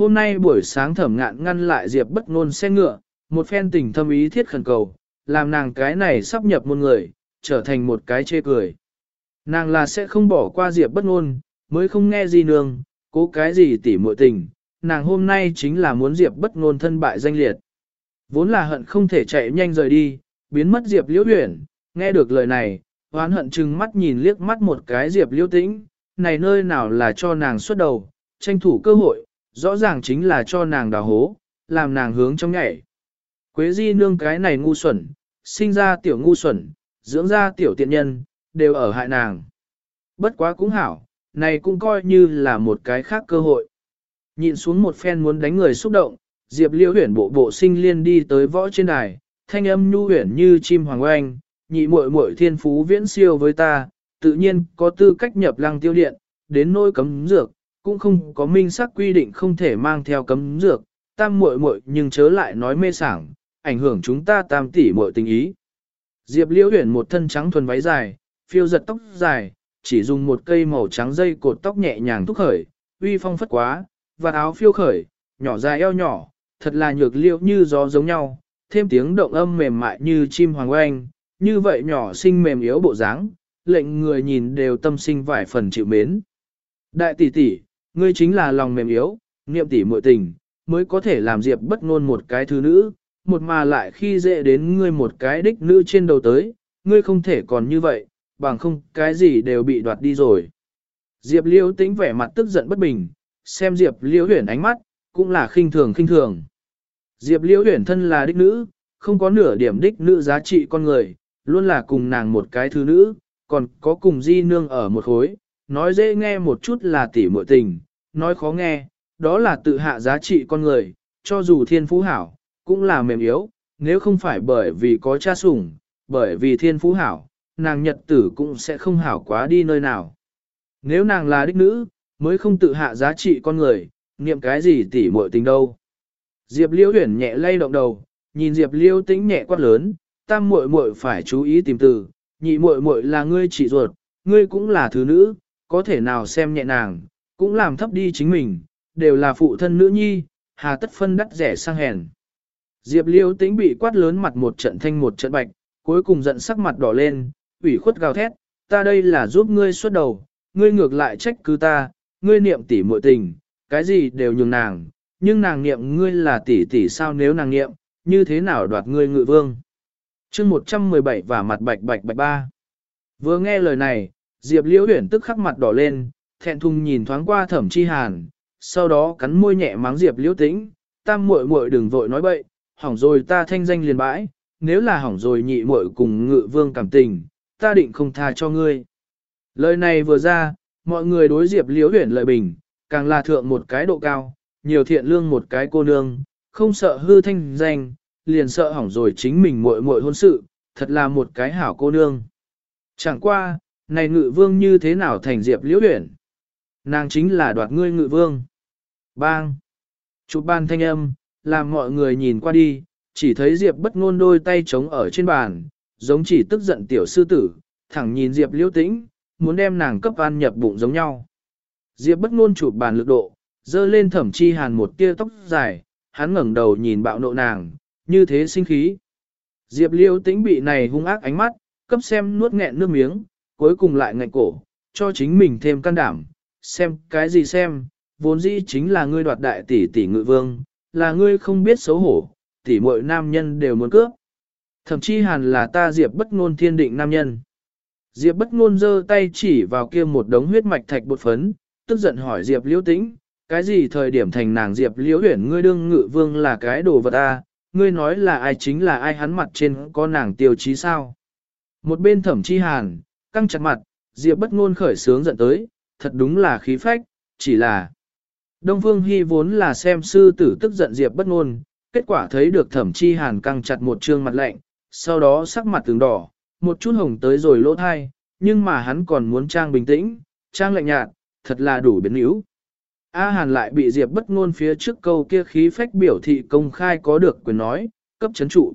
Hôm nay buổi sáng thẩm ngạn ngăn lại Diệp bất ngôn xe ngựa, một phen tình thâm ý thiết khẩn cầu, làm nàng cái này sắp nhập môn người, trở thành một cái chê cười. Nàng là sẽ không bỏ qua Diệp bất ngôn, mới không nghe gì nương, cố cái gì tỉ muội tình, nàng hôm nay chính là muốn Diệp bất ngôn thân bại danh liệt. Vốn là hận không thể chạy nhanh rời đi, biến mất Diệp liễu huyển, nghe được lời này, hoán hận chừng mắt nhìn liếc mắt một cái Diệp liễu tĩnh, này nơi nào là cho nàng xuất đầu, tranh thủ cơ hội, rõ ràng chính là cho nàng đào hố, làm nàng hướng trong nhảy. Quế di nương cái này ngu xuẩn, sinh ra tiểu ngu xuẩn, dưỡng ra tiểu tiện nhân, đều ở hại nàng. Bất quá cũng hảo, này cũng coi như là một cái khác cơ hội. Nhìn xuống một phen muốn đánh người xúc động, Diệp Liễu Huyền bộ bộ sinh liên đi tới võ trên đài, thanh âm nhu huyền như chim hoàng oanh, nhị muội muội thiên phú viễn siêu với ta, tự nhiên có tư cách nhập lăng tiêu điện, đến nôi cấm dược, cũng không có minh xác quy định không thể mang theo cấm dược, tam muội muội nhưng chớ lại nói mê sảng, ảnh hưởng chúng ta tam tỷ muội tình ý. Diệp Liễu Huyền một thân trắng thuần váy dài, phiêu giật tóc dài, chỉ dùng một cây màu trắng dây cột tóc nhẹ nhàng thúc khởi, uy phong phất quá, và áo phiêu khởi, nhỏ dài eo nhỏ, thật là nhược liễu như gió giống nhau, thêm tiếng động âm mềm mại như chim hoàng oanh, như vậy nhỏ xinh mềm yếu bộ dáng, lệnh người nhìn đều tâm sinh vài phần chịu mến. Đại tỷ tỷ, ngươi chính là lòng mềm yếu, niệm tỷ muội tình, mới có thể làm Diệp bất ngôn một cái thứ nữ, một mà lại khi dễ đến ngươi một cái đích nữ trên đầu tới, ngươi không thể còn như vậy, bằng không cái gì đều bị đoạt đi rồi. Diệp Liễu tĩnh vẻ mặt tức giận bất bình, xem Diệp Liễu huyền ánh mắt, cũng là khinh thường khinh thường. Diệp Liễu huyền thân là đích nữ, không có nửa điểm đích nữ giá trị con người, luôn là cùng nàng một cái thứ nữ, còn có cùng di nương ở một khối, nói dễ nghe một chút là tỉ muội tình, nói khó nghe, đó là tự hạ giá trị con người, cho dù thiên phú hảo, cũng là mềm yếu, nếu không phải bởi vì có cha sủng, bởi vì thiên phú hảo, nàng nhật tử cũng sẽ không hảo quá đi nơi nào. Nếu nàng là đích nữ, mới không tự hạ giá trị con người, niệm cái gì tỉ muội tình đâu. Diệp Liễu Huyền nhẹ lay động đầu, nhìn Diệp Liễu Tĩnh nhẹ quát lớn, tam muội muội phải chú ý tìm từ, nhị muội muội là ngươi chỉ ruột, ngươi cũng là thứ nữ, có thể nào xem nhẹ nàng, cũng làm thấp đi chính mình, đều là phụ thân nữ nhi, hà tất phân đắt rẻ sang hèn. Diệp Liêu tính bị quát lớn mặt một trận thanh một trận bạch, cuối cùng giận sắc mặt đỏ lên, ủy khuất gào thét, ta đây là giúp ngươi xuất đầu, ngươi ngược lại trách cứ ta, ngươi niệm tỷ muội tình, cái gì đều nhường nàng, nhưng nàng niệm ngươi là tỷ tỷ sao nếu nàng niệm, như thế nào đoạt ngươi ngự vương. chương 117 và mặt bạch bạch bạch ba. Vừa nghe lời này, Diệp Liễu Huyền tức khắc mặt đỏ lên, thẹn thùng nhìn thoáng qua thẩm chi hàn, sau đó cắn môi nhẹ mắng Diệp Liễu tĩnh, tam muội muội đừng vội nói bậy, hỏng rồi ta thanh danh liền bãi, nếu là hỏng rồi nhị muội cùng ngự vương cảm tình, ta định không tha cho ngươi. Lời này vừa ra, mọi người đối Diệp Liễu Huyền lợi bình, càng là thượng một cái độ cao, nhiều thiện lương một cái cô nương, không sợ hư thanh danh, liền sợ hỏng rồi chính mình muội muội hôn sự, thật là một cái hảo cô nương. Chẳng qua, này ngự vương như thế nào thành Diệp Liễu Huyển? Nàng chính là đoạt ngươi ngự vương. Bang! Chụp ban thanh âm, làm mọi người nhìn qua đi, chỉ thấy Diệp bất ngôn đôi tay trống ở trên bàn, giống chỉ tức giận tiểu sư tử, thẳng nhìn Diệp liễu tĩnh, muốn đem nàng cấp ăn nhập bụng giống nhau. Diệp bất ngôn chụp bàn lực độ, dơ lên thẩm chi hàn một tia tóc dài, hắn ngẩng đầu nhìn bạo nộ nàng, như thế sinh khí. Diệp liễu tĩnh bị này hung ác ánh mắt, cấp xem nuốt nghẹn nước miếng, cuối cùng lại ngạnh cổ, cho chính mình thêm can đảm, xem cái gì xem, vốn dĩ chính là ngươi đoạt đại tỷ tỷ ngự vương, là ngươi không biết xấu hổ, tỷ muội nam nhân đều muốn cướp. Thậm chí hẳn là ta Diệp bất ngôn thiên định nam nhân. Diệp bất ngôn giơ tay chỉ vào kia một đống huyết mạch thạch bột phấn, tức giận hỏi Diệp liễu tĩnh, cái gì thời điểm thành nàng Diệp liễu huyển ngươi đương ngự vương là cái đồ vật a? ngươi nói là ai chính là ai hắn mặt trên có nàng tiêu chí sao. Một bên thẩm chi hàn, căng chặt mặt, Diệp bất ngôn khởi sướng giận tới, thật đúng là khí phách, chỉ là Đông Phương Hy vốn là xem sư tử tức giận Diệp bất ngôn, kết quả thấy được thẩm chi hàn căng chặt một trương mặt lạnh, sau đó sắc mặt từng đỏ, một chút hồng tới rồi lỗ thai, nhưng mà hắn còn muốn trang bình tĩnh, trang lạnh nhạt, thật là đủ biến yếu. A hàn lại bị Diệp bất ngôn phía trước câu kia khí phách biểu thị công khai có được quyền nói, cấp chấn trụ.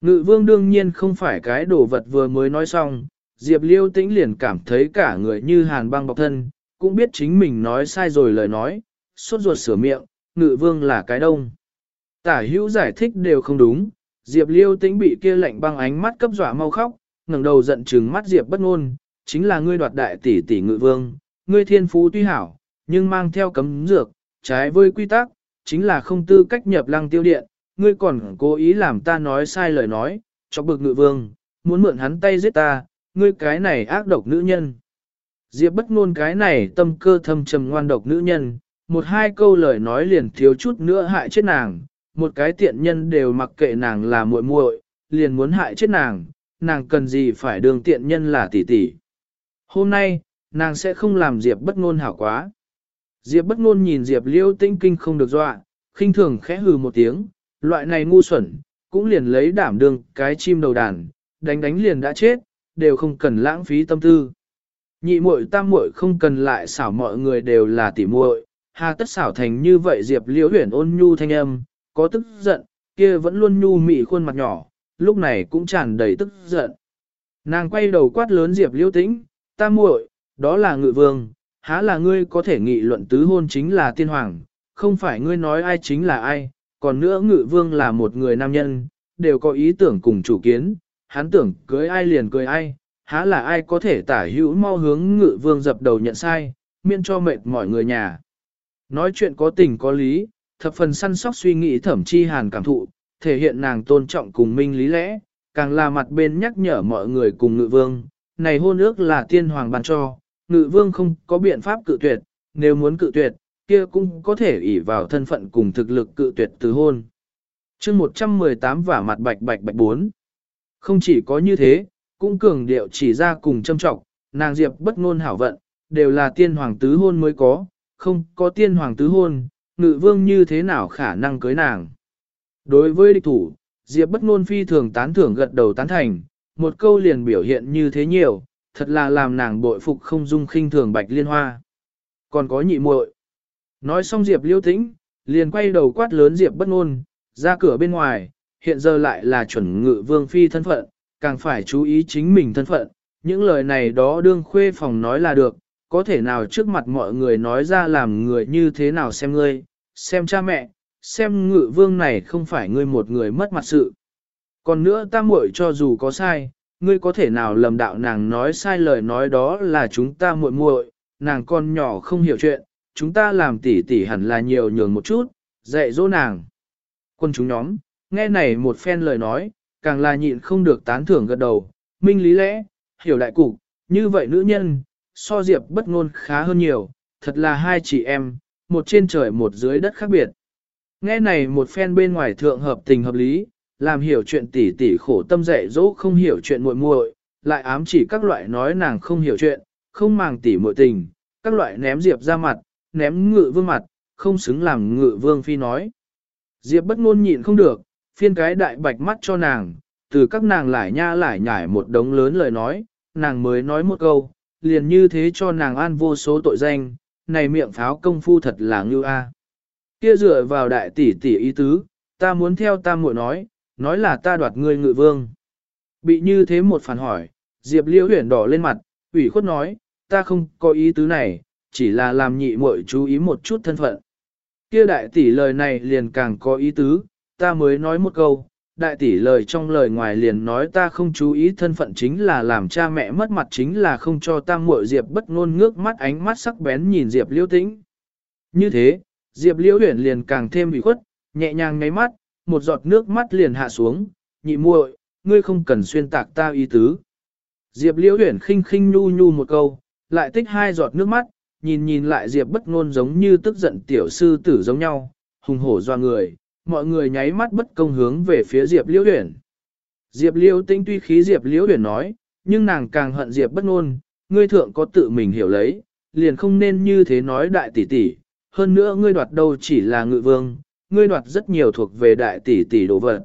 Ngự vương đương nhiên không phải cái đồ vật vừa mới nói xong, Diệp liêu tĩnh liền cảm thấy cả người như hàn băng bọc thân, cũng biết chính mình nói sai rồi lời nói, sốt ruột sửa miệng, ngự vương là cái đông. Tả hữu giải thích đều không đúng, Diệp liêu tĩnh bị kia lạnh băng ánh mắt cấp dọa mau khóc, ngẩng đầu giận trừng mắt Diệp bất ngôn, chính là ngươi đoạt đại tỷ tỷ ngự vương, ngươi thiên phú tuy hảo, nhưng mang theo cấm dược, trái với quy tắc, chính là không tư cách nhập lăng tiêu điện, ngươi còn cố ý làm ta nói sai lời nói, cho bực ngự vương, muốn mượn hắn tay giết ta, ngươi cái này ác độc nữ nhân. Diệp bất ngôn cái này tâm cơ thâm trầm ngoan độc nữ nhân, một hai câu lời nói liền thiếu chút nữa hại chết nàng, một cái tiện nhân đều mặc kệ nàng là muội muội, liền muốn hại chết nàng, nàng cần gì phải đường tiện nhân là tỷ tỷ. Hôm nay, nàng sẽ không làm Diệp bất ngôn hảo quá. Diệp bất ngôn nhìn Diệp liêu tinh kinh không được dọa, khinh thường khẽ hừ một tiếng, loại này ngu xuẩn, cũng liền lấy đảm đương cái chim đầu đàn, đánh đánh liền đã chết, đều không cần lãng phí tâm tư. Nhị muội tam muội không cần lại xảo mọi người đều là tỉ muội, hà tất xảo thành như vậy Diệp liễu huyền ôn nhu thanh âm, có tức giận, kia vẫn luôn nhu mị khuôn mặt nhỏ, lúc này cũng tràn đầy tức giận. Nàng quay đầu quát lớn Diệp liễu tĩnh, tam muội, đó là ngự vương, há là ngươi có thể nghị luận tứ hôn chính là tiên hoàng, không phải ngươi nói ai chính là ai, còn nữa ngự vương là một người nam nhân, đều có ý tưởng cùng chủ kiến, hắn tưởng cưới ai liền cưới ai, há là ai có thể tả hữu mau hướng ngự vương dập đầu nhận sai, miễn cho mệt mọi người nhà. Nói chuyện có tình có lý, thập phần săn sóc suy nghĩ thẩm chi hàn cảm thụ, thể hiện nàng tôn trọng cùng minh lý lẽ, càng là mặt bên nhắc nhở mọi người cùng ngự vương, này hôn ước là tiên hoàng ban cho, ngự vương không có biện pháp cự tuyệt, nếu muốn cự tuyệt, kia cũng có thể ỷ vào thân phận cùng thực lực cự tuyệt từ hôn. chương 118 và mặt bạch bạch bạch 4. Không chỉ có như thế, cũng cường điệu chỉ ra cùng châm trọng, nàng diệp bất ngôn hảo vận, đều là tiên hoàng tứ hôn mới có, không có tiên hoàng tứ hôn, ngự vương như thế nào khả năng cưới nàng. Đối với địch thủ, diệp bất ngôn phi thường tán thưởng gật đầu tán thành, một câu liền biểu hiện như thế nhiều, thật là làm nàng bội phục không dung khinh thường bạch liên hoa. Còn có nhị muội. Nói xong Diệp liêu tĩnh, liền quay đầu quát lớn Diệp bất ngôn, ra cửa bên ngoài, hiện giờ lại là chuẩn ngự vương phi thân phận, càng phải chú ý chính mình thân phận, những lời này đó đương khuê phòng nói là được, có thể nào trước mặt mọi người nói ra làm người như thế nào xem ngươi, xem cha mẹ, xem ngự vương này không phải ngươi một người mất mặt sự. Còn nữa ta muội cho dù có sai, ngươi có thể nào lầm đạo nàng nói sai lời nói đó là chúng ta muội muội, nàng con nhỏ không hiểu chuyện, chúng ta làm tỉ tỉ hẳn là nhiều nhường một chút, dạy dỗ nàng. Quân chúng nhóm, nghe này một phen lời nói, càng là nhịn không được tán thưởng gật đầu, minh lý lẽ, hiểu đại cục, như vậy nữ nhân, so diệp bất ngôn khá hơn nhiều, thật là hai chị em, một trên trời một dưới đất khác biệt. Nghe này một phen bên ngoài thượng hợp tình hợp lý, làm hiểu chuyện tỉ tỉ khổ tâm dạy dỗ không hiểu chuyện muội muội, lại ám chỉ các loại nói nàng không hiểu chuyện, không màng tỉ muội tình, các loại ném diệp ra mặt, ném ngự vương mặt, không xứng làm ngự vương phi nói. Diệp bất ngôn nhịn không được, phiên cái đại bạch mắt cho nàng, từ các nàng lại nha lại nhải một đống lớn lời nói, nàng mới nói một câu, liền như thế cho nàng an vô số tội danh, này miệng pháo công phu thật là ngưu a. Kia dựa vào đại tỷ tỷ ý tứ, ta muốn theo ta muội nói, nói là ta đoạt ngươi ngự vương. Bị như thế một phản hỏi, Diệp Liễu huyền đỏ lên mặt, ủy khuất nói, ta không có ý tứ này, chỉ là làm nhị muội chú ý một chút thân phận. Kia đại tỷ lời này liền càng có ý tứ, ta mới nói một câu, đại tỷ lời trong lời ngoài liền nói ta không chú ý thân phận chính là làm cha mẹ mất mặt chính là không cho ta muội Diệp bất ngôn ngước mắt ánh mắt sắc bén nhìn Diệp Liễu Tĩnh. Như thế, Diệp Liễu uyển liền càng thêm ủy khuất, nhẹ nhàng ngáy mắt, một giọt nước mắt liền hạ xuống, nhị muội, ngươi không cần xuyên tạc ta ý tứ. Diệp Liễu uyển khinh khinh nhu nhu một câu, lại tích hai giọt nước mắt, nhìn nhìn lại Diệp bất ngôn giống như tức giận tiểu sư tử giống nhau, hùng hổ doa người, mọi người nháy mắt bất công hướng về phía Diệp Liễu Huyền. Diệp Liễu Tinh tuy khí Diệp Liễu Huyền nói, nhưng nàng càng hận Diệp bất ngôn, ngươi thượng có tự mình hiểu lấy, liền không nên như thế nói đại tỷ tỷ, hơn nữa ngươi đoạt đâu chỉ là ngự vương, ngươi đoạt rất nhiều thuộc về đại tỷ tỷ đồ vật.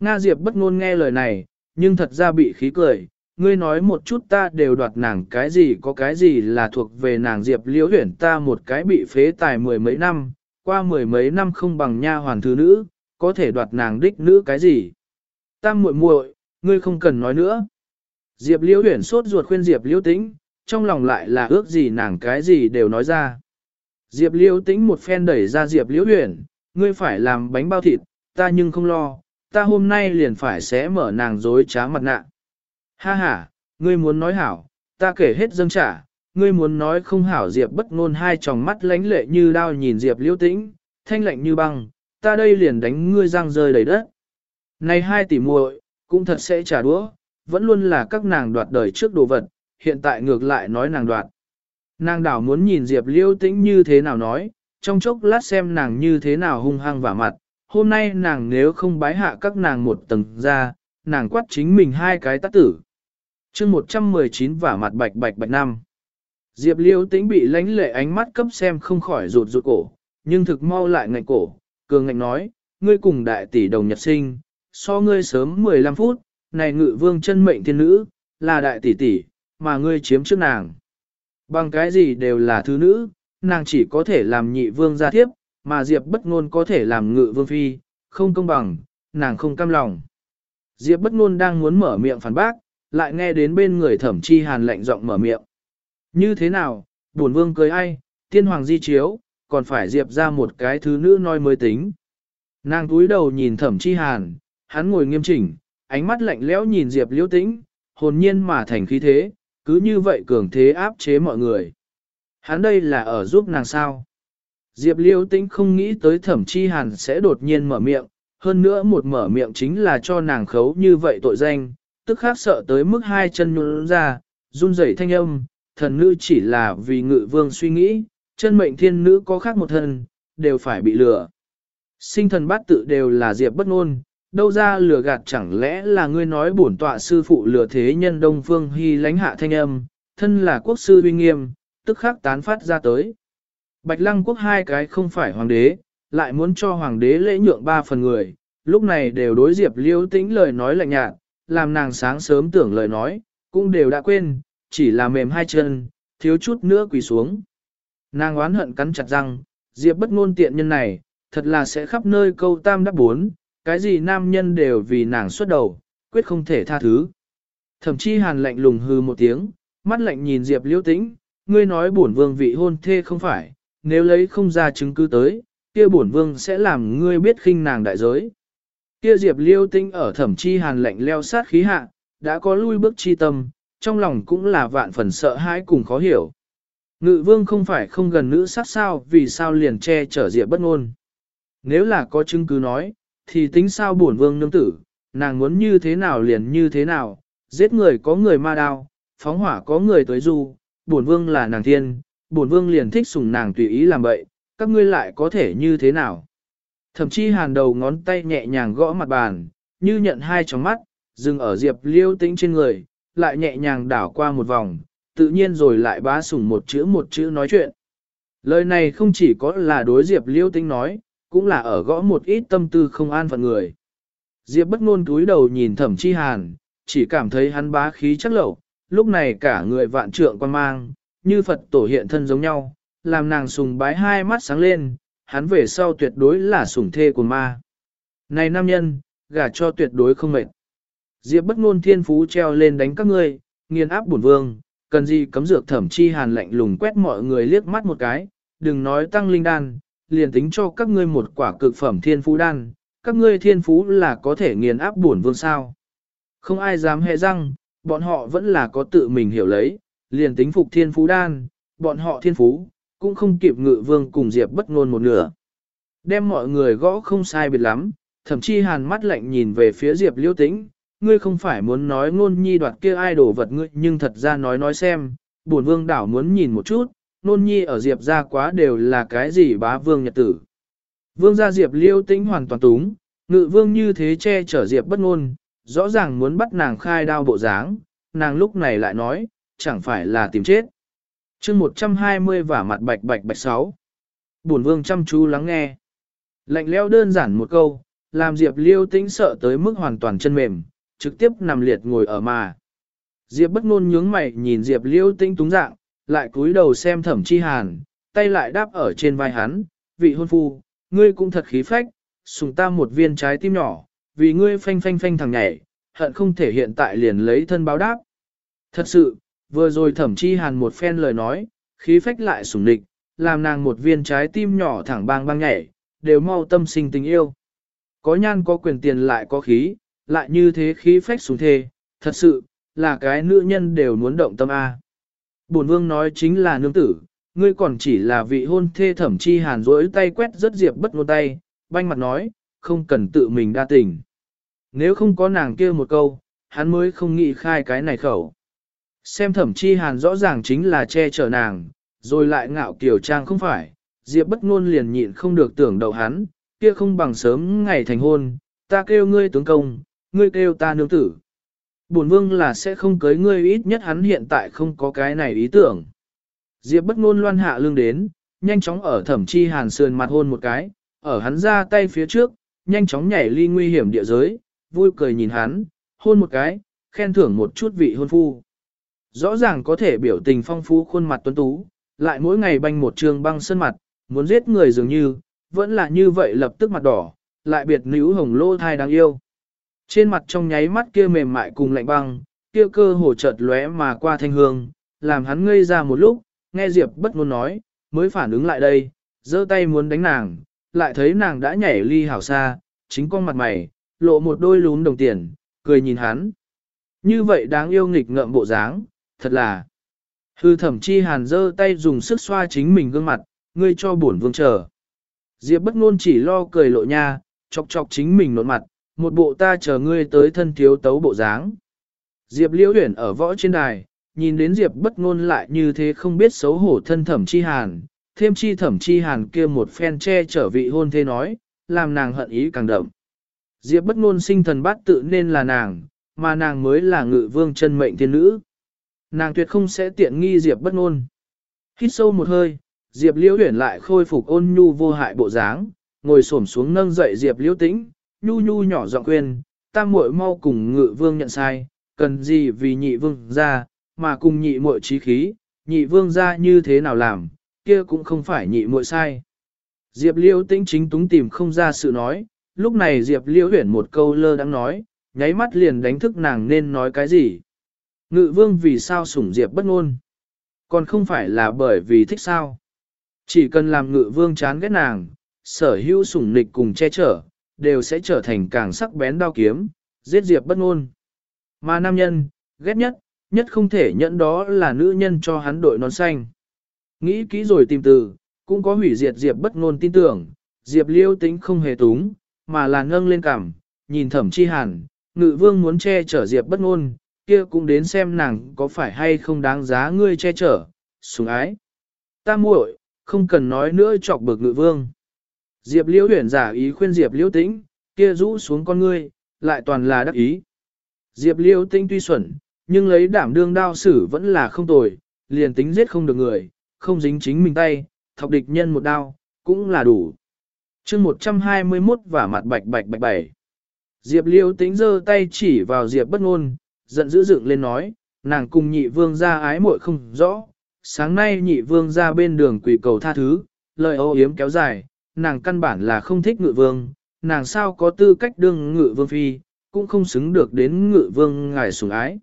Nga Diệp bất ngôn nghe lời này, nhưng thật ra bị khí cười, ngươi nói một chút ta đều đoạt nàng cái gì có cái gì là thuộc về nàng Diệp liễu Huyền ta một cái bị phế tài mười mấy năm, qua mười mấy năm không bằng nha hoàn thứ nữ, có thể đoạt nàng đích nữ cái gì. Tam muội muội, ngươi không cần nói nữa. Diệp liễu Huyền sốt ruột khuyên Diệp liễu tĩnh, trong lòng lại là ước gì nàng cái gì đều nói ra. Diệp liễu tĩnh một phen đẩy ra Diệp liễu huyền, ngươi phải làm bánh bao thịt, ta nhưng không lo, ta hôm nay liền phải sẽ mở nàng dối trá mặt nạ. Ha ha, ngươi muốn nói hảo, ta kể hết dâng trả, ngươi muốn nói không hảo Diệp bất ngôn hai tròng mắt lánh lệ như đao nhìn Diệp liễu tĩnh, thanh lạnh như băng, ta đây liền đánh ngươi răng rơi đầy đất. Này hai tỷ muội cũng thật sẽ trả đũa, vẫn luôn là các nàng đoạt đời trước đồ vật, hiện tại ngược lại nói nàng đoạt. Nàng đảo muốn nhìn Diệp liễu tĩnh như thế nào nói, trong chốc lát xem nàng như thế nào hung hăng vả mặt, hôm nay nàng nếu không bái hạ các nàng một tầng ra, nàng quát chính mình hai cái tát tử. chương 119 vả mặt bạch bạch bạch năm. Diệp Liêu tĩnh bị lánh lệ ánh mắt cấp xem không khỏi rụt rụt cổ, nhưng thực mau lại ngạnh cổ, cường ngạnh nói, ngươi cùng đại tỷ đồng nhật sinh, so ngươi sớm 15 phút, này ngự vương chân mệnh thiên nữ, là đại tỷ tỷ, mà ngươi chiếm trước nàng. Bằng cái gì đều là thứ nữ, nàng chỉ có thể làm nhị vương gia thiếp, mà Diệp bất ngôn có thể làm ngự vương phi, không công bằng, nàng không cam lòng. Diệp bất ngôn đang muốn mở miệng phản bác, lại nghe đến bên người thẩm chi hàn lạnh giọng mở miệng. Như thế nào, buồn vương cười ai, tiên hoàng di chiếu, còn phải Diệp ra một cái thứ nữ noi mới tính. Nàng túi đầu nhìn thẩm chi hàn, hắn ngồi nghiêm chỉnh, ánh mắt lạnh lẽo nhìn Diệp liễu tĩnh, hồn nhiên mà thành khí thế, cứ như vậy cường thế áp chế mọi người. Hắn đây là ở giúp nàng sao. Diệp liễu tĩnh không nghĩ tới thẩm chi hàn sẽ đột nhiên mở miệng, hơn nữa một mở miệng chính là cho nàng khấu như vậy tội danh, tức khác sợ tới mức hai chân nhún ra, run rẩy thanh âm, thần nữ chỉ là vì ngự vương suy nghĩ, chân mệnh thiên nữ có khác một thân, đều phải bị lừa. Sinh thần bát tự đều là diệp bất ngôn, đâu ra lừa gạt chẳng lẽ là ngươi nói bổn tọa sư phụ lừa thế nhân đông phương hy lánh hạ thanh âm, thân là quốc sư uy nghiêm, tức khắc tán phát ra tới. Bạch lăng quốc hai cái không phải hoàng đế, lại muốn cho hoàng đế lễ nhượng ba phần người, lúc này đều đối diệp liêu tĩnh lời nói lạnh nhạt, làm nàng sáng sớm tưởng lời nói, cũng đều đã quên, chỉ là mềm hai chân, thiếu chút nữa quỳ xuống. Nàng oán hận cắn chặt răng, diệp bất ngôn tiện nhân này, thật là sẽ khắp nơi câu tam đáp bốn, cái gì nam nhân đều vì nàng xuất đầu, quyết không thể tha thứ. Thậm chí hàn lạnh lùng hư một tiếng, mắt lạnh nhìn diệp liêu tĩnh, ngươi nói bổn vương vị hôn thê không phải, nếu lấy không ra chứng cứ tới, kia bổn vương sẽ làm ngươi biết khinh nàng đại giới. Kia Diệp Liêu Tinh ở thẩm chi hàn lạnh leo sát khí hạ, đã có lui bước chi tâm, trong lòng cũng là vạn phần sợ hãi cùng khó hiểu. Ngự vương không phải không gần nữ sát sao vì sao liền che chở Diệp bất ngôn. Nếu là có chứng cứ nói, thì tính sao bổn vương nương tử, nàng muốn như thế nào liền như thế nào, giết người có người ma đao, phóng hỏa có người tới du, bổn vương là nàng thiên, bổn vương liền thích sủng nàng tùy ý làm vậy, các ngươi lại có thể như thế nào. Thậm chí hàn đầu ngón tay nhẹ nhàng gõ mặt bàn, như nhận hai tròng mắt, dừng ở diệp liêu tĩnh trên người, lại nhẹ nhàng đảo qua một vòng, tự nhiên rồi lại bá sủng một chữ một chữ nói chuyện. Lời này không chỉ có là đối diệp liêu Tinh nói, cũng là ở gõ một ít tâm tư không an phận người. Diệp bất ngôn túi đầu nhìn thẩm chi hàn, chỉ cảm thấy hắn bá khí chắc lậu, lúc này cả người vạn trượng quan mang, như Phật tổ hiện thân giống nhau, làm nàng sùng bái hai mắt sáng lên, hắn về sau tuyệt đối là sủng thê của ma. Này nam nhân, gả cho tuyệt đối không mệt. Diệp bất ngôn thiên phú treo lên đánh các ngươi, nghiền áp bổn vương, cần gì cấm dược thẩm chi hàn lạnh lùng quét mọi người liếc mắt một cái, đừng nói tăng linh đan, liền tính cho các ngươi một quả cực phẩm thiên phú đan, các ngươi thiên phú là có thể nghiền áp bổn vương sao. Không ai dám hẹ răng, bọn họ vẫn là có tự mình hiểu lấy, liền tính phục thiên phú đan, bọn họ thiên phú, cũng không kịp ngự vương cùng Diệp bất ngôn một nửa. Đem mọi người gõ không sai biệt lắm, thậm chí hàn mắt lạnh nhìn về phía Diệp liêu tĩnh, ngươi không phải muốn nói ngôn nhi đoạt kia ai đổ vật ngươi nhưng thật ra nói nói xem, bổn vương đảo muốn nhìn một chút, ngôn nhi ở Diệp ra quá đều là cái gì bá vương nhật tử. Vương gia Diệp liêu tĩnh hoàn toàn túng, ngự vương như thế che chở Diệp bất ngôn, rõ ràng muốn bắt nàng khai đao bộ dáng, nàng lúc này lại nói, chẳng phải là tìm chết. chương 120 vả mặt bạch bạch bạch sáu. Bổn vương chăm chú lắng nghe. Lạnh leo đơn giản một câu, làm Diệp liêu tĩnh sợ tới mức hoàn toàn chân mềm, trực tiếp nằm liệt ngồi ở mà. Diệp bất ngôn nhướng mày nhìn Diệp liêu tinh túng dạng, lại cúi đầu xem thẩm chi hàn, tay lại đáp ở trên vai hắn, vị hôn phu, ngươi cũng thật khí phách, sùng ta một viên trái tim nhỏ, vì ngươi phanh phanh phanh thằng nhảy, hận không thể hiện tại liền lấy thân báo đáp. Thật sự, vừa rồi thẩm chi hàn một phen lời nói, khí phách lại sủng địch, làm nàng một viên trái tim nhỏ thẳng bang bang nhảy, đều mau tâm sinh tình yêu. Có nhan có quyền tiền lại có khí, lại như thế khí phách xuống thê, thật sự, là cái nữ nhân đều muốn động tâm A. Bổn vương nói chính là nương tử, ngươi còn chỉ là vị hôn thê thẩm chi hàn rỗi tay quét rất diệp bất ngôn tay, banh mặt nói, không cần tự mình đa tình. Nếu không có nàng kia một câu, hắn mới không nghĩ khai cái này khẩu. Xem thẩm chi hàn rõ ràng chính là che chở nàng, rồi lại ngạo kiểu trang không phải, diệp bất ngôn liền nhịn không được tưởng đầu hắn, kia không bằng sớm ngày thành hôn, ta kêu ngươi tướng công, ngươi kêu ta nương tử. Bổn vương là sẽ không cưới ngươi ít nhất hắn hiện tại không có cái này ý tưởng. Diệp bất ngôn loan hạ lưng đến, nhanh chóng ở thẩm chi hàn sườn mặt hôn một cái, ở hắn ra tay phía trước, nhanh chóng nhảy ly nguy hiểm địa giới, vui cười nhìn hắn, hôn một cái, khen thưởng một chút vị hôn phu. Rõ ràng có thể biểu tình phong phú khuôn mặt tuấn tú, lại mỗi ngày banh một trường băng sân mặt, muốn giết người dường như, vẫn là như vậy lập tức mặt đỏ, lại biệt nữ hồng lô thai đáng yêu. Trên mặt trong nháy mắt kia mềm mại cùng lạnh băng, kia cơ hồ chợt lóe mà qua thanh hương, làm hắn ngây ra một lúc, nghe Diệp bất ngôn nói, mới phản ứng lại đây, giơ tay muốn đánh nàng, lại thấy nàng đã nhảy ly hảo xa, chính con mặt mày, lộ một đôi lún đồng tiền, cười nhìn hắn. Như vậy đáng yêu nghịch ngợm bộ dáng, thật là. Hư thẩm chi hàn giơ tay dùng sức xoa chính mình gương mặt, ngươi cho bổn vương chờ. Diệp bất ngôn chỉ lo cười lộ nha, chọc chọc chính mình nốt mặt, một bộ ta chờ ngươi tới thân thiếu tấu bộ dáng. Diệp liễu huyển ở võ trên đài, nhìn đến Diệp bất ngôn lại như thế không biết xấu hổ thân thẩm chi hàn, thêm chi thẩm chi hàn kia một phen che trở vị hôn thế nói, làm nàng hận ý càng đậm. Diệp bất ngôn sinh thần bát tự nên là nàng, mà nàng mới là ngự vương chân mệnh thiên nữ. Nàng tuyệt không sẽ tiện nghi Diệp bất ngôn. Hít sâu một hơi, Diệp liễu huyển lại khôi phục ôn nhu vô hại bộ dáng, ngồi xổm xuống nâng dậy Diệp liễu tĩnh, nhu nhu nhỏ giọng khuyên, tam muội mau cùng ngự vương nhận sai, cần gì vì nhị vương ra, mà cùng nhị muội trí khí, nhị vương ra như thế nào làm, kia cũng không phải nhị muội sai. Diệp liễu tĩnh chính túng tìm không ra sự nói, lúc này Diệp liễu huyển một câu lơ đang nói, nháy mắt liền đánh thức nàng nên nói cái gì. Ngự vương vì sao sủng Diệp bất ngôn? Còn không phải là bởi vì thích sao? Chỉ cần làm ngự vương chán ghét nàng, sở hữu sủng nịch cùng che chở, đều sẽ trở thành càng sắc bén đao kiếm, giết Diệp bất ngôn. Mà nam nhân, ghét nhất, nhất không thể nhẫn đó là nữ nhân cho hắn đội nón xanh. Nghĩ kỹ rồi tìm từ, cũng có hủy diệt Diệp bất ngôn tin tưởng, Diệp liêu tính không hề túng, mà là ngâng lên cằm, nhìn thẩm chi hàn, ngự vương muốn che chở Diệp bất ngôn, kia cũng đến xem nàng có phải hay không đáng giá ngươi che chở, sủng ái. Ta muội, không cần nói nữa chọc bực ngự vương. Diệp liễu huyền giả ý khuyên Diệp liễu tĩnh, kia rũ xuống con ngươi, lại toàn là đắc ý. Diệp liễu tĩnh tuy xuẩn, nhưng lấy đảm đương đao sử vẫn là không tồi, liền tính giết không được người, không dính chính mình tay, thọc địch nhân một đao, cũng là đủ. chương 121 và mặt bạch bạch bạch bảy. Diệp liễu tĩnh giơ tay chỉ vào Diệp bất ngôn, giận dữ dựng lên nói, nàng cùng nhị vương gia ái muội không rõ. Sáng nay nhị vương ra bên đường quỷ cầu tha thứ, lời ô yếm kéo dài, nàng căn bản là không thích ngự vương, nàng sao có tư cách đương ngự vương phi, cũng không xứng được đến ngự vương ngài sủng ái.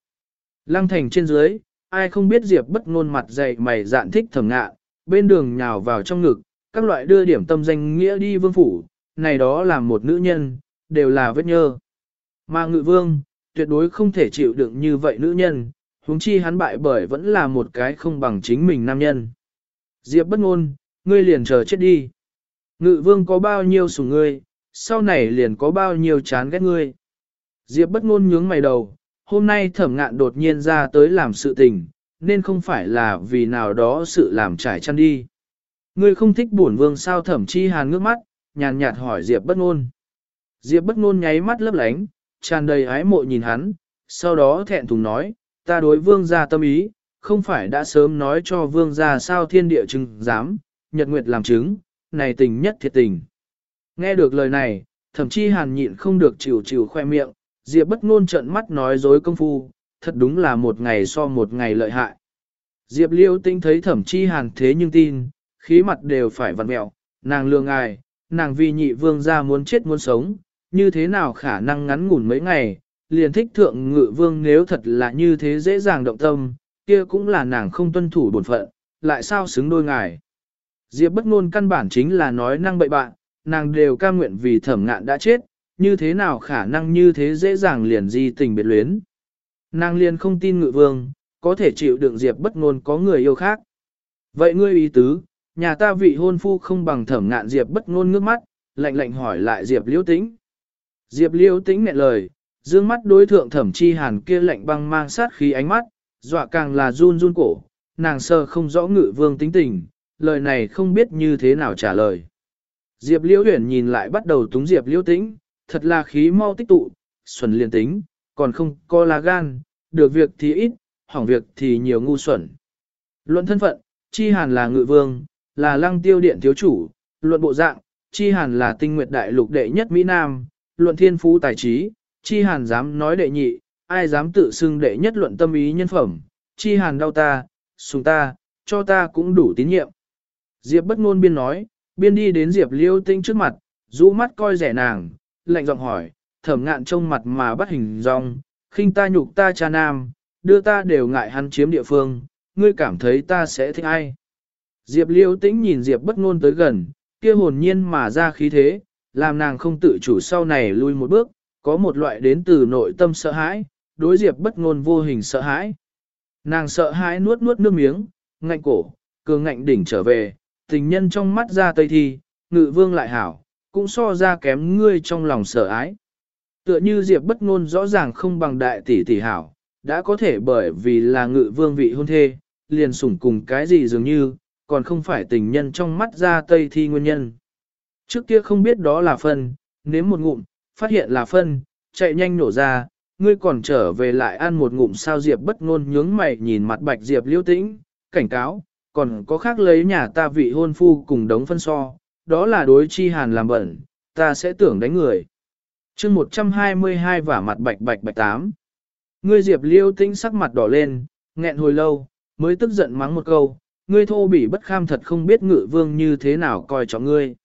Lăng thành trên dưới, ai không biết Diệp bất ngôn mặt dày mày dạn thích thầm ngạ, bên đường nhào vào trong ngực, các loại đưa điểm tâm danh nghĩa đi vương phủ, này đó là một nữ nhân, đều là vết nhơ. Mà ngự vương, tuyệt đối không thể chịu đựng như vậy nữ nhân, huống chi hắn bại bởi vẫn là một cái không bằng chính mình nam nhân. Diệp bất ngôn, ngươi liền chờ chết đi. Ngự vương có bao nhiêu sủng ngươi, sau này liền có bao nhiêu chán ghét ngươi. Diệp bất ngôn nhướng mày đầu, hôm nay thẩm ngạn đột nhiên ra tới làm sự tình, nên không phải là vì nào đó sự làm trải chăn đi. Ngươi không thích bổn vương sao thẩm chi hàn ngước mắt, nhàn nhạt hỏi Diệp bất ngôn. Diệp bất ngôn nháy mắt lấp lánh, tràn đầy ái mộ nhìn hắn, sau đó thẹn thùng nói, ta đối vương gia tâm ý, không phải đã sớm nói cho vương gia sao thiên địa chứng dám, nhật nguyệt làm chứng, này tình nhất thiệt tình. Nghe được lời này, thậm chí hàn nhịn không được chịu chịu khoe miệng, Diệp bất ngôn trợn mắt nói dối công phu, thật đúng là một ngày so một ngày lợi hại. Diệp liêu tinh thấy thẩm chi hàn thế nhưng tin, khí mặt đều phải vặn mẹo, nàng lương ngài, nàng vì nhị vương gia muốn chết muốn sống, như thế nào khả năng ngắn ngủn mấy ngày, liền thích thượng ngự vương nếu thật là như thế dễ dàng động tâm, kia cũng là nàng không tuân thủ bổn phận, lại sao xứng đôi ngài. Diệp bất ngôn căn bản chính là nói năng bậy bạ, nàng đều cam nguyện vì thẩm ngạn đã chết, như thế nào khả năng như thế dễ dàng liền di tình biệt luyến. Nàng liền không tin ngự vương, có thể chịu đựng Diệp bất ngôn có người yêu khác. Vậy ngươi ý tứ, nhà ta vị hôn phu không bằng thẩm ngạn Diệp bất ngôn ngước mắt, lạnh lạnh hỏi lại Diệp liễu tĩnh. Diệp liễu tĩnh nghẹn lời, dương mắt đối thượng thẩm chi hàn kia lạnh băng mang sát khí ánh mắt, dọa càng là run run cổ, nàng sơ không rõ ngự vương tính tình, lời này không biết như thế nào trả lời. Diệp liễu Huyền nhìn lại bắt đầu túng Diệp liễu tĩnh, thật là khí mau tích tụ, xuẩn liền tính, còn không co là gan, được việc thì ít, hỏng việc thì nhiều ngu xuẩn. Luận thân phận, Chi Hàn là ngự vương, là lăng tiêu điện thiếu chủ, luận bộ dạng, Chi Hàn là tinh nguyệt đại lục đệ nhất Mỹ Nam, luận thiên phú tài trí, Chi Hàn dám nói đệ nhị, ai dám tự xưng đệ nhất luận tâm ý nhân phẩm, Chi Hàn đau ta, sùng ta, cho ta cũng đủ tín nhiệm. Diệp bất ngôn biên nói, biên đi đến Diệp liêu tinh trước mặt, rũ mắt coi rẻ nàng, lạnh giọng hỏi, thẩm ngạn trông mặt mà bắt hình dong, khinh ta nhục ta cha nam, đưa ta đều ngại hắn chiếm địa phương, ngươi cảm thấy ta sẽ thích ai. Diệp liêu tĩnh nhìn Diệp bất ngôn tới gần, kia hồn nhiên mà ra khí thế, làm nàng không tự chủ sau này lui một bước, có một loại đến từ nội tâm sợ hãi, đối Diệp bất ngôn vô hình sợ hãi. Nàng sợ hãi nuốt nuốt nước miếng, ngạnh cổ, cường ngạnh đỉnh trở về, tình nhân trong mắt ra tây thi, ngự vương lại hảo, cũng so ra kém ngươi trong lòng sợ ái. Tựa như Diệp bất ngôn rõ ràng không bằng đại tỷ tỷ hảo, đã có thể bởi vì là ngự vương vị hôn thê, liền sủng cùng cái gì dường như, còn không phải tình nhân trong mắt ra tây thi nguyên nhân. Trước kia không biết đó là phân, nếm một ngụm, phát hiện là phân, chạy nhanh nổ ra, ngươi còn trở về lại ăn một ngụm sao Diệp bất ngôn nhướng mày nhìn mặt bạch Diệp liêu tĩnh, cảnh cáo, còn có khác lấy nhà ta vị hôn phu cùng đống phân so, đó là đối chi hàn làm bẩn, ta sẽ tưởng đánh người. chương 122 vả mặt bạch bạch bạch tám. Ngươi Diệp liêu tĩnh sắc mặt đỏ lên, nghẹn hồi lâu, mới tức giận mắng một câu, ngươi thô bỉ bất kham thật không biết ngự vương như thế nào coi trọng ngươi.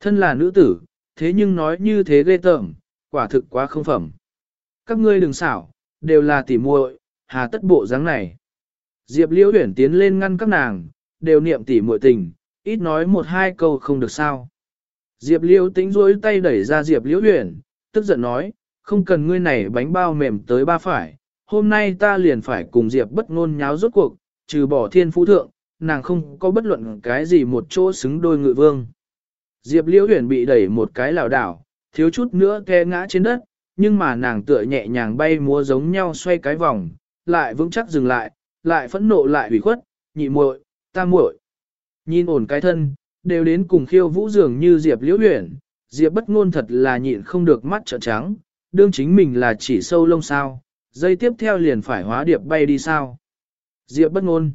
Thân là nữ tử, thế nhưng nói như thế ghê tởm, quả thực quá không phẩm. Các ngươi đừng xảo, đều là tỉ muội, hà tất bộ dáng này. Diệp liễu Uyển tiến lên ngăn các nàng, đều niệm tỉ muội tình, ít nói một hai câu không được sao. Diệp liễu tính rối tay đẩy ra Diệp liễu Uyển, tức giận nói, không cần ngươi này bánh bao mềm tới ba phải, hôm nay ta liền phải cùng Diệp bất ngôn nháo rốt cuộc, trừ bỏ thiên phú thượng, nàng không có bất luận cái gì một chỗ xứng đôi ngự vương. Diệp liễu Uyển bị đẩy một cái lảo đảo, thiếu chút nữa té ngã trên đất, nhưng mà nàng tựa nhẹ nhàng bay múa giống nhau xoay cái vòng, lại vững chắc dừng lại, lại phẫn nộ lại ủy khuất, nhị muội, ta muội. Nhìn ổn cái thân, đều đến cùng khiêu vũ dường như Diệp liễu Huyền Diệp bất ngôn thật là nhịn không được mắt trợn trắng, đương chính mình là chỉ sâu lông sao, dây tiếp theo liền phải hóa điệp bay đi sao. Diệp bất ngôn.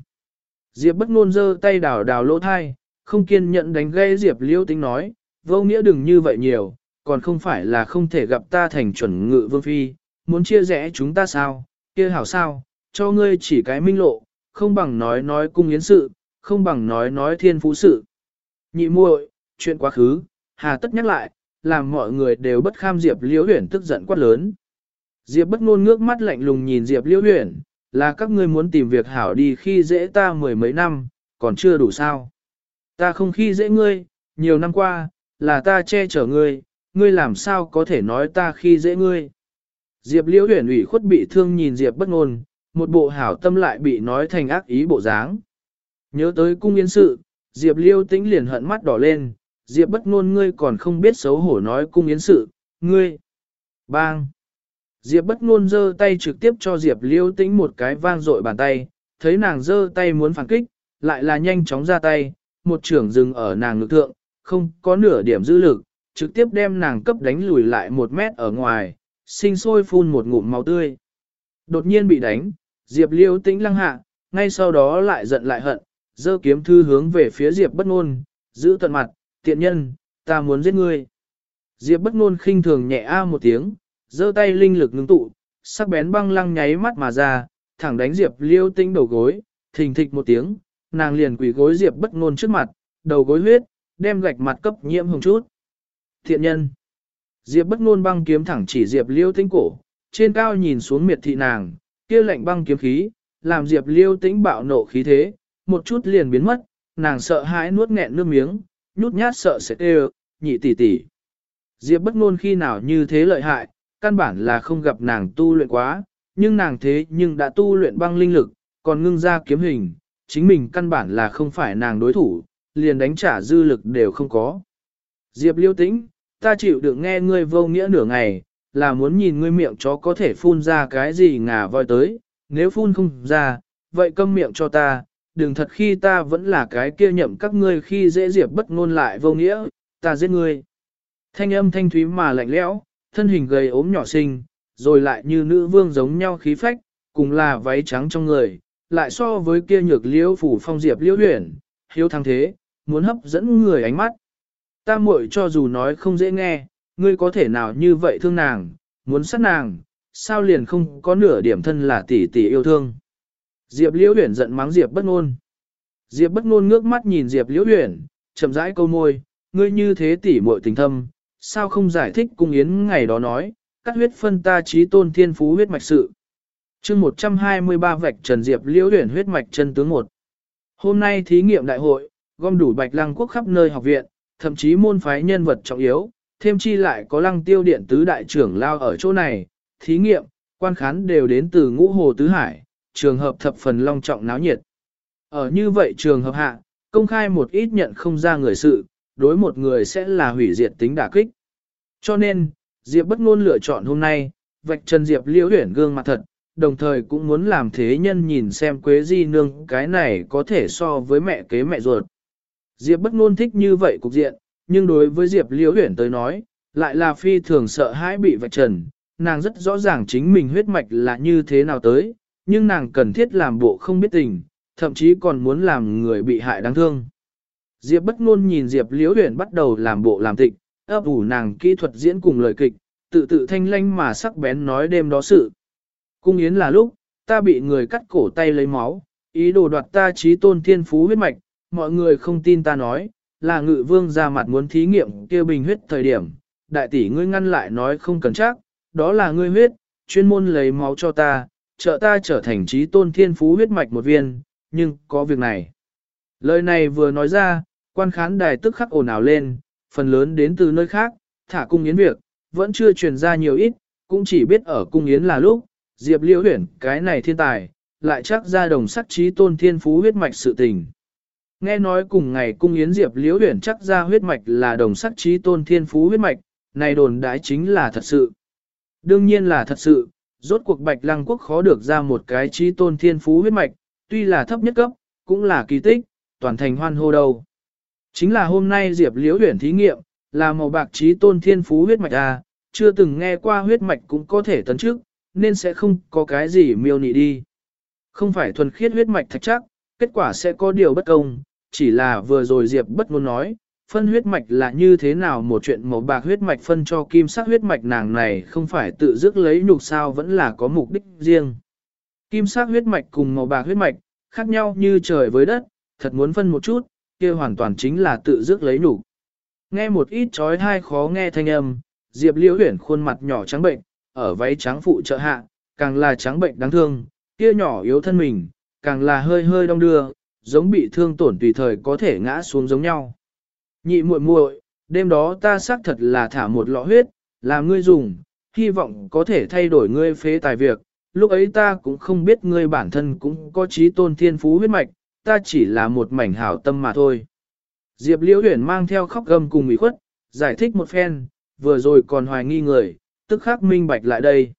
Diệp bất ngôn giơ tay đảo đảo lỗ thai, không kiên nhẫn đánh gây Diệp liễu tính nói, vô nghĩa đừng như vậy nhiều, còn không phải là không thể gặp ta thành chuẩn ngự vương phi, muốn chia rẽ chúng ta sao, kia hảo sao, cho ngươi chỉ cái minh lộ, không bằng nói nói cung yến sự, không bằng nói nói thiên phú sự. Nhị muội, chuyện quá khứ, hà tất nhắc lại, làm mọi người đều bất kham Diệp Liễu Huyền tức giận quát lớn. Diệp bất ngôn ngước mắt lạnh lùng nhìn Diệp Liễu Huyền, là các ngươi muốn tìm việc hảo đi khi dễ ta mười mấy năm, còn chưa đủ sao. Ta không khi dễ ngươi, nhiều năm qua, là ta che chở ngươi, ngươi làm sao có thể nói ta khi dễ ngươi. Diệp liễu huyền ủy khuất bị thương nhìn Diệp bất ngôn, một bộ hảo tâm lại bị nói thành ác ý bộ dáng. Nhớ tới cung yên sự, Diệp Liêu tĩnh liền hận mắt đỏ lên, Diệp bất ngôn ngươi còn không biết xấu hổ nói cung yến sự, ngươi. Bang. Diệp bất ngôn giơ tay trực tiếp cho Diệp Liêu tĩnh một cái vang dội bàn tay, thấy nàng giơ tay muốn phản kích, lại là nhanh chóng ra tay, một trưởng dừng ở nàng ngực thượng, không có nửa điểm dư lực, trực tiếp đem nàng cấp đánh lùi lại một mét ở ngoài, sinh sôi phun một ngụm máu tươi. Đột nhiên bị đánh, Diệp liêu tĩnh lăng hạ, ngay sau đó lại giận lại hận, giơ kiếm thư hướng về phía Diệp bất ngôn, giữ tận mặt, tiện nhân, ta muốn giết ngươi. Diệp bất ngôn khinh thường nhẹ a một tiếng, giơ tay linh lực ngưng tụ, sắc bén băng lăng nháy mắt mà ra, thẳng đánh Diệp liêu tĩnh đầu gối, thình thịch một tiếng, nàng liền quỳ gối Diệp bất ngôn trước mặt, đầu gối huyết, đem gạch mặt cấp nhiễm hồng chút. Thiện nhân. Diệp bất ngôn băng kiếm thẳng chỉ Diệp liêu tĩnh cổ, trên cao nhìn xuống miệt thị nàng, kia lạnh băng kiếm khí, làm Diệp liêu tĩnh bạo nộ khí thế, một chút liền biến mất, nàng sợ hãi nuốt nghẹn nước miếng, nhút nhát sợ sẽ tê nhị tỷ tỷ. Diệp bất ngôn khi nào như thế lợi hại, căn bản là không gặp nàng tu luyện quá, nhưng nàng thế nhưng đã tu luyện băng linh lực, còn ngưng ra kiếm hình, chính mình căn bản là không phải nàng đối thủ, liền đánh trả dư lực đều không có. Diệp liêu tĩnh, ta chịu được nghe ngươi vô nghĩa nửa ngày, là muốn nhìn ngươi miệng chó có thể phun ra cái gì ngả voi tới, nếu phun không ra, vậy câm miệng cho ta, đừng thật khi ta vẫn là cái kia nhậm các ngươi khi dễ diệp bất ngôn lại vô nghĩa, ta giết ngươi. Thanh âm thanh thúy mà lạnh lẽo, thân hình gầy ốm nhỏ xinh, rồi lại như nữ vương giống nhau khí phách, cùng là váy trắng trong người, lại so với kia nhược liễu phủ phong diệp liễu huyền, hiếu thăng thế, muốn hấp dẫn người ánh mắt. Ta muội cho dù nói không dễ nghe, ngươi có thể nào như vậy thương nàng, muốn sát nàng, sao liền không có nửa điểm thân là tỷ tỷ yêu thương. Diệp liễu huyền giận mắng Diệp bất Nôn. Diệp bất Nôn ngước mắt nhìn Diệp liễu huyền, chậm rãi câu môi, ngươi như thế tỷ muội tình thâm, sao không giải thích cung yến ngày đó nói, cắt huyết phân ta trí tôn thiên phú huyết mạch sự. chương 123 vạch trần diệp liễu huyền huyết mạch chân tướng 1. Hôm nay thí nghiệm đại hội, gom đủ bạch lăng quốc khắp nơi học viện, thậm chí môn phái nhân vật trọng yếu, thêm chi lại có lăng tiêu điện tứ đại trưởng lao ở chỗ này, thí nghiệm, quan khán đều đến từ ngũ hồ tứ hải, trường hợp thập phần long trọng náo nhiệt. Ở như vậy trường hợp hạ, công khai một ít nhận không ra người sự, đối một người sẽ là hủy diệt tính đả kích. Cho nên, Diệp bất ngôn lựa chọn hôm nay, vạch trần Diệp liễu huyển gương mặt thật, đồng thời cũng muốn làm thế nhân nhìn xem Quế Di Nương cái này có thể so với mẹ kế mẹ ruột. Diệp bất ngôn thích như vậy cục diện, nhưng đối với Diệp liễu huyển tới nói, lại là phi thường sợ hãi bị vạch trần, nàng rất rõ ràng chính mình huyết mạch là như thế nào tới, nhưng nàng cần thiết làm bộ không biết tình, thậm chí còn muốn làm người bị hại đáng thương. Diệp bất ngôn nhìn Diệp liễu Huyền bắt đầu làm bộ làm tịch, ấp ủ nàng kỹ thuật diễn cùng lời kịch, tự tự thanh lanh mà sắc bén nói đêm đó sự. Cung yến là lúc, ta bị người cắt cổ tay lấy máu, ý đồ đoạt ta trí tôn thiên phú huyết mạch, mọi người không tin ta nói, là ngự vương ra mặt muốn thí nghiệm kia bình huyết thời điểm, đại tỷ ngươi ngăn lại nói không cần chắc, đó là ngươi huyết, chuyên môn lấy máu cho ta, trợ ta trở thành trí tôn thiên phú huyết mạch một viên, nhưng có việc này. Lời này vừa nói ra, quan khán đài tức khắc ồn ào lên, phần lớn đến từ nơi khác, thả cung yến việc, vẫn chưa truyền ra nhiều ít, cũng chỉ biết ở cung yến là lúc, Diệp Liễu Huyển cái này thiên tài, lại chắc ra đồng sắc trí tôn thiên phú huyết mạch sự tình. Nghe nói cùng ngày cung yến Diệp Liễu Huyển chắc ra huyết mạch là đồng sắc trí tôn thiên phú huyết mạch, này đồn đãi chính là thật sự. Đương nhiên là thật sự, rốt cuộc Bạch Lăng Quốc khó được ra một cái trí tôn thiên phú huyết mạch, tuy là thấp nhất cấp, cũng là kỳ tích, toàn thành hoan hô đâu. Chính là hôm nay Diệp Liễu Huyển thí nghiệm, là màu bạc trí tôn thiên phú huyết mạch à, chưa từng nghe qua huyết mạch cũng có thể tấn trước, nên sẽ không có cái gì miêu nị đi. Không phải thuần khiết huyết mạch thạch chắc, kết quả sẽ có điều bất công, chỉ là vừa rồi Diệp bất ngôn nói, phân huyết mạch là như thế nào một chuyện màu bạc huyết mạch phân cho kim sắc huyết mạch nàng này không phải tự dứt lấy nhục sao vẫn là có mục đích riêng. Kim sắc huyết mạch cùng màu bạc huyết mạch, khác nhau như trời với đất, thật muốn phân một chút, kia hoàn toàn chính là tự dứt lấy nhục. Nghe một ít chói tai khó nghe thanh âm, Diệp Liễu Uyển khuôn mặt nhỏ trắng bệnh, ở váy trắng phụ trợ hạ, càng là trắng bệnh đáng thương, kia nhỏ yếu thân mình, càng là hơi hơi đông đưa, giống bị thương tổn tùy thời có thể ngã xuống giống nhau. Nhị muội muội, đêm đó ta xác thật là thả một lọ huyết, làm ngươi dùng, hy vọng có thể thay đổi ngươi phế tài việc, lúc ấy ta cũng không biết ngươi bản thân cũng có trí tôn thiên phú huyết mạch, ta chỉ là một mảnh hảo tâm mà thôi. Diệp Liễu Huyền mang theo khóc gầm cùng ủy khuất, giải thích một phen, vừa rồi còn hoài nghi người, tức khắc minh bạch lại đây.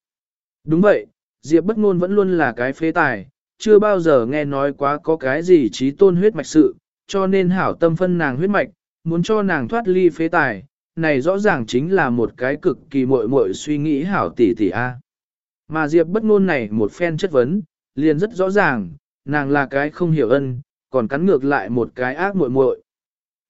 Đúng vậy, Diệp bất ngôn vẫn luôn là cái phế tài, chưa bao giờ nghe nói quá có cái gì trí tôn huyết mạch sự, cho nên hảo tâm phân nàng huyết mạch, muốn cho nàng thoát ly phế tài, này rõ ràng chính là một cái cực kỳ muội muội suy nghĩ hảo tỷ tỷ a. Mà Diệp bất ngôn này một phen chất vấn, liền rất rõ ràng, nàng là cái không hiểu ân, còn cắn ngược lại một cái ác muội muội.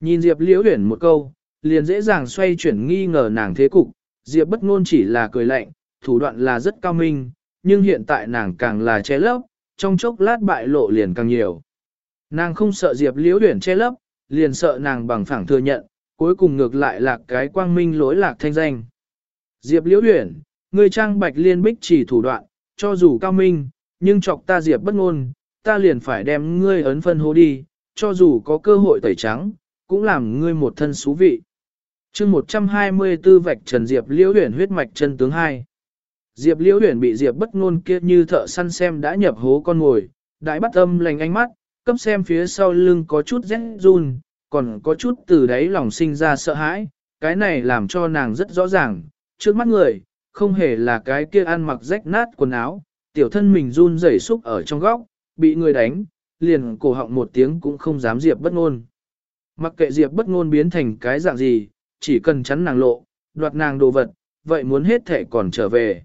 Nhìn Diệp Liễu Uyển một câu, liền dễ dàng xoay chuyển nghi ngờ nàng thế cục, Diệp bất ngôn chỉ là cười lạnh, thủ đoạn là rất cao minh, nhưng hiện tại nàng càng là che lấp, trong chốc lát bại lộ liền càng nhiều. Nàng không sợ Diệp Liễu Uyển che lấp, liền sợ nàng bằng phẳng thừa nhận, cuối cùng ngược lại là cái quang minh lỗi lạc thanh danh. Diệp Liễu Uyển, người trang bạch liên bích chỉ thủ đoạn, cho dù cao minh, nhưng chọc ta Diệp bất ngôn, ta liền phải đem ngươi ấn phân hố đi, cho dù có cơ hội tẩy trắng, cũng làm ngươi một thân xú vị. chương 124 vạch trần Diệp Liễu huyền huyết mạch chân tướng 2. Diệp Liễu huyền bị Diệp bất ngôn kia như thợ săn xem đã nhập hố con ngồi, đại bắt âm lành ánh mắt, cấp xem phía sau lưng có chút rét run, còn có chút từ đáy lòng sinh ra sợ hãi, cái này làm cho nàng rất rõ ràng, trước mắt người, không hề là cái kia ăn mặc rách nát quần áo, tiểu thân mình run rẩy xúc ở trong góc, bị người đánh, liền cổ họng một tiếng cũng không dám Diệp bất ngôn. Mặc kệ Diệp bất ngôn biến thành cái dạng gì, chỉ cần chắn nàng lộ, đoạt nàng đồ vật, vậy muốn hết thể còn trở về.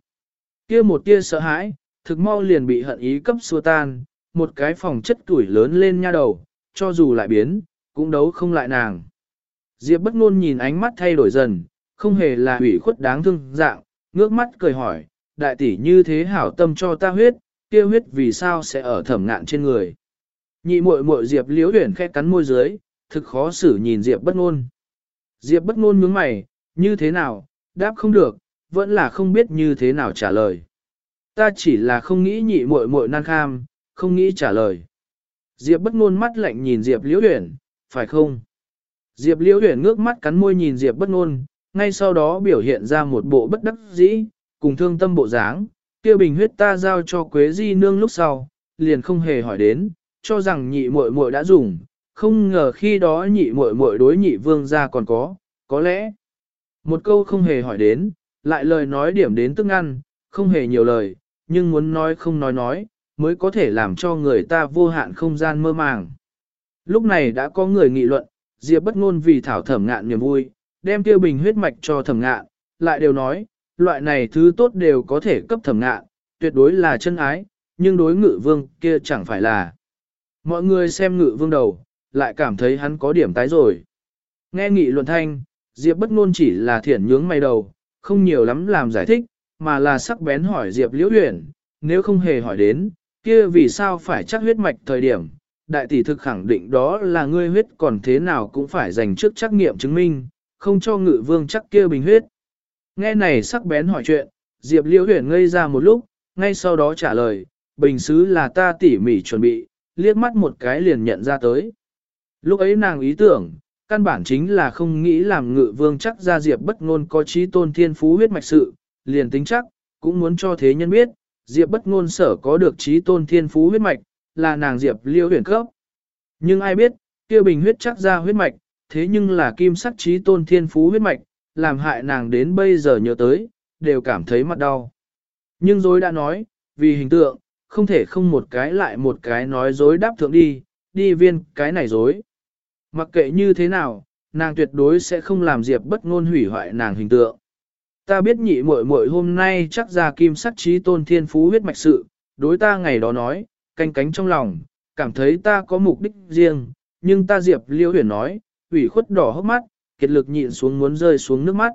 Kia một tia sợ hãi, thực mau liền bị hận ý cấp xua tan, một cái phòng chất tuổi lớn lên nha đầu, cho dù lại biến, cũng đấu không lại nàng. Diệp bất ngôn nhìn ánh mắt thay đổi dần, không hề là ủy khuất đáng thương dạng, ngước mắt cười hỏi, đại tỷ như thế hảo tâm cho ta huyết, kia huyết vì sao sẽ ở thẩm ngạn trên người. Nhị muội muội Diệp liễu huyển khẽ cắn môi dưới, thực khó xử nhìn Diệp bất ngôn. Diệp bất ngôn nhướng mày, như thế nào, đáp không được, vẫn là không biết như thế nào trả lời. Ta chỉ là không nghĩ nhị muội muội nan kham, không nghĩ trả lời. Diệp bất ngôn mắt lạnh nhìn Diệp liễu uyển phải không? Diệp liễu uyển ngước mắt cắn môi nhìn Diệp bất ngôn, ngay sau đó biểu hiện ra một bộ bất đắc dĩ, cùng thương tâm bộ dáng, kia bình huyết ta giao cho Quế Di nương lúc sau, liền không hề hỏi đến, cho rằng nhị muội muội đã dùng, không ngờ khi đó nhị muội muội đối nhị vương gia còn có, có lẽ. Một câu không hề hỏi đến, lại lời nói điểm đến tức ăn, không hề nhiều lời, nhưng muốn nói không nói nói, mới có thể làm cho người ta vô hạn không gian mơ màng. Lúc này đã có người nghị luận, Diệp bất ngôn vì thảo thẩm ngạn niềm vui, đem tiêu bình huyết mạch cho thẩm ngạn, lại đều nói, loại này thứ tốt đều có thể cấp thẩm ngạn, tuyệt đối là chân ái, nhưng đối ngự vương kia chẳng phải là. Mọi người xem ngự vương đầu, lại cảm thấy hắn có điểm tái rồi. Nghe nghị luận thanh, Diệp bất ngôn chỉ là thiển nhướng mày đầu, không nhiều lắm làm giải thích, mà là sắc bén hỏi Diệp liễu huyền, nếu không hề hỏi đến, kia vì sao phải chắc huyết mạch thời điểm, đại tỷ thực khẳng định đó là ngươi huyết còn thế nào cũng phải dành trước trắc nghiệm chứng minh, không cho ngự vương chắc kia bình huyết. Nghe này sắc bén hỏi chuyện, Diệp liễu huyền ngây ra một lúc, ngay sau đó trả lời, bình xứ là ta tỉ mỉ chuẩn bị, liếc mắt một cái liền nhận ra tới. Lúc ấy nàng ý tưởng, căn bản chính là không nghĩ làm ngự vương chắc ra Diệp bất ngôn có trí tôn thiên phú huyết mạch sự, liền tính chắc, cũng muốn cho thế nhân biết, Diệp bất ngôn sở có được trí tôn thiên phú huyết mạch, là nàng Diệp liêu huyền cấp. Nhưng ai biết, kia bình huyết chắc ra huyết mạch, thế nhưng là kim sắc trí tôn thiên phú huyết mạch, làm hại nàng đến bây giờ nhớ tới, đều cảm thấy mặt đau. Nhưng dối đã nói, vì hình tượng, không thể không một cái lại một cái nói dối đáp thượng đi, đi viên cái này dối. Mặc kệ như thế nào, nàng tuyệt đối sẽ không làm Diệp bất ngôn hủy hoại nàng hình tượng. Ta biết nhị muội muội hôm nay chắc ra kim sắc trí tôn thiên phú huyết mạch sự, đối ta ngày đó nói, canh cánh trong lòng, cảm thấy ta có mục đích riêng, nhưng ta Diệp Liêu huyền nói, ủy khuất đỏ hốc mắt, kiệt lực nhịn xuống muốn rơi xuống nước mắt.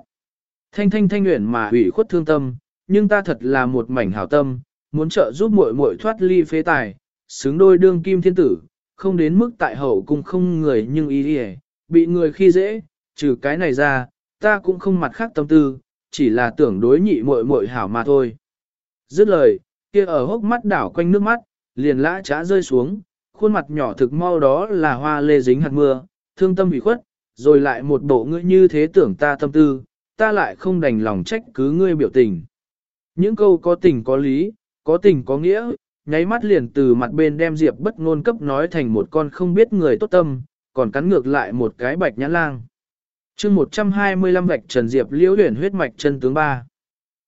Thanh thanh thanh huyền mà ủy khuất thương tâm, nhưng ta thật là một mảnh hảo tâm, muốn trợ giúp muội muội thoát ly phế tài, xứng đôi đương kim thiên tử, không đến mức tại hậu cung không người nhưng ý đi bị người khi dễ, trừ cái này ra, ta cũng không mặt khác tâm tư, chỉ là tưởng đối nhị muội muội hảo mà thôi. Dứt lời, kia ở hốc mắt đảo quanh nước mắt, liền lã trá rơi xuống, khuôn mặt nhỏ thực mau đó là hoa lê dính hạt mưa, thương tâm bị khuất, rồi lại một bộ ngươi như thế tưởng ta tâm tư, ta lại không đành lòng trách cứ ngươi biểu tình. Những câu có tình có lý, có tình có nghĩa, nháy mắt liền từ mặt bên đem Diệp bất ngôn cấp nói thành một con không biết người tốt tâm, còn cắn ngược lại một cái bạch nhãn lang. chương 125 vạch trần Diệp liễu huyền huyết mạch chân tướng ba.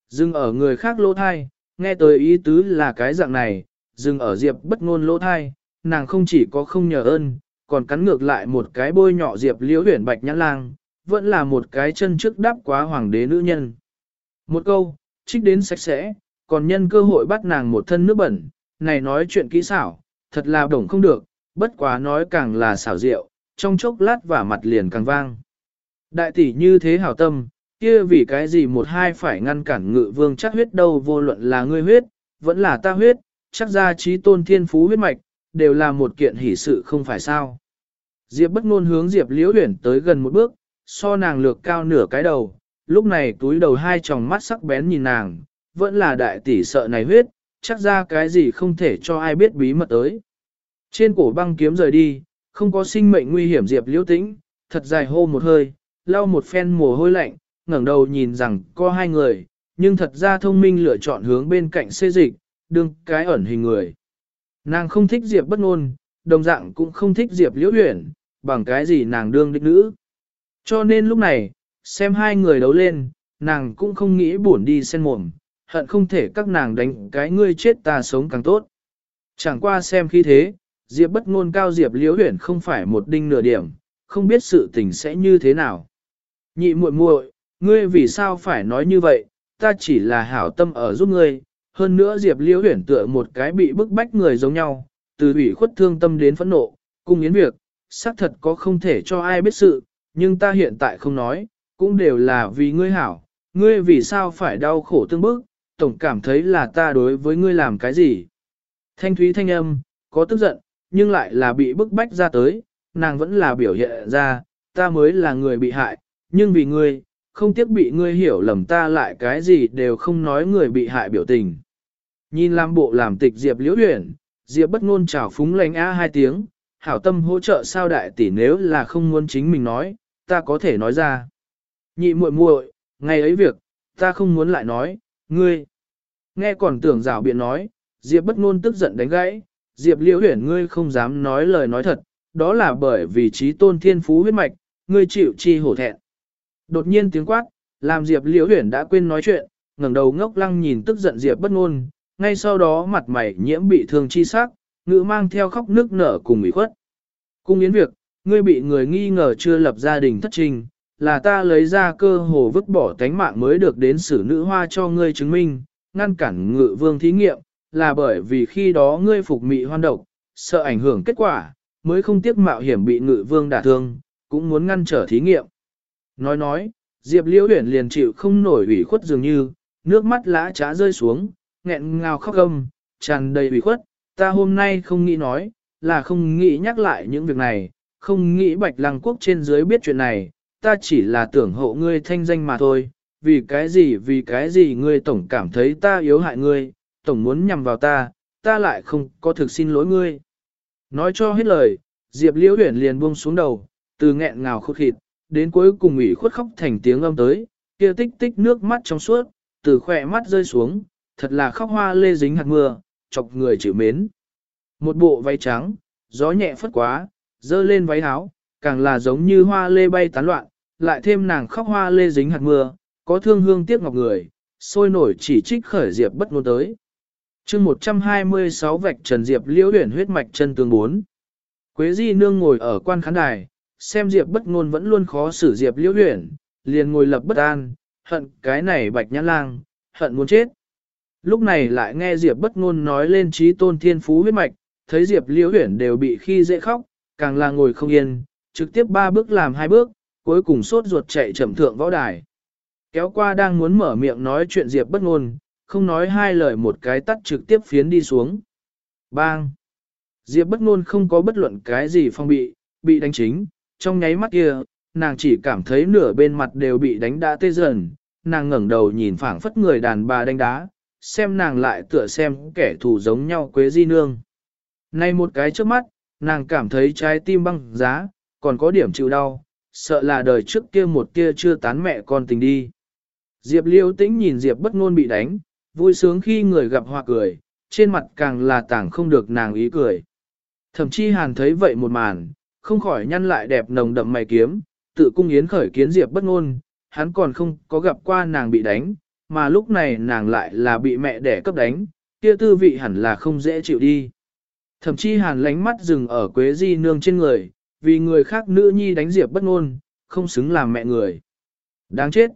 Dừng ở người khác lỗ thai, nghe tới ý tứ là cái dạng này, dừng ở Diệp bất ngôn lỗ thai, nàng không chỉ có không nhờ ơn, còn cắn ngược lại một cái bôi nhỏ Diệp liễu huyền bạch nhãn lang, vẫn là một cái chân trước đáp quá hoàng đế nữ nhân. Một câu, trích đến sạch sẽ, còn nhân cơ hội bắt nàng một thân nước bẩn, này nói chuyện kỹ xảo, thật là đồng không được, bất quá nói càng là xảo diệu, trong chốc lát và mặt liền càng vang. Đại tỷ như thế hảo tâm, kia vì cái gì một hai phải ngăn cản ngự vương chắc huyết đâu vô luận là ngươi huyết, vẫn là ta huyết, chắc ra trí tôn thiên phú huyết mạch, đều là một kiện hỷ sự không phải sao. Diệp bất ngôn hướng Diệp liễu huyển tới gần một bước, so nàng lược cao nửa cái đầu, lúc này túi đầu hai tròng mắt sắc bén nhìn nàng, vẫn là đại tỷ sợ này huyết, chắc ra cái gì không thể cho ai biết bí mật tới. Trên cổ băng kiếm rời đi, không có sinh mệnh nguy hiểm Diệp Liễu Tĩnh, thật dài hô một hơi, lau một phen mồ hôi lạnh, ngẩng đầu nhìn rằng có hai người, nhưng thật ra thông minh lựa chọn hướng bên cạnh xê dịch, đương cái ẩn hình người. Nàng không thích Diệp bất ngôn, đồng dạng cũng không thích Diệp Liễu Huyền, bằng cái gì nàng đương đích nữ. Cho nên lúc này, xem hai người đấu lên, nàng cũng không nghĩ buồn đi sen mồm, hận không thể các nàng đánh cái ngươi chết ta sống càng tốt. Chẳng qua xem khi thế, Diệp bất ngôn cao Diệp Liễu Huyền không phải một đinh nửa điểm, không biết sự tình sẽ như thế nào. Nhị muội muội, ngươi vì sao phải nói như vậy, ta chỉ là hảo tâm ở giúp ngươi, hơn nữa Diệp Liễu Huyền tựa một cái bị bức bách người giống nhau, từ ủy khuất thương tâm đến phẫn nộ, cung yến việc, xác thật có không thể cho ai biết sự, nhưng ta hiện tại không nói, cũng đều là vì ngươi hảo, ngươi vì sao phải đau khổ tương bức, tổng cảm thấy là ta đối với ngươi làm cái gì. Thanh thúy thanh âm, có tức giận, nhưng lại là bị bức bách ra tới, nàng vẫn là biểu hiện ra, ta mới là người bị hại, nhưng vì ngươi, không tiếc bị ngươi hiểu lầm ta lại cái gì đều không nói người bị hại biểu tình. Nhìn làm bộ làm tịch Diệp liễu huyền, Diệp bất ngôn chào phúng lành a hai tiếng, hảo tâm hỗ trợ sao đại tỷ nếu là không muốn chính mình nói, ta có thể nói ra. Nhị muội muội, ngày ấy việc, ta không muốn lại nói, ngươi. Nghe còn tưởng rào biện nói, Diệp bất ngôn tức giận đánh gãy, Diệp liễu huyền ngươi không dám nói lời nói thật, đó là bởi vì trí tôn thiên phú huyết mạch, ngươi chịu chi hổ thẹn. Đột nhiên tiếng quát, làm Diệp liễu huyền đã quên nói chuyện, ngẩng đầu ngốc lăng nhìn tức giận Diệp bất ngôn, ngay sau đó mặt mày nhiễm bị thương chi sắc, ngữ mang theo khóc nước nở cùng ủy khuất. Cung yến việc, ngươi bị người nghi ngờ chưa lập gia đình thất trình, là ta lấy ra cơ hồ vứt bỏ tánh mạng mới được đến xử nữ hoa cho ngươi chứng minh, ngăn cản ngự vương thí nghiệm, là bởi vì khi đó ngươi phục mị hoan độc, sợ ảnh hưởng kết quả, mới không tiếc mạo hiểm bị ngự vương đả thương, cũng muốn ngăn trở thí nghiệm. Nói nói, Diệp Liễu Huyền liền chịu không nổi ủy khuất dường như, nước mắt lã trá rơi xuống, nghẹn ngào khóc gầm, tràn đầy ủy khuất, ta hôm nay không nghĩ nói, là không nghĩ nhắc lại những việc này, không nghĩ bạch lăng quốc trên dưới biết chuyện này, ta chỉ là tưởng hộ ngươi thanh danh mà thôi, vì cái gì vì cái gì ngươi tổng cảm thấy ta yếu hại ngươi, tổng muốn nhằm vào ta, ta lại không có thực xin lỗi ngươi. Nói cho hết lời, Diệp Liễu Huyền liền buông xuống đầu, từ nghẹn ngào khụt khịt, đến cuối cùng ủy khuất khóc thành tiếng âm tới, kia tích tích nước mắt trong suốt, từ khỏe mắt rơi xuống, thật là khóc hoa lê dính hạt mưa, chọc người chịu mến. Một bộ váy trắng, gió nhẹ phất quá, dơ lên váy áo, càng là giống như hoa lê bay tán loạn, lại thêm nàng khóc hoa lê dính hạt mưa, có thương hương tiếc ngọc người, sôi nổi chỉ trích khởi diệp bất ngôn tới. chương 126 vạch trần diệp liễu uyển huyết mạch chân tương 4. Quế di nương ngồi ở quan khán đài, xem diệp bất ngôn vẫn luôn khó xử diệp liễu uyển liền ngồi lập bất an, hận cái này bạch nhã lang, hận muốn chết. Lúc này lại nghe Diệp bất ngôn nói lên trí tôn thiên phú huyết mạch, thấy Diệp liễu uyển đều bị khi dễ khóc, càng là ngồi không yên, trực tiếp ba bước làm hai bước, cuối cùng sốt ruột chạy chậm thượng võ đài. Kéo qua đang muốn mở miệng nói chuyện Diệp bất ngôn, không nói hai lời một cái tắt trực tiếp phiến đi xuống. Bang! Diệp bất ngôn không có bất luận cái gì phong bị, bị đánh chính, trong nháy mắt kia, nàng chỉ cảm thấy nửa bên mặt đều bị đánh đã tê dần, nàng ngẩng đầu nhìn phảng phất người đàn bà đánh đá, xem nàng lại tựa xem kẻ thù giống nhau quế di nương. Nay một cái trước mắt, nàng cảm thấy trái tim băng giá, còn có điểm chịu đau, sợ là đời trước kia một kia chưa tán mẹ con tình đi. Diệp liêu tĩnh nhìn Diệp bất ngôn bị đánh, vui sướng khi người gặp hoa cười, trên mặt càng là tảng không được nàng ý cười. Thậm chí hàn thấy vậy một màn, không khỏi nhăn lại đẹp nồng đậm mày kiếm, tự cung yến khởi kiến Diệp bất ngôn, hắn còn không có gặp qua nàng bị đánh, mà lúc này nàng lại là bị mẹ đẻ cấp đánh, kia tư vị hẳn là không dễ chịu đi. Thậm chí hàn lánh mắt dừng ở quế di nương trên người, vì người khác nữ nhi đánh Diệp bất ngôn, không xứng làm mẹ người. Đáng chết.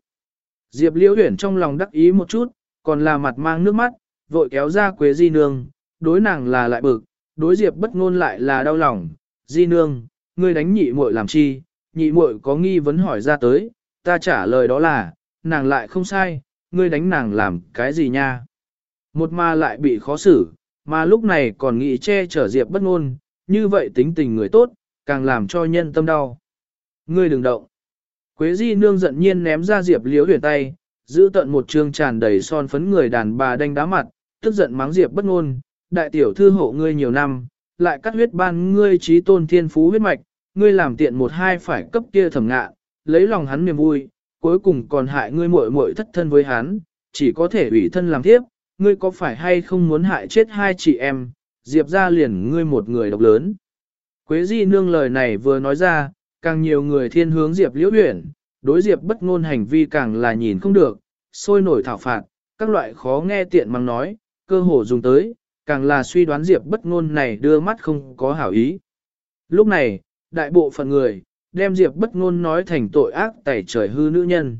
Diệp liễu huyền trong lòng đắc ý một chút, còn là mặt mang nước mắt, vội kéo ra quế di nương, đối nàng là lại bực, đối Diệp bất ngôn lại là đau lòng. Di nương, ngươi đánh nhị muội làm chi, nhị muội có nghi vấn hỏi ra tới, ta trả lời đó là, nàng lại không sai, ngươi đánh nàng làm cái gì nha? Một ma lại bị khó xử, mà lúc này còn nghĩ che chở Diệp bất ngôn, như vậy tính tình người tốt, càng làm cho nhân tâm đau. Ngươi đừng động. Quế Di nương giận nhiên ném ra Diệp Liễu Huyền tay, giữ tận một trương tràn đầy son phấn người đàn bà đánh đá mặt, tức giận mắng Diệp bất ngôn, đại tiểu thư hộ ngươi nhiều năm, lại cắt huyết ban ngươi trí tôn thiên phú huyết mạch, ngươi làm tiện một hai phải cấp kia thẩm ngạ, lấy lòng hắn niềm vui, cuối cùng còn hại ngươi muội muội thất thân với hắn, chỉ có thể ủy thân làm thiếp ngươi có phải hay không muốn hại chết hai chị em, Diệp ra liền ngươi một người độc lớn. Quế Di nương lời này vừa nói ra, càng nhiều người thiên hướng Diệp liễu uyển đối Diệp bất ngôn hành vi càng là nhìn không được, sôi nổi thảo phạt, các loại khó nghe tiện mắng nói, cơ hồ dùng tới, càng là suy đoán Diệp bất ngôn này đưa mắt không có hảo ý. Lúc này, đại bộ phận người, đem Diệp bất ngôn nói thành tội ác tẩy trời hư nữ nhân.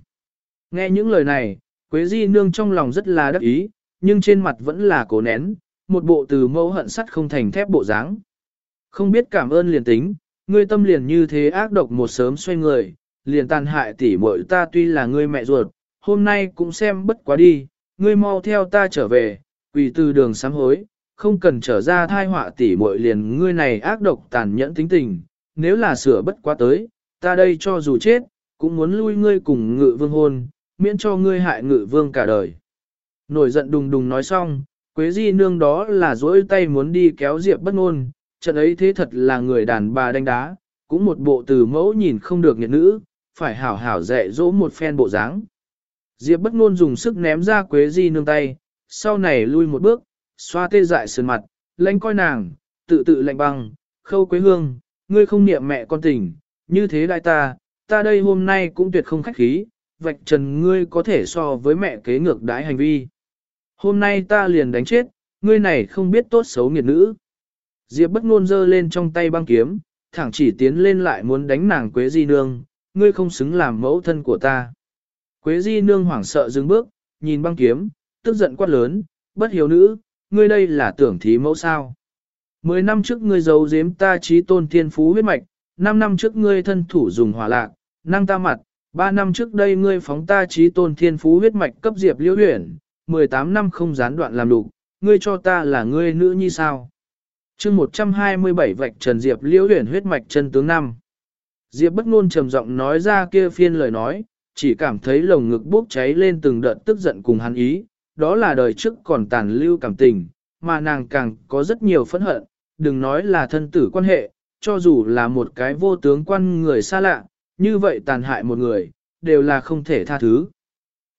Nghe những lời này, Quế Di Nương trong lòng rất là đắc ý, nhưng trên mặt vẫn là cố nén, một bộ từ mâu hận sắt không thành thép bộ dáng. Không biết cảm ơn liền tính, ngươi tâm liền như thế ác độc một sớm xoay người, liền tàn hại tỉ muội ta tuy là ngươi mẹ ruột, hôm nay cũng xem bất quá đi, ngươi mau theo ta trở về, quỳ từ đường sám hối, không cần trở ra thai họa tỉ muội liền ngươi này ác độc tàn nhẫn tính tình, nếu là sửa bất quá tới, ta đây cho dù chết, cũng muốn lui ngươi cùng ngự vương hôn, miễn cho ngươi hại ngự vương cả đời. Nổi giận đùng đùng nói xong, Quế Di nương đó là dỗi tay muốn đi kéo Diệp bất ngôn, trận ấy thế thật là người đàn bà đánh đá, cũng một bộ từ mẫu nhìn không được nghiệt nữ, phải hảo hảo dạy dỗ một phen bộ dáng. Diệp bất ngôn dùng sức ném ra Quế Di nương tay, sau này lui một bước, xoa tê dại sườn mặt, lãnh coi nàng, tự tự lạnh băng, khâu Quế Hương, ngươi không niệm mẹ con tình, như thế đại ta, ta đây hôm nay cũng tuyệt không khách khí, vạch trần ngươi có thể so với mẹ kế ngược đái hành vi. Hôm nay ta liền đánh chết, ngươi này không biết tốt xấu nghiệt nữ. Diệp bất ngôn giơ lên trong tay băng kiếm, thẳng chỉ tiến lên lại muốn đánh nàng Quế Di Nương, ngươi không xứng làm mẫu thân của ta. Quế Di Nương hoảng sợ dừng bước, nhìn băng kiếm, tức giận quát lớn, bất hiếu nữ, ngươi đây là tưởng thí mẫu sao. Mười năm trước ngươi giấu giếm ta trí tôn thiên phú huyết mạch, năm năm trước ngươi thân thủ dùng hỏa lạc, năng ta mặt, ba năm trước đây ngươi phóng ta trí tôn thiên phú huyết mạch cấp diệp liễu huyển, 18 năm không gián đoạn làm lục, ngươi cho ta là ngươi nữ như sao chương 127 vạch trần diệp liễu huyển huyết mạch chân tướng năm. Diệp bất ngôn trầm giọng nói ra kia phiên lời nói, chỉ cảm thấy lồng ngực bốc cháy lên từng đợt tức giận cùng hắn ý, đó là đời trước còn tàn lưu cảm tình, mà nàng càng có rất nhiều phẫn hận, đừng nói là thân tử quan hệ, cho dù là một cái vô tướng quan người xa lạ, như vậy tàn hại một người, đều là không thể tha thứ.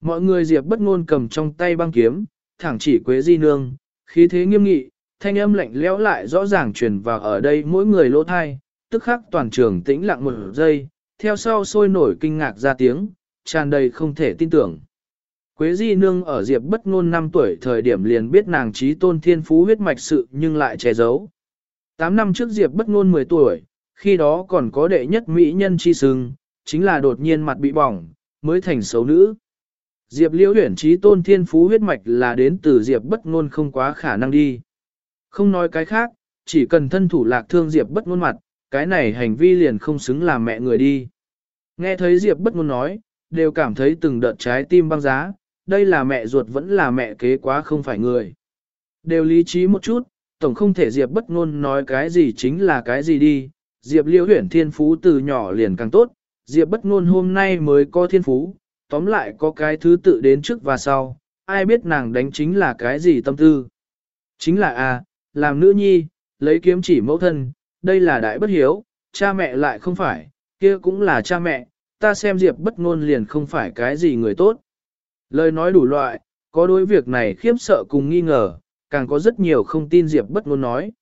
Mọi người diệp bất ngôn cầm trong tay băng kiếm, thẳng chỉ Quế Di Nương, khí thế nghiêm nghị, thanh âm lạnh lẽo lại rõ ràng truyền vào ở đây mỗi người lỗ thai, tức khắc toàn trường tĩnh lặng một giây, theo sau sôi nổi kinh ngạc ra tiếng, tràn đầy không thể tin tưởng. Quế Di Nương ở Diệp bất ngôn 5 tuổi thời điểm liền biết nàng trí tôn thiên phú huyết mạch sự nhưng lại che giấu. 8 năm trước Diệp bất ngôn 10 tuổi, khi đó còn có đệ nhất mỹ nhân chi sừng, chính là đột nhiên mặt bị bỏng, mới thành xấu nữ. Diệp liễu huyển trí tôn thiên phú huyết mạch là đến từ Diệp bất ngôn không quá khả năng đi. Không nói cái khác, chỉ cần thân thủ lạc thương Diệp bất ngôn mặt, cái này hành vi liền không xứng làm mẹ người đi. Nghe thấy Diệp bất ngôn nói, đều cảm thấy từng đợt trái tim băng giá, đây là mẹ ruột vẫn là mẹ kế quá không phải người. Đều lý trí một chút, tổng không thể Diệp bất ngôn nói cái gì chính là cái gì đi, Diệp liễu huyển thiên phú từ nhỏ liền càng tốt, Diệp bất ngôn hôm nay mới có thiên phú, tóm lại có cái thứ tự đến trước và sau, ai biết nàng đánh chính là cái gì tâm tư. Chính là a, làm nữ nhi, lấy kiếm chỉ mẫu thân, đây là đại bất hiếu, cha mẹ lại không phải, kia cũng là cha mẹ, ta xem Diệp bất ngôn liền không phải cái gì người tốt. Lời nói đủ loại, có đối việc này khiếp sợ cùng nghi ngờ, càng có rất nhiều không tin Diệp bất ngôn nói.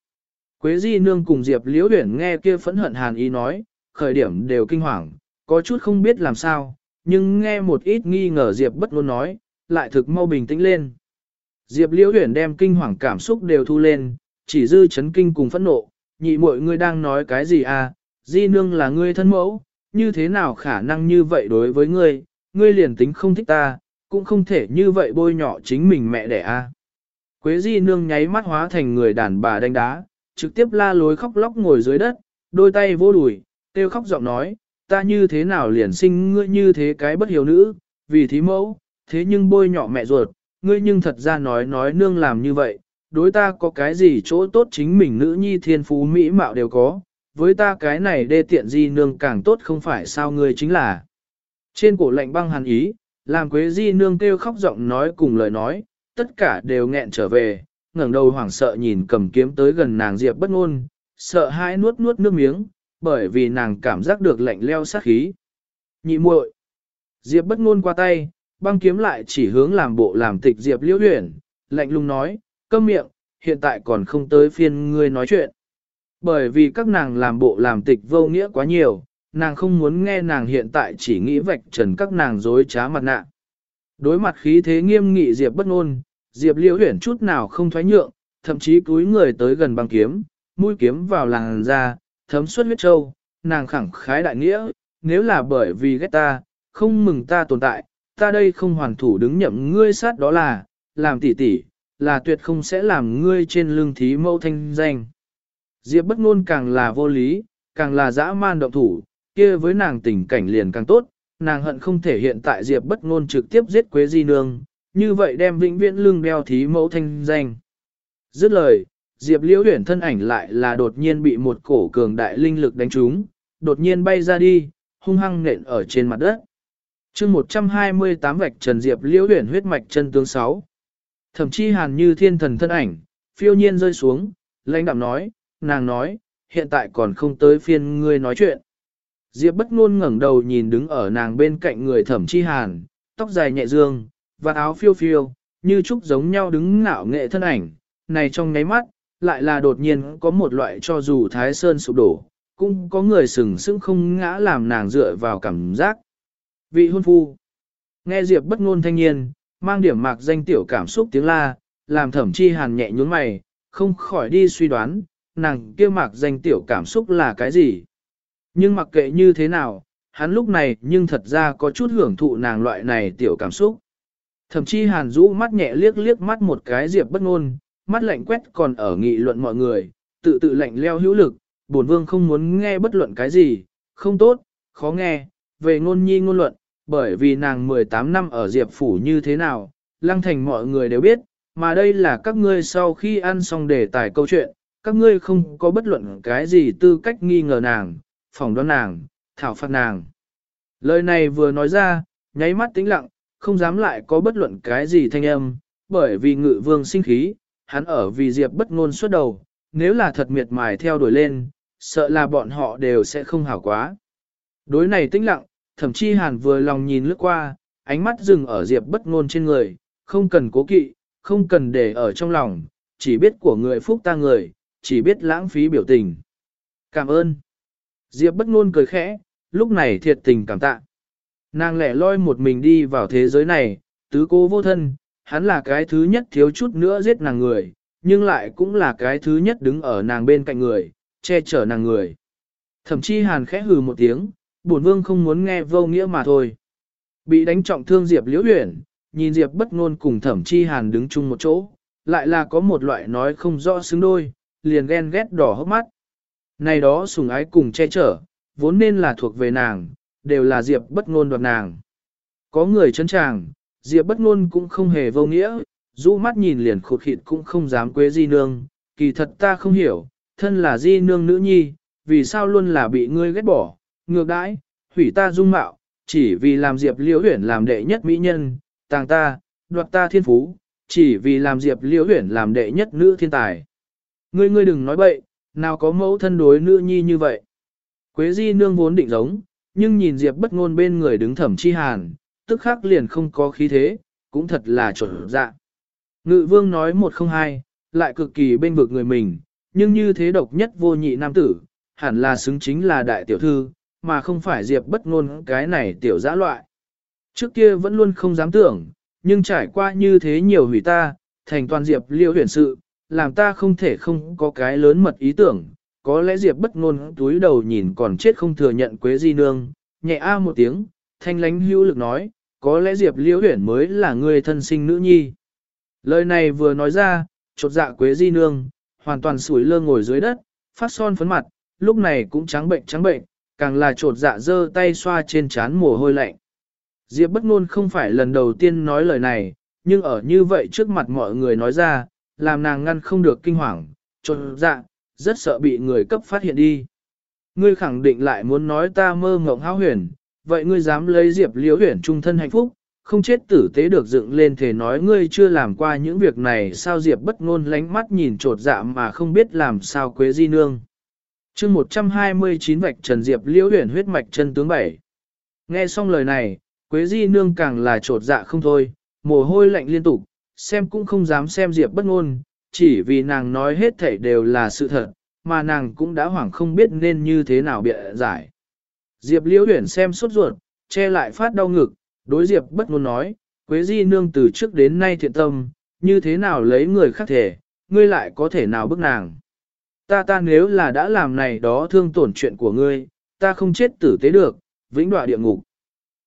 Quế Di Nương cùng Diệp Liễu Uyển nghe kia phẫn hận hàn ý nói, khởi điểm đều kinh hoàng, có chút không biết làm sao, nhưng nghe một ít nghi ngờ Diệp bất ngôn nói, lại thực mau bình tĩnh lên. Diệp Liễu Huyền đem kinh hoàng cảm xúc đều thu lên, chỉ dư chấn kinh cùng phẫn nộ, nhị muội ngươi đang nói cái gì à, Di Nương là ngươi thân mẫu, như thế nào khả năng như vậy đối với ngươi, ngươi liền tính không thích ta, cũng không thể như vậy bôi nhọ chính mình mẹ đẻ a. À. Quế Di Nương nháy mắt hóa thành người đàn bà đánh đá, trực tiếp la lối khóc lóc ngồi dưới đất, đôi tay vô đùi, kêu khóc giọng nói, ta như thế nào liền sinh ngươi như thế cái bất hiểu nữ, vì thí mẫu, thế nhưng bôi nhọ mẹ ruột, ngươi nhưng thật ra nói nói nương làm như vậy, đối ta có cái gì chỗ tốt chính mình nữ nhi thiên phú mỹ mạo đều có, với ta cái này đê tiện di nương càng tốt không phải sao ngươi chính là. Trên cổ lạnh băng hàn ý, làm quế di nương kêu khóc giọng nói cùng lời nói, tất cả đều nghẹn trở về, ngẩng đầu hoảng sợ nhìn cầm kiếm tới gần nàng Diệp bất ngôn, sợ hãi nuốt nuốt nước miếng, bởi vì nàng cảm giác được lạnh leo sát khí. Nhị muội. Diệp bất ngôn qua tay, băng kiếm lại chỉ hướng làm bộ làm tịch Diệp Liễu Huyền, lạnh lùng nói, câm miệng, hiện tại còn không tới phiên ngươi nói chuyện. Bởi vì các nàng làm bộ làm tịch vô nghĩa quá nhiều, nàng không muốn nghe nàng hiện tại chỉ nghĩ vạch trần các nàng dối trá mặt nạ. Đối mặt khí thế nghiêm nghị Diệp bất ngôn, Diệp Liễu Huyền chút nào không thoái nhượng, thậm chí cúi người tới gần băng kiếm, mũi kiếm vào làn da, thấm suốt huyết châu, nàng khẳng khái đại nghĩa, nếu là bởi vì ghét ta, không mừng ta tồn tại, ta đây không hoàn thủ đứng nhậm ngươi sát đó là, làm tỷ tỷ, là tuyệt không sẽ làm ngươi trên lưng thí mâu thanh danh. Diệp bất ngôn càng là vô lý, càng là dã man động thủ, kia với nàng tình cảnh liền càng tốt, nàng hận không thể hiện tại Diệp bất ngôn trực tiếp giết Quế Di Nương, như vậy đem vĩnh viễn lương đeo thí mẫu thanh danh. Dứt lời, Diệp Liễu Huyền thân ảnh lại là đột nhiên bị một cổ cường đại linh lực đánh trúng, đột nhiên bay ra đi, hung hăng nện ở trên mặt đất chương 128 vạch trần Diệp Liễu Huyền huyết mạch chân tướng 6. Thậm chí hàn như thiên thần thân ảnh, phiêu nhiên rơi xuống, lãnh đạm nói, nàng nói, hiện tại còn không tới phiên ngươi nói chuyện. Diệp bất ngôn ngẩng đầu nhìn đứng ở nàng bên cạnh người thẩm chi hàn, tóc dài nhẹ dương, và áo phiêu phiêu, như trúc giống nhau đứng ngạo nghệ thân ảnh, này trong nháy mắt, lại là đột nhiên có một loại cho dù thái sơn sụp đổ, cũng có người sừng sững không ngã làm nàng dựa vào cảm giác. Vị hôn phu, nghe Diệp bất ngôn thanh niên, mang điểm mạc danh tiểu cảm xúc tiếng la, làm thẩm chi hàn nhẹ nhún mày, không khỏi đi suy đoán, nàng kia mạc danh tiểu cảm xúc là cái gì. Nhưng mặc kệ như thế nào, hắn lúc này nhưng thật ra có chút hưởng thụ nàng loại này tiểu cảm xúc. Thậm chi hàn rũ mắt nhẹ liếc liếc mắt một cái diệp bất ngôn, mắt lạnh quét còn ở nghị luận mọi người, tự tự lạnh leo hữu lực, bổn vương không muốn nghe bất luận cái gì, không tốt, khó nghe, về ngôn nhi ngôn luận, bởi vì nàng 18 năm ở diệp phủ như thế nào, lăng thành mọi người đều biết, mà đây là các ngươi sau khi ăn xong đề tài câu chuyện, các ngươi không có bất luận cái gì tư cách nghi ngờ nàng, phỏng đoán nàng, thảo phạt nàng. Lời này vừa nói ra, nháy mắt tĩnh lặng, không dám lại có bất luận cái gì thanh âm, bởi vì ngự vương sinh khí, hắn ở vì Diệp bất ngôn suốt đầu, nếu là thật miệt mài theo đuổi lên, sợ là bọn họ đều sẽ không hảo quá. Đối này tĩnh lặng, thậm chí hàn vừa lòng nhìn lướt qua, ánh mắt dừng ở Diệp bất ngôn trên người, không cần cố kỵ, không cần để ở trong lòng, chỉ biết của người phúc ta người, chỉ biết lãng phí biểu tình. Cảm ơn. Diệp bất ngôn cười khẽ, lúc này thiệt tình cảm tạ. Nàng lẻ loi một mình đi vào thế giới này, tứ cô vô thân, hắn là cái thứ nhất thiếu chút nữa giết nàng người, nhưng lại cũng là cái thứ nhất đứng ở nàng bên cạnh người, che chở nàng người. Thậm chí hàn khẽ hừ một tiếng, bổn vương không muốn nghe vô nghĩa mà thôi. Bị đánh trọng thương Diệp liễu Uyển, nhìn Diệp bất ngôn cùng thẩm chi hàn đứng chung một chỗ, lại là có một loại nói không rõ xứng đôi, liền ghen ghét đỏ hốc mắt. Này đó sùng ái cùng che chở, vốn nên là thuộc về nàng, đều là Diệp bất ngôn đoạt nàng. Có người chấn chàng, Diệp bất ngôn cũng không hề vô nghĩa, rũ mắt nhìn liền khụt khịt cũng không dám quế di nương, kỳ thật ta không hiểu, thân là di nương nữ nhi, vì sao luôn là bị ngươi ghét bỏ, ngược đãi, hủy ta dung mạo, chỉ vì làm Diệp liễu Uyển làm đệ nhất mỹ nhân, tàng ta, đoạt ta thiên phú, chỉ vì làm Diệp liễu Uyển làm đệ nhất nữ thiên tài. Ngươi ngươi đừng nói bậy, nào có mẫu thân đối nữ nhi như vậy. Quế di nương vốn định giống, nhưng nhìn Diệp bất ngôn bên người đứng thẩm chi hàn, tức khắc liền không có khí thế, cũng thật là chuẩn dạ. Ngự vương nói một không hai, lại cực kỳ bên vực người mình, nhưng như thế độc nhất vô nhị nam tử, hẳn là xứng chính là đại tiểu thư, mà không phải Diệp bất ngôn cái này tiểu dã loại. Trước kia vẫn luôn không dám tưởng, nhưng trải qua như thế nhiều hủy ta, thành toàn Diệp liêu huyền sự, làm ta không thể không có cái lớn mật ý tưởng, có lẽ Diệp bất ngôn túi đầu nhìn còn chết không thừa nhận Quế Di Nương, nhẹ a một tiếng, thanh lánh hữu lực nói, có lẽ Diệp Liễu Huyển mới là người thân sinh nữ nhi. Lời này vừa nói ra, chột dạ Quế Di Nương, hoàn toàn sủi lơ ngồi dưới đất, phát son phấn mặt, lúc này cũng trắng bệnh trắng bệnh, càng là trột dạ dơ tay xoa trên trán mồ hôi lạnh. Diệp bất ngôn không phải lần đầu tiên nói lời này, nhưng ở như vậy trước mặt mọi người nói ra, làm nàng ngăn không được kinh hoàng, trột dạ, rất sợ bị người cấp phát hiện đi. Ngươi khẳng định lại muốn nói ta mơ ngộng háo huyền, vậy ngươi dám lấy Diệp Liễu huyền trung thân hạnh phúc, không chết tử tế được dựng lên thể nói ngươi chưa làm qua những việc này sao Diệp bất ngôn lánh mắt nhìn trột dạ mà không biết làm sao Quế Di Nương chương 129 vạch Trần Diệp liễu huyền huyết mạch chân tướng bảy. Nghe xong lời này, Quế Di Nương càng là trột dạ không thôi, mồ hôi lạnh liên tục, xem cũng không dám xem Diệp bất ngôn, chỉ vì nàng nói hết thảy đều là sự thật, mà nàng cũng đã hoảng không biết nên như thế nào bịa giải. Diệp liễu huyền xem sốt ruột, che lại phát đau ngực, đối Diệp bất ngôn nói, Quế Di Nương từ trước đến nay thiện tâm, như thế nào lấy người khác thể, ngươi lại có thể nào bức nàng. Ta ta nếu là đã làm này đó thương tổn chuyện của ngươi, ta không chết tử tế được, vĩnh đọa địa ngục.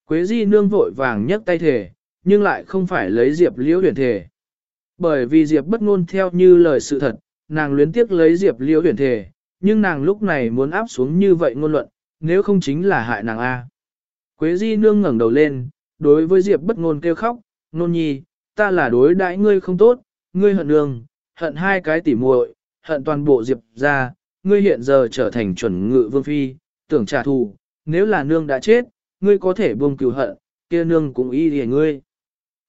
Quế Di Nương vội vàng nhấc tay thể, nhưng lại không phải lấy Diệp liễu huyền thể. Bởi vì Diệp bất ngôn theo như lời sự thật, nàng luyến tiếc lấy Diệp liễu huyền thể, nhưng nàng lúc này muốn áp xuống như vậy ngôn luận, nếu không chính là hại nàng A. Quế Di Nương ngẩng đầu lên, đối với Diệp bất ngôn kêu khóc, nôn nhi, ta là đối đãi ngươi không tốt, ngươi hận nương, hận hai cái tỉ muội, hận toàn bộ Diệp gia, ngươi hiện giờ trở thành chuẩn ngự vương phi, tưởng trả thù, nếu là nương đã chết, ngươi có thể buông cửu hận, kia nương cũng y để ngươi.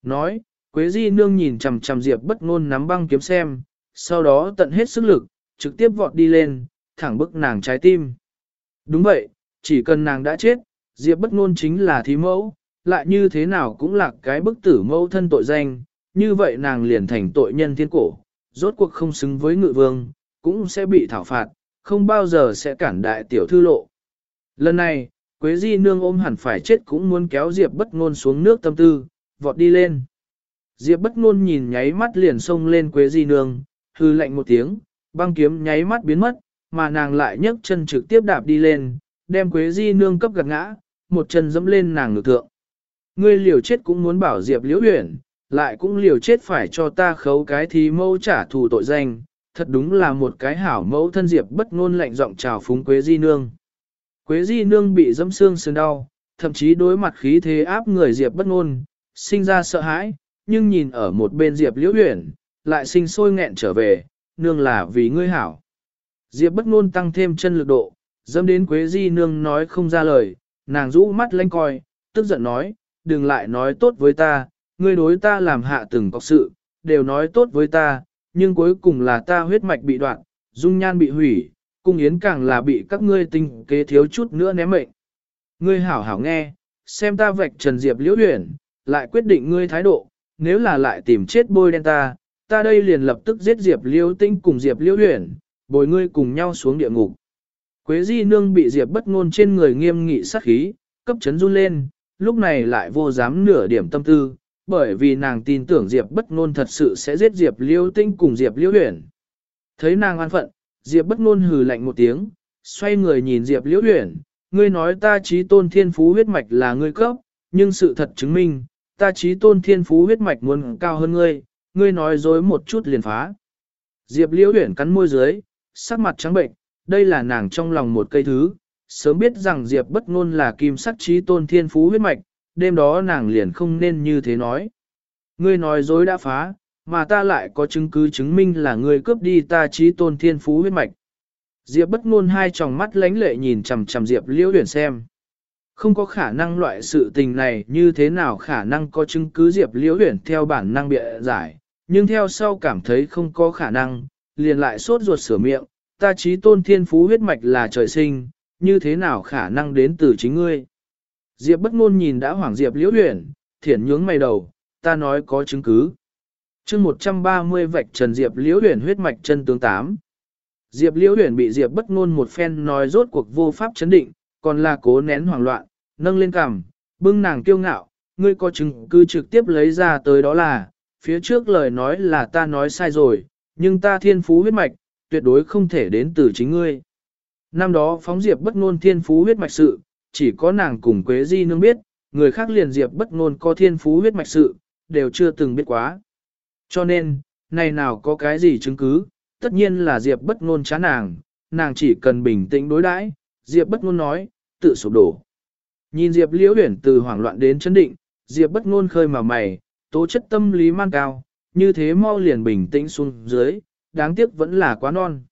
Nói, Quế Di nương nhìn chằm chằm Diệp bất ngôn nắm băng kiếm xem, sau đó tận hết sức lực, trực tiếp vọt đi lên, thẳng bức nàng trái tim. Đúng vậy, chỉ cần nàng đã chết, Diệp bất ngôn chính là thí mẫu, lại như thế nào cũng là cái bức tử mẫu thân tội danh, như vậy nàng liền thành tội nhân thiên cổ, rốt cuộc không xứng với ngự vương, cũng sẽ bị thảo phạt, không bao giờ sẽ cản đại tiểu thư lộ. Lần này, Quế Di nương ôm hẳn phải chết cũng muốn kéo Diệp bất ngôn xuống nước tâm tư, vọt đi lên. Diệp bất ngôn nhìn nháy mắt liền xông lên Quế Di nương, hư lạnh một tiếng, băng kiếm nháy mắt biến mất, mà nàng lại nhấc chân trực tiếp đạp đi lên, đem Quế Di nương cấp gạt ngã, một chân dẫm lên nàng ngực thượng. Ngươi liều chết cũng muốn bảo Diệp Liễu Huyền, lại cũng liều chết phải cho ta khấu cái thì mâu trả thù tội danh, thật đúng là một cái hảo mẫu thân Diệp bất ngôn lạnh giọng chào phúng Quế Di Nương. Quế Di Nương bị dẫm xương sườn đau, thậm chí đối mặt khí thế áp người Diệp bất ngôn, sinh ra sợ hãi, nhưng nhìn ở một bên Diệp Liễu Huyền, lại sinh sôi nghẹn trở về, nương là vì ngươi hảo. Diệp bất ngôn tăng thêm chân lực độ, dâm đến Quế Di Nương nói không ra lời, nàng rũ mắt lanh coi, tức giận nói, đừng lại nói tốt với ta, ngươi đối ta làm hạ từng có sự, đều nói tốt với ta, nhưng cuối cùng là ta huyết mạch bị đoạn, dung nhan bị hủy, cung yến càng là bị các ngươi tinh kế thiếu chút nữa ném mệnh. Ngươi hảo hảo nghe, xem ta vạch trần diệp liễu huyền, lại quyết định ngươi thái độ, nếu là lại tìm chết bôi đen ta, ta đây liền lập tức giết diệp liễu tinh cùng diệp liễu huyền, bồi ngươi cùng nhau xuống địa ngục. Quế di nương bị diệp bất ngôn trên người nghiêm nghị sát khí, cấp chấn run lên, lúc này lại vô dám nửa điểm tâm tư, bởi vì nàng tin tưởng Diệp bất ngôn thật sự sẽ giết Diệp liêu tinh cùng Diệp liêu uyển. Thấy nàng an phận, Diệp bất ngôn hừ lạnh một tiếng, xoay người nhìn Diệp liêu uyển. ngươi nói ta trí tôn thiên phú huyết mạch là ngươi cấp, nhưng sự thật chứng minh, ta trí tôn thiên phú huyết mạch muốn cao hơn ngươi, ngươi nói dối một chút liền phá. Diệp liêu uyển cắn môi dưới, sắc mặt trắng bệnh, đây là nàng trong lòng một cây thứ, sớm biết rằng Diệp bất ngôn là kim sắc trí tôn thiên phú huyết mạch, đêm đó nàng liền không nên như thế nói. Ngươi nói dối đã phá, mà ta lại có chứng cứ chứng minh là ngươi cướp đi ta trí tôn thiên phú huyết mạch. Diệp bất ngôn hai tròng mắt lánh lệ nhìn chầm chầm Diệp liễu huyền xem. Không có khả năng loại sự tình này như thế nào khả năng có chứng cứ Diệp liễu huyền theo bản năng bịa giải, nhưng theo sau cảm thấy không có khả năng, liền lại sốt ruột sửa miệng, ta trí tôn thiên phú huyết mạch là trời sinh, như thế nào khả năng đến từ chính ngươi. Diệp bất ngôn nhìn đã hoảng Diệp liễu huyền, thiển nhướng mày đầu, ta nói có chứng cứ. chương 130 vạch trần Diệp liễu huyền huyết mạch chân tướng 8. Diệp liễu huyền bị Diệp bất ngôn một phen nói rốt cuộc vô pháp chấn định, còn là cố nén hoảng loạn, nâng lên cằm, bưng nàng kiêu ngạo, ngươi có chứng cứ trực tiếp lấy ra tới đó là, phía trước lời nói là ta nói sai rồi, nhưng ta thiên phú huyết mạch, tuyệt đối không thể đến từ chính ngươi. Năm đó phóng diệp bất ngôn thiên phú huyết mạch sự, chỉ có nàng cùng Quế Di nương biết, người khác liền diệp bất ngôn có thiên phú huyết mạch sự, đều chưa từng biết quá. Cho nên, này nào có cái gì chứng cứ, tất nhiên là diệp bất ngôn chán nàng, nàng chỉ cần bình tĩnh đối đãi, diệp bất ngôn nói, tự sụp đổ. Nhìn diệp liễu huyển từ hoảng loạn đến chấn định, diệp bất ngôn khơi mà mày, tố chất tâm lý mang cao, như thế mau liền bình tĩnh xuống dưới, đáng tiếc vẫn là quá non.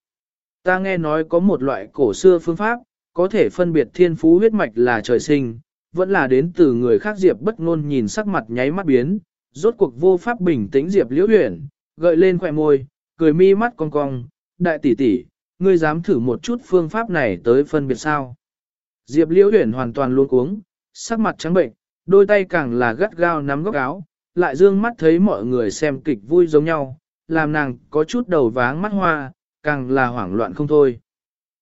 Ta nghe nói có một loại cổ xưa phương pháp, có thể phân biệt thiên phú huyết mạch là trời sinh, vẫn là đến từ người khác Diệp bất ngôn nhìn sắc mặt nháy mắt biến, rốt cuộc vô pháp bình tĩnh Diệp Liễu Uyển gợi lên khóe môi, cười mi mắt cong cong, đại tỷ tỷ, ngươi dám thử một chút phương pháp này tới phân biệt sao? Diệp Liễu Uyển hoàn toàn luống cuống, sắc mặt trắng bệnh, đôi tay càng là gắt gao nắm góc áo, lại dương mắt thấy mọi người xem kịch vui giống nhau, làm nàng có chút đầu váng mắt hoa, càng là hoảng loạn không thôi.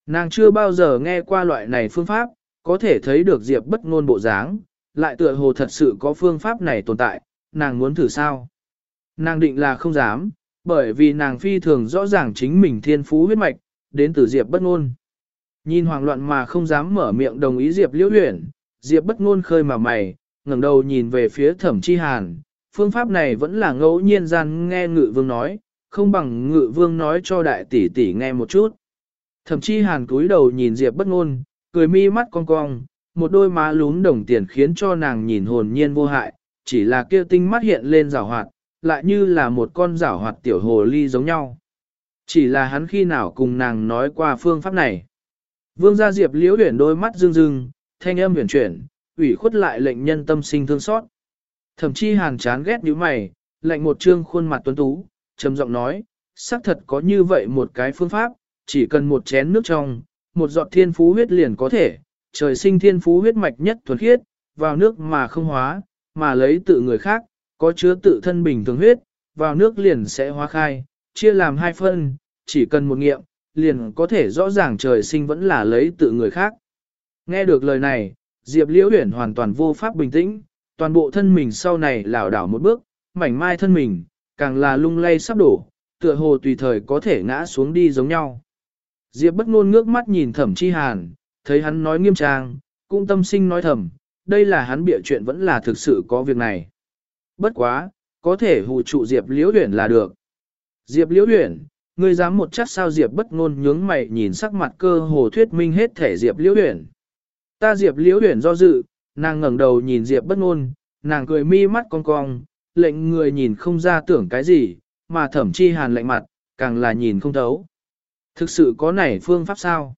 Nàng chưa bao giờ nghe qua loại này phương pháp, có thể thấy được Diệp bất ngôn bộ dáng, lại tựa hồ thật sự có phương pháp này tồn tại, nàng muốn thử sao? Nàng định là không dám, bởi vì nàng phi thường rõ ràng chính mình thiên phú huyết mạch, đến từ Diệp bất ngôn. Nhìn hoảng loạn mà không dám mở miệng đồng ý Diệp liễu huyển, Diệp bất ngôn khơi mà mày, ngẩng đầu nhìn về phía thẩm chi hàn, phương pháp này vẫn là ngẫu nhiên gian nghe ngự vương nói, không bằng ngự vương nói cho đại tỷ tỷ nghe một chút. Thẩm chi hàn cúi đầu nhìn Diệp bất ngôn, cười mi mắt cong cong, một đôi má lún đồng tiền khiến cho nàng nhìn hồn nhiên vô hại, chỉ là kia tinh mắt hiện lên rào hoạt, lại như là một con rảo hoạt tiểu hồ ly giống nhau. Chỉ là hắn khi nào cùng nàng nói qua phương pháp này. Vương gia Diệp liễu huyển đôi mắt rưng rưng, thanh âm huyền chuyển, ủy khuất lại lệnh nhân tâm sinh thương xót. Thậm chí hàn chán ghét như mày, lệnh một trương khuôn mặt tuấn tú, trầm giọng nói, xác thật có như vậy một cái phương pháp, chỉ cần một chén nước trong, một giọt thiên phú huyết liền có thể, trời sinh thiên phú huyết mạch nhất thuần khiết, vào nước mà không hóa, mà lấy tự người khác, có chứa tự thân bình thường huyết, vào nước liền sẽ hóa khai, chia làm hai phân, chỉ cần một nghiệm, liền có thể rõ ràng trời sinh vẫn là lấy tự người khác. Nghe được lời này, Diệp Liễu Uyển hoàn toàn vô pháp bình tĩnh, toàn bộ thân mình sau này lảo đảo một bước, mảnh mai thân mình, càng là lung lay sắp đổ, tựa hồ tùy thời có thể ngã xuống đi giống nhau. Diệp bất ngôn ngước mắt nhìn thẩm chi hàn, thấy hắn nói nghiêm trang, cũng tâm sinh nói thầm, đây là hắn bịa chuyện vẫn là thực sự có việc này. Bất quá, có thể hù trụ Diệp Liễu huyển là được. Diệp Liễu huyển, ngươi dám một chắc sao Diệp bất ngôn nhướng mày nhìn sắc mặt cơ hồ thuyết minh hết thể Diệp Liễu huyển. Ta Diệp Liễu huyển do dự, nàng ngẩng đầu nhìn Diệp bất ngôn, nàng cười mi mắt cong cong, lệnh người nhìn không ra tưởng cái gì, mà thẩm chi hàn lạnh mặt, càng là nhìn không thấu. Thực sự có nảy phương pháp sao?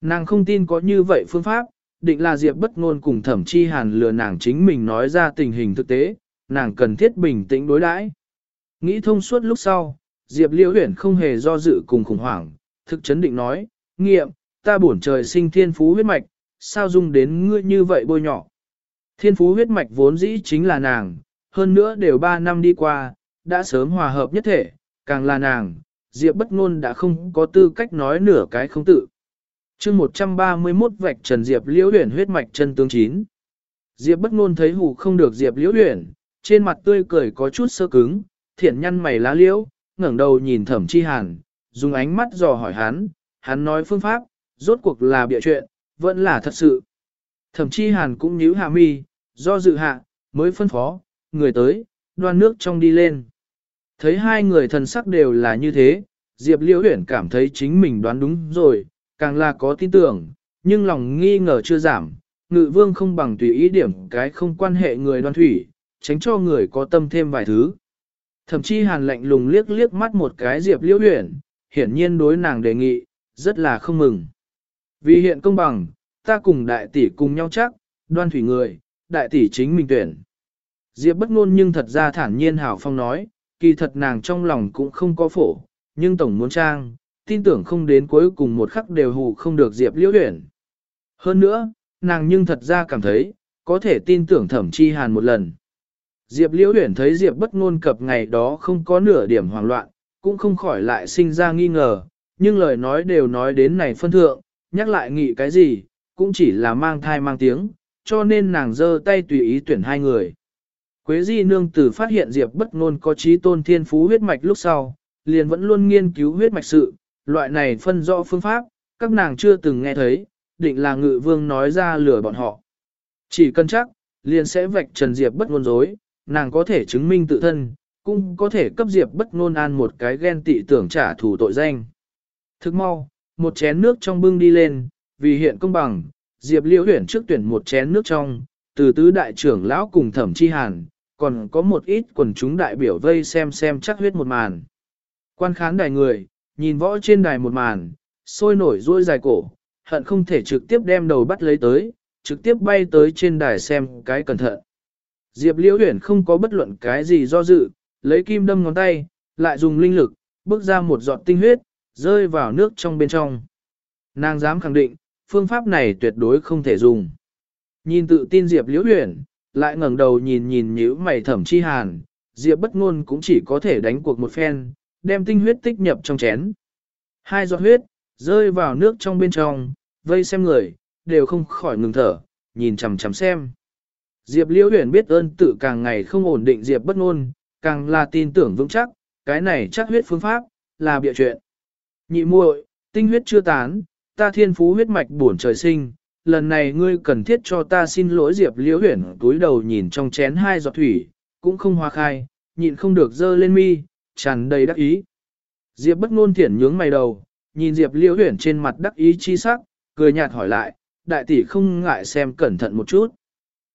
Nàng không tin có như vậy phương pháp, định là Diệp bất ngôn cùng thẩm chi hàn lừa nàng chính mình nói ra tình hình thực tế, nàng cần thiết bình tĩnh đối đãi. Nghĩ thông suốt lúc sau, Diệp Liễu Huyền không hề do dự cùng khủng hoảng, thực chấn định nói, nghiệm, ta bổn trời sinh thiên phú huyết mạch, sao dung đến ngươi như vậy bôi nhỏ. Thiên phú huyết mạch vốn dĩ chính là nàng, hơn nữa đều ba năm đi qua, đã sớm hòa hợp nhất thể, càng là nàng, Diệp bất ngôn đã không có tư cách nói nửa cái không tự. chương 131 vạch trần Diệp liễu huyền huyết mạch chân tướng chín. Diệp bất ngôn thấy hù không được Diệp liễu huyền, trên mặt tươi cười có chút sơ cứng, thiện nhăn mày lá liễu, ngẩng đầu nhìn thẩm chi hàn, dùng ánh mắt dò hỏi hắn, hắn nói phương pháp, rốt cuộc là bịa chuyện, vẫn là thật sự. Thẩm chi hàn cũng nhíu hạ mi, do dự hạ, mới phân phó, người tới, đoan nước trong đi lên. Thấy hai người thần sắc đều là như thế, Diệp Liễu Huyển cảm thấy chính mình đoán đúng rồi, càng là có tin tưởng, nhưng lòng nghi ngờ chưa giảm, ngự vương không bằng tùy ý điểm cái không quan hệ người đoan thủy, tránh cho người có tâm thêm vài thứ. Thậm chí hàn lạnh lùng liếc liếc mắt một cái Diệp Liễu Huyển, hiển nhiên đối nàng đề nghị, rất là không mừng. Vì hiện công bằng, ta cùng đại tỷ cùng nhau chắc, đoan thủy người, đại tỷ chính mình tuyển. Diệp bất ngôn nhưng thật ra thản nhiên hảo phong nói, kỳ thật nàng trong lòng cũng không có phổ, nhưng tổng muốn trang, tin tưởng không đến cuối cùng một khắc đều hù không được Diệp Liễu Huyền. Hơn nữa, nàng nhưng thật ra cảm thấy, có thể tin tưởng thẩm chi hàn một lần. Diệp Liễu Huyền thấy Diệp bất ngôn cập ngày đó không có nửa điểm hoảng loạn, cũng không khỏi lại sinh ra nghi ngờ, nhưng lời nói đều nói đến này phân thượng, nhắc lại nghĩ cái gì, cũng chỉ là mang thai mang tiếng, cho nên nàng giơ tay tùy ý tuyển hai người. Quế Di Nương tử phát hiện Diệp bất ngôn có trí tôn thiên phú huyết mạch lúc sau, liền vẫn luôn nghiên cứu huyết mạch sự, loại này phân rõ phương pháp, các nàng chưa từng nghe thấy, định là ngự vương nói ra lừa bọn họ. Chỉ cần chắc, liền sẽ vạch trần Diệp bất ngôn dối, nàng có thể chứng minh tự thân, cũng có thể cấp Diệp bất ngôn an một cái ghen tị tưởng trả thù tội danh. Thức mau, một chén nước trong bưng đi lên, vì hiện công bằng, Diệp liễu huyển trước tuyển một chén nước trong, từ tứ đại trưởng lão cùng thẩm chi hàn, còn có một ít quần chúng đại biểu vây xem xem chắc huyết một màn. Quan khán đài người, nhìn võ trên đài một màn, sôi nổi ruôi dài cổ, hận không thể trực tiếp đem đầu bắt lấy tới, trực tiếp bay tới trên đài xem cái cẩn thận. Diệp Liễu Huyền không có bất luận cái gì do dự, lấy kim đâm ngón tay, lại dùng linh lực, bước ra một giọt tinh huyết, rơi vào nước trong bên trong. Nàng dám khẳng định, phương pháp này tuyệt đối không thể dùng. Nhìn tự tin Diệp Liễu Huyền, lại ngẩng đầu nhìn nhìn nhíu mày thẩm chi hàn, Diệp bất ngôn cũng chỉ có thể đánh cuộc một phen, đem tinh huyết tích nhập trong chén. Hai giọt huyết, rơi vào nước trong bên trong, vây xem người, đều không khỏi ngừng thở, nhìn chằm chằm xem. Diệp Liễu Huyền biết ơn tự càng ngày không ổn định Diệp bất ngôn, càng là tin tưởng vững chắc, cái này chắc huyết phương pháp, là bịa chuyện. Nhị muội, tinh huyết chưa tán, ta thiên phú huyết mạch bổn trời sinh, lần này ngươi cần thiết cho ta xin lỗi Diệp Liễu Huyền túi đầu nhìn trong chén hai giọt thủy, cũng không hoa khai, nhịn không được dơ lên mi, tràn đầy đắc ý. Diệp bất ngôn thiển nhướng mày đầu, nhìn Diệp Liễu Huyền trên mặt đắc ý chi sắc, cười nhạt hỏi lại, đại tỷ không ngại xem cẩn thận một chút.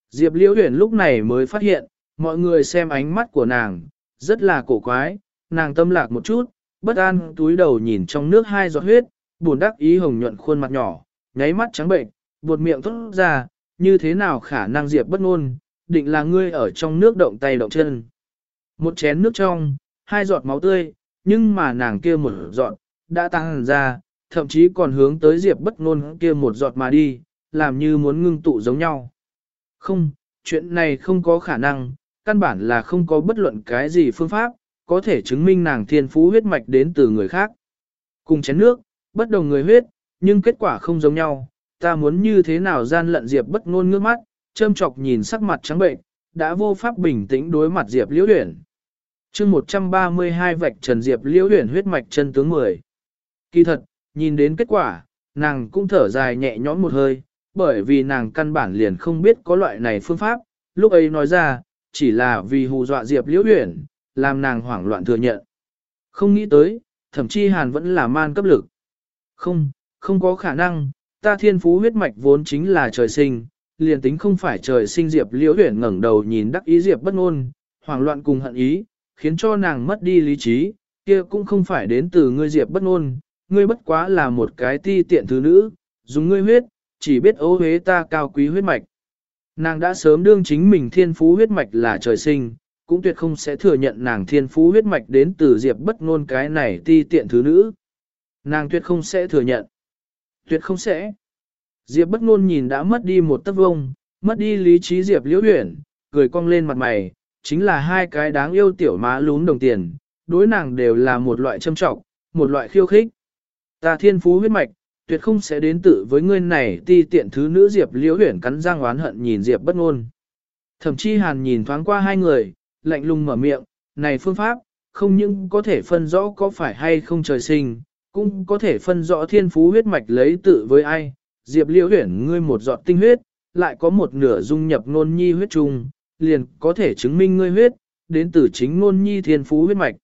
Diệp Liễu Huyền lúc này mới phát hiện, mọi người xem ánh mắt của nàng, rất là cổ quái, nàng tâm lạc một chút, bất an túi đầu nhìn trong nước hai giọt huyết, buồn đắc ý hồng nhuận khuôn mặt nhỏ, nháy mắt trắng bệnh, buột miệng thốt ra, như thế nào khả năng Diệp bất ngôn, định là ngươi ở trong nước động tay động chân. Một chén nước trong, hai giọt máu tươi, nhưng mà nàng kia một giọt, đã tăng ra, thậm chí còn hướng tới Diệp bất ngôn kia một giọt mà đi, làm như muốn ngưng tụ giống nhau. Không, chuyện này không có khả năng, căn bản là không có bất luận cái gì phương pháp, có thể chứng minh nàng thiên phú huyết mạch đến từ người khác. Cùng chén nước, bất đồng người huyết, nhưng kết quả không giống nhau, ta muốn như thế nào gian lận Diệp bất ngôn ngước mắt, châm chọc nhìn sắc mặt trắng bệnh, đã vô pháp bình tĩnh đối mặt Diệp Liễu uyển Chương 132 vạch Trần Diệp Liễu uyển huyết mạch chân tướng 10. Kỳ thật, nhìn đến kết quả, nàng cũng thở dài nhẹ nhõm một hơi, bởi vì nàng căn bản liền không biết có loại này phương pháp, lúc ấy nói ra, chỉ là vì hù dọa Diệp Liễu uyển làm nàng hoảng loạn thừa nhận. Không nghĩ tới, thậm chí Hàn vẫn là man cấp lực. Không, không có khả năng, ta thiên phú huyết mạch vốn chính là trời sinh, liền tính không phải trời sinh Diệp Liễu Huyền ngẩng đầu nhìn đắc ý Diệp bất ngôn, hoảng loạn cùng hận ý, khiến cho nàng mất đi lý trí, kia cũng không phải đến từ ngươi Diệp bất ngôn, ngươi bất quá là một cái ti tiện thứ nữ, dùng ngươi huyết, chỉ biết ô hế ta cao quý huyết mạch. Nàng đã sớm đương chính mình thiên phú huyết mạch là trời sinh, cũng tuyệt không sẽ thừa nhận nàng thiên phú huyết mạch đến từ Diệp bất ngôn cái này ti tiện thứ nữ. Nàng tuyệt không sẽ thừa nhận. Tuyệt không sẽ. Diệp bất ngôn nhìn đã mất đi một tấc vông, mất đi lý trí Diệp liễu huyển, cười cong lên mặt mày, chính là hai cái đáng yêu tiểu má lún đồng tiền, đối nàng đều là một loại châm trọng, một loại khiêu khích. Ta thiên phú huyết mạch, tuyệt không sẽ đến tự với ngươi này ti tiện thứ nữ Diệp liễu huyển cắn răng oán hận nhìn Diệp bất ngôn. Thậm chí hàn nhìn thoáng qua hai người, lạnh lùng mở miệng, này phương pháp, không những có thể phân rõ có phải hay không trời sinh, cũng có thể phân rõ thiên phú huyết mạch lấy tự với ai. Diệp liễu huyển ngươi một giọt tinh huyết, lại có một nửa dung nhập nôn nhi huyết trùng, liền có thể chứng minh ngươi huyết, đến từ chính nôn nhi thiên phú huyết mạch.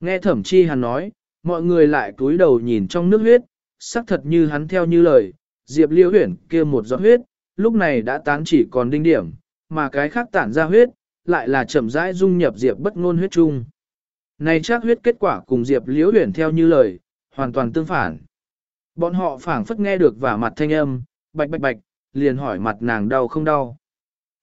Nghe thẩm chi hàn nói, mọi người lại cúi đầu nhìn trong nước huyết, xác thật như hắn theo như lời, Diệp Liễu Huyển kia một giọt huyết, lúc này đã tán chỉ còn đinh điểm, mà cái khác tản ra huyết, lại là chậm rãi dung nhập Diệp bất ngôn huyết chung. Này chắc huyết kết quả cùng Diệp Liễu Huyển theo như lời, hoàn toàn tương phản. Bọn họ phảng phất nghe được vả mặt thanh âm, bạch bạch bạch, liền hỏi mặt nàng đau không đau.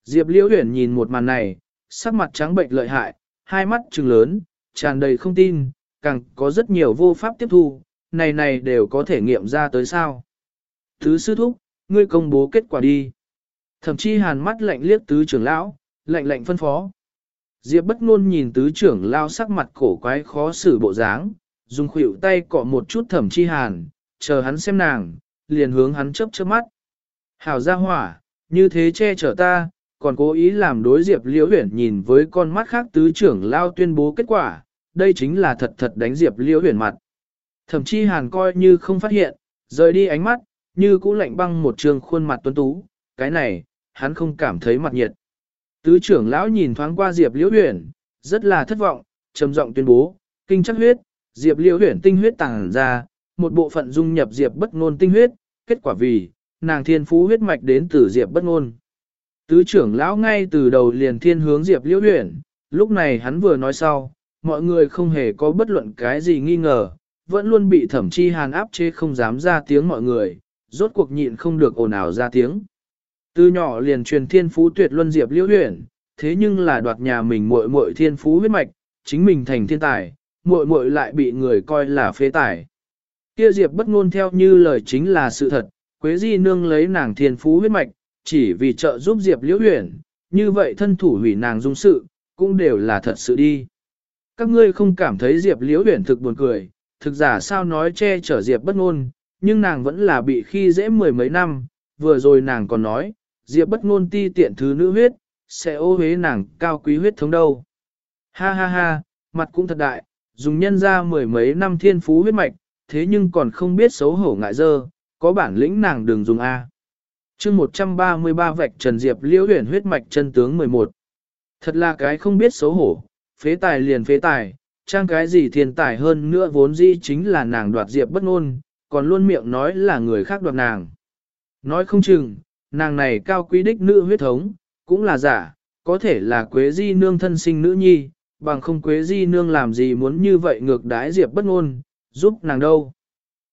Diệp Liễu Huyền nhìn một màn này, sắc mặt trắng bệnh lợi hại, hai mắt trừng lớn, tràn đầy không tin, càng có rất nhiều vô pháp tiếp thu, này này đều có thể nghiệm ra tới sao. Thứ sư thúc, ngươi công bố kết quả đi. Thậm chí hàn mắt lạnh liếc tứ trưởng lão, lạnh lạnh phân phó. Diệp bất ngôn nhìn tứ trưởng lão sắc mặt cổ quái khó xử bộ dáng, dùng khuỷu tay cọ một chút thẩm chi hàn, chờ hắn xem nàng, liền hướng hắn chớp chớp mắt. Hảo gia hỏa, như thế che chở ta, còn cố ý làm đối Diệp Liễu Huyền nhìn với con mắt khác tứ trưởng lao tuyên bố kết quả, đây chính là thật thật đánh Diệp Liễu Huyền mặt. Thẩm Chi hàn coi như không phát hiện, rời đi ánh mắt, như cũ lạnh băng một trường khuôn mặt tuấn tú, cái này, hắn không cảm thấy mặt nhiệt. Tứ trưởng lão nhìn thoáng qua Diệp Liễu Huyền, rất là thất vọng, trầm giọng tuyên bố, kinh chắc huyết, Diệp Liễu Huyền tinh huyết tàng ra, một bộ phận dung nhập Diệp bất ngôn tinh huyết, kết quả vì, nàng thiên phú huyết mạch đến từ Diệp bất ngôn. Tứ trưởng lão ngay từ đầu liền thiên hướng Diệp Liễu Huyền, lúc này hắn vừa nói sau, mọi người không hề có bất luận cái gì nghi ngờ, vẫn luôn bị thẩm chi hàn áp chế không dám ra tiếng mọi người, rốt cuộc nhịn không được ồn ào ra tiếng. Từ nhỏ liền truyền thiên phú tuyệt luân Diệp Liễu Huyền, thế nhưng là đoạt nhà mình muội muội thiên phú huyết mạch, chính mình thành thiên tài, muội muội lại bị người coi là phế tài. Kia Diệp bất ngôn theo như lời chính là sự thật, Quế Di nương lấy nàng thiên phú huyết mạch, chỉ vì trợ giúp Diệp Liễu Huyền, như vậy thân thủ hủy nàng dung sự, cũng đều là thật sự đi. Các ngươi không cảm thấy Diệp Liễu Huyền thực buồn cười, thực giả sao nói che chở Diệp bất ngôn, nhưng nàng vẫn là bị khi dễ mười mấy năm, vừa rồi nàng còn nói, Diệp bất ngôn ti tiện thứ nữ huyết, sẽ ô hế nàng cao quý huyết thống đâu. Ha ha ha, mặt cũng thật đại, dùng nhân ra mười mấy năm thiên phú huyết mạch, thế nhưng còn không biết xấu hổ ngại dơ, có bản lĩnh nàng đừng dùng A. chương 133 vạch Trần Diệp liễu huyền huyết mạch chân tướng 11. Thật là cái không biết xấu hổ, phế tài liền phế tài, trang cái gì thiên tài hơn nữa vốn dĩ chính là nàng đoạt Diệp bất ngôn, còn luôn miệng nói là người khác đoạt nàng. Nói không chừng, nàng này cao quý đích nữ huyết thống, cũng là giả, có thể là Quế Di nương thân sinh nữ nhi, bằng không Quế Di nương làm gì muốn như vậy ngược đái Diệp bất ngôn, giúp nàng đâu.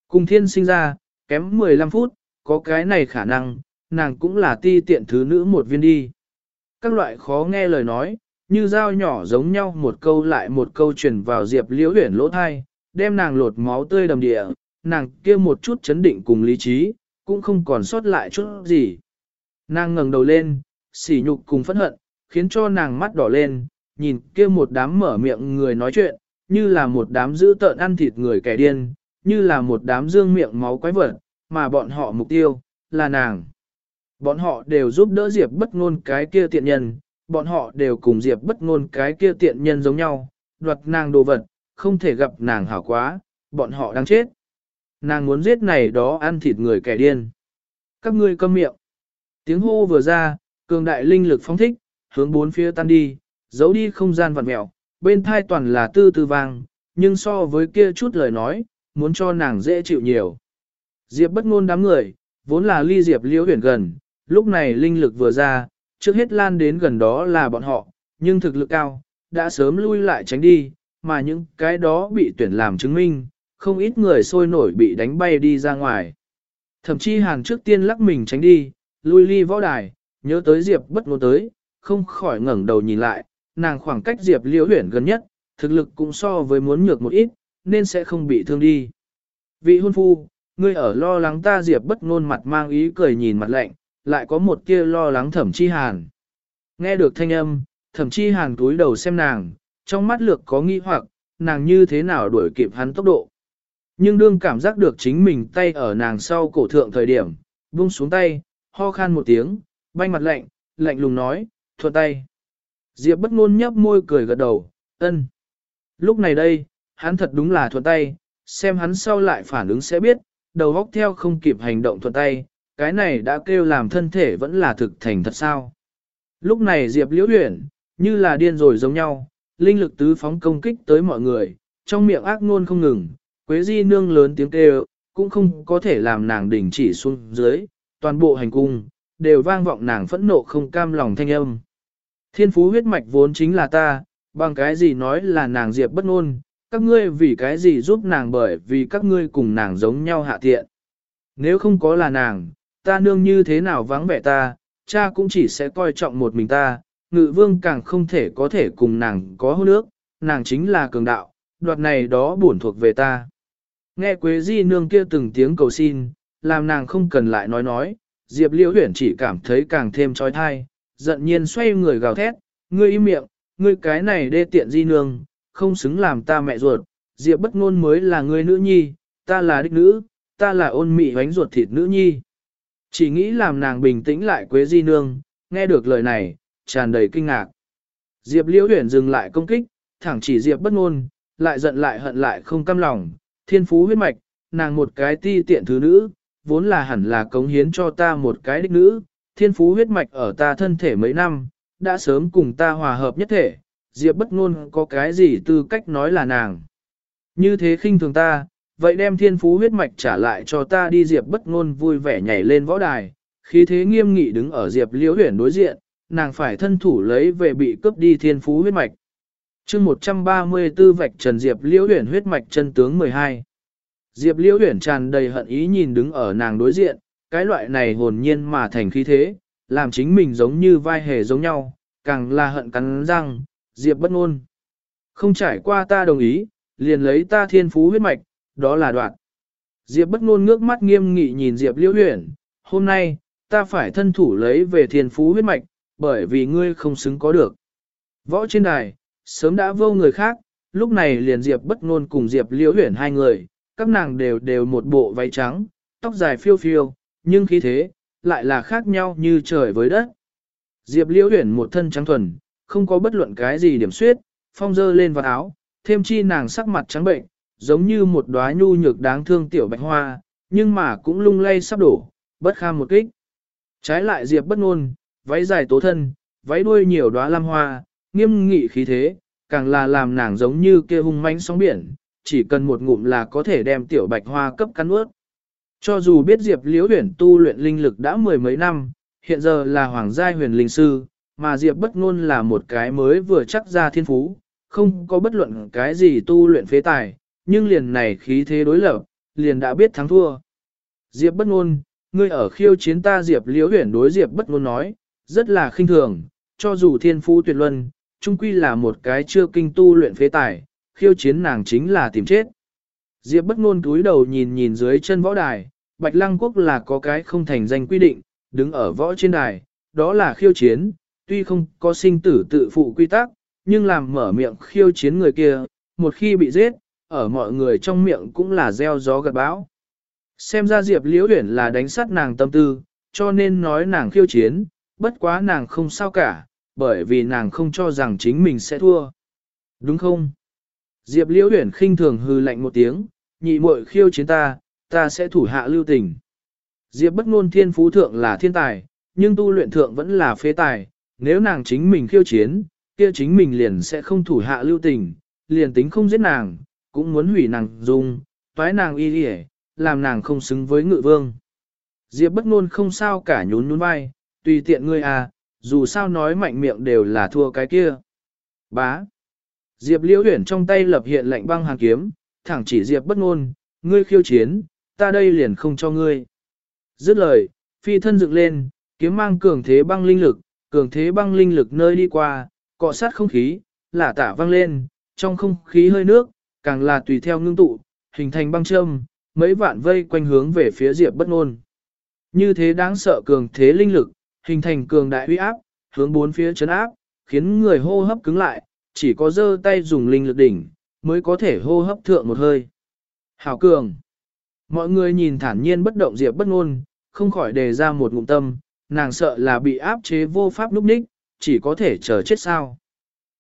Cùng thiên sinh ra, kém 15 phút, có cái này khả năng, nàng cũng là ti tiện thứ nữ một viên đi. Các loại khó nghe lời nói, như dao nhỏ giống nhau một câu lại một câu truyền vào Diệp liễu huyển lỗ thai, đem nàng lột máu tươi đầm địa, nàng kia một chút chấn định cùng lý trí, cũng không còn sót lại chút gì. Nàng ngẩng đầu lên, sỉ nhục cùng phẫn hận, khiến cho nàng mắt đỏ lên, nhìn kia một đám mở miệng người nói chuyện, như là một đám giữ tợn ăn thịt người kẻ điên, như là một đám dương miệng máu quái vật, mà bọn họ mục tiêu, là nàng. Bọn họ đều giúp đỡ Diệp bất ngôn cái kia tiện nhân, bọn họ đều cùng Diệp bất ngôn cái kia tiện nhân giống nhau, đoạt nàng đồ vật, không thể gặp nàng hảo quá, bọn họ đang chết. Nàng muốn giết này đó ăn thịt người kẻ điên. Các ngươi câm miệng. Tiếng hô vừa ra, cường đại linh lực phóng thích, hướng bốn phía tan đi, giấu đi không gian vặn mẹo, bên thai toàn là tư tư vang, nhưng so với kia chút lời nói, muốn cho nàng dễ chịu nhiều. Diệp bất ngôn đám người, vốn là ly Diệp liễu huyền gần, lúc này linh lực vừa ra, trước hết lan đến gần đó là bọn họ, nhưng thực lực cao, đã sớm lui lại tránh đi, mà những cái đó bị tuyển làm chứng minh, không ít người sôi nổi bị đánh bay đi ra ngoài. Thậm chí hàng trước tiên lắc mình tránh đi, lui ly võ đài, nhớ tới Diệp bất ngôn tới, không khỏi ngẩng đầu nhìn lại, nàng khoảng cách Diệp liễu huyển gần nhất, thực lực cũng so với muốn nhược một ít, nên sẽ không bị thương đi. Vị hôn phu, ngươi ở lo lắng ta Diệp bất ngôn mặt mang ý cười nhìn mặt lạnh, lại có một kia lo lắng thẩm chi hàn. Nghe được thanh âm, thẩm chi hàn cúi đầu xem nàng, trong mắt lược có nghi hoặc, nàng như thế nào đuổi kịp hắn tốc độ. Nhưng đương cảm giác được chính mình tay ở nàng sau cổ thượng thời điểm, buông xuống tay, ho khan một tiếng, banh mặt lạnh, lạnh lùng nói, thuận tay. Diệp bất ngôn nhấp môi cười gật đầu, ân. Lúc này đây, hắn thật đúng là thuận tay, xem hắn sau lại phản ứng sẽ biết, đầu góc theo không kịp hành động thuận tay, cái này đã kêu làm thân thể vẫn là thực thành thật sao. Lúc này Diệp liễu huyển, như là điên rồi giống nhau, linh lực tứ phóng công kích tới mọi người, trong miệng ác ngôn không ngừng, Quế Di nương lớn tiếng kêu, cũng không có thể làm nàng đình chỉ xuống dưới, toàn bộ hành cung, đều vang vọng nàng phẫn nộ không cam lòng thanh âm. Thiên phú huyết mạch vốn chính là ta, bằng cái gì nói là nàng diệp bất ngôn, các ngươi vì cái gì giúp nàng bởi vì các ngươi cùng nàng giống nhau hạ tiện. Nếu không có là nàng, ta nương như thế nào vắng vẻ ta, cha cũng chỉ sẽ coi trọng một mình ta, ngự vương càng không thể có thể cùng nàng có hôn ước, nàng chính là cường đạo, đoạt này đó bổn thuộc về ta. Nghe Quế Di nương kia từng tiếng cầu xin, làm nàng không cần lại nói nói, Diệp Liễu Huyển chỉ cảm thấy càng thêm trói thai, giận nhiên xoay người gào thét, ngươi im miệng, ngươi cái này đê tiện Di nương, không xứng làm ta mẹ ruột, Diệp bất ngôn mới là ngươi nữ nhi, ta là đích nữ, ta là ôn mị bánh ruột thịt nữ nhi. Chỉ nghĩ làm nàng bình tĩnh lại Quế Di nương, nghe được lời này, tràn đầy kinh ngạc. Diệp Liễu Huyển dừng lại công kích, thẳng chỉ Diệp bất ngôn, lại giận lại hận lại không cam lòng, thiên phú huyết mạch, nàng một cái ti tiện thứ nữ, vốn là hẳn là cống hiến cho ta một cái đích nữ, thiên phú huyết mạch ở ta thân thể mấy năm, đã sớm cùng ta hòa hợp nhất thể, Diệp bất ngôn có cái gì tư cách nói là nàng. Như thế khinh thường ta, vậy đem thiên phú huyết mạch trả lại cho ta đi Diệp bất ngôn vui vẻ nhảy lên võ đài, khí thế nghiêm nghị đứng ở Diệp liễu huyền đối diện, nàng phải thân thủ lấy về bị cướp đi thiên phú huyết mạch chương 134 vạch trần Diệp Liễu Huyền huyết mạch chân tướng 12. Diệp Liễu Huyền tràn đầy hận ý nhìn đứng ở nàng đối diện, cái loại này hồn nhiên mà thành khí thế, làm chính mình giống như vai hề giống nhau, càng là hận cắn răng, Diệp bất ngôn. Không trải qua ta đồng ý, liền lấy ta thiên phú huyết mạch, đó là đoạn. Diệp bất ngôn ngước mắt nghiêm nghị nhìn Diệp liễu huyền, hôm nay, ta phải thân thủ lấy về thiên phú huyết mạch, bởi vì ngươi không xứng có được. Võ trên đài, sớm đã vô người khác, lúc này liền Diệp bất ngôn cùng Diệp liễu huyền hai người, các nàng đều đều một bộ váy trắng, tóc dài phiêu phiêu, nhưng khí thế, lại là khác nhau như trời với đất. Diệp liễu huyền một thân trắng thuần, không có bất luận cái gì điểm suyết, phong dơ lên vào áo, thêm chi nàng sắc mặt trắng bệnh, giống như một đóa nhu nhược đáng thương tiểu bạch hoa, nhưng mà cũng lung lay sắp đổ, bất kham một kích. Trái lại Diệp bất ngôn, váy dài tố thân, váy đuôi nhiều đóa lam hoa, nghiêm nghị khí thế, càng là làm nàng giống như kia hung mãnh sóng biển, chỉ cần một ngụm là có thể đem tiểu bạch hoa cấp cắn nuốt. Cho dù biết Diệp Liễu Huyền tu luyện linh lực đã mười mấy năm, hiện giờ là hoàng giai huyền linh sư, mà Diệp bất ngôn là một cái mới vừa chắc ra thiên phú, không có bất luận cái gì tu luyện phế tài, nhưng liền này khí thế đối lập, liền đã biết thắng thua. Diệp bất ngôn, ngươi ở khiêu chiến ta Diệp Liễu Huyền đối Diệp bất ngôn nói, rất là khinh thường, cho dù thiên phú tuyệt luân, chung quy là một cái chưa kinh tu luyện phế tài, khiêu chiến nàng chính là tìm chết. Diệp bất ngôn cúi đầu nhìn nhìn dưới chân võ đài, Bạch Lăng Quốc là có cái không thành danh quy định, đứng ở võ trên đài, đó là khiêu chiến, tuy không có sinh tử tự phụ quy tắc, nhưng làm mở miệng khiêu chiến người kia, một khi bị giết, ở mọi người trong miệng cũng là gieo gió gặt bão. Xem ra Diệp Liễu Uyển là đánh sát nàng tâm tư, cho nên nói nàng khiêu chiến, bất quá nàng không sao cả, bởi vì nàng không cho rằng chính mình sẽ thua. Đúng không? Diệp Liễu Uyển khinh thường hư lạnh một tiếng, nhị muội khiêu chiến ta, ta sẽ thủ hạ lưu tình. Diệp bất ngôn thiên phú thượng là thiên tài, nhưng tu luyện thượng vẫn là phế tài, nếu nàng chính mình khiêu chiến, kia chính mình liền sẽ không thủ hạ lưu tình, liền tính không giết nàng, cũng muốn hủy nàng dung, toái nàng y đi làm nàng không xứng với ngự vương. Diệp bất ngôn không sao cả nhún nhún vai, tùy tiện ngươi à, dù sao nói mạnh miệng đều là thua cái kia. Bá. Diệp liễu huyển trong tay lập hiện lệnh băng hàn kiếm, thẳng chỉ Diệp bất ngôn, ngươi khiêu chiến, ta đây liền không cho ngươi. Dứt lời, phi thân dựng lên, kiếm mang cường thế băng linh lực, cường thế băng linh lực nơi đi qua, cọ sát không khí, lả tả văng lên, trong không khí hơi nước, càng là tùy theo ngưng tụ, hình thành băng châm, mấy vạn vây quanh hướng về phía Diệp bất ngôn. Như thế đáng sợ cường thế linh lực, hình thành cường đại uy áp, hướng bốn phía chấn áp, khiến người hô hấp cứng lại, chỉ có giơ tay dùng linh lực đỉnh, mới có thể hô hấp thượng một hơi. Hảo cường. Mọi người nhìn thản nhiên bất động Diệp bất ngôn, không khỏi đề ra một ngụm tâm, nàng sợ là bị áp chế vô pháp lúc ních, chỉ có thể chờ chết sao.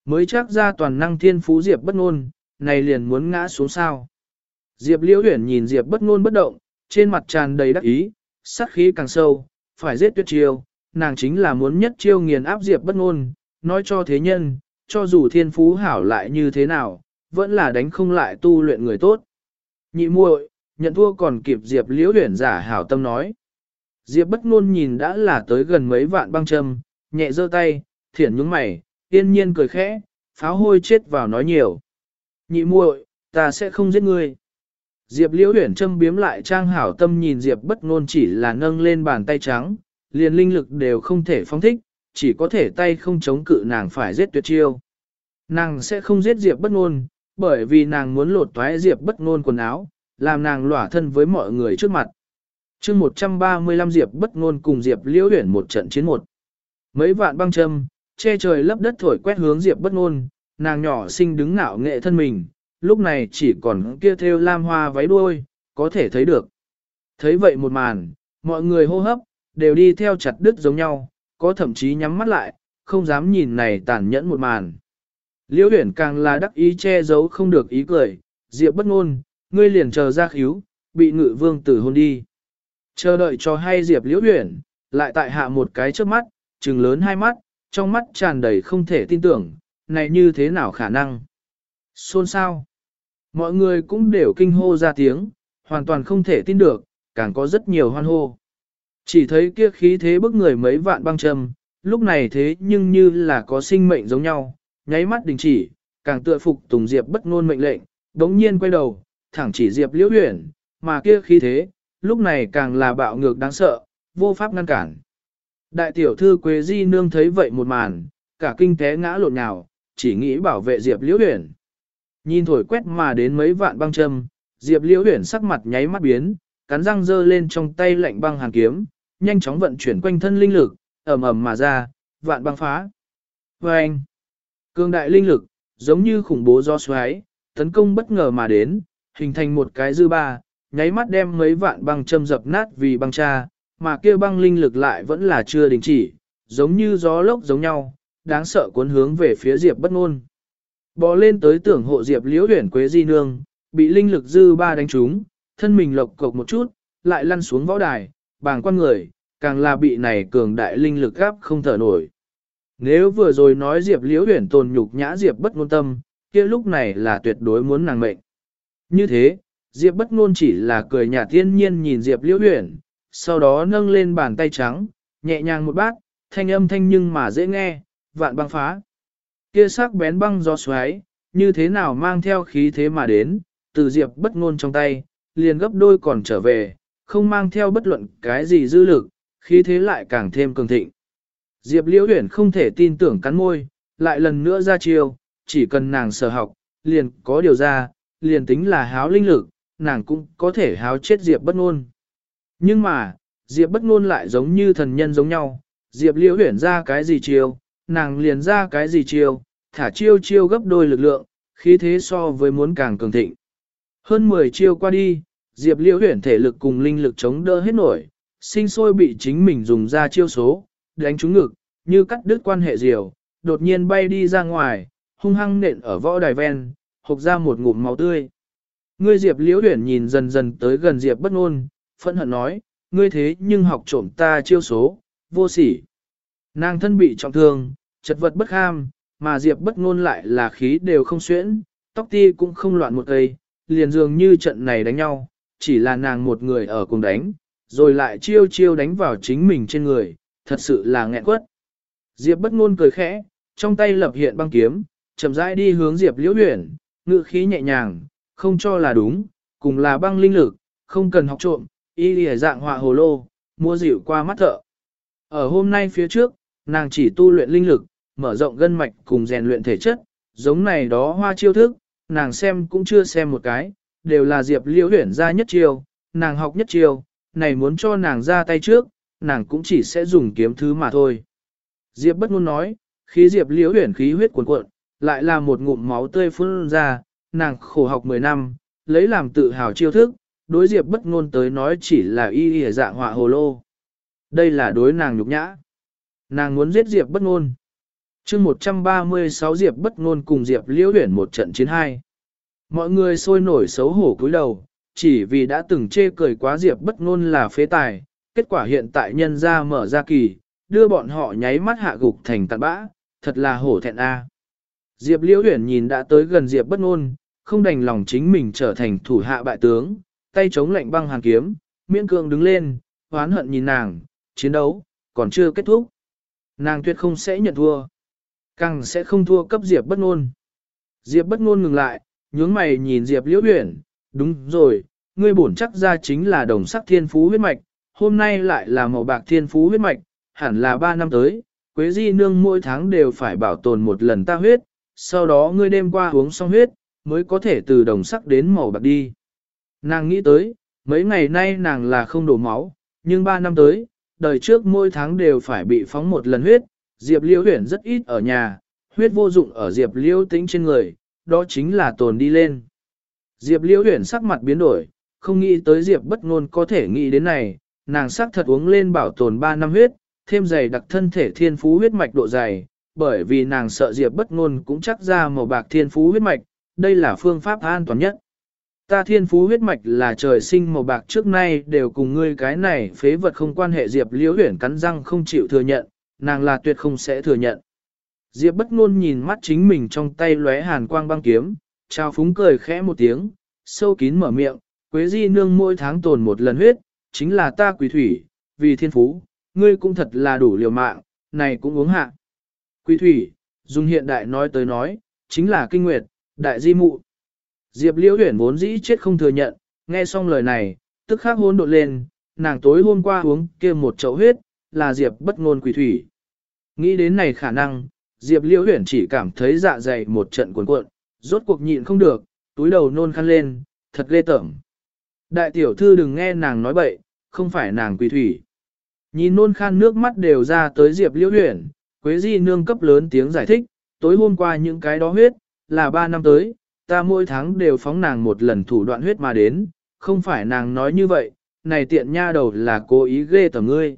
Mới chắc ra toàn năng thiên phú Diệp bất ngôn, này liền muốn ngã xuống sao. Diệp liễu huyển nhìn Diệp bất ngôn bất động, trên mặt tràn đầy đắc ý, sát khí càng sâu, phải giết tuyệt chiêu, nàng chính là muốn nhất chiêu nghiền áp Diệp bất ngôn, nói cho thế nhân, cho dù thiên phú hảo lại như thế nào, vẫn là đánh không lại tu luyện người tốt. Nhị muội, nhận thua còn kịp Diệp liễu uyển giả hảo tâm nói. Diệp bất ngôn nhìn đã là tới gần mấy vạn băng châm, nhẹ giơ tay, thiển nhướng mày, yên nhiên cười khẽ, pháo hôi chết vào nói nhiều. Nhị muội, ta sẽ không giết ngươi. Diệp liễu uyển châm biếm lại trang hảo tâm nhìn Diệp bất ngôn chỉ là nâng lên bàn tay trắng, liền linh lực đều không thể phóng thích, chỉ có thể tay không chống cự nàng phải giết tuyệt chiêu. Nàng sẽ không giết Diệp bất ngôn, bởi vì nàng muốn lột toái Diệp bất ngôn quần áo, làm nàng lỏa thân với mọi người trước mặt. chương 135 Diệp bất ngôn cùng Diệp liễu huyển một trận chiến một. Mấy vạn băng châm, che trời lấp đất thổi quét hướng Diệp bất ngôn, nàng nhỏ xinh đứng ngạo nghệ thân mình, lúc này chỉ còn kia theo lam hoa váy đuôi, có thể thấy được. Thấy vậy một màn, mọi người hô hấp, đều đi theo chặt đứt giống nhau, có thậm chí nhắm mắt lại, không dám nhìn này tàn nhẫn một màn. Liễu huyển càng là đắc ý che giấu không được ý cười, Diệp bất ngôn, ngươi liền chờ ra khíu, bị ngự vương tử hôn đi. Chờ đợi cho hay Diệp liễu huyển, lại tại hạ một cái trước mắt, trừng lớn hai mắt, trong mắt tràn đầy không thể tin tưởng, này như thế nào khả năng. Xôn sao? Mọi người cũng đều kinh hô ra tiếng, hoàn toàn không thể tin được, càng có rất nhiều hoan hô. Chỉ thấy kia khí thế bức người mấy vạn băng châm, lúc này thế nhưng như là có sinh mệnh giống nhau, nháy mắt đình chỉ, càng tựa phục tùng Diệp bất ngôn mệnh lệnh, đống nhiên quay đầu, thẳng chỉ Diệp liễu huyển, mà kia khí thế, lúc này càng là bạo ngược đáng sợ, vô pháp ngăn cản. Đại tiểu thư Quế Di Nương thấy vậy một màn, cả kinh té ngã lộn nhào, chỉ nghĩ bảo vệ Diệp Liễu Huyền. Nhìn thổi quét mà đến mấy vạn băng châm, Diệp Liễu Huyền sắc mặt nháy mắt biến, cắn răng giơ lên trong tay lạnh băng hàn kiếm, nhanh chóng vận chuyển quanh thân linh lực, ầm ầm mà ra, vạn băng phá. Và anh, cường đại linh lực, giống như khủng bố do xoáy, tấn công bất ngờ mà đến, hình thành một cái dư ba, nháy mắt đem mấy vạn băng châm dập nát vì băng cha, mà kia băng linh lực lại vẫn là chưa đình chỉ, giống như gió lốc giống nhau, đáng sợ cuốn hướng về phía Diệp bất ngôn. Bò lên tới tưởng hộ Diệp liễu huyển quế di nương, bị linh lực dư ba đánh trúng, thân mình lộc cộc một chút, lại lăn xuống võ đài, bàng quan người, càng là bị này cường đại linh lực gáp không thở nổi. Nếu vừa rồi nói Diệp liễu Huyền tồn nhục nhã Diệp bất ngôn tâm, kia lúc này là tuyệt đối muốn nàng mệnh. Như thế, Diệp bất ngôn chỉ là cười nhạt thiên nhiên nhìn Diệp liễu Huyền, sau đó nâng lên bàn tay trắng, nhẹ nhàng một bát, thanh âm thanh nhưng mà dễ nghe, vạn băng phá. Kia sắc bén băng gió xoáy, như thế nào mang theo khí thế mà đến, từ Diệp bất ngôn trong tay, liền gấp đôi còn trở về, không mang theo bất luận cái gì dư lực, khí thế lại càng thêm cường thịnh. Diệp Liễu Huyền không thể tin tưởng cắn môi, lại lần nữa ra chiêu, chỉ cần nàng sở học, liền có điều ra, liền tính là háo linh lực, nàng cũng có thể háo chết Diệp bất ngôn. Nhưng mà, Diệp bất ngôn lại giống như thần nhân giống nhau, Diệp Liễu Huyền ra cái gì chiêu, nàng liền ra cái gì chiêu, thả chiêu chiêu gấp đôi lực lượng, khí thế so với muốn càng cường thịnh. Hơn 10 chiêu qua đi, Diệp Liễu Huyền thể lực cùng linh lực chống đỡ hết nổi, sinh sôi bị chính mình dùng ra chiêu số, đánh trúng ngực, như cắt đứt quan hệ diều, đột nhiên bay đi ra ngoài, hung hăng nện ở võ đài ven, hộc ra một ngụm máu tươi. Ngươi Diệp Liễu Huyền nhìn dần dần tới gần Diệp bất nôn, phẫn hận nói, ngươi thế nhưng học trộm ta chiêu số, vô sỉ. Nàng thân bị trọng thương, chật vật bất ham, mà Diệp bất nôn lại là khí đều không xuyễn, tóc ti cũng không loạn một cây, liền dường như trận này đánh nhau, chỉ là nàng một người ở cùng đánh, rồi lại chiêu chiêu đánh vào chính mình trên người, thật sự là nghẹn quất. Diệp bất ngôn cười khẽ, trong tay lập hiện băng kiếm, chậm rãi đi hướng Diệp Liễu Huyền, ngữ khí nhẹ nhàng, không cho là đúng, cùng là băng linh lực, không cần học trộm, y lìa dạng họa hồ lô, mua dịu qua mắt thợ. Ở hôm nay phía trước, nàng chỉ tu luyện linh lực, mở rộng gân mạch cùng rèn luyện thể chất, giống này đó hoa chiêu thức, nàng xem cũng chưa xem một cái, đều là Diệp Liễu Uyển ra nhất chiêu, nàng học nhất chiêu, này muốn cho nàng ra tay trước, nàng cũng chỉ sẽ dùng kiếm thứ mà thôi. Diệp bất ngôn nói, khí Diệp Liễu Huyển khí huyết cuồn cuộn, lại là một ngụm máu tươi phun ra, nàng khổ học 10 năm, lấy làm tự hào chiêu thức, đối Diệp bất ngôn tới nói chỉ là y y dạng họa hồ lô. Đây là đối nàng nhục nhã. Nàng muốn giết Diệp bất ngôn. chương 136 Diệp bất ngôn cùng Diệp liễu huyển một trận chiến hai. Mọi người sôi nổi xấu hổ cúi đầu, chỉ vì đã từng chê cười quá Diệp bất ngôn là phế tài, kết quả hiện tại nhân ra mở ra kỳ, đưa bọn họ nháy mắt hạ gục thành tàn bã, thật là hổ thẹn a. Diệp liễu Huyền nhìn đã tới gần Diệp bất Nôn không đành lòng chính mình trở thành thủ hạ bại tướng, tay chống lạnh băng hàn kiếm, miễn cương đứng lên, hoán hận nhìn nàng, chiến đấu, còn chưa kết thúc. Nàng tuyệt không sẽ nhận thua. Càng sẽ không thua cấp Diệp bất Nôn Diệp bất Nôn ngừng lại, nhướng mày nhìn Diệp liễu Huyền đúng rồi, ngươi bổn chắc ra chính là đồng sắc thiên phú huyết mạch, hôm nay lại là màu bạc thiên phú huyết mạch, hẳn là 3 năm tới, Quế Di Nương mỗi tháng đều phải bảo tồn một lần ta huyết, sau đó ngươi đêm qua uống xong huyết, mới có thể từ đồng sắc đến màu bạc đi. Nàng nghĩ tới, mấy ngày nay nàng là không đổ máu, nhưng 3 năm tới, đời trước mỗi tháng đều phải bị phóng một lần huyết, Diệp Liễu Huyền rất ít ở nhà, huyết vô dụng ở Diệp Liễu Tĩnh trên người, đó chính là tồn đi lên. Diệp Liễu Huyền sắc mặt biến đổi, không nghĩ tới Diệp bất ngôn có thể nghĩ đến này, nàng xác thật uống lên bảo tồn 3 năm huyết, thêm dày đặc thân thể thiên phú huyết mạch độ dày, bởi vì nàng sợ Diệp bất ngôn cũng chắc ra màu bạc thiên phú huyết mạch, đây là phương pháp an toàn nhất. Ta thiên phú huyết mạch là trời sinh màu bạc trước nay đều cùng ngươi cái này phế vật không quan hệ Diệp liễu huyển cắn răng không chịu thừa nhận, nàng là tuyệt không sẽ thừa nhận. Diệp bất ngôn nhìn mắt chính mình trong tay lóe hàn quang băng kiếm, trao phúng cười khẽ một tiếng, sâu kín mở miệng, Quế Di nương mỗi tháng tồn một lần huyết, chính là ta quỷ thủy, vì thiên phú, ngươi cũng thật là đủ liều mạng, này cũng uống hạ. Quỷ thủy, dùng hiện đại nói tới nói, chính là kinh nguyệt, đại di mụ. Diệp Liễu Huyền vốn dĩ chết không thừa nhận, nghe xong lời này, tức khắc hôn đột lên, nàng tối hôm qua uống kia một chậu huyết, là Diệp bất ngôn quỷ thủy. Nghĩ đến này khả năng, Diệp liễu huyển chỉ cảm thấy dạ dày một trận cuộn cuộn, rốt cuộc nhịn không được, túi đầu nôn khăn lên, thật ghê tởm. Đại tiểu thư đừng nghe nàng nói bậy, không phải nàng quỳ thủy. Nhìn nôn khan nước mắt đều ra tới Diệp liễu Huyền, Quế Di nương cấp lớn tiếng giải thích, tối hôm qua những cái đó huyết, là ba năm tới, ta mỗi tháng đều phóng nàng một lần thủ đoạn huyết mà đến, không phải nàng nói như vậy, này tiện nha đầu là cố ý ghê tởm ngươi.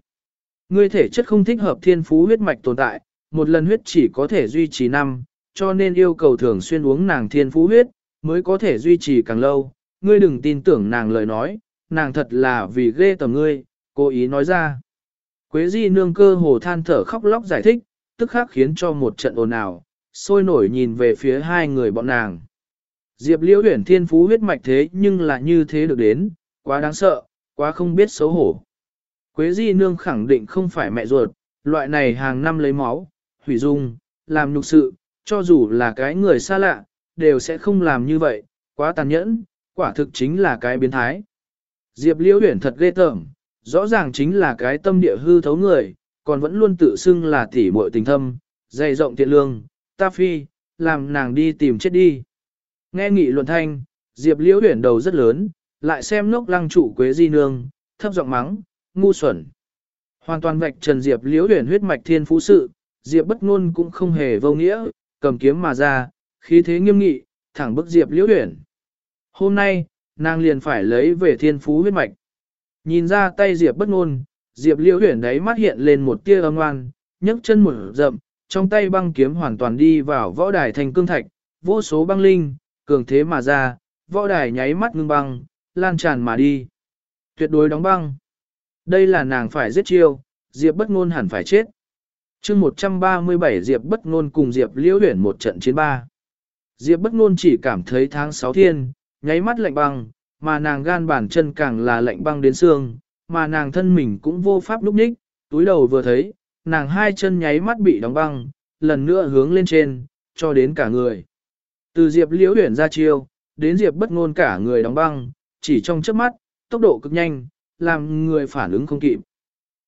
Ngươi thể chất không thích hợp thiên phú huyết mạch tồn tại, một lần huyết chỉ có thể duy trì năm, cho nên yêu cầu thường xuyên uống nàng thiên phú huyết, mới có thể duy trì càng lâu. Ngươi đừng tin tưởng nàng lời nói, nàng thật là vì ghê tởm ngươi, cố ý nói ra. Quế di nương cơ hồ than thở khóc lóc giải thích, tức khắc khiến cho một trận ồn ào, sôi nổi nhìn về phía hai người bọn nàng. Diệp liễu huyển thiên phú huyết mạch thế nhưng là như thế được đến, quá đáng sợ, quá không biết xấu hổ. Quế di nương khẳng định không phải mẹ ruột, loại này hàng năm lấy máu, hủy dung, làm nhục sự, cho dù là cái người xa lạ, đều sẽ không làm như vậy, quá tàn nhẫn, quả thực chính là cái biến thái. Diệp liễu Huyền thật ghê tởm, rõ ràng chính là cái tâm địa hư thấu người, còn vẫn luôn tự xưng là tỷ muội tình thâm, dày rộng thiện lương, ta phi, làm nàng đi tìm chết đi. Nghe nghị luận thanh, Diệp liễu Huyền đầu rất lớn, lại xem nốc lăng trụ quế di nương, thấp giọng mắng, ngu xuẩn. Hoàn toàn vạch trần Diệp liễu Huyền huyết mạch thiên phú sự, Diệp bất ngôn cũng không hề vô nghĩa, cầm kiếm mà ra, khí thế nghiêm nghị, thẳng bức Diệp liễu Huyền. Hôm nay, nàng liền phải lấy về thiên phú huyết mạch. Nhìn ra tay Diệp bất ngôn, Diệp liễu huyển đấy mắt hiện lên một tia âm ngoan, nhấc chân một rậm, trong tay băng kiếm hoàn toàn đi vào võ đài thành cương thạch, vô số băng linh, cường thế mà ra, võ đài nháy mắt ngưng băng, lan tràn mà đi. Tuyệt đối đóng băng. Đây là nàng phải giết chiêu, Diệp bất ngôn hẳn phải chết. chương 137 Diệp bất ngôn cùng Diệp liễu Huyền một trận chiến ba. Diệp bất ngôn chỉ cảm thấy tháng sáu thiên, nháy mắt lạnh băng, mà nàng gan bản chân càng là lạnh băng đến xương, mà nàng thân mình cũng vô pháp lúc ních, túi đầu vừa thấy, nàng hai chân nháy mắt bị đóng băng, lần nữa hướng lên trên, cho đến cả người. Từ Diệp liễu huyển ra chiêu, đến Diệp bất ngôn cả người đóng băng, chỉ trong chớp mắt, tốc độ cực nhanh, làm người phản ứng không kịp.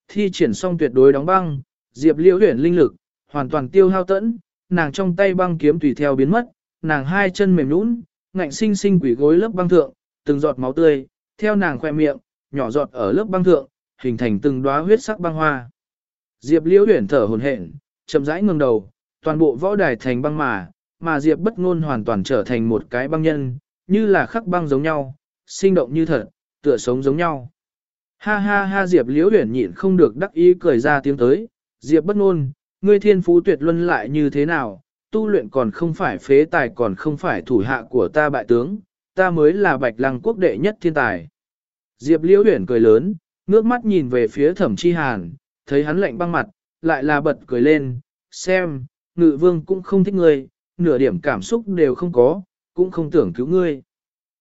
Thi triển xong tuyệt đối đóng băng, Diệp liễu huyển linh lực, hoàn toàn tiêu hao tẫn, nàng trong tay băng kiếm tùy theo biến mất, nàng hai chân mềm nhũn, ngạnh sinh sinh quỷ gối lớp băng thượng, từng giọt máu tươi, theo nàng khoe miệng, nhỏ giọt ở lớp băng thượng, hình thành từng đóa huyết sắc băng hoa. Diệp liễu huyền thở hổn hển, chậm rãi ngẩng đầu, toàn bộ võ đài thành băng mà, mà Diệp bất ngôn hoàn toàn trở thành một cái băng nhân, như là khắc băng giống nhau, sinh động như thật, tựa sống giống nhau. Ha ha ha Diệp liễu huyền nhịn không được đắc ý cười ra tiếng tới, Diệp bất ngôn, ngươi thiên phú tuyệt luân lại như thế nào, tu luyện còn không phải phế tài còn không phải thủ hạ của ta bại tướng, ta mới là bạch lăng quốc đệ nhất thiên tài. Diệp liễu huyển cười lớn, ngước mắt nhìn về phía thẩm chi hàn, thấy hắn lạnh băng mặt, lại là bật cười lên, xem, ngự vương cũng không thích ngươi, nửa điểm cảm xúc đều không có, cũng không tưởng cứu ngươi.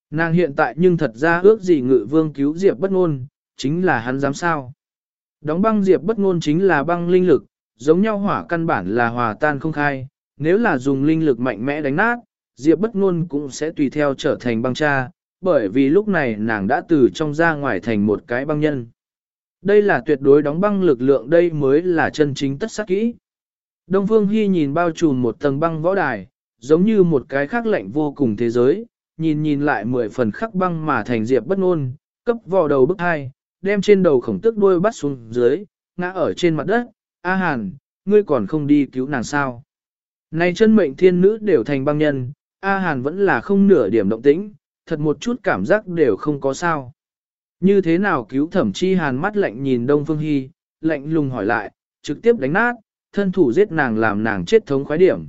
Nàng hiện tại nhưng thật ra ước gì ngự vương cứu Diệp bất ngôn, chính là hắn dám sao. Đóng băng Diệp bất ngôn chính là băng linh lực, giống nhau hỏa căn bản là hòa tan không khai, nếu là dùng linh lực mạnh mẽ đánh nát, Diệp bất ngôn cũng sẽ tùy theo trở thành băng cha, bởi vì lúc này nàng đã từ trong ra ngoài thành một cái băng nhân. Đây là tuyệt đối đóng băng lực lượng đây mới là chân chính tất sắc kỹ. Đông Phương Hy nhìn bao trùm một tầng băng võ đài, giống như một cái khắc lạnh vô cùng thế giới, nhìn nhìn lại mười phần khắc băng mà thành diệp bất ngôn, cấp vò đầu bức hai, đem trên đầu khổng tức đuôi bắt xuống dưới, ngã ở trên mặt đất, A Hàn, ngươi còn không đi cứu nàng sao. Này chân mệnh thiên nữ đều thành băng nhân, A Hàn vẫn là không nửa điểm động tĩnh, thật một chút cảm giác đều không có sao. Như thế nào cứu thẩm chi Hàn mắt lạnh nhìn Đông Phương Hy, lạnh lùng hỏi lại, trực tiếp đánh nát, thân thủ giết nàng làm nàng chết thống khoái điểm.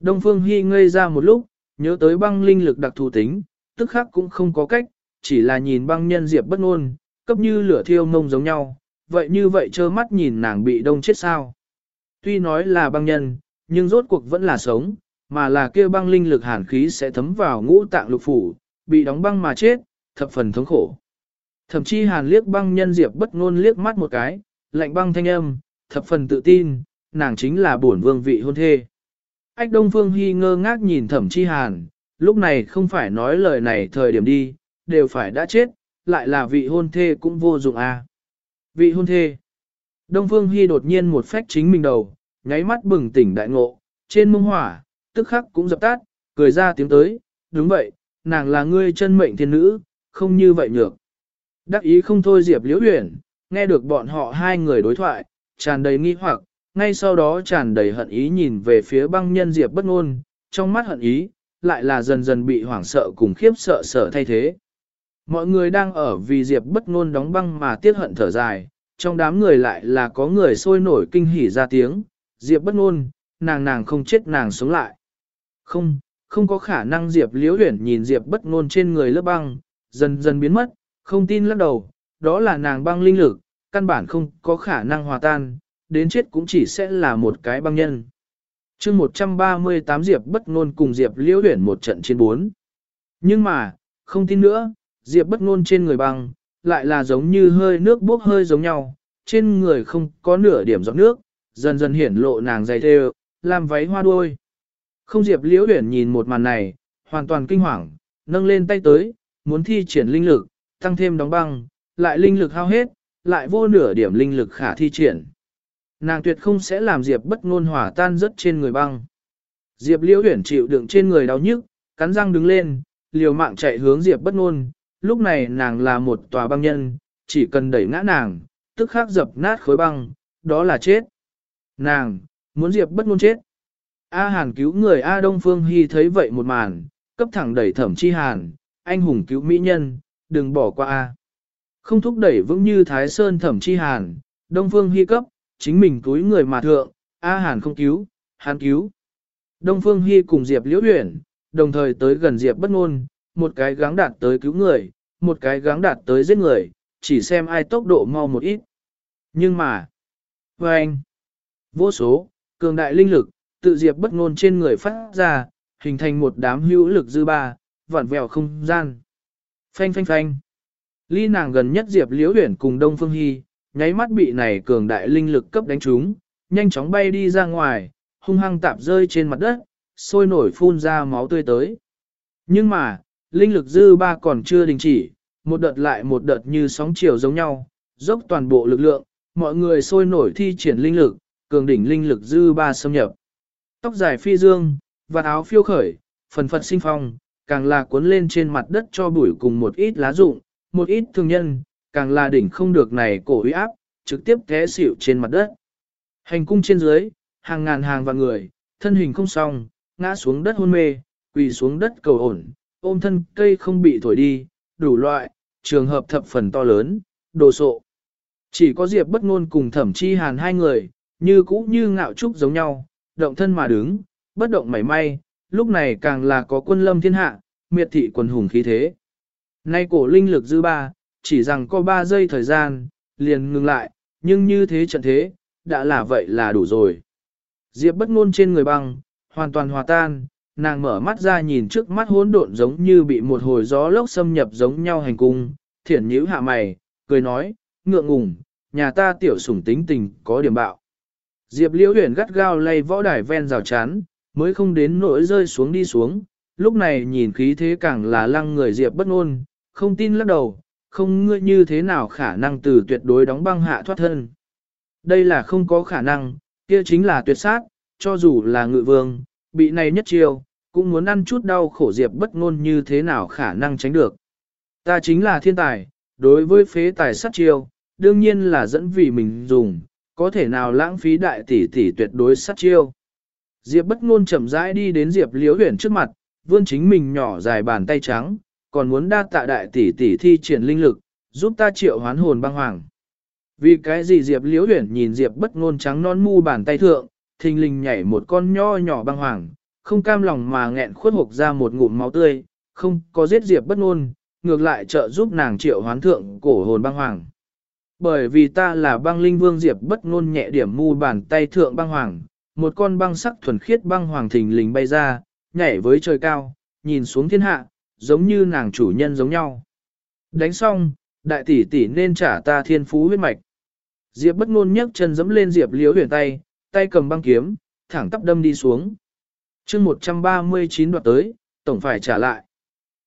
Đông Phương Hy ngây ra một lúc, nhớ tới băng linh lực đặc thù tính, tức khắc cũng không có cách, chỉ là nhìn băng nhân diệp bất ngôn, cấp như lửa thiêu mông giống nhau, vậy như vậy trơ mắt nhìn nàng bị đông chết sao. Tuy nói là băng nhân, nhưng rốt cuộc vẫn là sống, mà là kia băng linh lực hàn khí sẽ thấm vào ngũ tạng lục phủ, bị đóng băng mà chết, thập phần thống khổ. Thậm chí hàn liếc băng nhân diệp bất ngôn liếc mắt một cái, lạnh băng thanh âm, thập phần tự tin, nàng chính là bổn vương vị hôn thê. Ách Đông Phương Hi ngơ ngác nhìn thẩm chi hàn, lúc này không phải nói lời này thời điểm đi, đều phải đã chết, lại là vị hôn thê cũng vô dụng à. Vị hôn thê. Đông Phương Hi đột nhiên một phách chính mình đầu, nháy mắt bừng tỉnh đại ngộ, trên mông hỏa, tức khắc cũng dập tắt, cười ra tiếng tới, đúng vậy, nàng là ngươi chân mệnh thiên nữ, không như vậy nhược. Đắc ý không thôi Diệp Liễu Huyền, nghe được bọn họ hai người đối thoại, tràn đầy nghi hoặc, ngay sau đó tràn đầy hận ý nhìn về phía băng nhân Diệp bất ngôn, trong mắt hận ý, lại là dần dần bị hoảng sợ cùng khiếp sợ sợ thay thế. Mọi người đang ở vì Diệp bất ngôn đóng băng mà tiếc hận thở dài, trong đám người lại là có người sôi nổi kinh hỉ ra tiếng, Diệp bất ngôn, nàng nàng không chết nàng sống lại. Không, không có khả năng Diệp liễu Huyền nhìn Diệp bất ngôn trên người lớp băng, dần dần biến mất, không tin lắc đầu, đó là nàng băng linh lực, căn bản không có khả năng hòa tan, đến chết cũng chỉ sẽ là một cái băng nhân. chương 138 Diệp bất ngôn cùng Diệp liễu Huyền một trận chiến bốn. Nhưng mà, không tin nữa, Diệp bất ngôn trên người băng, lại là giống như hơi nước bốc hơi giống nhau, trên người không có nửa điểm giọt nước, dần dần hiển lộ nàng dày thêu, làm váy hoa đuôi. Không Diệp liễu uyển nhìn một màn này, hoàn toàn kinh hoàng, nâng lên tay tới, muốn thi triển linh lực, tăng thêm đóng băng, lại linh lực hao hết, lại vô nửa điểm linh lực khả thi triển. Nàng tuyệt không sẽ làm Diệp bất ngôn hỏa tan rất trên người băng. Diệp liễu uyển chịu đựng trên người đau nhức, cắn răng đứng lên, liều mạng chạy hướng Diệp bất ngôn, lúc này nàng là một tòa băng nhân, chỉ cần đẩy ngã nàng, tức khắc dập nát khối băng, đó là chết. Nàng, muốn Diệp bất ngôn chết. A Hàn cứu người A Đông Phương Hy thấy vậy một màn, cấp thẳng đẩy thẩm chi Hàn, anh hùng cứu mỹ nhân, đừng bỏ qua A. Không thúc đẩy vững như Thái Sơn thẩm chi Hàn, Đông Phương Hy cấp, chính mình túi người mà thượng, A Hàn không cứu, Hàn cứu. Đông Phương Hy cùng Diệp Liễu Huyền, đồng thời tới gần Diệp bất ngôn, một cái gắng đạt tới cứu người, một cái gắng đạt tới giết người, chỉ xem ai tốc độ mau một ít. Nhưng mà, với anh, vô số, cường đại linh lực, tự diệp bất ngôn trên người phát ra, hình thành một đám hữu lực dư ba, vặn vẹo không gian. Phanh phanh phanh. Ly nàng gần nhất Diệp Liễu Uyển cùng Đông Phương Hy, nháy mắt bị này cường đại linh lực cấp đánh trúng, nhanh chóng bay đi ra ngoài, hung hăng tạp rơi trên mặt đất, sôi nổi phun ra máu tươi tới. Nhưng mà, linh lực dư ba còn chưa đình chỉ, một đợt lại một đợt như sóng chiều giống nhau, dốc toàn bộ lực lượng, mọi người sôi nổi thi triển linh lực, cường đỉnh linh lực dư ba xâm nhập. Tóc dài phi dương, và áo phiêu khởi, phần phật sinh phong, càng là cuốn lên trên mặt đất cho bụi cùng một ít lá rụng, một ít thương nhân, càng là đỉnh không được này cổ uy áp, trực tiếp té xỉu trên mặt đất. Hành cung trên dưới, hàng ngàn hàng vạn người, thân hình không xong, ngã xuống đất hôn mê, quỳ xuống đất cầu ổn, ôm thân cây không bị thổi đi, đủ loại, trường hợp thập phần to lớn, đồ sộ. Chỉ có Diệp bất ngôn cùng thẩm chi hàn hai người, như cũ như ngạo trúc giống nhau, động thân mà đứng, bất động mảy may, lúc này càng là có quân lâm thiên hạ, miệt thị quần hùng khí thế. Nay cổ linh lực dư ba, chỉ rằng có ba giây thời gian, liền ngừng lại, nhưng như thế trận thế, đã là vậy là đủ rồi. Diệp bất ngôn trên người băng, hoàn toàn hòa tan, nàng mở mắt ra nhìn trước mắt hỗn độn giống như bị một hồi gió lốc xâm nhập giống nhau hành cung, thiển nhíu hạ mày, cười nói, ngượng ngùng, nhà ta tiểu sủng tính tình có điểm bạo. Diệp liễu huyền gắt gao lay võ đài ven rào chắn, mới không đến nỗi rơi xuống đi xuống, lúc này nhìn khí thế càng là lăng người Diệp bất ngôn, không tin lắc đầu, không ngươi như thế nào khả năng từ tuyệt đối đóng băng hạ thoát thân. Đây là không có khả năng, kia chính là tuyệt sát, cho dù là ngự vương, bị này nhất chiêu, cũng muốn ăn chút đau khổ Diệp bất ngôn như thế nào khả năng tránh được. Ta chính là thiên tài, đối với phế tài sát chiêu, đương nhiên là dẫn vì mình dùng, có thể nào lãng phí đại tỷ tỷ tuyệt đối sát chiêu. Diệp bất ngôn chậm rãi đi đến Diệp liễu huyền trước mặt, vươn chính mình nhỏ dài bàn tay trắng, còn muốn đa tạ đại tỷ tỷ thi triển linh lực, giúp ta triệu hoán hồn băng hoàng. Vì cái gì Diệp liễu huyền nhìn Diệp bất ngôn trắng non mu bàn tay thượng, thình lình nhảy một con nho nhỏ băng hoàng, không cam lòng mà nghẹn khuất hộc ra một ngụm máu tươi, không có giết Diệp bất ngôn, ngược lại trợ giúp nàng triệu hoán thượng cổ hồn băng hoàng. Bởi vì ta là băng linh vương Diệp bất ngôn nhẹ điểm mu bàn tay thượng băng hoàng, một con băng sắc thuần khiết băng hoàng thình lình bay ra, nhảy với trời cao, nhìn xuống thiên hạ, giống như nàng chủ nhân giống nhau. Đánh xong, đại tỷ tỷ nên trả ta thiên phú huyết mạch. Diệp bất ngôn nhấc chân giẫm lên Diệp Liễu Huyền tay, tay cầm băng kiếm, thẳng tắp đâm đi xuống. Chương 139 đoạt tới, tổng phải trả lại.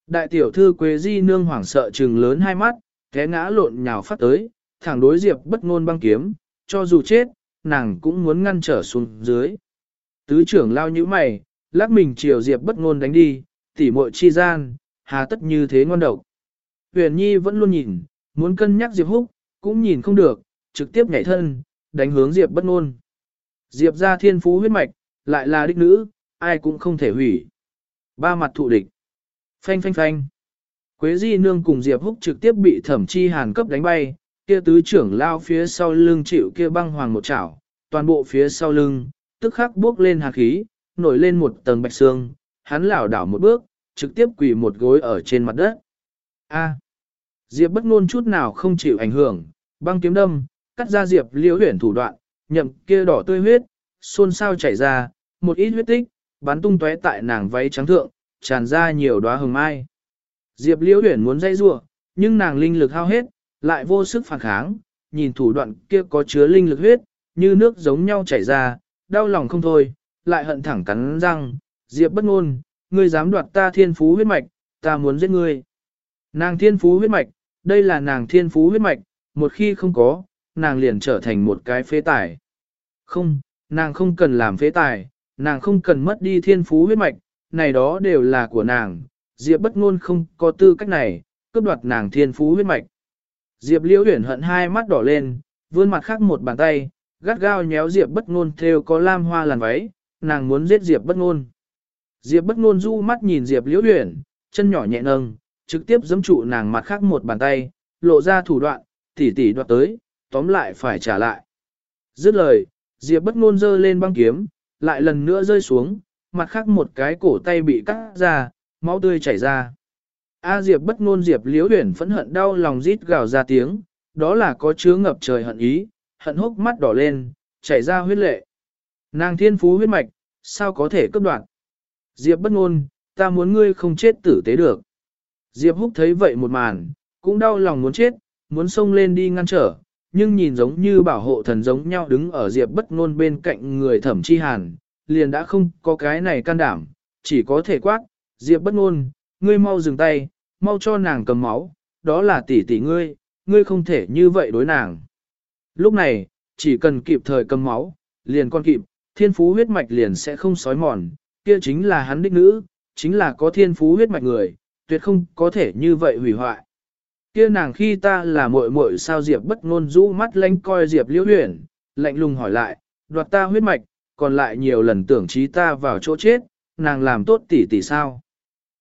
Đại tiểu thư Quế Di nương hoảng sợ trừng lớn hai mắt, té ngã lộn nhào phát tới, thẳng đối Diệp bất ngôn băng kiếm, cho dù chết, nàng cũng muốn ngăn trở xuống dưới. Tứ trưởng lao như mày, lắc mình chiều Diệp bất ngôn đánh đi, tỉ muội chi gian, hà tất như thế ngon độc. Huyền Nhi vẫn luôn nhìn, muốn cân nhắc Diệp Húc, cũng nhìn không được, trực tiếp nhảy thân, đánh hướng Diệp bất ngôn. Diệp gia thiên phú huyết mạch, lại là đích nữ, ai cũng không thể hủy. Ba mặt thụ địch. Phanh phanh phanh. Quế Di Nương cùng Diệp Húc trực tiếp bị thẩm chi hàn cấp đánh bay, kia tứ trưởng lao phía sau lưng chịu kia băng hoàng một chảo, toàn bộ phía sau lưng, tức khắc bước lên hạt khí, nổi lên một tầng bạch xương, hắn lảo đảo một bước, trực tiếp quỳ một gối ở trên mặt đất. A. Diệp bất ngôn chút nào không chịu ảnh hưởng, băng kiếm đâm, cắt ra Diệp liễu huyển thủ đoạn, nhậm kia đỏ tươi huyết, xôn xao chảy ra, một ít huyết tích, bắn tung tóe tại nàng váy trắng thượng, tràn ra nhiều đóa hồng mai. Diệp liễu huyển muốn dây rua, nhưng nàng linh lực hao hết, lại vô sức phản kháng, nhìn thủ đoạn kia có chứa linh lực huyết, như nước giống nhau chảy ra, đau lòng không thôi, lại hận thẳng cắn răng, Diệp bất ngôn, ngươi dám đoạt ta thiên phú huyết mạch, ta muốn giết ngươi. Nàng thiên phú huyết mạch, đây là nàng thiên phú huyết mạch, một khi không có, nàng liền trở thành một cái phế tài. Không, nàng không cần làm phế tài, nàng không cần mất đi thiên phú huyết mạch, này đó đều là của nàng, Diệp bất ngôn không có tư cách này, cướp đoạt nàng thiên phú huyết mạch. Diệp liễu Huyền hận hai mắt đỏ lên, vươn mặt khác một bàn tay, gắt gao nhéo Diệp bất ngôn theo có lam hoa làn váy, nàng muốn giết Diệp bất ngôn. Diệp bất ngôn du mắt nhìn Diệp liễu Huyền, chân nhỏ nhẹ nâng, trực tiếp giẫm trụ nàng mặt khác một bàn tay, lộ ra thủ đoạn, tỉ tỉ đoạt tới, tóm lại phải trả lại. Dứt lời, Diệp bất ngôn giơ lên băng kiếm, lại lần nữa rơi xuống, mặt khác một cái cổ tay bị cắt ra, máu tươi chảy ra. A Diệp bất ngôn Diệp liễu huyền phẫn hận đau lòng rít gào ra tiếng, đó là có chứa ngập trời hận ý, hận hốc mắt đỏ lên, chảy ra huyết lệ. Nàng thiên phú huyết mạch, sao có thể cấp đoạn? Diệp bất ngôn, ta muốn ngươi không chết tử tế được. Diệp húc thấy vậy một màn, cũng đau lòng muốn chết, muốn xông lên đi ngăn trở, nhưng nhìn giống như bảo hộ thần giống nhau đứng ở Diệp bất ngôn bên cạnh người thẩm chi hàn, liền đã không có cái này can đảm, chỉ có thể quát, Diệp bất ngôn, ngươi mau dừng tay, mau cho nàng cầm máu, đó là tỷ tỷ ngươi, ngươi không thể như vậy đối nàng. Lúc này, chỉ cần kịp thời cầm máu, liền con kịp, thiên phú huyết mạch liền sẽ không sói mòn, kia chính là hắn đích nữ, chính là có thiên phú huyết mạch người, tuyệt không có thể như vậy hủy hoại. Kia nàng khi ta là muội muội sao Diệp bất ngôn rũ mắt lánh coi Diệp liễu huyền, lạnh lùng hỏi lại, đoạt ta huyết mạch, còn lại nhiều lần tưởng trí ta vào chỗ chết, nàng làm tốt tỷ tỷ sao.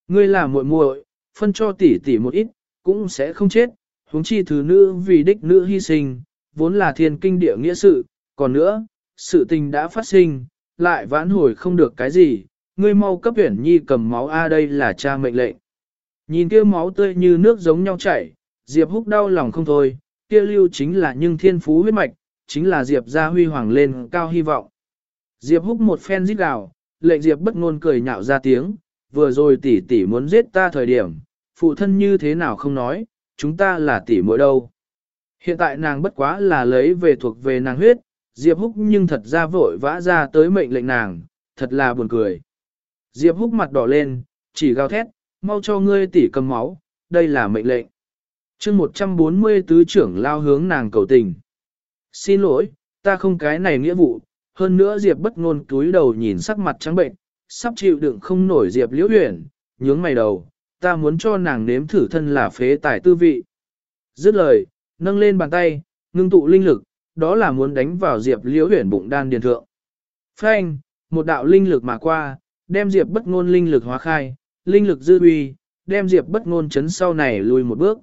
Ngươi là muội muội, phân cho tỷ tỷ một ít, cũng sẽ không chết, huống chi thứ nữ vì đích nữ hy sinh, vốn là thiên kinh địa nghĩa sự, còn nữa, sự tình đã phát sinh, lại vãn hồi không được cái gì, ngươi mau cấp huyển nhi cầm máu A đây là cha mệnh lệnh. Nhìn kia máu tươi như nước giống nhau chảy, Diệp húc đau lòng không thôi, kia lưu chính là nhưng thiên phú huyết mạch, chính là Diệp gia huy hoàng lên cao hy vọng. Diệp húc một phen rít gào, lệnh Diệp bất ngôn cười nhạo ra tiếng, vừa rồi tỷ tỷ muốn giết ta thời điểm, phụ thân như thế nào không nói, chúng ta là tỷ muội đâu. Hiện tại nàng bất quá là lấy về thuộc về nàng huyết, Diệp Húc nhưng thật ra vội vã ra tới mệnh lệnh nàng, thật là buồn cười. Diệp Húc mặt đỏ lên, chỉ gào thét, mau cho ngươi tỷ cầm máu, đây là mệnh lệnh. chương 140 tứ trưởng lao hướng nàng cầu tình. Xin lỗi, ta không cái này nghĩa vụ, hơn nữa Diệp bất ngôn túi đầu nhìn sắc mặt trắng bệnh, sắp chịu đựng không nổi Diệp liễu huyền, nhướng mày đầu, ta muốn cho nàng nếm thử thân là phế tài tư vị. Dứt lời, nâng lên bàn tay, ngưng tụ linh lực, đó là muốn đánh vào Diệp liễu huyền bụng đan điền thượng. Phanh, một đạo linh lực mà qua, đem Diệp bất ngôn linh lực hóa khai, linh lực dư uy, đem Diệp bất ngôn chấn sau này lùi một bước.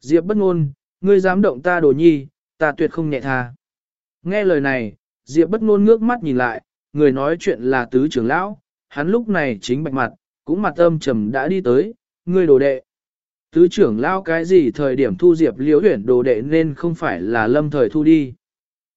Diệp bất ngôn, ngươi dám động ta đồ nhi, ta tuyệt không nhẹ tha. Nghe lời này, Diệp bất ngôn ngước mắt nhìn lại, người nói chuyện là tứ trưởng lão, hắn lúc này chính bạch mặt, cũng mặt âm trầm đã đi tới, ngươi đồ đệ. Tứ trưởng lao cái gì thời điểm thu Diệp liễu huyển đồ đệ nên không phải là lâm thời thu đi.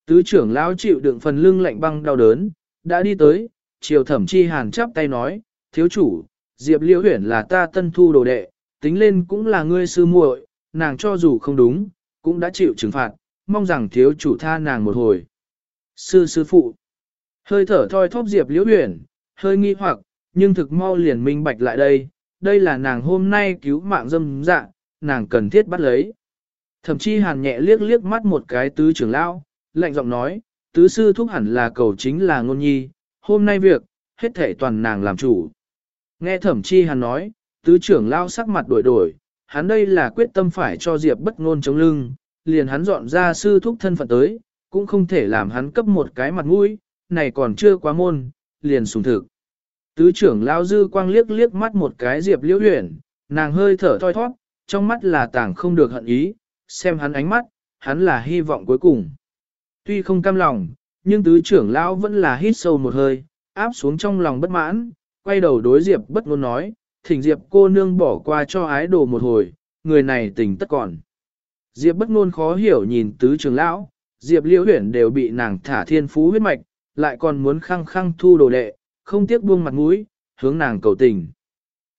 Tứ trưởng lão chịu đựng phần lưng lạnh băng đau đớn, đã đi tới, chiều thẩm chi hàn chắp tay nói, thiếu chủ, Diệp liễu huyển là ta tân thu đồ đệ, tính lên cũng là ngươi sư muội, nàng cho dù không đúng, cũng đã chịu trừng phạt, mong rằng thiếu chủ tha nàng một hồi. Sư sư phụ, hơi thở thoi thóp Diệp liễu huyển, hơi nghi hoặc, nhưng thực mau liền minh bạch lại đây, đây là nàng hôm nay cứu mạng dâm dạ, nàng cần thiết bắt lấy. Thậm chí hàn nhẹ liếc liếc mắt một cái tứ trưởng lão, lạnh giọng nói, tứ sư thúc hẳn là cầu chính là ngôn nhi, hôm nay việc, hết thể toàn nàng làm chủ. Nghe thẩm chi hắn nói, tứ trưởng lao sắc mặt đổi đổi, hắn đây là quyết tâm phải cho Diệp bất ngôn chống lưng, liền hắn dọn ra sư thúc thân phận tới, cũng không thể làm hắn cấp một cái mặt mũi, này còn chưa quá môn, liền sùng thực. Tứ trưởng lão dư quang liếc liếc mắt một cái Diệp liễu Huyền, nàng hơi thở thoi thoát, trong mắt là tảng không được hận ý, xem hắn ánh mắt, hắn là hy vọng cuối cùng. Tuy không cam lòng, nhưng tứ trưởng lão vẫn là hít sâu một hơi, áp xuống trong lòng bất mãn, quay đầu đối Diệp bất ngôn nói, thỉnh Diệp cô nương bỏ qua cho ái đồ một hồi, người này tình tất còn. Diệp bất ngôn khó hiểu nhìn tứ trưởng lão, Diệp liễu Huyền đều bị nàng thả thiên phú huyết mạch, lại còn muốn khăng khăng thu đồ đệ, không tiếc buông mặt mũi, hướng nàng cầu tình.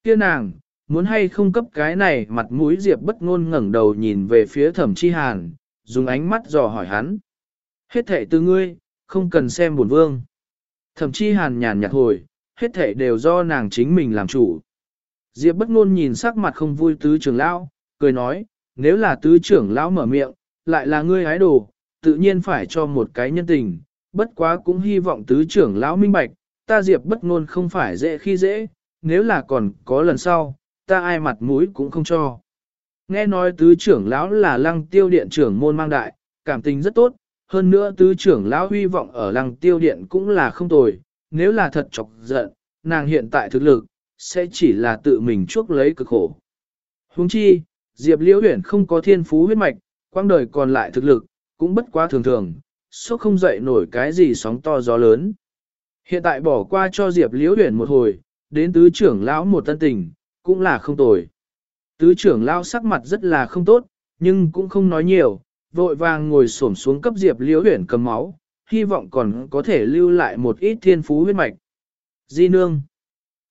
Kia nàng, muốn hay không cấp cái này mặt mũi Diệp bất ngôn ngẩng đầu nhìn về phía thẩm chi hàn, dùng ánh mắt dò hỏi hắn. Hết thệ từ ngươi, không cần xem buồn vương. Thẩm chi hàn nhàn nhạt hồi, hết thệ đều do nàng chính mình làm chủ. Diệp bất ngôn nhìn sắc mặt không vui tứ trưởng lão, cười nói, nếu là tứ trưởng lão mở miệng, lại là ngươi hái đồ, tự nhiên phải cho một cái nhân tình, bất quá cũng hy vọng tứ trưởng lão minh bạch, ta Diệp bất ngôn không phải dễ khi dễ, nếu là còn có lần sau, ta ai mặt mũi cũng không cho. Nghe nói tứ trưởng lão là lăng tiêu điện trưởng môn mang đại, cảm tình rất tốt, hơn nữa tứ trưởng lão hy vọng ở lăng tiêu điện cũng là không tồi, nếu là thật chọc giận, nàng hiện tại thực lực, sẽ chỉ là tự mình chuốc lấy cực khổ. Huống chi, Diệp Liễu Huyền không có thiên phú huyết mạch, quang đời còn lại thực lực, cũng bất quá thường thường, số không dậy nổi cái gì sóng to gió lớn. Hiện tại bỏ qua cho Diệp Liễu Huyền một hồi, đến tứ trưởng lão một tân tình, cũng là không tồi. Tứ trưởng lão sắc mặt rất là không tốt, nhưng cũng không nói nhiều, vội vàng ngồi xổm xuống cấp Diệp Liễu Huyền cầm máu, hy vọng còn có thể lưu lại một ít thiên phú huyết mạch. Di nương.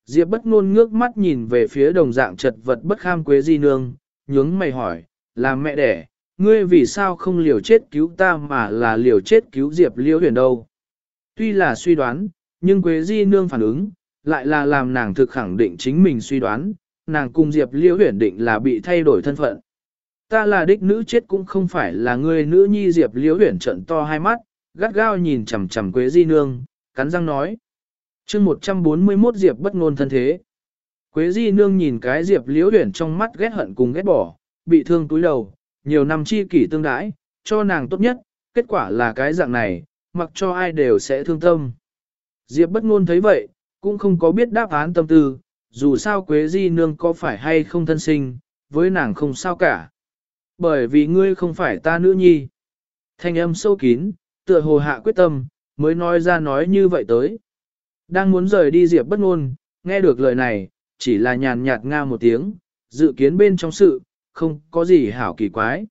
Diệp bất ngôn ngước mắt nhìn về phía đồng dạng chật vật bất kham quế di nương, nhướng mày hỏi, là mẹ đẻ, ngươi vì sao không liều chết cứu ta mà là liều chết cứu Diệp Liễu Huyền đâu? Tuy là suy đoán, nhưng quế di nương phản ứng, lại là làm nàng thực khẳng định chính mình suy đoán, nàng cùng Diệp Liễu Huyền định là bị thay đổi thân phận. Ta là đích nữ chết cũng không phải là ngươi nữ nhi Diệp Liễu Huyền trận to hai mắt, gắt gao nhìn chằm chằm Quế Di Nương, cắn răng nói. chương 141 Diệp bất ngôn thân thế. Quế Di Nương nhìn cái Diệp Liễu Huyền trong mắt ghét hận cùng ghét bỏ, bị thương túi đầu, nhiều năm chi kỷ tương đãi, cho nàng tốt nhất, kết quả là cái dạng này, mặc cho ai đều sẽ thương tâm. Diệp bất ngôn thấy vậy, cũng không có biết đáp án tâm tư, dù sao Quế Di Nương có phải hay không thân sinh, với nàng không sao cả. Bởi vì ngươi không phải ta nữ nhi. Thanh âm sâu kín, tựa hồ hạ quyết tâm, mới nói ra nói như vậy tới. Đang muốn rời đi Diệp bất ngôn, nghe được lời này, chỉ là nhàn nhạt nga một tiếng, dự kiến bên trong sự, không có gì hảo kỳ quái.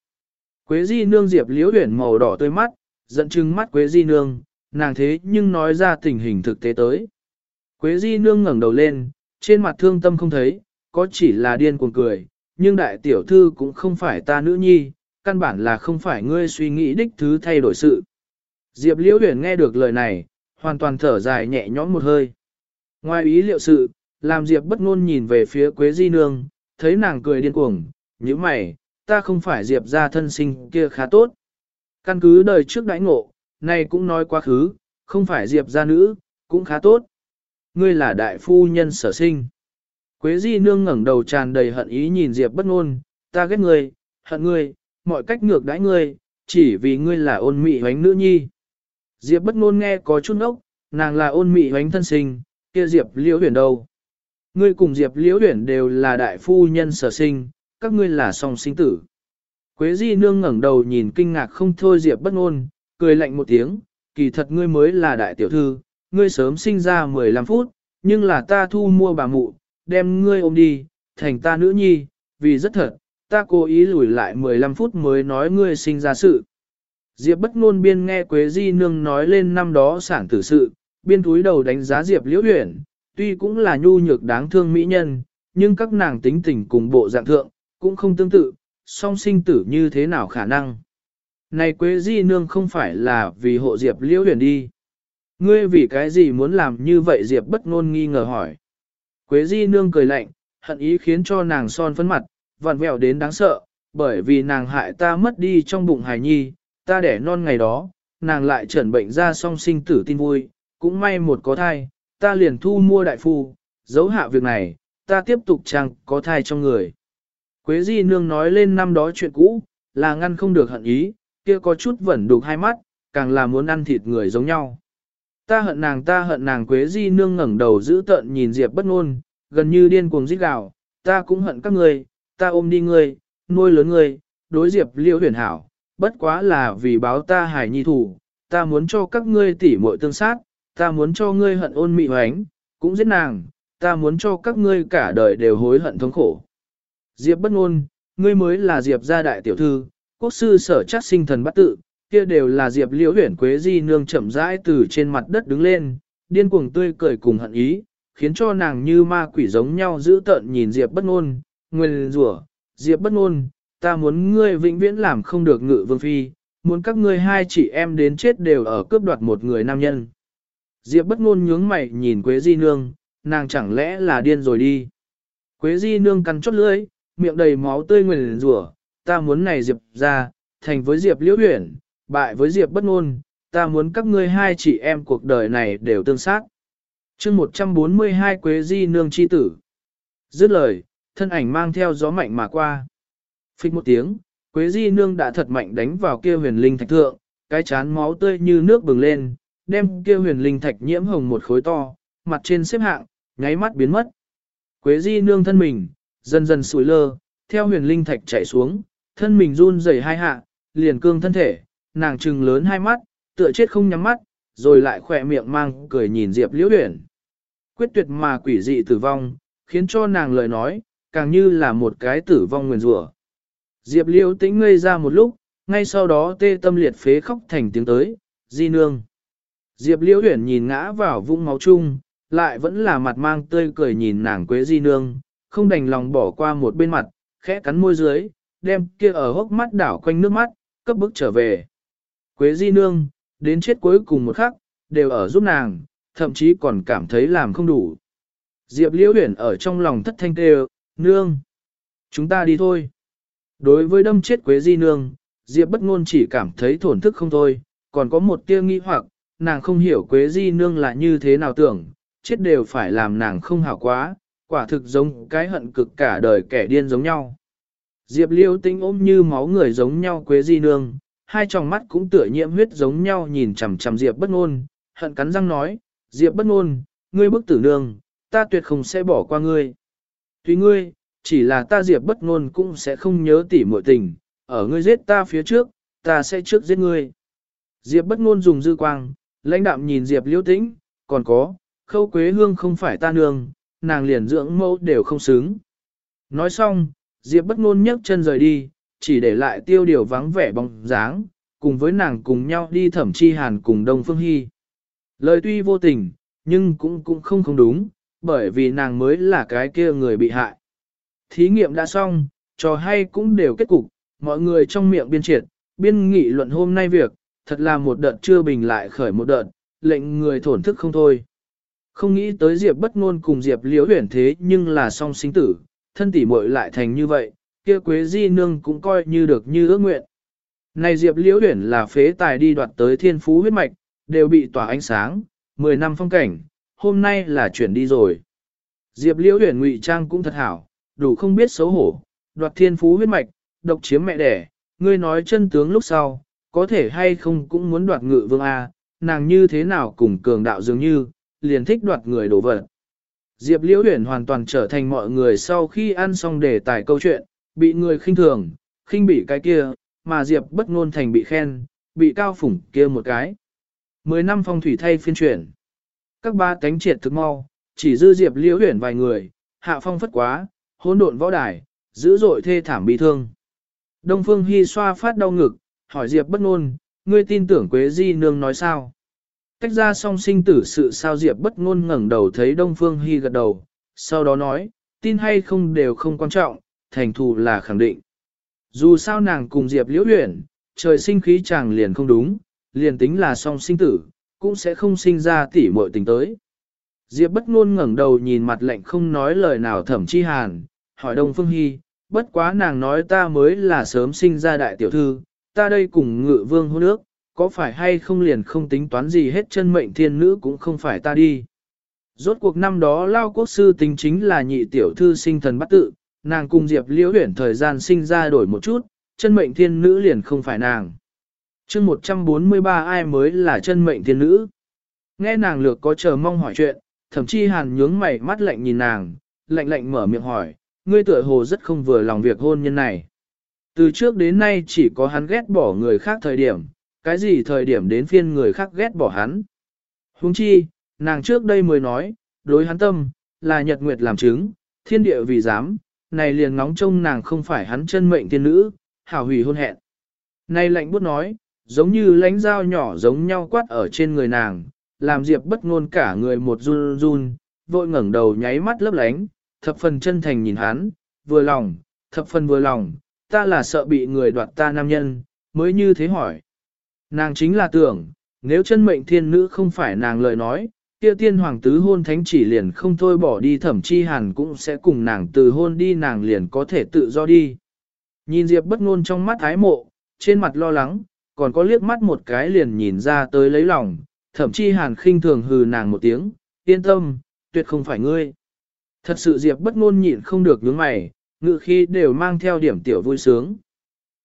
Quế Di Nương Diệp liễu huyển màu đỏ tươi mắt, giận chừng mắt Quế Di Nương, nàng thế nhưng nói ra tình hình thực tế tới. Quế Di Nương ngẩng đầu lên, trên mặt thương tâm không thấy, có chỉ là điên cuồng cười, nhưng đại tiểu thư cũng không phải ta nữ nhi, căn bản là không phải ngươi suy nghĩ đích thứ thay đổi sự. Diệp Liễu Huyền nghe được lời này, hoàn toàn thở dài nhẹ nhõm một hơi. Ngoài ý liệu sự, làm Diệp bất ngôn nhìn về phía Quế Di Nương, thấy nàng cười điên cuồng, như mày, ta không phải Diệp gia thân sinh kia khá tốt. Căn cứ đời trước đãi ngộ, nay cũng nói quá khứ, không phải Diệp gia nữ, cũng khá tốt. Ngươi là đại phu nhân sở sinh. Quế Di Nương ngẩng đầu tràn đầy hận ý nhìn Diệp bất ngôn, ta ghét ngươi, hận ngươi, mọi cách ngược đãi ngươi, chỉ vì ngươi là ôn mị hoánh nữ nhi. Diệp bất ngôn nghe có chút ốc, nàng là ôn mị hoánh thân sinh, kia Diệp liễu huyền đâu. Ngươi cùng Diệp liễu huyền đều là đại phu nhân sở sinh, các ngươi là song sinh tử. Quế Di Nương ngẩng đầu nhìn kinh ngạc không thôi Diệp bất ngôn, cười lạnh một tiếng, kỳ thật ngươi mới là đại tiểu thư, ngươi sớm sinh ra 15 phút, nhưng là ta thu mua bà mụ, đem ngươi ôm đi, thành ta nữ nhi, vì rất thật, ta cố ý lùi lại 15 phút mới nói ngươi sinh ra sự. Diệp bất ngôn biên nghe Quế Di Nương nói lên năm đó sản tử sự, biên túi đầu đánh giá Diệp liễu uyển, tuy cũng là nhu nhược đáng thương mỹ nhân, nhưng các nàng tính tình cùng bộ dạng thượng, cũng không tương tự, song sinh tử như thế nào khả năng. Này Quế Di Nương không phải là vì hộ Diệp liễu huyền đi. Ngươi vì cái gì muốn làm như vậy Diệp bất ngôn nghi ngờ hỏi. Quế Di Nương cười lạnh, hận ý khiến cho nàng son phấn mặt, vặn vẹo đến đáng sợ, bởi vì nàng hại ta mất đi trong bụng hài nhi, ta đẻ non ngày đó, nàng lại trần bệnh ra song sinh tử tin vui, cũng may một có thai, ta liền thu mua đại phu, giấu hạ việc này, ta tiếp tục chăng có thai trong người. Quế di nương nói lên năm đó chuyện cũ, là ngăn không được hận ý, kia có chút vẫn đục hai mắt, càng là muốn ăn thịt người giống nhau. Ta hận nàng ta hận nàng Quế di nương ngẩng đầu giữ tợn nhìn Diệp bất ngôn, gần như điên cuồng rít gào, ta cũng hận các người, ta ôm đi người, nuôi lớn người, đối Diệp liêu huyền hảo, bất quá là vì báo ta hải nhi thủ, ta muốn cho các ngươi tỉ muội tương sát, ta muốn cho ngươi hận ôn mị hoánh, cũng giết nàng, ta muốn cho các ngươi cả đời đều hối hận thống khổ. Diệp bất ngôn, ngươi mới là Diệp gia đại tiểu thư, quốc sư sở chắc sinh thần bắt tự, kia đều là Diệp liễu huyển quế di nương chậm rãi từ trên mặt đất đứng lên, điên cuồng tươi cười cùng hận ý, khiến cho nàng như ma quỷ giống nhau giữ tợn nhìn Diệp bất ngôn, nguyên rủa, Diệp bất ngôn, ta muốn ngươi vĩnh viễn làm không được ngự vương phi, muốn các ngươi hai chị em đến chết đều ở cướp đoạt một người nam nhân. Diệp bất ngôn nhướng mày nhìn Quế Di Nương, nàng chẳng lẽ là điên rồi đi. Quế Di Nương cắn chốt lưỡi, miệng đầy máu tươi nguyền rủa, ta muốn này Diệp ra, thành với Diệp liễu huyển, bại với Diệp bất ngôn, ta muốn các ngươi hai chị em cuộc đời này đều tương sát. chương 142 Quế Di Nương chi tử. Dứt lời, thân ảnh mang theo gió mạnh mà qua. Phích một tiếng, Quế Di Nương đã thật mạnh đánh vào kia huyền linh thạch thượng, cái chán máu tươi như nước bừng lên, đem kia huyền linh thạch nhiễm hồng một khối to, mặt trên xếp hạng, nháy mắt biến mất. Quế Di Nương thân mình, dần dần sủi lơ, theo huyền linh thạch chảy xuống, thân mình run rẩy hai hạ, liền cương thân thể, nàng trừng lớn hai mắt, tựa chết không nhắm mắt, rồi lại khỏe miệng mang cười nhìn Diệp Liễu Uyển. Quyết tuyệt mà quỷ dị tử vong, khiến cho nàng lời nói, càng như là một cái tử vong nguyền rủa. Diệp Liễu tĩnh ngây ra một lúc, ngay sau đó tê tâm liệt phế khóc thành tiếng tới, di nương. Diệp Liễu Uyển nhìn ngã vào vũng máu chung, lại vẫn là mặt mang tươi cười nhìn nàng Quế Di nương, không đành lòng bỏ qua một bên mặt, khẽ cắn môi dưới, đem kia ở hốc mắt đảo quanh nước mắt, cấp bức trở về. Quế Di nương, đến chết cuối cùng một khắc, đều ở giúp nàng, thậm chí còn cảm thấy làm không đủ. Diệp Liễu Huyền ở trong lòng thất thanh kêu, nương, chúng ta đi thôi. Đối với đâm chết Quế Di Nương, Diệp bất ngôn chỉ cảm thấy thổn thức không thôi, còn có một tia nghi hoặc, nàng không hiểu Quế Di Nương là như thế nào tưởng, chết đều phải làm nàng không hảo quá, quả thực giống cái hận cực cả đời kẻ điên giống nhau. Diệp Liêu tinh ôm như máu người giống nhau Quế Di Nương, hai tròng mắt cũng tựa nhiễm huyết giống nhau nhìn chằm chằm Diệp bất ngôn, hận cắn răng nói, Diệp bất ngôn, ngươi bức tử nương, ta tuyệt không sẽ bỏ qua ngươi. tuy ngươi, chỉ là ta Diệp bất ngôn cũng sẽ không nhớ tỉ muội tình, ở ngươi giết ta phía trước, ta sẽ trước giết ngươi. Diệp bất ngôn dùng dư quang, lãnh đạm nhìn Diệp liễu tĩnh, còn có, khâu quế hương không phải ta nương, nàng liền dưỡng mẫu đều không xứng. Nói xong, Diệp bất ngôn nhấc chân rời đi, chỉ để lại tiêu điều vắng vẻ bóng dáng, cùng với nàng cùng nhau đi thẩm chi hàn cùng Đông Phương Hy. Lời tuy vô tình, nhưng cũng cũng không không đúng, bởi vì nàng mới là cái kia người bị hại. Thí nghiệm đã xong, trò hay cũng đều kết cục, mọi người trong miệng biên triệt, biên nghị luận hôm nay việc, thật là một đợt chưa bình lại khởi một đợt, lệnh người thổn thức không thôi. Không nghĩ tới Diệp bất ngôn cùng Diệp liễu huyển thế nhưng là song sinh tử, thân tỷ muội lại thành như vậy, kia quế di nương cũng coi như được như ước nguyện. Này Diệp liễu huyển là phế tài đi đoạt tới thiên phú huyết mạch, đều bị tỏa ánh sáng, 10 năm phong cảnh, hôm nay là chuyển đi rồi. Diệp liễu huyển ngụy trang cũng thật hảo, đủ không biết xấu hổ, đoạt thiên phú huyết mạch, độc chiếm mẹ đẻ, ngươi nói chân tướng lúc sau, có thể hay không cũng muốn đoạt ngự vương A, nàng như thế nào cùng cường đạo dường như, liền thích đoạt người đổ vật. Diệp Liễu Huyền hoàn toàn trở thành mọi người sau khi ăn xong đề tài câu chuyện, bị người khinh thường, khinh bị cái kia, mà Diệp bất ngôn thành bị khen, bị cao phủng kia một cái. Mười năm phong thủy thay phiên chuyển. Các ba cánh triệt thực mau, chỉ dư Diệp Liễu Huyền vài người, hạ phong phất quá, hỗn độn võ đài, dữ dội thê thảm bị thương. Đông Phương Hi xoa phát đau ngực, hỏi Diệp bất ngôn, ngươi tin tưởng Quế Di Nương nói sao? Tách ra song sinh tử sự sao Diệp bất ngôn ngẩng đầu thấy Đông Phương Hi gật đầu, sau đó nói, tin hay không đều không quan trọng, thành thù là khẳng định. Dù sao nàng cùng Diệp liễu uyển trời sinh khí chàng liền không đúng, liền tính là song sinh tử, cũng sẽ không sinh ra tỷ muội tình tới. Diệp bất ngôn ngẩng đầu nhìn mặt lạnh không nói lời nào thẩm chi hàn, hỏi Đông Phương Hy, bất quá nàng nói ta mới là sớm sinh ra đại tiểu thư, ta đây cùng ngự vương hôn ước, có phải hay không liền không tính toán gì hết chân mệnh thiên nữ cũng không phải ta đi. Rốt cuộc năm đó Lao Quốc Sư tính chính là nhị tiểu thư sinh thần bắt tự, nàng cùng Diệp Liễu huyển thời gian sinh ra đổi một chút, chân mệnh thiên nữ liền không phải nàng. chương 143 ai mới là chân mệnh thiên nữ? Nghe nàng lược có chờ mong hỏi chuyện, thậm chí hàn nhướng mày mắt lạnh nhìn nàng, lạnh lạnh mở miệng hỏi, ngươi tựa hồ rất không vừa lòng việc hôn nhân này. Từ trước đến nay chỉ có hắn ghét bỏ người khác thời điểm, cái gì thời điểm đến phiên người khác ghét bỏ hắn. Huống chi, nàng trước đây mới nói, đối hắn tâm, là nhật nguyệt làm chứng, thiên địa vì dám, này liền ngóng trông nàng không phải hắn chân mệnh tiên nữ, hảo hủy hôn hẹn. Này lạnh bút nói, giống như lánh dao nhỏ giống nhau quát ở trên người nàng, làm Diệp bất ngôn cả người một run run, vội ngẩng đầu nháy mắt lấp lánh, thập phần chân thành nhìn hắn, vừa lòng, thập phần vừa lòng, ta là sợ bị người đoạt ta nam nhân, mới như thế hỏi. Nàng chính là tưởng, nếu chân mệnh thiên nữ không phải nàng lời nói, kia tiên hoàng tứ hôn thánh chỉ liền không thôi bỏ đi thẩm chi hàn cũng sẽ cùng nàng từ hôn đi nàng liền có thể tự do đi. Nhìn Diệp bất ngôn trong mắt ái mộ, trên mặt lo lắng, còn có liếc mắt một cái liền nhìn ra tới lấy lòng, thẩm chi hàn khinh thường hừ nàng một tiếng, yên tâm, tuyệt không phải ngươi. Thật sự Diệp bất ngôn nhịn không được nhướng mày, ngự khi đều mang theo điểm tiểu vui sướng.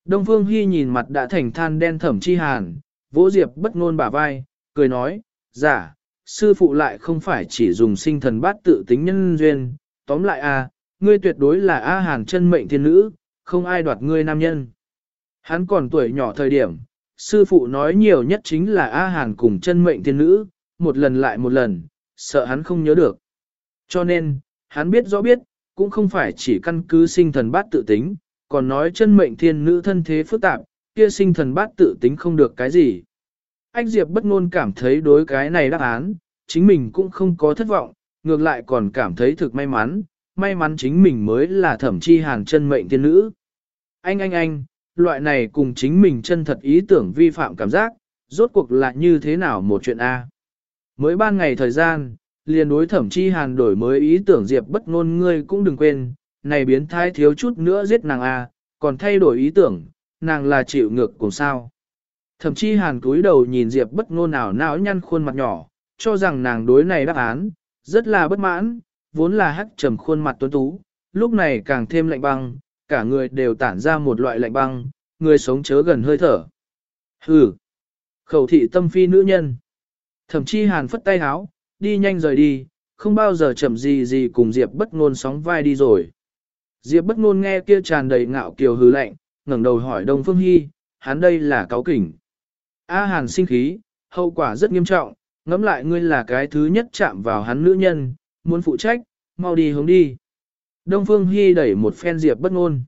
Đông Phương Hy nhìn mặt đã thành than đen thẩm chi hàn, vỗ Diệp bất ngôn bả vai, cười nói, giả, dạ, sư phụ lại không phải chỉ dùng sinh thần bát tự tính nhân duyên, tóm lại a, ngươi tuyệt đối là A hàn chân mệnh thiên nữ, không ai đoạt ngươi nam nhân. Hắn còn tuổi nhỏ thời điểm, sư phụ nói nhiều nhất chính là A hàn cùng chân mệnh thiên nữ, một lần lại một lần, sợ hắn không nhớ được. Cho nên, hắn biết rõ biết, cũng không phải chỉ căn cứ sinh thần bát tự tính, còn nói chân mệnh thiên nữ thân thế phức tạp, kia sinh thần bát tự tính không được cái gì. Anh Diệp bất ngôn cảm thấy đối cái này đáp án, chính mình cũng không có thất vọng, ngược lại còn cảm thấy thực may mắn, may mắn chính mình mới là thẩm chi hàn chân mệnh thiên nữ. Anh anh anh, loại này cùng chính mình chân thật ý tưởng vi phạm cảm giác, rốt cuộc là như thế nào một chuyện A. Mới ban ngày thời gian, liền đối thẩm chi hàn đổi mới ý tưởng diệp bất ngôn ngươi cũng đừng quên, này biến thái thiếu chút nữa giết nàng A, còn thay đổi ý tưởng, nàng là chịu ngược cùng sao. Thẩm chi hàn cúi đầu nhìn diệp bất ngôn nào não nhăn khuôn mặt nhỏ, cho rằng nàng đối này đáp án, rất là bất mãn, vốn là hắc trầm khuôn mặt tuấn tú, lúc này càng thêm lạnh băng, cả người đều tản ra một loại lạnh băng, người sống chớ gần hơi thở. Hừ, khẩu thị tâm phi nữ nhân. Thẩm chi hàn phất tay háo, đi nhanh rời đi, không bao giờ chậm gì gì cùng Diệp bất ngôn sóng vai đi rồi. Diệp bất ngôn nghe kia tràn đầy ngạo kiều hừ lạnh, ngẩng đầu hỏi Đông Phương Hi, hắn đây là cáo kỉnh. A Hàn sinh khí, hậu quả rất nghiêm trọng, ngẫm lại ngươi là cái thứ nhất chạm vào hắn nữ nhân, muốn phụ trách, mau đi hướng đi. Đông Phương Hi đẩy một phen Diệp bất ngôn.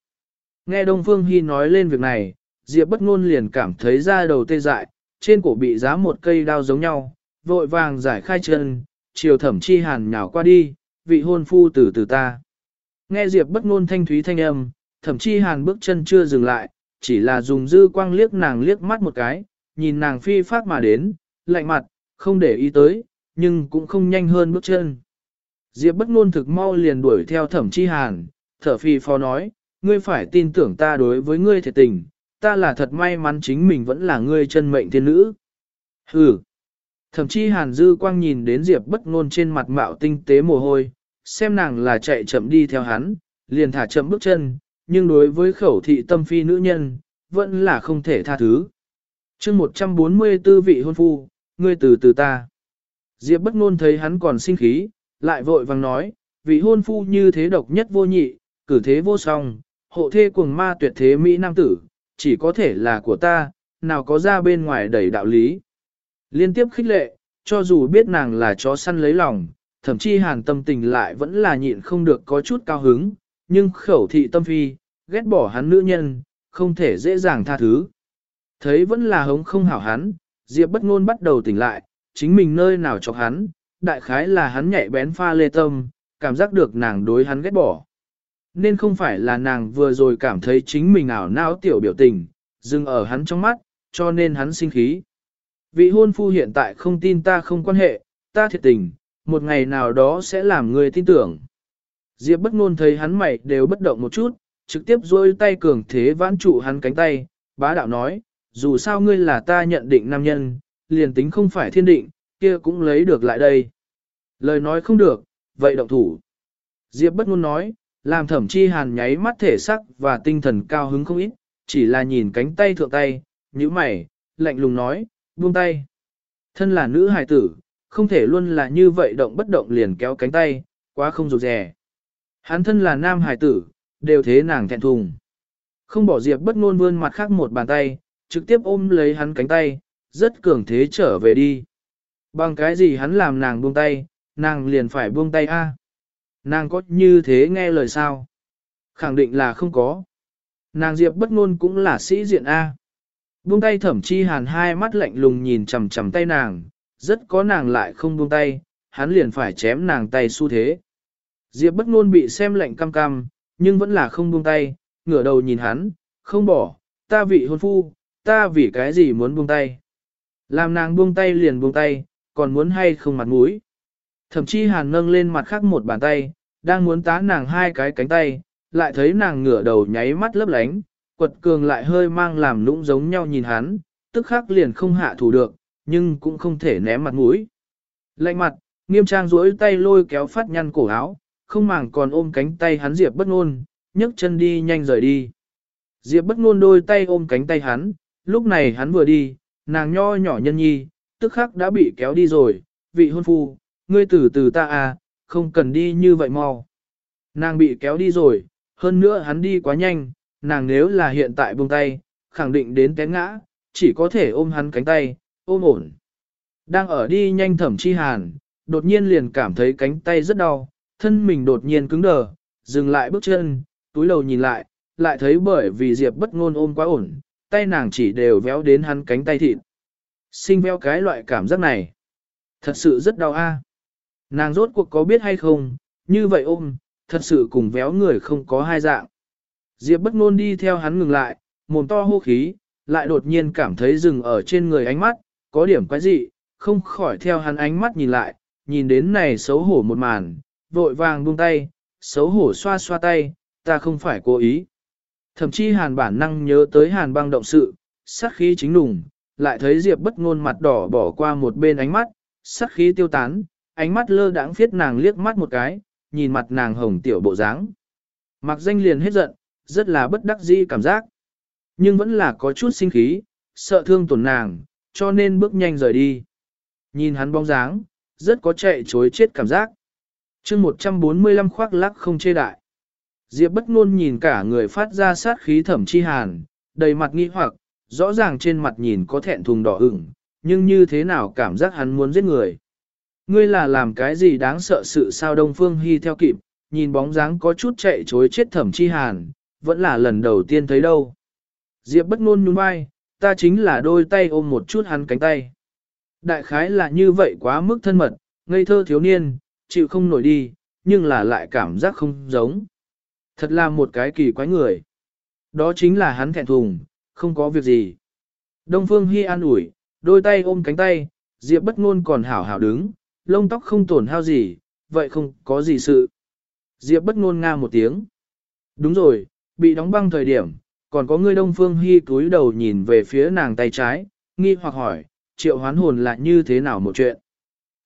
Nghe Đông Phương Hi nói lên việc này, Diệp bất ngôn liền cảm thấy da đầu tê dại, trên cổ bị giá một cây đao giống nhau, vội vàng giải khai chân, chiều thẩm chi hàn nhào qua đi, vị hôn phu tử tử ta. Nghe Diệp bất ngôn thanh thúy thanh âm, thẩm chi hàn bước chân chưa dừng lại, chỉ là dùng dư quang liếc nàng liếc mắt một cái, nhìn nàng phi phát mà đến, lạnh mặt, không để ý tới, nhưng cũng không nhanh hơn bước chân. Diệp bất ngôn thực mau liền đuổi theo thẩm chi hàn, thở phi phò nói, ngươi phải tin tưởng ta đối với ngươi thiệt tình, ta là thật may mắn chính mình vẫn là ngươi chân mệnh thiên nữ. Hừ. Thẩm chi hàn dư quang nhìn đến Diệp bất ngôn trên mặt mạo tinh tế mồ hôi, xem nàng là chạy chậm đi theo hắn, liền thả chậm bước chân, nhưng đối với khẩu thị tâm phi nữ nhân, vẫn là không thể tha thứ. chương 144 vị hôn phu, ngươi từ từ ta. Diệp bất ngôn thấy hắn còn sinh khí, lại vội vàng nói, vị hôn phu như thế độc nhất vô nhị, cử thế vô song, hộ thê cuồng ma tuyệt thế Mỹ Nam tử, chỉ có thể là của ta, nào có ra bên ngoài đẩy đạo lý. Liên tiếp khích lệ, cho dù biết nàng là chó săn lấy lòng, thậm chí hàn tâm tình lại vẫn là nhịn không được có chút cao hứng, nhưng khẩu thị tâm phi, ghét bỏ hắn nữ nhân, không thể dễ dàng tha thứ. Thấy vẫn là hống không hảo hắn, Diệp bất ngôn bắt đầu tỉnh lại, chính mình nơi nào chọc hắn, đại khái là hắn nhạy bén pha lê tâm, cảm giác được nàng đối hắn ghét bỏ. Nên không phải là nàng vừa rồi cảm thấy chính mình ảo não tiểu biểu tình, dừng ở hắn trong mắt, cho nên hắn sinh khí. Vị hôn phu hiện tại không tin ta không quan hệ, ta thiệt tình, một ngày nào đó sẽ làm người tin tưởng. Diệp bất ngôn thấy hắn mày đều bất động một chút, trực tiếp duỗi tay cường thế vãn trụ hắn cánh tay, bá đạo nói, dù sao ngươi là ta nhận định nam nhân, liền tính không phải thiên định, kia cũng lấy được lại đây. Lời nói không được, vậy động thủ. Diệp bất ngôn nói, làm thẩm chi hàn nháy mắt thể sắc và tinh thần cao hứng không ít, chỉ là nhìn cánh tay thượng tay, như mày, lạnh lùng nói, buông tay. Thân là nữ hài tử, không thể luôn là như vậy động bất động liền kéo cánh tay, quá không rụt rè. Hắn thân là nam hải tử, đều thế nàng thẹn thùng. Không bỏ Diệp bất ngôn vươn mặt khác một bàn tay, trực tiếp ôm lấy hắn cánh tay, rất cường thế trở về đi. Bằng cái gì hắn làm nàng buông tay, nàng liền phải buông tay a. Nàng có như thế nghe lời sao? Khẳng định là không có. Nàng Diệp bất ngôn cũng là sĩ diện a. Buông tay thẩm chi hàn hai mắt lạnh lùng nhìn chằm chằm tay nàng, rất có nàng lại không buông tay, hắn liền phải chém nàng tay xu thế. Diệp bất ngôn bị xem lạnh cam cam, nhưng vẫn là không buông tay, ngửa đầu nhìn hắn, không bỏ, ta vị hôn phu, ta vì cái gì muốn buông tay. Làm nàng buông tay liền buông tay, còn muốn hay không mặt mũi. Thậm chí hàn nâng lên mặt khác một bàn tay, đang muốn tá nàng hai cái cánh tay, lại thấy nàng ngửa đầu nháy mắt lấp lánh, quật cường lại hơi mang làm lũng giống nhau nhìn hắn, tức khắc liền không hạ thủ được, nhưng cũng không thể ném mặt mũi. Lạnh mặt, nghiêm trang duỗi tay lôi kéo phát nhăn cổ áo, không màng còn ôm cánh tay hắn Diệp bất ngôn, nhấc chân đi nhanh rời đi. Diệp bất ngôn đôi tay ôm cánh tay hắn, lúc này hắn vừa đi, nàng nho nhỏ nhân nhi, tức khắc đã bị kéo đi rồi, vị hôn phu, ngươi từ từ ta à, không cần đi như vậy mau. Nàng bị kéo đi rồi, hơn nữa hắn đi quá nhanh, nàng nếu là hiện tại buông tay, khẳng định đến té ngã, chỉ có thể ôm hắn cánh tay, ôm ổn. Đang ở đi nhanh thẩm chi hàn, đột nhiên liền cảm thấy cánh tay rất đau, thân mình đột nhiên cứng đờ, dừng lại bước chân, túi đầu nhìn lại, lại thấy bởi vì Diệp bất ngôn ôm quá ổn, tay nàng chỉ đều véo đến hắn cánh tay thịt. Sinh véo cái loại cảm giác này. Thật sự rất đau a. À. Nàng rốt cuộc có biết hay không, như vậy ôm, thật sự cùng véo người không có hai dạng. Diệp bất ngôn đi theo hắn ngừng lại, mồm to hô khí, lại đột nhiên cảm thấy dừng ở trên người ánh mắt, có điểm quái dị, không khỏi theo hắn ánh mắt nhìn lại, nhìn đến này xấu hổ một màn, vội vàng buông tay, xấu hổ xoa xoa tay, ta không phải cố ý. Thậm chí hàn bản năng nhớ tới hàn băng động sự, sát khí chính nùng, lại thấy Diệp bất ngôn mặt đỏ bỏ qua một bên ánh mắt, sát khí tiêu tán, ánh mắt lơ đãng phiết nàng liếc mắt một cái, nhìn mặt nàng hồng tiểu bộ dáng. Mặc danh liền hết giận, rất là bất đắc dĩ cảm giác. Nhưng vẫn là có chút sinh khí, sợ thương tổn nàng, cho nên bước nhanh rời đi. Nhìn hắn bóng dáng, rất có chạy chối chết cảm giác. chương 145 khoác lắc không chê đại. Diệp bất ngôn nhìn cả người phát ra sát khí thẩm chi hàn, đầy mặt nghi hoặc, rõ ràng trên mặt nhìn có thẹn thùng đỏ ửng, nhưng như thế nào cảm giác hắn muốn giết người. Ngươi là làm cái gì đáng sợ sự sao Đông Phương Hy theo kịp, nhìn bóng dáng có chút chạy chối chết thẩm chi hàn, vẫn là lần đầu tiên thấy đâu. Diệp bất ngôn nhún vai, ta chính là đôi tay ôm một chút hắn cánh tay. Đại khái là như vậy quá mức thân mật, ngây thơ thiếu niên, chịu không nổi đi, nhưng là lại cảm giác không giống. Thật là một cái kỳ quái người. Đó chính là hắn thẹn thùng, không có việc gì. Đông Phương Hi an ủi, đôi tay ôm cánh tay, Diệp bất ngôn còn hảo hảo đứng, lông tóc không tổn hao gì, vậy không có gì sự. Diệp bất ngôn nga một tiếng. Đúng rồi, bị đóng băng thời điểm, còn có người Đông Phương hy cúi đầu nhìn về phía nàng tay trái, nghi hoặc hỏi, triệu hoán hồn là như thế nào một chuyện.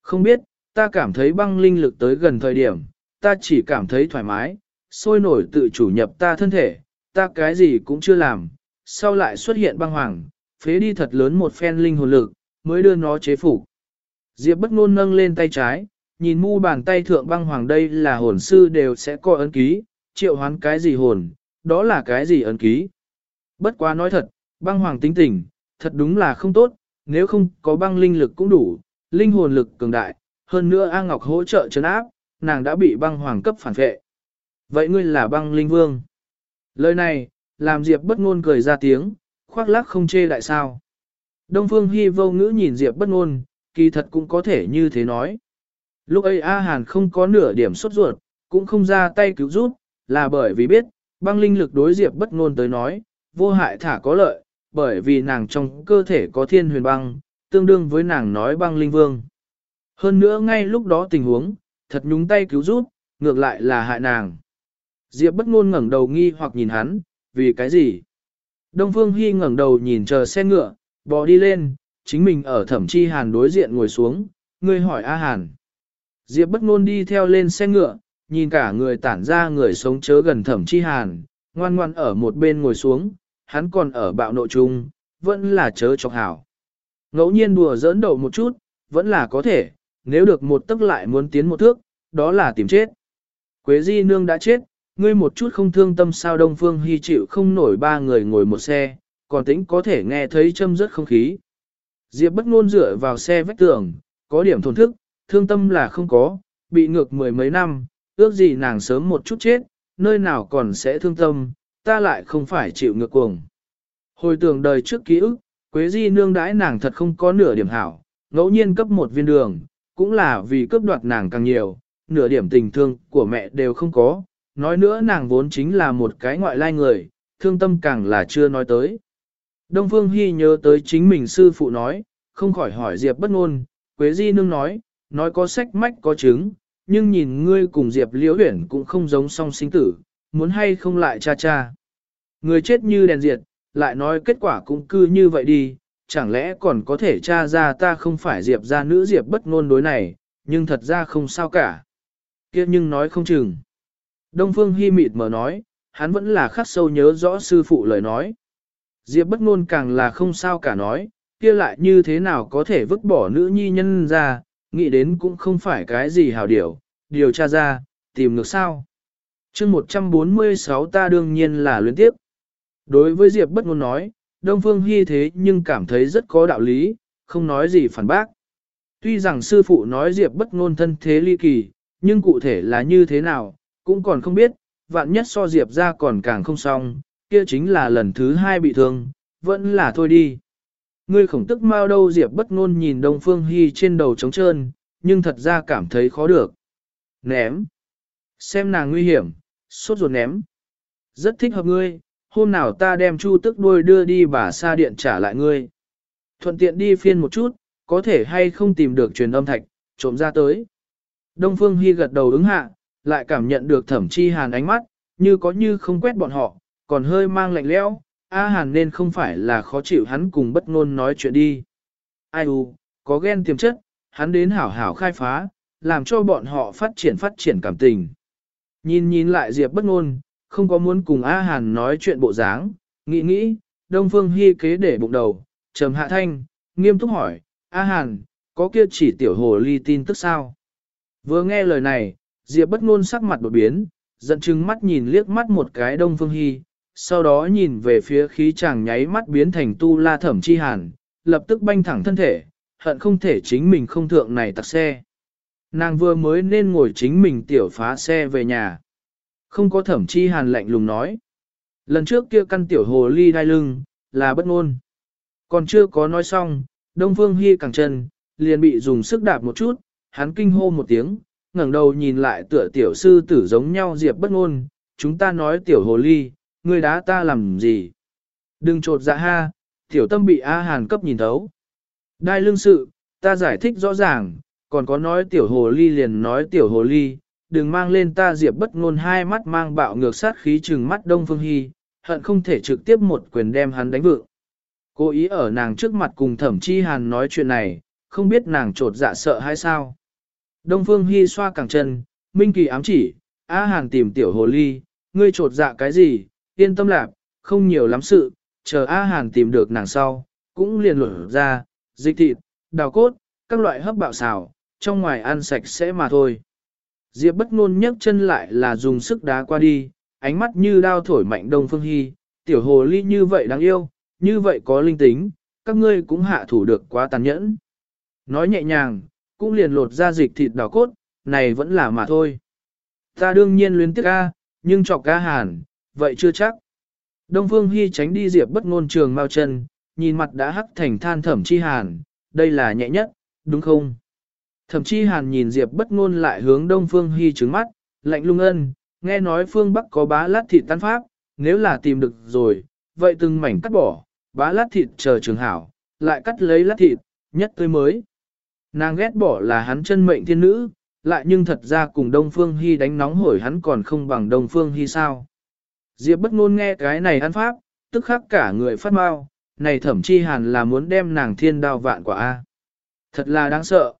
Không biết, ta cảm thấy băng linh lực tới gần thời điểm, ta chỉ cảm thấy thoải mái, sôi nổi tự chủ nhập ta thân thể, ta cái gì cũng chưa làm, sau lại xuất hiện băng hoàng, phế đi thật lớn một phen linh hồn lực, mới đưa nó chế phục. Diệp bất ngôn nâng lên tay trái, nhìn mu bàn tay thượng băng hoàng đây là hồn sư đều sẽ có ấn ký, triệu hoán cái gì hồn, đó là cái gì ấn ký. Bất quá nói thật, băng hoàng tính tình, thật đúng là không tốt, nếu không có băng linh lực cũng đủ, linh hồn lực cường đại, hơn nữa A Ngọc hỗ trợ chấn áp, nàng đã bị băng hoàng cấp phản vệ. Vậy ngươi là băng linh vương. Lời này, làm Diệp bất ngôn cười ra tiếng, khoác lác không chê đại sao. Đông Phương Hi vô ngữ nhìn Diệp bất ngôn, kỳ thật cũng có thể như thế nói. Lúc ấy A Hàn không có nửa điểm sốt ruột, cũng không ra tay cứu giúp, là bởi vì biết, băng linh lực đối Diệp bất ngôn tới nói, vô hại thả có lợi, bởi vì nàng trong cơ thể có thiên huyền băng, tương đương với nàng nói băng linh vương. Hơn nữa ngay lúc đó tình huống, thật nhúng tay cứu giúp, ngược lại là hại nàng. Diệp bất ngôn ngẩng đầu nghi hoặc nhìn hắn, vì cái gì? Đông Phương Hy ngẩng đầu nhìn chờ xe ngựa, bò đi lên, chính mình ở thẩm chi hàn đối diện ngồi xuống, ngươi hỏi A Hàn. Diệp bất ngôn đi theo lên xe ngựa, nhìn cả người tản ra người sống chớ gần thẩm chi hàn, ngoan ngoan ở một bên ngồi xuống, hắn còn ở bạo nội trung, vẫn là chớ chọc hảo. Ngẫu nhiên đùa giỡn đầu một chút, vẫn là có thể, nếu được một tức lại muốn tiến một thước, đó là tìm chết. Quế di nương đã chết, ngươi một chút không thương tâm sao Đông Phương Hy chịu không nổi ba người ngồi một xe, còn tĩnh có thể nghe thấy châm rớt không khí. Diệp bất ngôn dựa vào xe vách tường, có điểm thổn thức, thương tâm là không có, bị ngược mười mấy năm, ước gì nàng sớm một chút chết, nơi nào còn sẽ thương tâm, ta lại không phải chịu ngược cuồng. Hồi tưởng đời trước ký ức, Quế Di nương đãi nàng thật không có nửa điểm hảo, ngẫu nhiên cấp một viên đường, cũng là vì cướp đoạt nàng càng nhiều, nửa điểm tình thương của mẹ đều không có, nói nữa nàng vốn chính là một cái ngoại lai người, thương tâm càng là chưa nói tới. Đông Phương Hy nhớ tới chính mình sư phụ nói, không khỏi hỏi Diệp bất ngôn, Quế Di nương nói, nói có sách mách có chứng, nhưng nhìn ngươi cùng Diệp Liễu Huyển cũng không giống song sinh tử, muốn hay không lại cha cha. Người chết như đèn diệt, lại nói kết quả cũng cư như vậy đi, chẳng lẽ còn có thể cha ra ta không phải Diệp gia nữ Diệp bất ngôn đối này, nhưng thật ra không sao cả. kia nhưng nói không chừng. Đông Phương Hi mịt mờ nói, hắn vẫn là khắc sâu nhớ rõ sư phụ lời nói. Diệp bất ngôn càng là không sao cả nói, kia lại như thế nào có thể vứt bỏ nữ nhi nhân ra, nghĩ đến cũng không phải cái gì hảo điểu, điều tra ra, tìm được sao. chương 146 ta đương nhiên là luyến tiếp. Đối với Diệp bất ngôn nói, Đông Phương Hy thế nhưng cảm thấy rất có đạo lý, không nói gì phản bác. Tuy rằng sư phụ nói Diệp bất ngôn thân thế ly kỳ, nhưng cụ thể là như thế nào, cũng còn không biết, vạn nhất so Diệp ra còn càng không xong, kia chính là lần thứ hai bị thương, vẫn là thôi đi. Ngươi khổng tức mau đâu Diệp bất ngôn nhìn Đông Phương Hy trên đầu trống trơn, nhưng thật ra cảm thấy khó được. Ném. Xem nàng nguy hiểm, sốt ruột ném. Rất thích hợp ngươi, hôm nào ta đem chu tức đuôi đưa đi bà xa điện trả lại ngươi. Thuận tiện đi phiên một chút, có thể hay không tìm được truyền âm thạch, trộm ra tới. Đông Phương Hy gật đầu ứng hạ, lại cảm nhận được thẩm chi hàn ánh mắt, như có như không quét bọn họ, còn hơi mang lạnh lẽo. A hàn nên không phải là khó chịu hắn cùng bất ngôn nói chuyện đi. Ai u, có ghen tiềm chất, hắn đến hảo hảo khai phá, làm cho bọn họ phát triển phát triển cảm tình. Nhìn nhìn lại Diệp bất ngôn, không có muốn cùng A Hàn nói chuyện bộ dáng, nghĩ nghĩ, Đông Phương Hi kế để bụng đầu, trầm hạ thanh, nghiêm túc hỏi, A Hàn, có kia chỉ tiểu hồ ly tin tức sao? Vừa nghe lời này, Diệp bất ngôn sắc mặt đột biến, giận chừng mắt nhìn liếc mắt một cái Đông Phương Hi, sau đó nhìn về phía khí chàng nháy mắt biến thành tu la thẩm chi hàn, lập tức banh thẳng thân thể, hận không thể chính mình không thượng này tặc xe. Nàng vừa mới nên ngồi chính mình tiểu phá xe về nhà. Không có thẩm chi hàn lạnh lùng nói. Lần trước kia căn tiểu hồ ly đai lưng, là bất ngôn. Còn chưa có nói xong, Đông Phương hy càng chân, liền bị dùng sức đạp một chút, hắn kinh hô một tiếng, ngẩng đầu nhìn lại tựa tiểu sư tử giống nhau diệp bất ngôn, chúng ta nói tiểu hồ ly, ngươi đá ta làm gì? Đừng trột dạ ha, tiểu tâm bị A Hàn cấp nhìn thấu. Đai lương sự, ta giải thích rõ ràng, còn có nói tiểu hồ ly liền nói tiểu hồ ly, đừng mang lên ta diệp bất ngôn hai mắt mang bạo ngược sát khí trừng mắt Đông Phương Hy, hận không thể trực tiếp một quyền đem hắn đánh vượng. Cố ý ở nàng trước mặt cùng thẩm chi hàn nói chuyện này, không biết nàng trột dạ sợ hay sao. Đông Phương Hy xoa cẳng chân, Minh Kỳ ám chỉ, A Hàn tìm tiểu hồ ly, ngươi trột dạ cái gì, yên tâm lạc, không nhiều lắm sự, chờ A Hàn tìm được nàng sau, cũng liền luận ra, dịch thịt, đào cốt, các loại hấp bạo xào, trong ngoài ăn sạch sẽ mà thôi. Diệp bất ngôn nhấc chân lại là dùng sức đá qua đi, ánh mắt như đao thổi mạnh Đông Phương Hy, tiểu hồ ly như vậy đáng yêu, như vậy có linh tính, các ngươi cũng hạ thủ được quá tàn nhẫn. Nói nhẹ nhàng, cũng liền lột ra dịch thịt đào cốt, này vẫn là mà thôi. Ta đương nhiên luyến tiếc A, nhưng chọc ca hàn, vậy chưa chắc. Đông Phương Hy tránh đi Diệp bất ngôn trường mau chân, nhìn mặt đã hắc thành than thẩm chi hàn, đây là nhẹ nhất, đúng không? Thẩm chi hàn nhìn Diệp bất ngôn lại hướng Đông Phương Hy trứng mắt, lạnh lung ân, nghe nói phương Bắc có bá lát thịt tan pháp, nếu là tìm được rồi, vậy từng mảnh cắt bỏ, bá lát thịt chờ trường hảo, lại cắt lấy lát thịt, nhất tươi mới. Nàng ghét bỏ là hắn chân mệnh thiên nữ, lại nhưng thật ra cùng Đông Phương Hy đánh nóng hổi hắn còn không bằng Đông Phương Hy sao. Diệp bất ngôn nghe cái này ăn pháp, tức khắc cả người phát mau, này thẩm chi hàn là muốn đem nàng thiên đao vạn quả A. Thật là đáng sợ.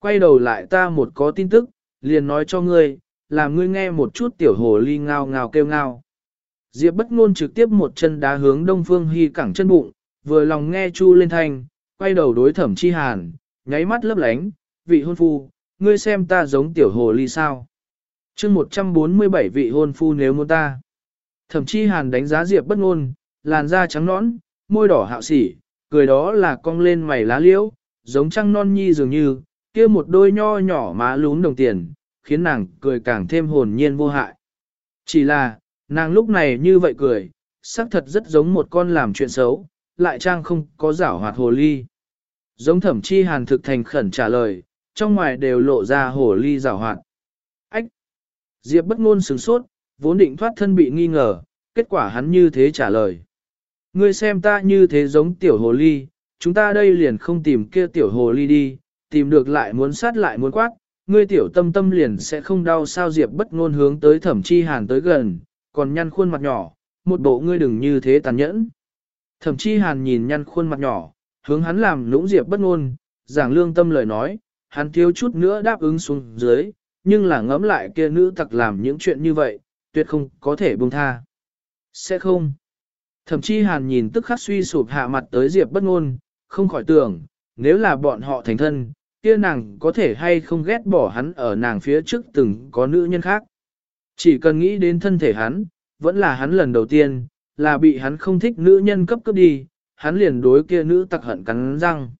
Quay đầu lại ta một có tin tức, liền nói cho ngươi, làm ngươi nghe một chút tiểu hồ ly ngao ngao kêu ngao. Diệp bất ngôn trực tiếp một chân đá hướng đông phương hy cẳng chân bụng, vừa lòng nghe chu lên thanh, quay đầu đối thẩm chi hàn, nháy mắt lấp lánh, vị hôn phu, ngươi xem ta giống tiểu hồ ly sao. chương 147 vị hôn phu nếu muốn ta. Thẩm chi hàn đánh giá Diệp bất ngôn, làn da trắng nõn, môi đỏ hạo sỉ, cười đó là cong lên mày lá liễu, giống trăng non nhi dường như, kia một đôi nho nhỏ má lún đồng tiền, khiến nàng cười càng thêm hồn nhiên vô hại. Chỉ là, nàng lúc này như vậy cười, xác thật rất giống một con làm chuyện xấu, lại trang không có giảo hoạt hồ ly. Giống thẩm chi hàn thực thành khẩn trả lời, trong ngoài đều lộ ra hồ ly giảo hoạt. Ách! Diệp bất ngôn sừng sốt, vốn định thoát thân bị nghi ngờ, kết quả hắn như thế trả lời. Ngươi xem ta như thế giống tiểu hồ ly, chúng ta đây liền không tìm kia tiểu hồ ly đi, tìm được lại muốn sát lại muốn quát, ngươi tiểu tâm tâm liền sẽ không đau sao Diệp bất ngôn hướng tới thẩm chi hàn tới gần, còn nhăn khuôn mặt nhỏ, một bộ ngươi đừng như thế tàn nhẫn. Thẩm chi hàn nhìn nhăn khuôn mặt nhỏ, hướng hắn làm lũng Diệp bất ngôn, giảng lương tâm lời nói, hắn thiếu chút nữa đáp ứng xuống dưới, nhưng là ngẫm lại kia nữ tặc làm những chuyện như vậy, tuyệt không có thể buông tha. Sẽ không. Thậm chí hàn nhìn tức khắc suy sụp hạ mặt tới Diệp bất ngôn, không khỏi tưởng, nếu là bọn họ thành thân, kia nàng có thể hay không ghét bỏ hắn ở nàng phía trước từng có nữ nhân khác. Chỉ cần nghĩ đến thân thể hắn, vẫn là hắn lần đầu tiên, là bị hắn không thích nữ nhân cấp cấp đi, hắn liền đối kia nữ tặc hận cắn răng.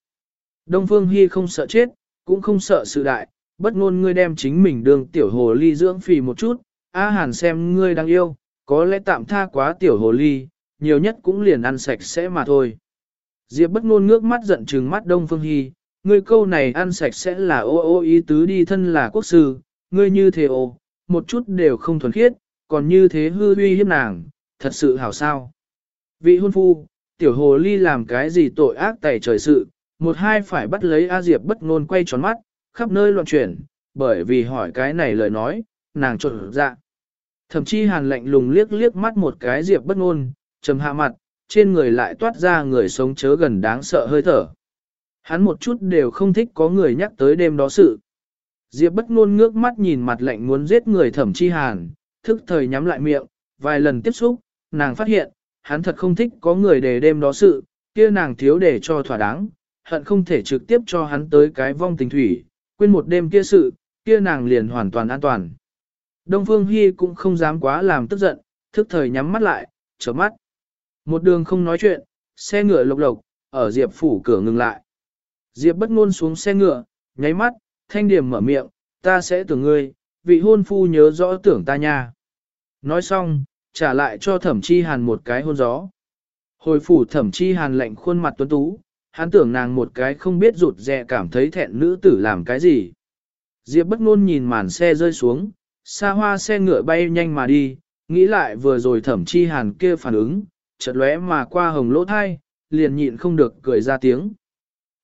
Đông Phương Hi không sợ chết, cũng không sợ sự đại, bất ngôn ngươi đem chính mình đường tiểu hồ ly dưỡng phì một chút, A Hàn xem ngươi đang yêu, có lẽ tạm tha quá tiểu hồ ly, nhiều nhất cũng liền ăn sạch sẽ mà thôi. Diệp bất ngôn ngước mắt giận trừng mắt Đông Phương Hi, ngươi câu này ăn sạch sẽ là ô ô ý tứ đi thân là quốc sư, ngươi như thế ô, một chút đều không thuần khiết, còn như thế hư uy hiếp nàng, thật sự hảo sao. Vị hôn phu, tiểu hồ ly làm cái gì tội ác tẩy trời sự, một hai phải bắt lấy A Diệp bất ngôn quay tròn mắt, khắp nơi loạn chuyển, bởi vì hỏi cái này lời nói, nàng trộn dạ. Thậm chí hàn lạnh lùng liếc liếc mắt một cái Diệp bất ngôn, trầm hạ mặt, trên người lại toát ra người sống chớ gần đáng sợ hơi thở. Hắn một chút đều không thích có người nhắc tới đêm đó sự. Diệp bất ngôn ngước mắt nhìn mặt lạnh muốn giết người thẩm chi hàn, thức thời nhắm lại miệng, vài lần tiếp xúc, nàng phát hiện, hắn thật không thích có người để đêm đó sự, kia nàng thiếu để cho thỏa đáng, hận không thể trực tiếp cho hắn tới cái vong tình thủy, quên một đêm kia sự, kia nàng liền hoàn toàn an toàn. Đông Phương Hy cũng không dám quá làm tức giận, thức thời nhắm mắt lại, trở mắt. Một đường không nói chuyện, xe ngựa lộc lộc, ở Diệp phủ cửa ngừng lại. Diệp bất ngôn xuống xe ngựa, nháy mắt, thanh điểm mở miệng, ta sẽ tưởng ngươi, vị hôn phu nhớ rõ tưởng ta nha. Nói xong, trả lại cho thẩm chi hàn một cái hôn gió. Hồi phủ thẩm chi hàn lạnh khuôn mặt tuấn tú, hắn tưởng nàng một cái không biết rụt rè cảm thấy thẹn nữ tử làm cái gì. Diệp bất ngôn nhìn màn xe rơi xuống, xa hoa xe ngựa bay nhanh mà đi, nghĩ lại vừa rồi thẩm chi hàn kia phản ứng, chợt lóe mà qua hồng lỗ thai, liền nhịn không được cười ra tiếng.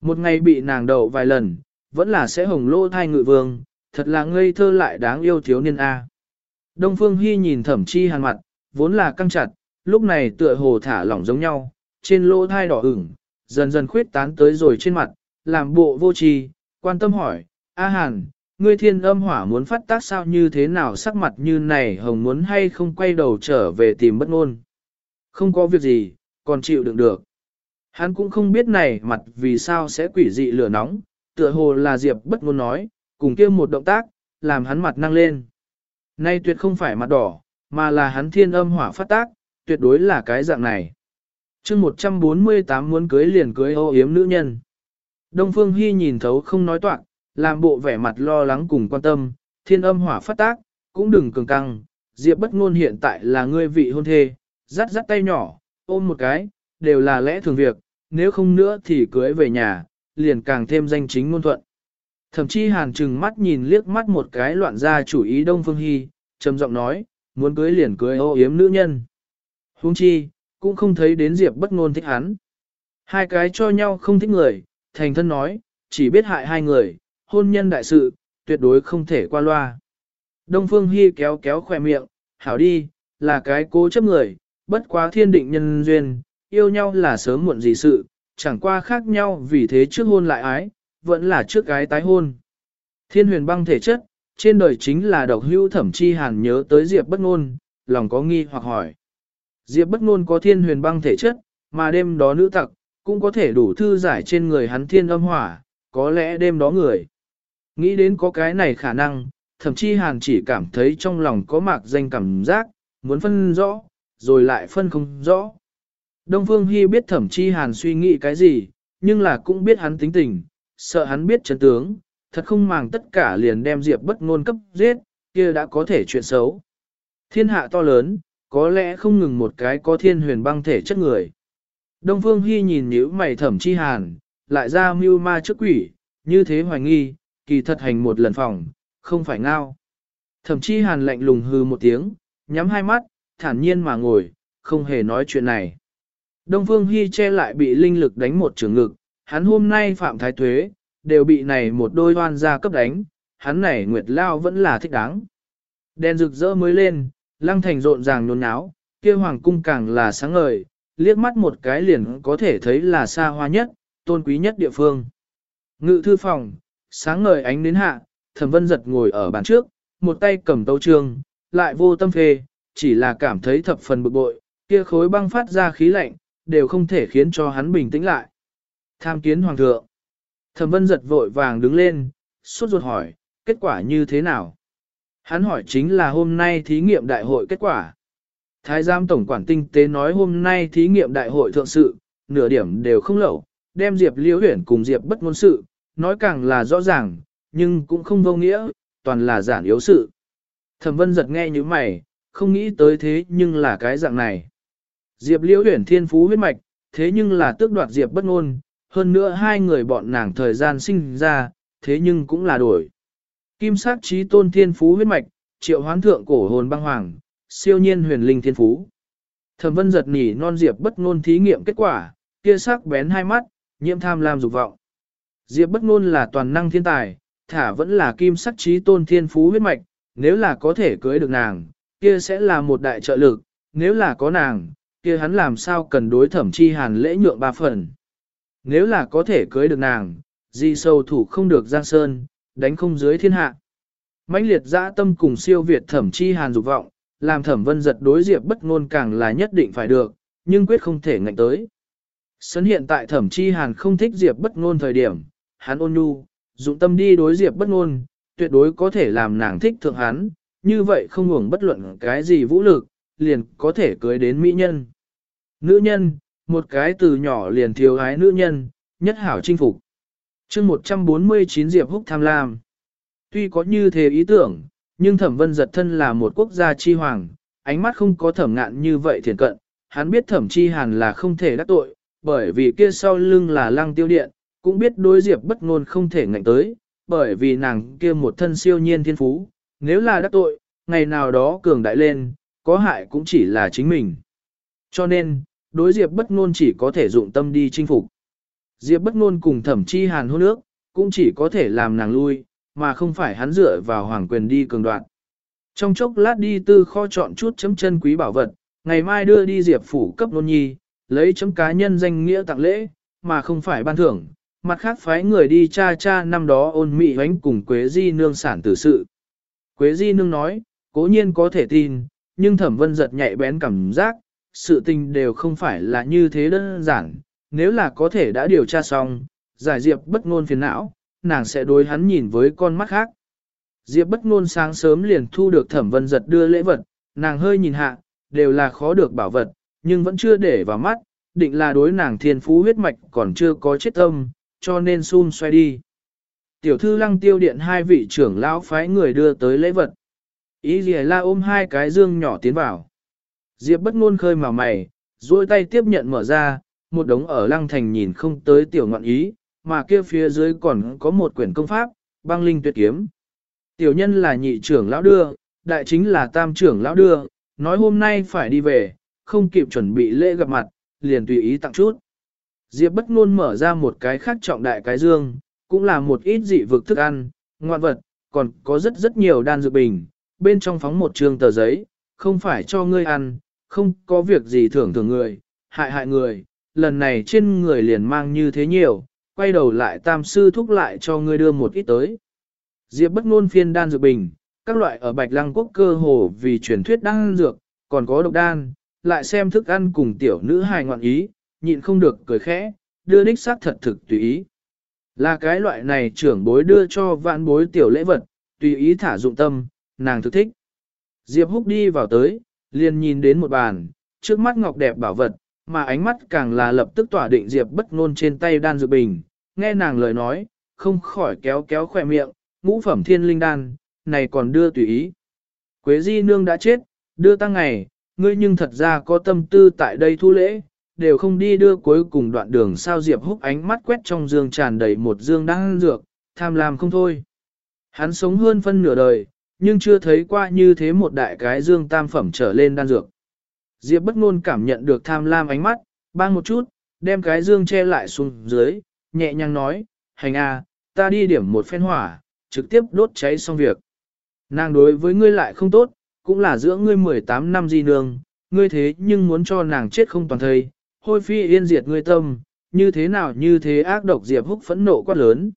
Một ngày bị nàng đậu vài lần, vẫn là sẽ hồng lỗ thai ngự vương, thật là ngây thơ lại đáng yêu thiếu niên A. Đông Phương Hy nhìn thẩm chi hàn mặt, vốn là căng chặt, lúc này tựa hồ thả lỏng giống nhau, trên lỗ thai đỏ ửng, dần dần khuyết tán tới rồi trên mặt, làm bộ vô tri, quan tâm hỏi, A Hàn, ngươi thiên âm hỏa muốn phát tác sao như thế nào sắc mặt như này hồng muốn hay không quay đầu trở về tìm bất ngôn. Không có việc gì, còn chịu đựng được. Hắn cũng không biết này mặt vì sao sẽ quỷ dị lửa nóng, tựa hồ là Diệp bất ngôn nói, cùng kia một động tác, làm hắn mặt năng lên. Nay tuyệt không phải mặt đỏ, mà là hắn thiên âm hỏa phát tác, tuyệt đối là cái dạng này. chương 148 muốn cưới liền cưới ô yếm nữ nhân. Đông Phương Hi nhìn thấu không nói toạc, làm bộ vẻ mặt lo lắng cùng quan tâm, thiên âm hỏa phát tác, cũng đừng cường căng, Diệp bất ngôn hiện tại là ngươi vị hôn thê, rắt rắt tay nhỏ, ôm một cái, đều là lẽ thường việc, nếu không nữa thì cưới về nhà, liền càng thêm danh chính ngôn thuận. Thậm chí hàn trừng mắt nhìn liếc mắt một cái loạn ra chủ ý Đông Phương Hy, trầm giọng nói, muốn cưới liền cưới ô yếm nữ nhân. Huống chi, cũng không thấy đến Diệp bất ngôn thích hắn. Hai cái cho nhau không thích người, thành thân nói, chỉ biết hại hai người, hôn nhân đại sự, tuyệt đối không thể qua loa. Đông Phương Hy kéo kéo khỏe miệng, hảo đi, là cái cố chấp người, bất quá thiên định nhân duyên, yêu nhau là sớm muộn gì sự, chẳng qua khác nhau vì thế trước hôn lại ái, vẫn là trước gái tái hôn. Thiên huyền băng thể chất, trên đời chính là độc hưu thẩm chi hàn nhớ tới Diệp bất ngôn, lòng có nghi hoặc hỏi. Diệp bất ngôn có thiên huyền băng thể chất, mà đêm đó nữ tặc, cũng có thể đủ thư giải trên người hắn thiên âm hỏa, có lẽ đêm đó người. Nghĩ đến có cái này khả năng, thậm chí hàn chỉ cảm thấy trong lòng có mạc danh cảm giác, muốn phân rõ, rồi lại phân không rõ. Đông Phương Hy biết thẩm chi hàn suy nghĩ cái gì, nhưng là cũng biết hắn tính tình, sợ hắn biết chân tướng, thật không màng tất cả liền đem Diệp bất ngôn cấp giết, kia đã có thể chuyện xấu. Thiên hạ to lớn, có lẽ không ngừng một cái có thiên huyền băng thể chất người. Đông Phương Hy nhìn nhíu mày thẩm chi hàn, lại ra mưu ma trước quỷ, như thế hoài nghi, kỳ thật hành một lần phòng, không phải ngao. Thẩm chi hàn lạnh lùng hư một tiếng, nhắm hai mắt, thản nhiên mà ngồi, không hề nói chuyện này. Đông Phương Hy che lại bị linh lực đánh một trường ngực, hắn hôm nay phạm thái thuế, đều bị này một đôi hoan gia cấp đánh, hắn này Nguyệt Lao vẫn là thích đáng. Đèn rực rỡ mới lên, lăng thành rộn ràng nhốn nháo, kia hoàng cung càng là sáng ngời, liếc mắt một cái liền có thể thấy là xa hoa nhất, tôn quý nhất địa phương. Ngự thư phòng, sáng ngời ánh đến hạ, thẩm vân giật ngồi ở bàn trước, một tay cầm tấu trương, lại vô tâm phê, chỉ là cảm thấy thập phần bực bội, kia khối băng phát ra khí lạnh, đều không thể khiến cho hắn bình tĩnh lại. Tham kiến hoàng thượng. Thẩm vân giật vội vàng đứng lên, suốt ruột hỏi, kết quả như thế nào? Hắn hỏi chính là hôm nay thí nghiệm đại hội kết quả. Thái giám tổng quản tinh tế nói hôm nay thí nghiệm đại hội thượng sự, nửa điểm đều không lẩu, đem Diệp Liễu Huyển cùng Diệp bất ngôn sự, nói càng là rõ ràng, nhưng cũng không vô nghĩa, toàn là giản yếu sự. Thẩm Vân giật nghe như mày, không nghĩ tới thế nhưng là cái dạng này. Diệp Liễu Huyển thiên phú huyết mạch, thế nhưng là tước đoạt Diệp bất ngôn, hơn nữa hai người bọn nàng thời gian sinh ra, thế nhưng cũng là đổi. Kim sắc trí tôn thiên phú huyết mạch, triệu hoán thượng cổ hồn băng hoàng, siêu nhiên huyền linh thiên phú. Thẩm vân giật nỉ non diệp bất ngôn thí nghiệm kết quả, kia sắc bén hai mắt, nhiễm tham lam dục vọng. Diệp bất ngôn là toàn năng thiên tài, thả vẫn là kim sắc trí tôn thiên phú huyết mạch, nếu là có thể cưới được nàng, kia sẽ là một đại trợ lực, nếu là có nàng, kia hắn làm sao cần đối thẩm chi hàn lễ nhượng ba phần. Nếu là có thể cưới được nàng, di sâu thủ không được giang sơn, đánh không dưới thiên hạ. mãnh liệt dã tâm cùng siêu việt thẩm chi hàn dục vọng, làm thẩm vân giật đối diệp bất ngôn càng là nhất định phải được, nhưng quyết không thể ngạnh tới. Sấn hiện tại thẩm chi hàn không thích diệp bất ngôn thời điểm, hắn ôn nhu, dụng tâm đi đối diệp bất ngôn, tuyệt đối có thể làm nàng thích thượng hắn, như vậy không ngủng bất luận cái gì vũ lực, liền có thể cưới đến mỹ nhân. Nữ nhân, một cái từ nhỏ liền thiếu gái nữ nhân, nhất hảo chinh phục. chương 149 Diệp Húc tham lam. Tuy có như thế ý tưởng, nhưng thẩm vân giật thân là một quốc gia chi hoàng, ánh mắt không có thẩm ngạn như vậy thiền cận, hắn biết thẩm chi hàn là không thể đắc tội, bởi vì kia sau lưng là lăng tiêu điện, cũng biết đối diệp bất ngôn không thể ngạnh tới, bởi vì nàng kia một thân siêu nhiên thiên phú, nếu là đắc tội, ngày nào đó cường đại lên, có hại cũng chỉ là chính mình. Cho nên, đối diệp bất ngôn chỉ có thể dụng tâm đi chinh phục. Diệp bất ngôn cùng thẩm chi hàn hôn nước, cũng chỉ có thể làm nàng lui, mà không phải hắn dựa vào hoàng quyền đi cường đoạn. Trong chốc lát đi tư kho chọn chút chấm chân quý bảo vật, ngày mai đưa đi diệp phủ cấp nôn nhi, lấy chấm cá nhân danh nghĩa tặng lễ, mà không phải ban thưởng, mặt khác phái người đi cha cha năm đó ôn mị hoánh cùng Quế Di Nương sản tử sự. Quế Di Nương nói, cố nhiên có thể tin, nhưng thẩm vân giật nhạy bén cảm giác, sự tình đều không phải là như thế đơn giản, nếu là có thể đã điều tra xong, giải diệp bất ngôn phiền não, nàng sẽ đối hắn nhìn với con mắt khác. Diệp bất ngôn sáng sớm liền thu được thẩm vân giật đưa lễ vật, nàng hơi nhìn hạ, đều là khó được bảo vật, nhưng vẫn chưa để vào mắt, định là đối nàng thiên phú huyết mạch còn chưa có chết tâm, cho nên xun xoay đi. Tiểu thư lăng tiêu điện hai vị trưởng lão phái người đưa tới lễ vật. Ý gì la ôm hai cái dương nhỏ tiến vào. Diệp bất ngôn khơi mà mày, duỗi tay tiếp nhận mở ra, một đống ở lăng thành nhìn không tới tiểu ngọn ý, mà kia phía dưới còn có một quyển công pháp, băng linh tuyệt kiếm. Tiểu nhân là nhị trưởng lão đưa, đại chính là tam trưởng lão đưa, nói hôm nay phải đi về, không kịp chuẩn bị lễ gặp mặt, liền tùy ý tặng chút. Diệp bất ngôn mở ra một cái khác trọng đại cái dương, cũng là một ít dị vực thức ăn, ngoạn vật, còn có rất rất nhiều đan dược bình, bên trong phóng một trường tờ giấy, không phải cho ngươi ăn, không có việc gì thưởng thưởng người, hại hại người, lần này trên người liền mang như thế nhiều, quay đầu lại tam sư thúc lại cho ngươi đưa một ít tới. Diệp bất ngôn phiên đan dược bình, các loại ở Bạch Lăng Quốc cơ hồ vì truyền thuyết đan dược, còn có độc đan, lại xem thức ăn cùng tiểu nữ hài ngoạn ý, nhịn không được cười khẽ, đưa đích xác thật thực tùy ý. Là cái loại này trưởng bối đưa cho vạn bối tiểu lễ vật, tùy ý thả dụng tâm, nàng thực thích. Diệp Húc đi vào tới, liền nhìn đến một bàn, trước mắt ngọc đẹp bảo vật, mà ánh mắt càng là lập tức tỏa định Diệp bất ngôn trên tay đan dược bình, nghe nàng lời nói, không khỏi kéo kéo khỏe miệng, ngũ phẩm thiên linh đan, này còn đưa tùy ý. Quế di nương đã chết, đưa tăng ngày, ngươi nhưng thật ra có tâm tư tại đây thu lễ, đều không đi đưa cuối cùng đoạn đường sao Diệp húc ánh mắt quét trong dương tràn đầy một dương đang dược, tham lam không thôi. Hắn sống hơn phân nửa đời, nhưng chưa thấy qua như thế một đại cái dương tam phẩm trở lên đan dược. Diệp bất ngôn cảm nhận được tham lam ánh mắt, bang một chút, đem cái dương che lại xuống dưới, nhẹ nhàng nói, hành a, ta đi điểm một phen hỏa, trực tiếp đốt cháy xong việc. Nàng đối với ngươi lại không tốt, cũng là giữa ngươi 18 năm di nương, ngươi thế nhưng muốn cho nàng chết không toàn thây, hôi phi yên diệt ngươi tâm, như thế nào như thế ác độc Diệp húc phẫn nộ quát lớn.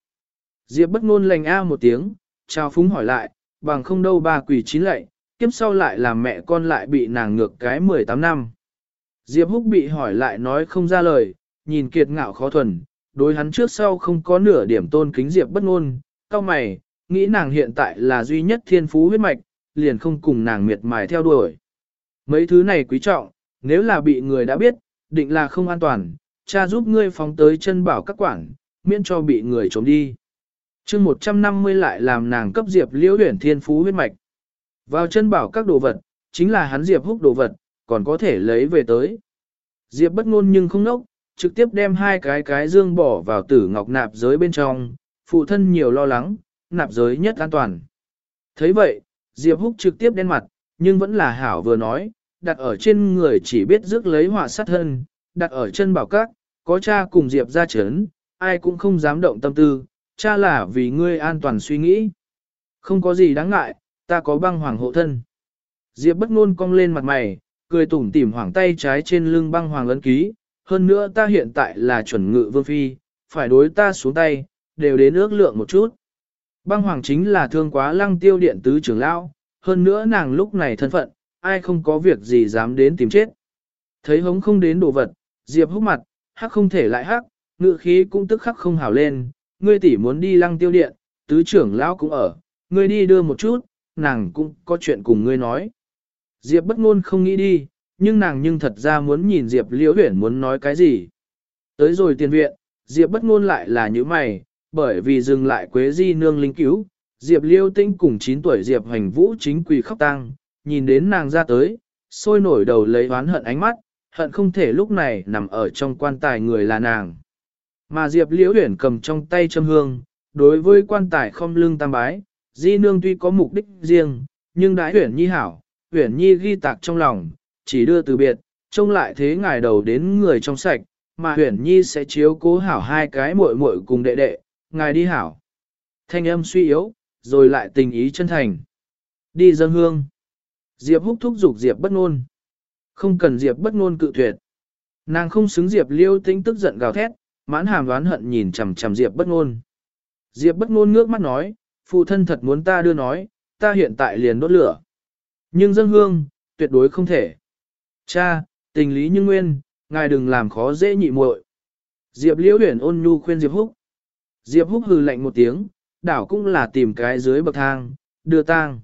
Diệp bất ngôn lành a một tiếng, chào phúng hỏi lại, bằng không đâu ba quỷ chín lệ, kiếp sau lại làm mẹ con lại bị nàng ngược cái 18 năm. Diệp húc bị hỏi lại nói không ra lời, nhìn kiệt ngạo khó thuần, đối hắn trước sau không có nửa điểm tôn kính Diệp bất ngôn, cao mày, nghĩ nàng hiện tại là duy nhất thiên phú huyết mạch, liền không cùng nàng miệt mài theo đuổi. Mấy thứ này quý trọng, nếu là bị người đã biết, định là không an toàn, cha giúp ngươi phóng tới chân bảo các quản, miễn cho bị người trốn đi. chương 150 lại làm nàng cấp Diệp liễu huyển thiên phú huyết mạch. Vào chân bảo các đồ vật, chính là hắn Diệp húc đồ vật, còn có thể lấy về tới. Diệp bất ngôn nhưng không nốc, trực tiếp đem hai cái cái dương bỏ vào tử ngọc nạp giới bên trong, phụ thân nhiều lo lắng, nạp giới nhất an toàn. thấy vậy, Diệp Húc trực tiếp đen mặt, nhưng vẫn là hảo vừa nói, đặt ở trên người chỉ biết rước lấy họa sát thân, đặt ở chân bảo các, có cha cùng Diệp ra chấn, ai cũng không dám động tâm tư, cha là vì ngươi an toàn suy nghĩ. Không có gì đáng ngại, ta có băng hoàng hộ thân. Diệp bất ngôn cong lên mặt mày, cười tủm tỉm hoàng tay trái trên lưng băng hoàng ấn ký, hơn nữa ta hiện tại là chuẩn ngự vương phi, phải đối ta xuống tay, đều đến ước lượng một chút. Băng hoàng chính là thương quá lăng tiêu điện tứ trưởng lão, hơn nữa nàng lúc này thân phận, ai không có việc gì dám đến tìm chết. Thấy hống không đến đồ vật, Diệp húc mặt, hắc không thể lại hắc, ngự khí cũng tức khắc không hảo lên, ngươi tỷ muốn đi lăng tiêu điện, tứ trưởng lão cũng ở, ngươi đi đưa một chút, nàng cũng có chuyện cùng ngươi nói. Diệp bất ngôn không nghĩ đi, nhưng nàng nhưng thật ra muốn nhìn Diệp liễu huyển muốn nói cái gì. Tới rồi tiền viện, Diệp bất ngôn lại là như mày, bởi vì dừng lại quế di nương linh cứu, Diệp liêu tinh cùng 9 tuổi Diệp hành vũ chính quỳ khóc tang, nhìn đến nàng ra tới, sôi nổi đầu lấy oán hận ánh mắt, hận không thể lúc này nằm ở trong quan tài người là nàng. Mà Diệp liễu huyển cầm trong tay châm hương, đối với quan tài không lưng tam bái, di nương tuy có mục đích riêng, nhưng đãi huyển nhi hảo, huyển nhi ghi tạc trong lòng, chỉ đưa từ biệt, trông lại thế ngài đầu đến người trong sạch, mà huyển nhi sẽ chiếu cố hảo hai cái muội muội cùng đệ đệ, ngài đi hảo. Thanh âm suy yếu, rồi lại tình ý chân thành. Đi dân hương. Diệp húc thúc giục Diệp bất ngôn. Không cần Diệp bất ngôn cự tuyệt. Nàng không xứng Diệp liêu tinh tức giận gào thét, mãn hàm đoán hận nhìn chằm chằm Diệp bất ngôn. Diệp bất ngôn ngước mắt nói, phụ thân thật muốn ta đưa nói, ta hiện tại liền đốt lửa. Nhưng dân hương, tuyệt đối không thể. Cha, tình lý như nguyên, ngài đừng làm khó dễ nhị muội. Diệp liễu huyền ôn nhu khuyên Diệp húc. Diệp húc hừ lạnh một tiếng, đảo cũng là tìm cái dưới bậc thang, đưa tang.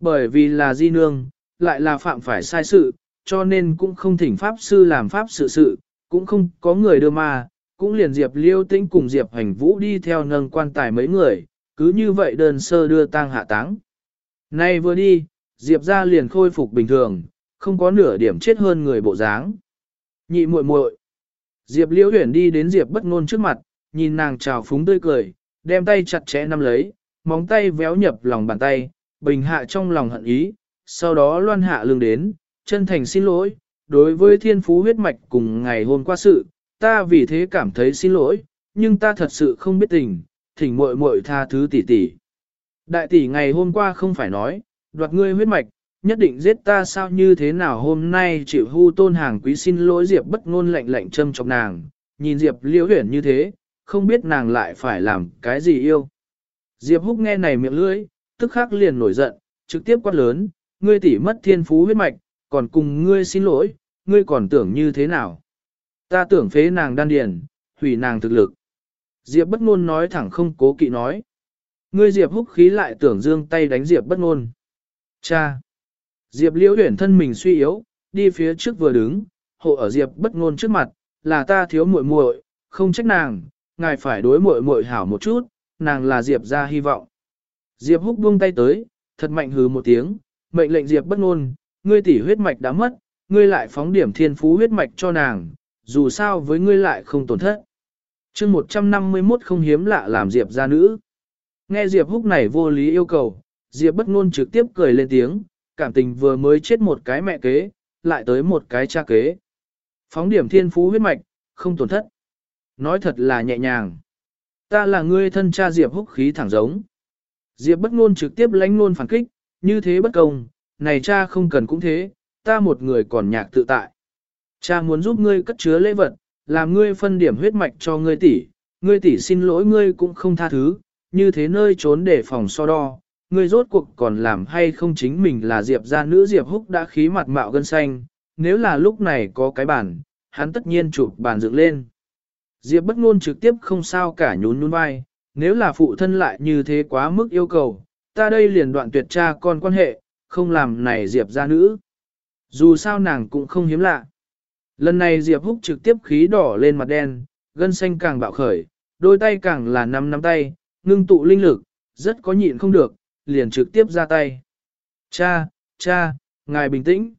Bởi vì là di nương, lại là phạm phải sai sự, cho nên cũng không thỉnh pháp sư làm pháp sự sự, cũng không có người đưa ma, cũng liền Diệp liêu tĩnh cùng Diệp hành vũ đi theo nâng quan tài mấy người, cứ như vậy đơn sơ đưa tang hạ táng. Nay vừa đi, Diệp ra liền khôi phục bình thường, không có nửa điểm chết hơn người bộ dáng. Nhị muội muội. Diệp Liễu Huyền đi đến Diệp Bất Nôn trước mặt, nhìn nàng chào phúng tươi cười, đem tay chặt chẽ nắm lấy, móng tay véo nhập lòng bàn tay, bình hạ trong lòng hận ý, sau đó loan hạ lưng đến, chân thành xin lỗi, đối với thiên phú huyết mạch cùng ngày hôm qua sự, ta vì thế cảm thấy xin lỗi, nhưng ta thật sự không biết tình, thỉnh muội muội tha thứ tỷ tỷ. Đại tỷ ngày hôm qua không phải nói, đoạt ngươi huyết mạch, nhất định giết ta sao như thế nào hôm nay chịu hưu tôn hàng quý xin lỗi Diệp bất ngôn lạnh lạnh châm chọc nàng, nhìn Diệp liễu huyển như thế, không biết nàng lại phải làm cái gì yêu. Diệp húc nghe này miệng lưỡi, tức khắc liền nổi giận, trực tiếp quát lớn, ngươi tỷ mất thiên phú huyết mạch, còn cùng ngươi xin lỗi, ngươi còn tưởng như thế nào? Ta tưởng phế nàng đan điền, hủy nàng thực lực. Diệp bất ngôn nói thẳng không cố kỵ nói. Ngươi Diệp húc khí lại tưởng dương tay đánh Diệp bất ngôn. Cha! Diệp liễu huyển thân mình suy yếu, đi phía trước vừa đứng, hộ ở Diệp bất ngôn trước mặt, là ta thiếu muội muội, không trách nàng, ngài phải đối muội muội hảo một chút, nàng là Diệp gia hy vọng. Diệp húc buông tay tới, thật mạnh hừ một tiếng, mệnh lệnh Diệp bất ngôn, ngươi tỷ huyết mạch đã mất, ngươi lại phóng điểm thiên phú huyết mạch cho nàng, dù sao với ngươi lại không tổn thất. chương 151 không hiếm lạ làm Diệp gia nữ. Nghe Diệp húc này vô lý yêu cầu, Diệp bất ngôn trực tiếp cười lên tiếng, cảm tình vừa mới chết một cái mẹ kế, lại tới một cái cha kế. Phóng điểm thiên phú huyết mạch, không tổn thất. Nói thật là nhẹ nhàng. Ta là ngươi thân cha Diệp húc khí thẳng giống. Diệp bất ngôn trực tiếp lánh ngôn phản kích, như thế bất công, này cha không cần cũng thế, ta một người còn nhạc tự tại. Cha muốn giúp ngươi cất chứa lễ vật, làm ngươi phân điểm huyết mạch cho ngươi tỷ, ngươi tỷ xin lỗi ngươi cũng không tha thứ, như thế nơi trốn để phòng so đo, ngươi rốt cuộc còn làm hay không chính mình là Diệp gia nữ Diệp Húc đã khí mặt mạo gân xanh, nếu là lúc này có cái bản, hắn tất nhiên chụp bản dựng lên. Diệp bất ngôn trực tiếp không sao cả nhún nhún vai, nếu là phụ thân lại như thế quá mức yêu cầu, ta đây liền đoạn tuyệt cha con quan hệ, không làm này Diệp gia nữ. Dù sao nàng cũng không hiếm lạ. Lần này Diệp Húc trực tiếp khí đỏ lên mặt đen, gân xanh càng bạo khởi, đôi tay càng là nắm nắm tay, ngưng tụ linh lực, rất có nhịn không được, liền trực tiếp ra tay. Cha, cha, ngài bình tĩnh.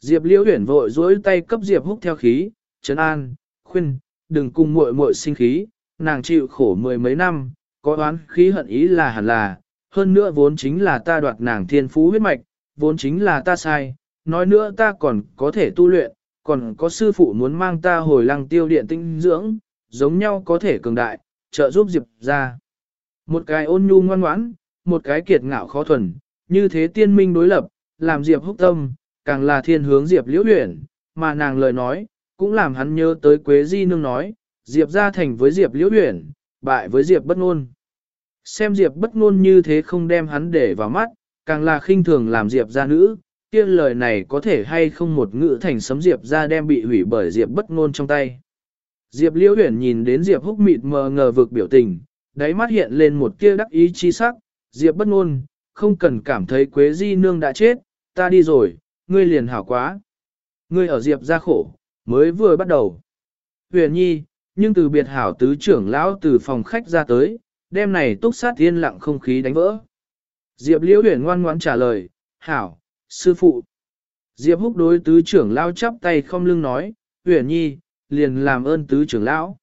Diệp Liễu Huyển vội dối tay cấp Diệp Húc theo khí, trấn an, khuyên, đừng cùng muội muội sinh khí, nàng chịu khổ mười mấy năm, có oán khí hận ý là hẳn là, hơn nữa vốn chính là ta đoạt nàng thiên phú huyết mạch, vốn chính là ta sai, nói nữa ta còn có thể tu luyện, còn có sư phụ muốn mang ta hồi lăng tiêu điện tinh dưỡng, giống nhau có thể cường đại, trợ giúp Diệp ra. Một cái ôn nhu ngoan ngoãn, một cái kiệt ngạo khó thuần, như thế tiên minh đối lập, làm Diệp húc tâm, càng là thiên hướng Diệp liễu huyển, mà nàng lời nói, cũng làm hắn nhớ tới Quế Di Nương nói, Diệp ra thành với Diệp liễu huyển, bại với Diệp bất ngôn. Xem Diệp bất ngôn như thế không đem hắn để vào mắt, càng là khinh thường làm Diệp gia nữ, kia lời này có thể hay không một ngữ thành sấm Diệp ra đem bị hủy bởi Diệp bất ngôn trong tay. Diệp liễu huyển nhìn đến Diệp húc mịt mờ ngờ vực biểu tình, đáy mắt hiện lên một tia đắc ý chi sắc, Diệp bất ngôn, không cần cảm thấy Quế Di Nương đã chết, ta đi rồi, ngươi liền hảo quá. Ngươi ở Diệp ra khổ, mới vừa bắt đầu. Huyền nhi, nhưng từ biệt hảo tứ trưởng lão từ phòng khách ra tới, đêm này túc sát thiên lặng không khí đánh vỡ. Diệp liễu huyền ngoan ngoãn trả lời, hảo, sư phụ. Diệp húc đối tứ trưởng lão chắp tay không lưng nói, huyền nhi, liền làm ơn tứ trưởng lão.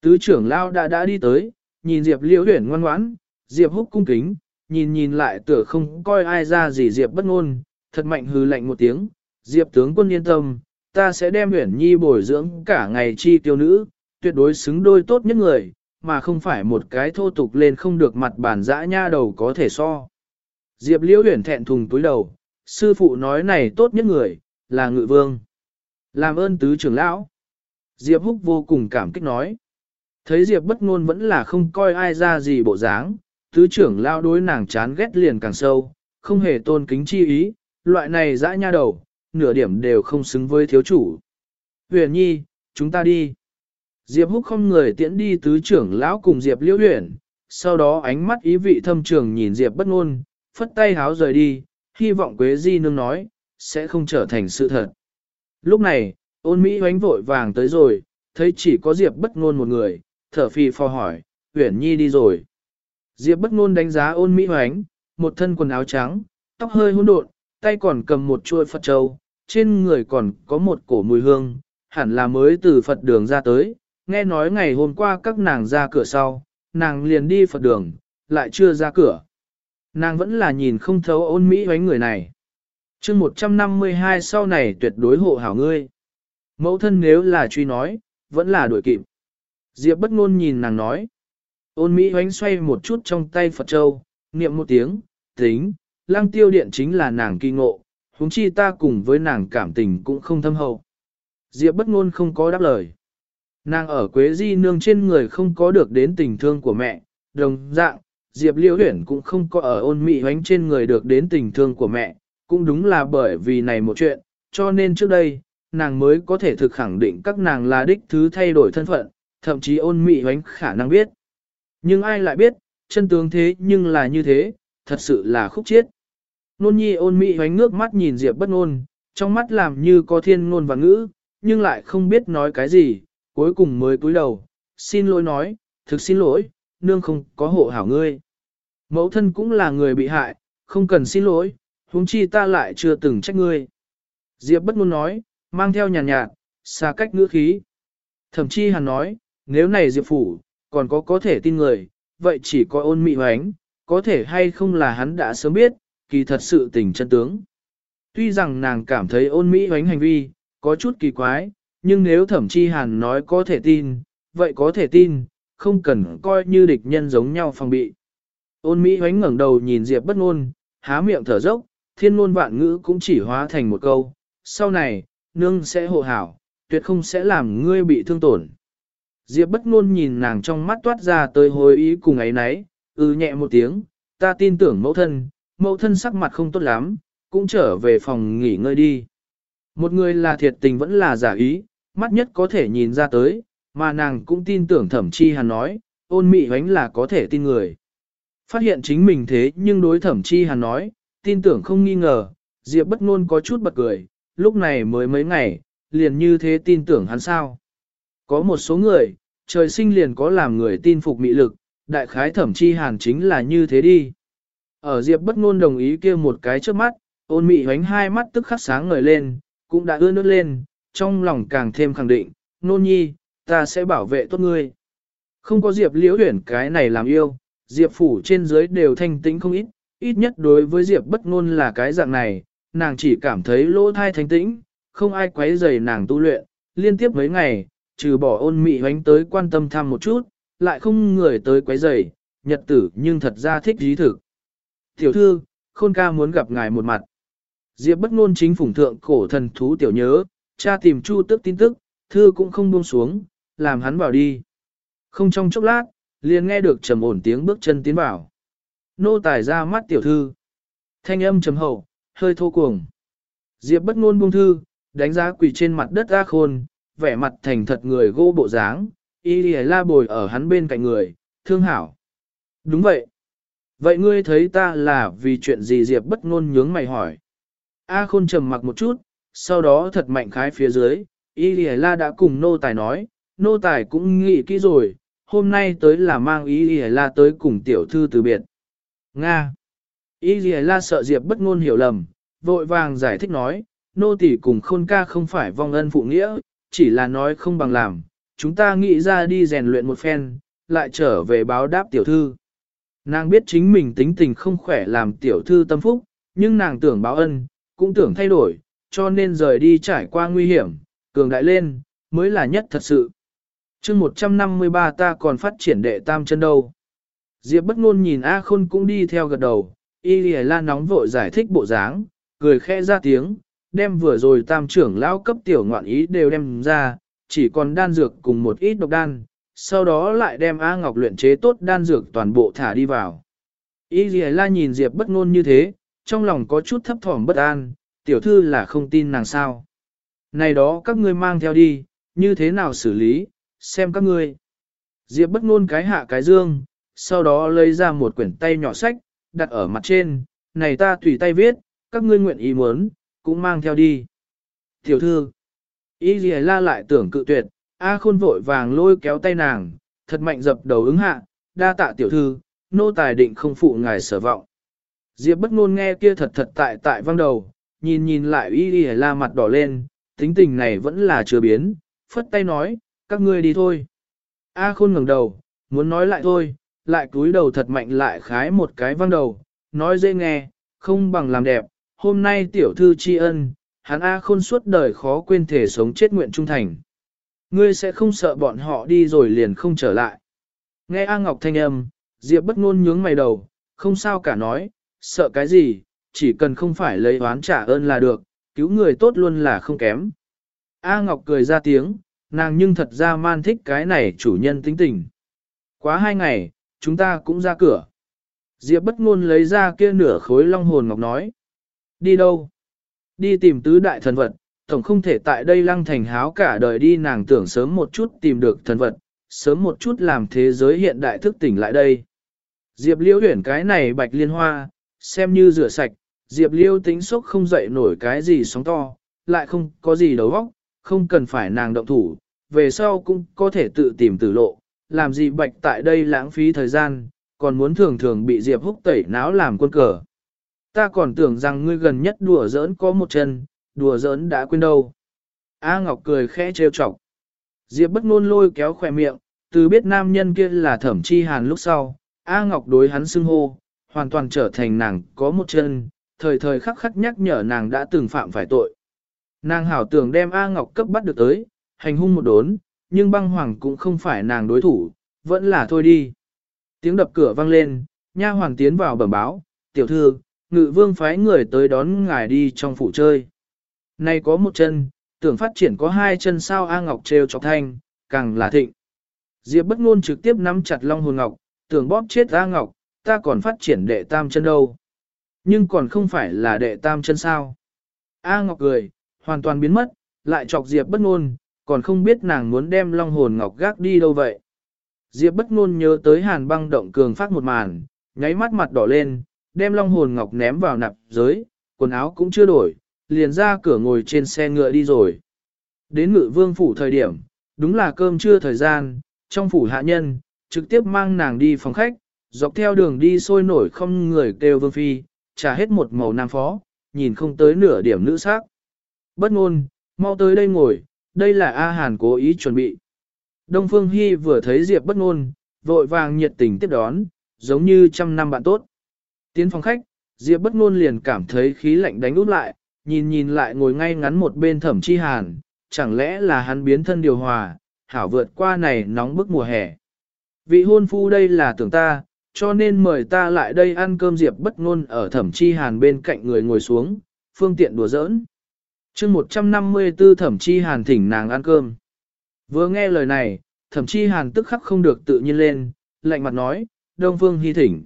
Tứ trưởng lão đã đã đi tới, nhìn Diệp liễu huyền ngoan ngoãn, Diệp húc cung kính, nhìn nhìn lại tựa không coi ai ra gì Diệp bất ngôn, thật mạnh hừ lạnh một tiếng, Diệp tướng quân yên tâm, ta sẽ đem huyền nhi bồi dưỡng cả ngày chi tiêu nữ, tuyệt đối xứng đôi tốt nhất người, mà không phải một cái thô tục lên không được mặt bản dã nha đầu có thể so. Diệp liễu huyền thẹn thùng túi đầu, sư phụ nói này tốt nhất người, là ngự vương. Làm ơn tứ trưởng lão. Diệp húc vô cùng cảm kích nói. Thấy Diệp bất ngôn vẫn là không coi ai ra gì bộ dáng, tứ trưởng lão đối nàng chán ghét liền càng sâu, không hề tôn kính chi ý, loại này dã nha đầu, nửa điểm đều không xứng với thiếu chủ. Huyền nhi, chúng ta đi. Diệp húc không người tiễn đi tứ trưởng lão cùng Diệp liễu huyền, sau đó ánh mắt ý vị thâm trường nhìn Diệp bất ngôn, phất tay háo rời đi, hy vọng Quế Di Nương nói, sẽ không trở thành sự thật. Lúc này, ôn Mỹ hoánh vội vàng tới rồi, thấy chỉ có Diệp bất ngôn một người, thở phì phò hỏi, huyền nhi đi rồi. Diệp bất ngôn đánh giá ôn Mỹ hoánh, một thân quần áo trắng, tóc hơi hỗn độn, tay còn cầm một chuôi Phật châu, trên người còn có một cổ mùi hương, hẳn là mới từ Phật đường ra tới, nghe nói ngày hôm qua các nàng ra cửa sau, nàng liền đi Phật đường, lại chưa ra cửa. Nàng vẫn là nhìn không thấu ôn Mỹ với người này. chương 152 sau này tuyệt đối hộ hảo ngươi. Mẫu thân nếu là truy nói, vẫn là đuổi kịp. Diệp bất ngôn nhìn nàng nói. Ôn Mỹ hoánh xoay một chút trong tay Phật Châu, niệm một tiếng, tính, Lang tiêu điện chính là nàng kỳ ngộ, huống chi ta cùng với nàng cảm tình cũng không thâm hậu. Diệp bất ngôn không có đáp lời. Nàng ở Quế Di nương trên người không có được đến tình thương của mẹ, đồng dạng, Diệp Liễu Huyển cũng không có ở ôn mị hoánh trên người được đến tình thương của mẹ, cũng đúng là bởi vì này một chuyện, cho nên trước đây, nàng mới có thể thực khẳng định các nàng là đích thứ thay đổi thân phận, thậm chí ôn mị hoánh khả năng biết. Nhưng ai lại biết, chân tướng thế nhưng là như thế, thật sự là khúc chiết. Nôn nhi ôn mị hoánh ngước mắt nhìn Diệp bất ngôn, trong mắt làm như có thiên ngôn và ngữ, nhưng lại không biết nói cái gì, cuối cùng mới cúi đầu, xin lỗi nói, thực xin lỗi, nương không có hộ hảo ngươi. Mẫu thân cũng là người bị hại, không cần xin lỗi, huống chi ta lại chưa từng trách ngươi. Diệp bất ngôn nói, mang theo nhàn nhạt, nhạt, xa cách ngữ khí. Thậm chí hắn nói, nếu này Diệp phủ, còn có có thể tin người, vậy chỉ có ôn mị hoánh, có thể hay không là hắn đã sớm biết, kỳ thật sự tình chân tướng. Tuy rằng nàng cảm thấy ôn mỹ hoánh hành vi, có chút kỳ quái, nhưng nếu thẩm chi hàn nói có thể tin, vậy có thể tin, không cần coi như địch nhân giống nhau phòng bị. Ôn Mỹ hoánh ngẩng đầu nhìn Diệp bất ngôn, há miệng thở dốc, thiên ngôn vạn ngữ cũng chỉ hóa thành một câu, sau này, nương sẽ hộ hảo, tuyệt không sẽ làm ngươi bị thương tổn. Diệp bất ngôn nhìn nàng trong mắt toát ra tới hồi ý cùng ấy nấy, ư ừ nhẹ một tiếng, ta tin tưởng mẫu thân, mẫu thân sắc mặt không tốt lắm, cũng trở về phòng nghỉ ngơi đi. Một người là thiệt tình vẫn là giả ý, mắt nhất có thể nhìn ra tới, mà nàng cũng tin tưởng thẩm chi hàn nói, ôn mị hoánh là có thể tin người. Phát hiện chính mình thế nhưng đối thẩm chi hàn nói, tin tưởng không nghi ngờ, Diệp bất ngôn có chút bật cười, lúc này mới mấy ngày, liền như thế tin tưởng hắn sao. Có một số người, trời sinh liền có làm người tin phục mị lực, đại khái thẩm chi hàn chính là như thế đi. Ở Diệp bất ngôn đồng ý kia một cái trước mắt, ôn mị hoánh hai mắt tức khắc sáng ngời lên, cũng đã ưa nước lên, trong lòng càng thêm khẳng định, nôn nhi, ta sẽ bảo vệ tốt ngươi. Không có Diệp liễu huyển cái này làm yêu, Diệp phủ trên dưới đều thanh tĩnh không ít, ít nhất đối với Diệp bất ngôn là cái dạng này, nàng chỉ cảm thấy lỗ thai thanh tĩnh, không ai quấy rầy nàng tu luyện, liên tiếp mấy ngày, trừ bỏ ôn mị hoánh tới quan tâm thăm một chút, lại không người tới quấy rầy, nhật tử nhưng thật ra thích dí thực. Tiểu thư, khôn ca muốn gặp ngài một mặt. Diệp bất ngôn chính phủng thượng cổ thần thú tiểu nhớ, cha tìm chu tức tin tức, thư cũng không buông xuống, làm hắn vào đi. Không trong chốc lát, liền nghe được trầm ổn tiếng bước chân tiến vào. Nô tài ra mắt tiểu thư. Thanh âm trầm hậu, hơi thô cuồng. Diệp bất ngôn buông thư, đánh giá quỳ trên mặt đất ra khôn, vẻ mặt thành thật người gỗ bộ dáng, y lìa la bồi ở hắn bên cạnh người, thương hảo. Đúng vậy. Vậy ngươi thấy ta là vì chuyện gì Diệp bất ngôn nhướng mày hỏi. A khôn trầm mặc một chút, sau đó thật mạnh khái phía dưới, y lìa la đã cùng nô tài nói, nô tài cũng nghĩ kỹ rồi, hôm nay tới là mang y lìa la tới cùng tiểu thư từ biệt. Nga. Y lìa la sợ Diệp bất ngôn hiểu lầm, vội vàng giải thích nói, nô tỷ cùng khôn ca không phải vong ân phụ nghĩa, chỉ là nói không bằng làm, chúng ta nghĩ ra đi rèn luyện một phen, lại trở về báo đáp tiểu thư. Nàng biết chính mình tính tình không khỏe làm tiểu thư tâm phúc, nhưng nàng tưởng báo ân, cũng tưởng thay đổi, cho nên rời đi trải qua nguy hiểm, cường đại lên, mới là nhất thật sự. chương 153 ta còn phát triển đệ tam chân đâu. Diệp bất ngôn nhìn A Khôn cũng đi theo gật đầu, Y Lì La nóng vội giải thích bộ dáng, cười khẽ ra tiếng, đem vừa rồi tam trưởng lão cấp tiểu ngoạn ý đều đem ra, chỉ còn đan dược cùng một ít độc đan, sau đó lại đem A Ngọc luyện chế tốt đan dược toàn bộ thả đi vào. Y Lì La nhìn Diệp bất ngôn như thế, trong lòng có chút thấp thỏm bất an, tiểu thư là không tin nàng sao. Này đó các ngươi mang theo đi, như thế nào xử lý, xem các ngươi. Diệp bất ngôn cái hạ cái dương, sau đó lấy ra một quyển tay nhỏ sách, đặt ở mặt trên, này ta tùy tay viết, các ngươi nguyện ý muốn, cũng mang theo đi. Tiểu thư, Y gì La lại tưởng cự tuyệt, A khôn vội vàng lôi kéo tay nàng, thật mạnh dập đầu ứng hạ, đa tạ tiểu thư, nô tài định không phụ ngài sở vọng. Diệp bất ngôn nghe kia thật thật tại tại văng đầu, nhìn nhìn lại Y y La mặt đỏ lên, tính tình này vẫn là chưa biến, phất tay nói, các ngươi đi thôi. A khôn ngẩng đầu, muốn nói lại thôi, lại cúi đầu thật mạnh lại khái một cái văng đầu, nói dễ nghe, không bằng làm đẹp, hôm nay tiểu thư tri ân, hắn A khôn suốt đời khó quên thể sống chết nguyện trung thành. Ngươi sẽ không sợ bọn họ đi rồi liền không trở lại. Nghe A Ngọc thanh âm, Diệp bất ngôn nhướng mày đầu, không sao cả nói, sợ cái gì, chỉ cần không phải lấy oán trả ơn là được, cứu người tốt luôn là không kém. A Ngọc cười ra tiếng, nàng nhưng thật ra man thích cái này chủ nhân tính tình. Quá hai ngày, chúng ta cũng ra cửa. Diệp bất ngôn lấy ra kia nửa khối long hồn ngọc nói. Đi đâu? Đi tìm tứ đại thần vật, tổng không thể tại đây lăng thành háo cả đời đi nàng tưởng sớm một chút tìm được thần vật, sớm một chút làm thế giới hiện đại thức tỉnh lại đây. Diệp liễu huyển cái này bạch liên hoa, xem như rửa sạch, Diệp Liêu tính sốc không dậy nổi cái gì sóng to, lại không có gì đầu óc, không cần phải nàng động thủ, về sau cũng có thể tự tìm tử lộ, làm gì bạch tại đây lãng phí thời gian, còn muốn thường thường bị Diệp húc tẩy náo làm quân cờ. Ta còn tưởng rằng ngươi gần nhất đùa giỡn có một chân, đùa giỡn đã quên đâu. A Ngọc cười khẽ trêu chọc. Diệp bất ngôn lôi kéo khỏe miệng, từ biết nam nhân kia là thẩm chi hàn lúc sau, A Ngọc đối hắn xưng hô, hoàn toàn trở thành nàng có một chân, thời thời khắc khắc nhắc nhở nàng đã từng phạm phải tội. Nàng hảo tưởng đem A Ngọc cấp bắt được tới, hành hung một đốn, nhưng băng hoàng cũng không phải nàng đối thủ, vẫn là thôi đi. Tiếng đập cửa vang lên, nha hoàng tiến vào bẩm báo, tiểu thư, ngự vương phái người tới đón ngài đi trong phủ chơi. Này có một chân, tưởng phát triển có hai chân sao A Ngọc trêu chọc thanh, càng là thịnh. Diệp bất ngôn trực tiếp nắm chặt long hồn ngọc, tưởng bóp chết A Ngọc, ta còn phát triển đệ tam chân đâu. Nhưng còn không phải là đệ tam chân sao. A Ngọc cười, hoàn toàn biến mất, lại chọc Diệp bất ngôn, còn không biết nàng muốn đem long hồn ngọc gác đi đâu vậy. Diệp bất ngôn nhớ tới hàn băng động cường phát một màn, nháy mắt mặt đỏ lên, đem long hồn ngọc ném vào nạp giới, quần áo cũng chưa đổi, liền ra cửa ngồi trên xe ngựa đi rồi. Đến ngự vương phủ thời điểm, đúng là cơm trưa thời gian, trong phủ hạ nhân, trực tiếp mang nàng đi phòng khách, dọc theo đường đi sôi nổi không người kêu vương phi, trả hết một màu nam phó, nhìn không tới nửa điểm nữ sắc. Bất ngôn, mau tới đây ngồi, đây là A Hàn cố ý chuẩn bị. Đông Phương Hy vừa thấy Diệp bất ngôn, vội vàng nhiệt tình tiếp đón, giống như trăm năm bạn tốt. Tiến phòng khách, Diệp bất ngôn liền cảm thấy khí lạnh đánh út lại, nhìn nhìn lại ngồi ngay ngắn một bên thẩm chi hàn, chẳng lẽ là hắn biến thân điều hòa, hảo vượt qua này nóng bức mùa hè. Vị hôn phu đây là tưởng ta, cho nên mời ta lại đây ăn cơm Diệp bất ngôn ở thẩm chi hàn bên cạnh người ngồi xuống, phương tiện đùa giỡn. chương 154 thẩm chi hàn thỉnh nàng ăn cơm. Vừa nghe lời này, thẩm chi hàn tức khắc không được tự nhiên lên, lạnh mặt nói, Đông Phương Hy thỉnh.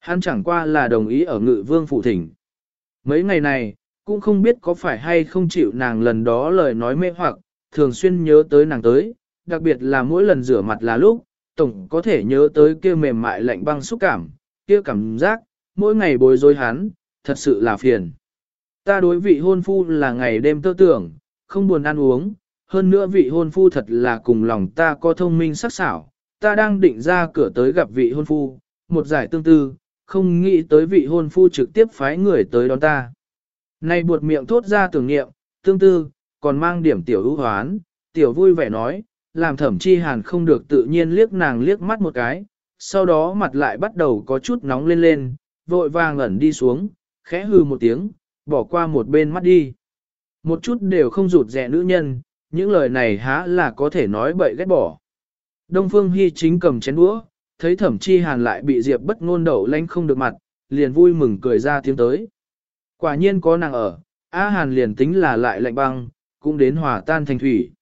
Hắn chẳng qua là đồng ý ở ngự vương phụ thỉnh. Mấy ngày này, cũng không biết có phải hay không chịu nàng lần đó lời nói mê hoặc, thường xuyên nhớ tới nàng tới, đặc biệt là mỗi lần rửa mặt là lúc, tổng có thể nhớ tới kia mềm mại lạnh băng xúc cảm, kia cảm giác, mỗi ngày bối rối hắn, thật sự là phiền. Ta đối vị hôn phu là ngày đêm tơ tưởng, không buồn ăn uống, hơn nữa vị hôn phu thật là cùng lòng ta có thông minh sắc sảo, ta đang định ra cửa tới gặp vị hôn phu, một giải tương tư, không nghĩ tới vị hôn phu trực tiếp phái người tới đón ta. Này buột miệng thốt ra tưởng niệm, tương tư, còn mang điểm tiểu ưu hoán, tiểu vui vẻ nói, làm thẩm chi hàn không được tự nhiên liếc nàng liếc mắt một cái, sau đó mặt lại bắt đầu có chút nóng lên lên, vội vàng ẩn đi xuống, khẽ hư một tiếng, bỏ qua một bên mắt đi. Một chút đều không rụt rẻ nữ nhân, những lời này há là có thể nói bậy ghét bỏ. Đông Phương Hy chính cầm chén đũa, thấy thẩm chi hàn lại bị Diệp bất ngôn đậu lanh không được mặt, liền vui mừng cười ra tiếng tới. Quả nhiên có nàng ở, A hàn liền tính là lại lạnh băng, cũng đến hòa tan thành thủy.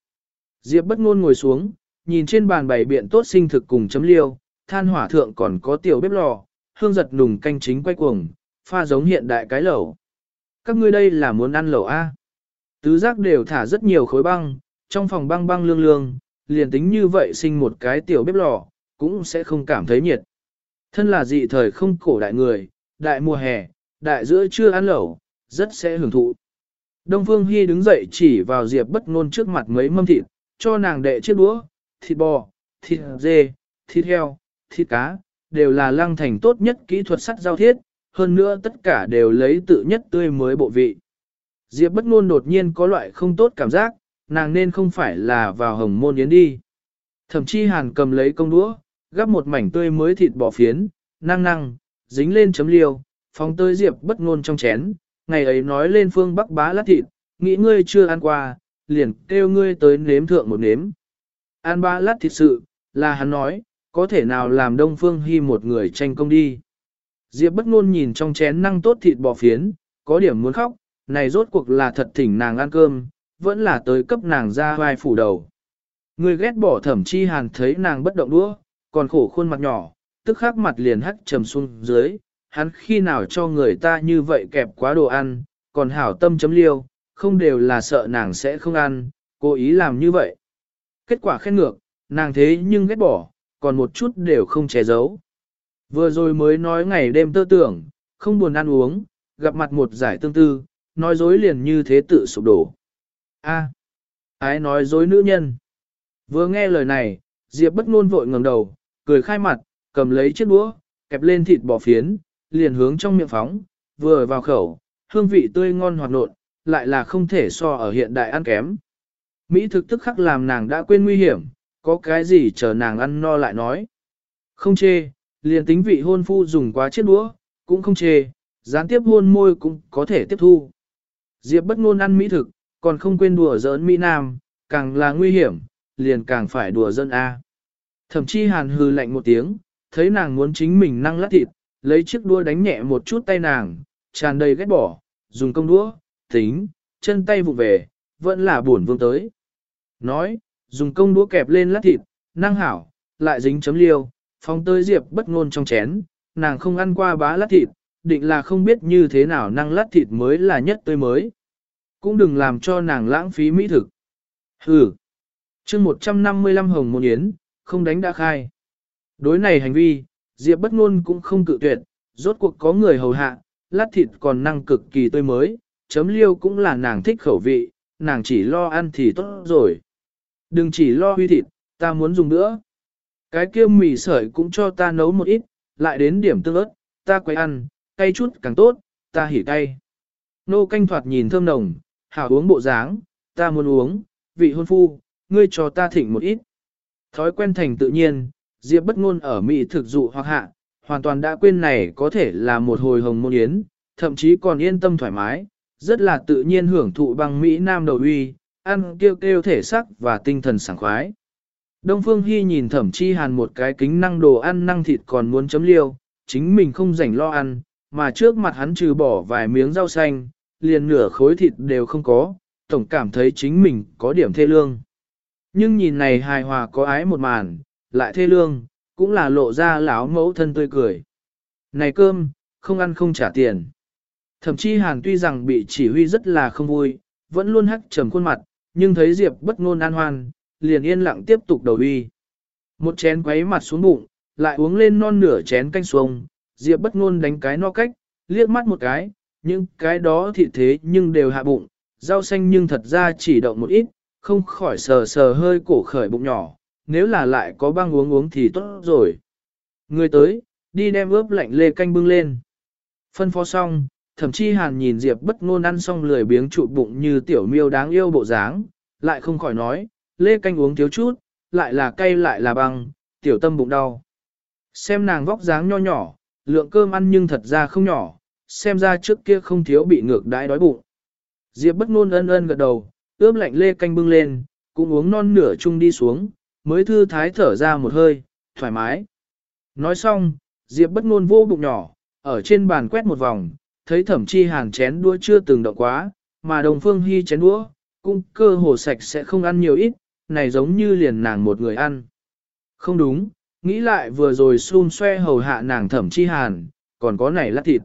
Diệp bất ngôn ngồi xuống, nhìn trên bàn bày biện tốt sinh thực cùng chấm liêu, than hỏa thượng còn có tiểu bếp lò, hương giật nùng canh chính quay cuồng, pha giống hiện đại cái lẩu. Các ngươi đây là muốn ăn lẩu A. Tứ giác đều thả rất nhiều khối băng, trong phòng băng băng lương lương, liền tính như vậy sinh một cái tiểu bếp lò, cũng sẽ không cảm thấy nhiệt. Thân là dị thời không cổ đại người, đại mùa hè, đại giữa trưa ăn lẩu, rất sẽ hưởng thụ. Đông Phương Hy đứng dậy chỉ vào Diệp bất ngôn trước mặt mấy mâm thịt, cho nàng đệ chiếc đũa, thịt bò, thịt dê, thịt heo, thịt cá, đều là lăng thành tốt nhất kỹ thuật sắt giao thiết, hơn nữa tất cả đều lấy tự nhất tươi mới bộ vị. Diệp bất ngôn đột nhiên có loại không tốt cảm giác, nàng nên không phải là vào hồng môn yến đi. Thậm chí hàn cầm lấy công đũa, gắp một mảnh tươi mới thịt bò phiến, năng năng, dính lên chấm liêu, phóng tới Diệp bất ngôn trong chén, ngày ấy nói lên phương bắc bá lát thịt, nghĩ ngươi chưa ăn qua, liền kêu ngươi tới nếm thượng một nếm. An ba lát thịt sự, là hắn nói, có thể nào làm Đông Phương Hy một người tranh công đi. Diệp bất ngôn nhìn trong chén năng tốt thịt bò phiến, có điểm muốn khóc, này rốt cuộc là thật thỉnh nàng ăn cơm, vẫn là tới cấp nàng ra vai phủ đầu. Người ghét bỏ thẩm chi hàn thấy nàng bất động đũa, còn khổ khuôn mặt nhỏ, tức khắc mặt liền hắt trầm xuống dưới, hắn khi nào cho người ta như vậy kẹp quá đồ ăn, còn hảo tâm chấm liêu, không đều là sợ nàng sẽ không ăn, cố ý làm như vậy. Kết quả khen ngược, nàng thế nhưng ghét bỏ, còn một chút đều không che giấu. Vừa rồi mới nói ngày đêm tơ tưởng, không buồn ăn uống, gặp mặt một giải tương tư, nói dối liền như thế tự sụp đổ. A, ái nói dối nữ nhân. Vừa nghe lời này, Diệp bất ngôn vội ngẩng đầu, cười khai mặt, cầm lấy chiếc đũa, kẹp lên thịt bò phiến, liền hướng trong miệng phóng, vừa vào khẩu, hương vị tươi ngon hoạt nộn, lại là không thể so ở hiện đại ăn kém. Mỹ thực tức khắc làm nàng đã quên nguy hiểm, có cái gì chờ nàng ăn no lại nói. Không chê, liền tính vị hôn phu dùng quá chiếc đũa, cũng không chê, gián tiếp hôn môi cũng có thể tiếp thu. Diệp bất ngôn ăn mỹ thực, còn không quên đùa giỡn Mỹ Nam, càng là nguy hiểm, liền càng phải đùa dân A. Thậm chí hàn hư lạnh một tiếng, thấy nàng muốn chính mình năng lát thịt, lấy chiếc đũa đánh nhẹ một chút tay nàng, tràn đầy ghét bỏ, dùng công đũa, tính, chân tay vụ về, vẫn là buồn vương tới. Nói, dùng công đũa kẹp lên lát thịt, năng hảo, lại dính chấm liêu, phóng tới diệp bất ngôn trong chén, nàng không ăn qua bá lát thịt, định là không biết như thế nào năng lát thịt mới là nhất tươi mới. Cũng đừng làm cho nàng lãng phí mỹ thực. Hừ. chương 155 hồng môn yến, không đánh đã khai. Đối này hành vi, Diệp bất ngôn cũng không cự tuyệt, rốt cuộc có người hầu hạ, lát thịt còn năng cực kỳ tươi mới, chấm liêu cũng là nàng thích khẩu vị, nàng chỉ lo ăn thì tốt rồi. Đừng chỉ lo huy thịt, ta muốn dùng nữa. Cái kia mì sợi cũng cho ta nấu một ít, lại đến điểm tương ớt, ta quay ăn, cay chút càng tốt, ta hỉ cay. Nô canh thoạt nhìn thơm nồng, hảo uống bộ dáng, ta muốn uống, vị hôn phu, ngươi cho ta thỉnh một ít. Thói quen thành tự nhiên, Diệp bất ngôn ở Mỹ thực dụ hoặc hạ, hoàn toàn đã quên này có thể là một hồi hồng môn yến, thậm chí còn yên tâm thoải mái, rất là tự nhiên hưởng thụ bằng Mỹ Nam đầu uy, ăn kêu kêu thể sắc và tinh thần sảng khoái. Đông Phương Hy nhìn thẩm chi hàn một cái kính năng đồ ăn năng thịt còn muốn chấm liêu, chính mình không rảnh lo ăn, mà trước mặt hắn trừ bỏ vài miếng rau xanh, liền nửa khối thịt đều không có, tổng cảm thấy chính mình có điểm thê lương. Nhưng nhìn này hài hòa có ái một màn, lại thê lương, cũng là lộ ra lão mẫu thân tươi cười. Này cơm, không ăn không trả tiền. Thậm chí hàn tuy rằng bị chỉ huy rất là không vui, vẫn luôn hắc trầm khuôn mặt, nhưng thấy Diệp bất ngôn an hoan, liền yên lặng tiếp tục đầu uy. Một chén quấy mặt xuống bụng, lại uống lên non nửa chén canh xuông, Diệp bất ngôn đánh cái no cách, liếc mắt một cái, nhưng cái đó thì thế nhưng đều hạ bụng, rau xanh nhưng thật ra chỉ động một ít, không khỏi sờ sờ hơi cổ khởi bụng nhỏ, nếu là lại có băng uống uống thì tốt rồi. Người tới, đi đem ướp lạnh lê canh bưng lên. Phân phó xong, thậm chí hàn nhìn Diệp bất ngôn ăn xong lười biếng trụ bụng như tiểu miêu đáng yêu bộ dáng, lại không khỏi nói, lê canh uống thiếu chút, lại là cay lại là băng, tiểu tâm bụng đau. Xem nàng vóc dáng nho nhỏ, lượng cơm ăn nhưng thật ra không nhỏ, xem ra trước kia không thiếu bị ngược đãi đói bụng. Diệp bất ngôn ân ân gật đầu, ướp lạnh lê canh bưng lên, cũng uống non nửa chung đi xuống, mới thư thái thở ra một hơi, thoải mái. Nói xong, Diệp bất ngôn vô bụng nhỏ, ở trên bàn quét một vòng, thấy thẩm chi hàn chén đũa chưa từng động quá, mà đồng phương hy chén đũa, cũng cơ hồ sạch sẽ không ăn nhiều ít, này giống như liền nàng một người ăn. Không đúng, nghĩ lại vừa rồi xun xoe hầu hạ nàng thẩm chi hàn, còn có này lát thịt.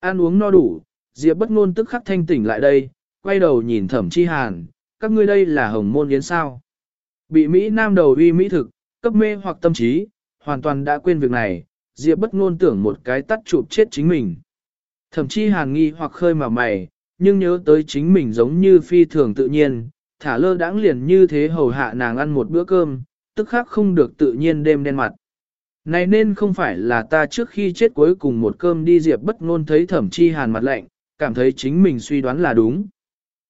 Ăn uống no đủ, Diệp bất ngôn tức khắc thanh tỉnh lại đây, quay đầu nhìn thẩm chi hàn, các ngươi đây là hồng môn yến sao. Bị Mỹ Nam đầu uy Mỹ thực, cấp mê hoặc tâm trí, hoàn toàn đã quên việc này, Diệp bất ngôn tưởng một cái tắt chụp chết chính mình. Thậm chí hàn nghi hoặc khơi mà mày, nhưng nhớ tới chính mình giống như phi thường tự nhiên, thả lơ đãng liền như thế hầu hạ nàng ăn một bữa cơm, tức khác không được tự nhiên đêm đen mặt. Này nên không phải là ta trước khi chết cuối cùng một cơm đi Diệp bất ngôn thấy thẩm chi hàn mặt lạnh, cảm thấy chính mình suy đoán là đúng.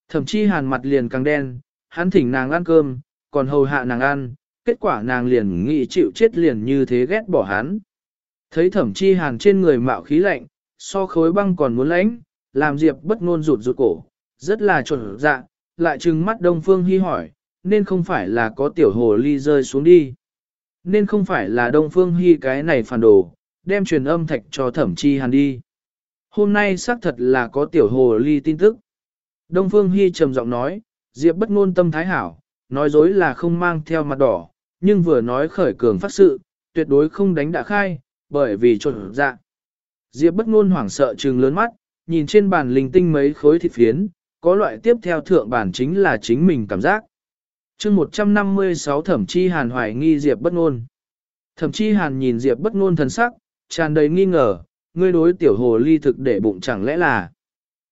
Thẩm chi hàn mặt liền càng đen, hắn thỉnh nàng ăn cơm, còn hầu hạ nàng ăn, kết quả nàng liền nghĩ chịu chết liền như thế ghét bỏ hắn. Thấy thẩm chi hàn trên người mạo khí lạnh, so khối băng còn muốn lãnh, làm Diệp bất ngôn rụt rụt cổ, rất là chuẩn dạ, lại trừng mắt Đông Phương Hi hỏi, nên không phải là có tiểu hồ ly rơi xuống đi. Nên không phải là Đông Phương Hi cái này phản đồ, đem truyền âm thạch cho thẩm chi hàn đi. Hôm nay xác thật là có tiểu hồ ly tin tức. Đông Phương Hi trầm giọng nói, Diệp bất ngôn tâm thái hảo, nói dối là không mang theo mặt đỏ, nhưng vừa nói khởi cường phát sự, tuyệt đối không đánh đã khai, bởi vì trộn dạ. Diệp bất ngôn hoảng sợ trừng lớn mắt, nhìn trên bàn linh tinh mấy khối thịt phiến, có loại tiếp theo thượng bản chính là chính mình cảm giác. chương 156 thẩm chi hàn hoài nghi Diệp bất ngôn. Thẩm chi hàn nhìn Diệp bất ngôn thần sắc, tràn đầy nghi ngờ, ngươi đối tiểu hồ ly thực để bụng chẳng lẽ là.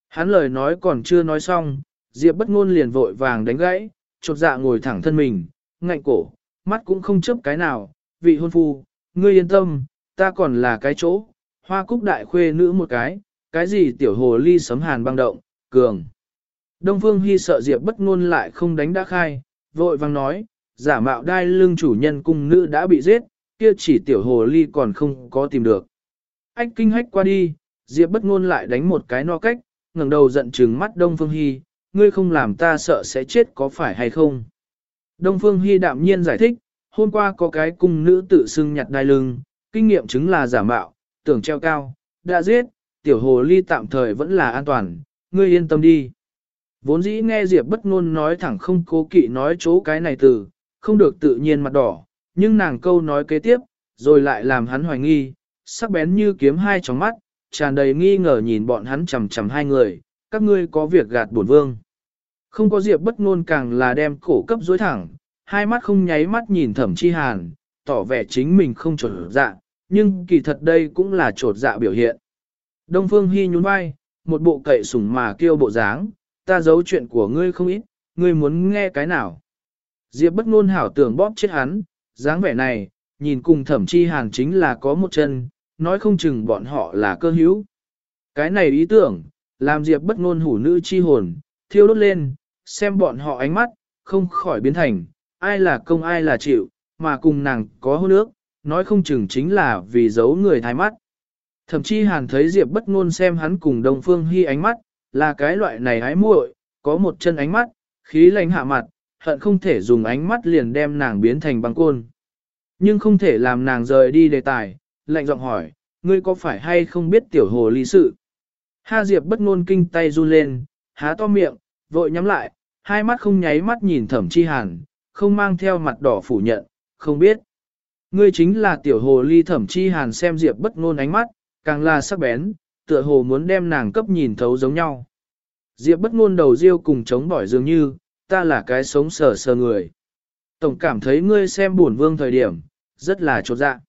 Hắn lời nói còn chưa nói xong, Diệp bất ngôn liền vội vàng đánh gãy, chột dạ ngồi thẳng thân mình, ngạnh cổ, mắt cũng không chớp cái nào, vị hôn phu, ngươi yên tâm, ta còn là cái chỗ, hoa cúc đại khuê nữ một cái, cái gì tiểu hồ ly sấm hàn băng động, cường. Đông Phương Hy sợ Diệp bất ngôn lại không đánh đã khai, vội vang nói, giả mạo đai lưng chủ nhân cung nữ đã bị giết, kia chỉ tiểu hồ ly còn không có tìm được. Ách kinh hách qua đi, Diệp bất ngôn lại đánh một cái no cách, ngẩng đầu giận trừng mắt Đông Phương Hy, ngươi không làm ta sợ sẽ chết có phải hay không? Đông Phương Hy đạm nhiên giải thích, hôm qua có cái cung nữ tự xưng nhặt đai lưng, kinh nghiệm chứng là giả mạo, tưởng treo cao, đã giết, tiểu hồ ly tạm thời vẫn là an toàn, ngươi yên tâm đi. Vốn dĩ nghe Diệp bất ngôn nói thẳng không cố kỵ nói chỗ cái này từ, không được tự nhiên mặt đỏ, nhưng nàng câu nói kế tiếp, rồi lại làm hắn hoài nghi, sắc bén như kiếm hai tròng mắt, tràn đầy nghi ngờ nhìn bọn hắn chầm chầm hai người, các ngươi có việc gạt bổn vương. Không có Diệp bất ngôn càng là đem cổ cấp dối thẳng, hai mắt không nháy mắt nhìn thẩm chi hàn, tỏ vẻ chính mình không trở dạ, nhưng kỳ thật đây cũng là trột dạ biểu hiện. Đông Phương Hy nhún vai, một bộ cậy sủng mà kêu bộ dáng, ta giấu chuyện của ngươi không ít, ngươi muốn nghe cái nào. Diệp bất ngôn hảo tưởng bóp chết hắn, dáng vẻ này, nhìn cùng thẩm chi hàn chính là có một chân, nói không chừng bọn họ là cơ hữu. Cái này ý tưởng, làm Diệp bất ngôn hủ nữ chi hồn, thiêu đốt lên, xem bọn họ ánh mắt, không khỏi biến thành, ai là công ai là chịu, mà cùng nàng có hôn ước, nói không chừng chính là vì giấu người thái mắt. Thậm chí hàn thấy Diệp bất ngôn xem hắn cùng Đông Phương Hy ánh mắt, là cái loại này hái muội, có một chân ánh mắt, khí lạnh hạ mặt, hận không thể dùng ánh mắt liền đem nàng biến thành băng côn. Nhưng không thể làm nàng rời đi đề tài, lạnh giọng hỏi, ngươi có phải hay không biết tiểu hồ ly sự? Ha Diệp bất ngôn kinh tay run lên, há to miệng, vội nhắm lại, hai mắt không nháy mắt nhìn thẩm chi hàn, không mang theo mặt đỏ phủ nhận, không biết. Ngươi chính là tiểu hồ ly thẩm chi hàn xem Diệp bất ngôn ánh mắt, càng là sắc bén, tựa hồ muốn đem nàng cấp nhìn thấu giống nhau. Diệp bất ngôn đầu riêu cùng chống bỏi dường như, ta là cái sống sờ sờ người. Tổng cảm thấy ngươi xem buồn vương thời điểm, rất là trột dạ.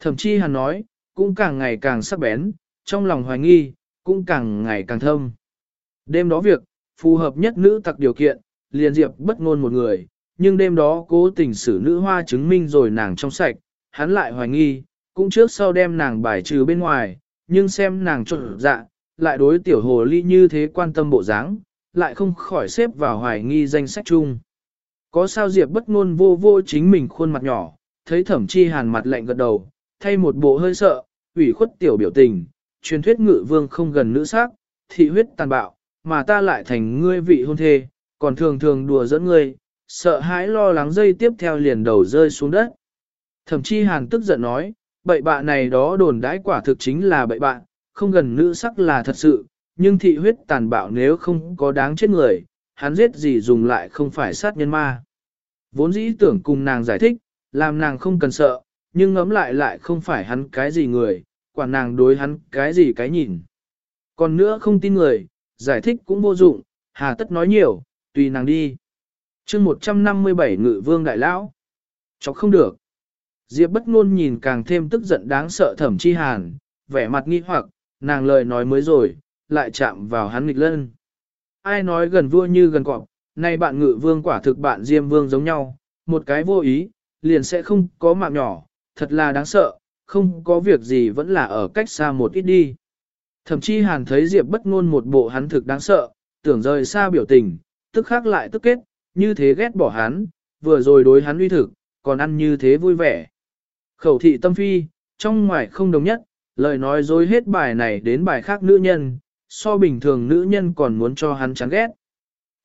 Thẩm chi hàn nói, cũng càng ngày càng sắc bén, trong lòng hoài nghi, cũng càng ngày càng thâm. Đêm đó việc, phù hợp nhất nữ tặc điều kiện, liền diệp bất ngôn một người, nhưng đêm đó cố tình xử nữ hoa chứng minh rồi nàng trong sạch, hắn lại hoài nghi, cũng trước sau đem nàng bài trừ bên ngoài, nhưng xem nàng trộn dạ, lại đối tiểu hồ ly như thế quan tâm bộ dáng, lại không khỏi xếp vào hoài nghi danh sách chung. Có sao Diệp bất ngôn vô vô chính mình khuôn mặt nhỏ, thấy thẩm chi hàn mặt lạnh gật đầu, thay một bộ hơi sợ, ủy khuất tiểu biểu tình, truyền thuyết ngự vương không gần nữ sắc, thị huyết tàn bạo, mà ta lại thành ngươi vị hôn thê, còn thường thường đùa dẫn ngươi, sợ hãi lo lắng dây tiếp theo liền đầu rơi xuống đất. Thẩm chi hàn tức giận nói, bậy bạ này đó đồn đãi quả thực chính là bậy bạ, không gần nữ sắc là thật sự, nhưng thị huyết tàn bạo nếu không có đáng chết người, hắn giết gì dùng lại không phải sát nhân ma. Vốn dĩ tưởng cùng nàng giải thích, làm nàng không cần sợ, nhưng ngẫm lại lại không phải hắn cái gì người, quả nàng đối hắn cái gì cái nhìn. Còn nữa không tin người, giải thích cũng vô dụng, hà tất nói nhiều, tùy nàng đi chương 157 ngự vương đại lão. Chọc không được. Diệp bất ngôn nhìn càng thêm tức giận đáng sợ thẩm chi hàn, vẻ mặt nghi hoặc, nàng lời nói mới rồi, lại chạm vào hắn nghịch lân. Ai nói gần vua như gần cọp, nay bạn ngự vương quả thực bạn diêm vương giống nhau, một cái vô ý, liền sẽ không có mạng nhỏ, thật là đáng sợ, không có việc gì vẫn là ở cách xa một ít đi. Thậm chí hàn thấy Diệp bất ngôn một bộ hắn thực đáng sợ, tưởng rời xa biểu tình, tức khác lại tức kết, như thế ghét bỏ hắn, vừa rồi đối hắn uy thực, còn ăn như thế vui vẻ. Khẩu thị tâm phi, trong ngoài không đồng nhất, lời nói dối hết bài này đến bài khác nữ nhân, so bình thường nữ nhân còn muốn cho hắn chán ghét.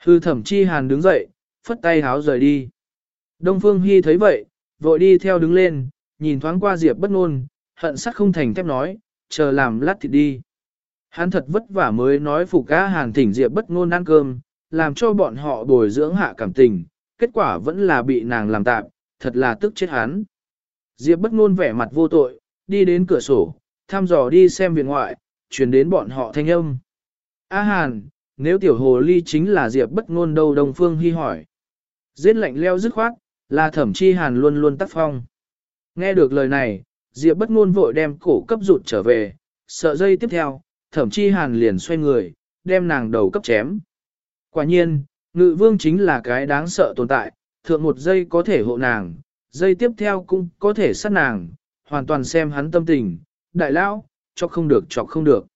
Hư thẩm chi hàn đứng dậy, phất tay háo rời đi. Đông Phương Hy thấy vậy, vội đi theo đứng lên, nhìn thoáng qua Diệp bất ngôn, hận sắt không thành thép nói, chờ làm lát thịt đi. Hắn thật vất vả mới nói phục cá hàn thỉnh Diệp bất ngôn ăn cơm, làm cho bọn họ bồi dưỡng hạ cảm tình, kết quả vẫn là bị nàng làm tạm, thật là tức chết hắn. Diệp bất ngôn vẻ mặt vô tội, đi đến cửa sổ, thăm dò đi xem viện ngoại, truyền đến bọn họ thanh âm. A Hàn, nếu tiểu hồ ly chính là Diệp bất ngôn đâu Đông Phương Hi hỏi. Giết lạnh leo dứt khoát, là thẩm chi Hàn luôn luôn tác phong. Nghe được lời này, Diệp bất ngôn vội đem cổ cấp rụt trở về, sợ dây tiếp theo, thẩm chi Hàn liền xoay người, đem nàng đầu cấp chém. Quả nhiên, ngự vương chính là cái đáng sợ tồn tại, thượng một giây có thể hộ nàng, giây tiếp theo cũng có thể sát nàng, hoàn toàn xem hắn tâm tình, đại lão, cho không được chọc không được.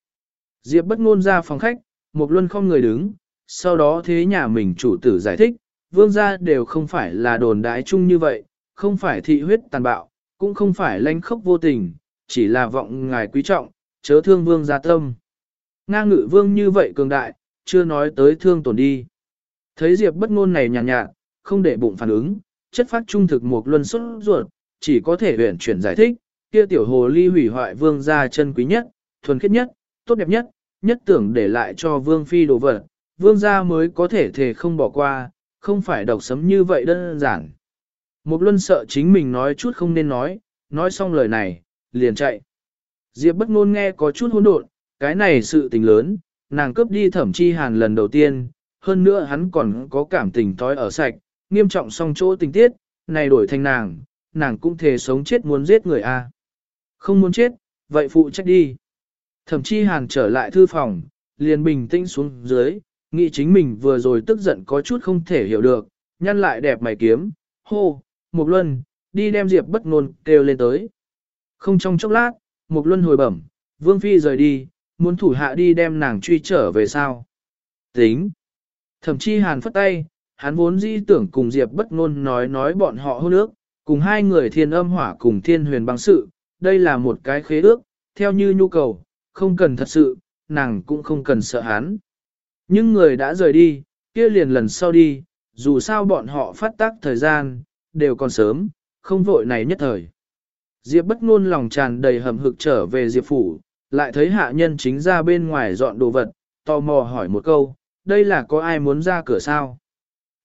Diệp bất ngôn ra phòng khách, một luân không người đứng, sau đó thế nhà mình chủ tử giải thích, vương gia đều không phải là đồn đái chung như vậy, không phải thị huyết tàn bạo, cũng không phải lanh khốc vô tình, chỉ là vọng ngài quý trọng, chớ thương vương gia tâm. Nga ngự vương như vậy cường đại, chưa nói tới thương tổn đi. Thấy Diệp bất ngôn này nhàn nhạt, nhạt, không để bụng phản ứng, chất phát trung thực một luân xuất ruột, chỉ có thể huyển chuyển giải thích, kia tiểu hồ ly hủy hoại vương gia chân quý nhất, thuần khiết nhất, tốt đẹp nhất, nhất tưởng để lại cho vương phi đồ vật, vương gia mới có thể thể không bỏ qua, không phải độc sấm như vậy đơn giản. Một luân sợ chính mình nói chút không nên nói, nói xong lời này, liền chạy. Diệp bất ngôn nghe có chút hỗn độn, cái này sự tình lớn, nàng cướp đi thẩm chi hàn lần đầu tiên, hơn nữa hắn còn có cảm tình thói ở sạch, nghiêm trọng song chỗ tình tiết, này đổi thành nàng, nàng cũng thề sống chết muốn giết người a. Không muốn chết, vậy phụ trách đi. Thẩm chi hàn trở lại thư phòng, liền bình tĩnh xuống dưới, nghĩ chính mình vừa rồi tức giận có chút không thể hiểu được, nhăn lại đẹp mày kiếm, hô, Mục Luân, đi đem Diệp bất ngôn kêu lên tới. Không trong chốc lát, Mục Luân hồi bẩm, Vương Phi rời đi, muốn thủ hạ đi đem nàng truy trở về sao. Tính. Thậm chí hàn phất tay, hắn vốn di tưởng cùng Diệp bất ngôn nói nói bọn họ hôn ước, cùng hai người thiên âm hỏa cùng thiên huyền băng sự, đây là một cái khế ước, theo như nhu cầu, không cần thật sự, nàng cũng không cần sợ hắn. Nhưng người đã rời đi, kia liền lần sau đi, dù sao bọn họ phát tác thời gian, đều còn sớm, không vội này nhất thời. Diệp bất ngôn lòng tràn đầy hầm hực trở về Diệp phủ, lại thấy hạ nhân chính ra bên ngoài dọn đồ vật, tò mò hỏi một câu, đây là có ai muốn ra cửa sao?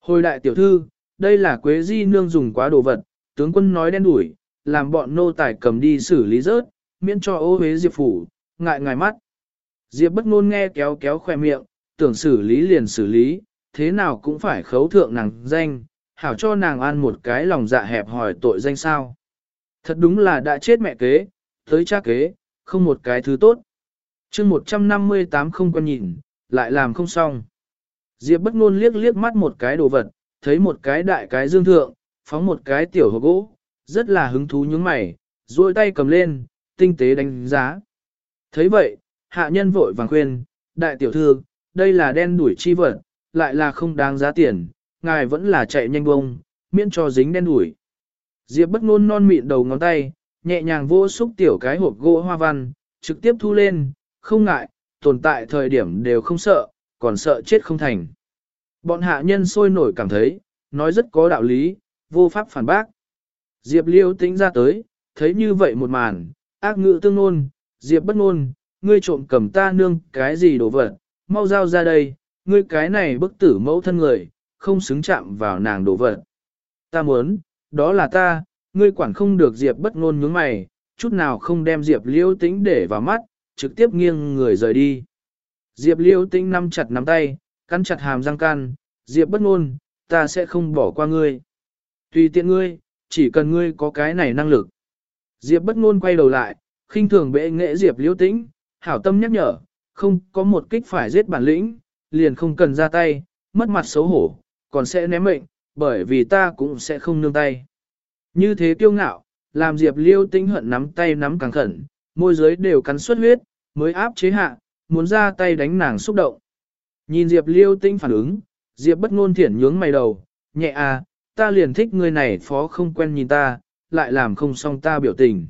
Hồi đại tiểu thư, đây là quế di nương dùng quá đồ vật, tướng quân nói đen đuổi, làm bọn nô tài cầm đi xử lý rớt, miễn cho ô hế Diệp phủ, ngại ngài mắt. Diệp bất ngôn nghe kéo kéo khoe miệng, tưởng xử lý liền xử lý, thế nào cũng phải khấu thượng nàng danh, hảo cho nàng ăn một cái lòng dạ hẹp hỏi tội danh sao. Thật đúng là đã chết mẹ kế, tới cha kế, không một cái thứ tốt. chương 158 không quan nhìn, lại làm không xong. Diệp bất ngôn liếc liếc mắt một cái đồ vật, thấy một cái đại cái dương thượng, phóng một cái tiểu hộp gỗ, rất là hứng thú nhướng mày, duỗi tay cầm lên, tinh tế đánh giá. Thấy vậy, hạ nhân vội vàng khuyên, đại tiểu thư, đây là đen đuổi chi vật, lại là không đáng giá tiền, ngài vẫn là chạy nhanh bông, miễn cho dính đen đuổi. Diệp bất ngôn non mịn đầu ngón tay, nhẹ nhàng vô xúc tiểu cái hộp gỗ hoa văn, trực tiếp thu lên, không ngại, tồn tại thời điểm đều không sợ, còn sợ chết không thành. Bọn hạ nhân sôi nổi cảm thấy, nói rất có đạo lý, vô pháp phản bác. Diệp liêu tính ra tới, thấy như vậy một màn, ác ngữ tương nôn, Diệp bất ngôn, ngươi trộm cầm ta nương cái gì đồ vật, mau giao ra đây, ngươi cái này bức tử mẫu thân người, không xứng chạm vào nàng đồ vật. Ta muốn, đó là ta, ngươi quản không được Diệp bất ngôn nhướng mày, chút nào không đem Diệp liêu tĩnh để vào mắt, trực tiếp nghiêng người rời đi. Diệp liêu tĩnh nắm chặt nắm tay, cắn chặt hàm răng can, Diệp bất ngôn, ta sẽ không bỏ qua ngươi. Tùy tiện ngươi, chỉ cần ngươi có cái này năng lực. Diệp bất ngôn quay đầu lại, khinh thường bệ nghệ Diệp liêu tĩnh, hảo tâm nhắc nhở, không có một kích phải giết bản lĩnh, liền không cần ra tay, mất mặt xấu hổ, còn sẽ ném mệnh, bởi vì ta cũng sẽ không nương tay. Như thế kiêu ngạo, làm Diệp Liêu tinh hận nắm tay nắm càng khẩn, môi dưới đều cắn xuất huyết, mới áp chế hạ, muốn ra tay đánh nàng xúc động. Nhìn Diệp Liêu tinh phản ứng, Diệp bất ngôn thiển nhướng mày đầu, nhẹ à, ta liền thích người này phó không quen nhìn ta, lại làm không xong ta biểu tình.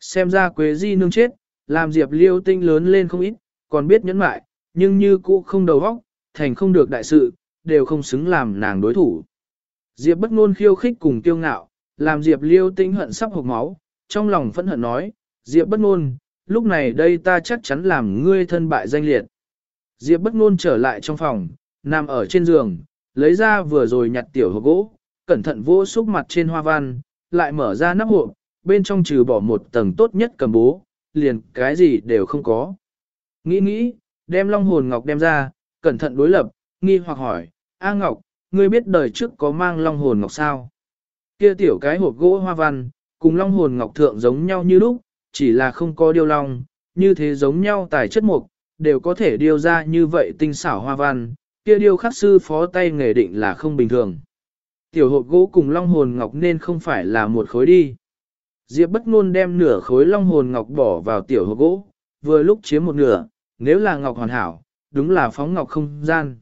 Xem ra Quế Di nương chết, làm Diệp Liêu tinh lớn lên không ít, còn biết nhẫn mại, nhưng như cũ không đầu óc, thành không được đại sự, đều không xứng làm nàng đối thủ. Diệp bất ngôn khiêu khích cùng kiêu ngạo, làm Diệp liêu tinh hận sắp hộc máu, trong lòng phẫn hận nói, Diệp bất ngôn, lúc này đây ta chắc chắn làm ngươi thân bại danh liệt. Diệp bất ngôn trở lại trong phòng, nằm ở trên giường, lấy ra vừa rồi nhặt tiểu hộp gỗ, cẩn thận vỗ xúc mặt trên hoa văn, lại mở ra nắp hộp, bên trong trừ bỏ một tầng tốt nhất cầm bố, liền cái gì đều không có. Nghĩ nghĩ, đem long hồn ngọc đem ra, cẩn thận đối lập, nghi hoặc hỏi, A Ngọc, ngươi biết đời trước có mang long hồn ngọc sao? Kia tiểu cái hộp gỗ hoa văn, cùng long hồn ngọc thượng giống nhau như lúc, chỉ là không có điêu long, như thế giống nhau tài chất mục, đều có thể điêu ra như vậy tinh xảo hoa văn, kia điêu khắc sư phó tay nghề định là không bình thường. Tiểu hộp gỗ cùng long hồn ngọc nên không phải là một khối đi. Diệp bất ngôn đem nửa khối long hồn ngọc bỏ vào tiểu hộp gỗ, vừa lúc chiếm một nửa, nếu là ngọc hoàn hảo, đúng là phóng ngọc không gian.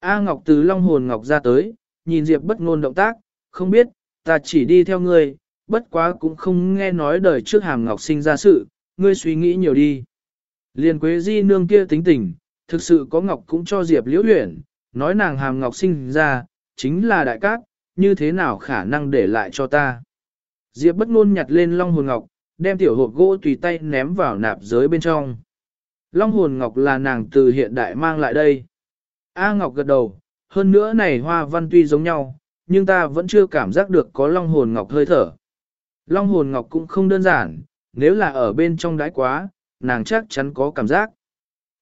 A ngọc từ long hồn ngọc ra tới, nhìn Diệp bất ngôn động tác, không biết, ta chỉ đi theo ngươi, bất quá cũng không nghe nói đời trước hàm ngọc sinh ra sự, ngươi suy nghĩ nhiều đi. Liên quế di nương kia tính tình, thực sự có ngọc cũng cho Diệp liễu huyển, nói nàng hàm ngọc sinh ra, chính là đại cát, như thế nào khả năng để lại cho ta. Diệp bất ngôn nhặt lên long hồn ngọc, đem tiểu hộp gỗ tùy tay ném vào nạp giới bên trong. Long hồn ngọc là nàng từ hiện đại mang lại đây. A ngọc gật đầu, hơn nữa này hoa văn tuy giống nhau, nhưng ta vẫn chưa cảm giác được có long hồn ngọc hơi thở. Long hồn ngọc cũng không đơn giản, nếu là ở bên trong đáy quá, nàng chắc chắn có cảm giác.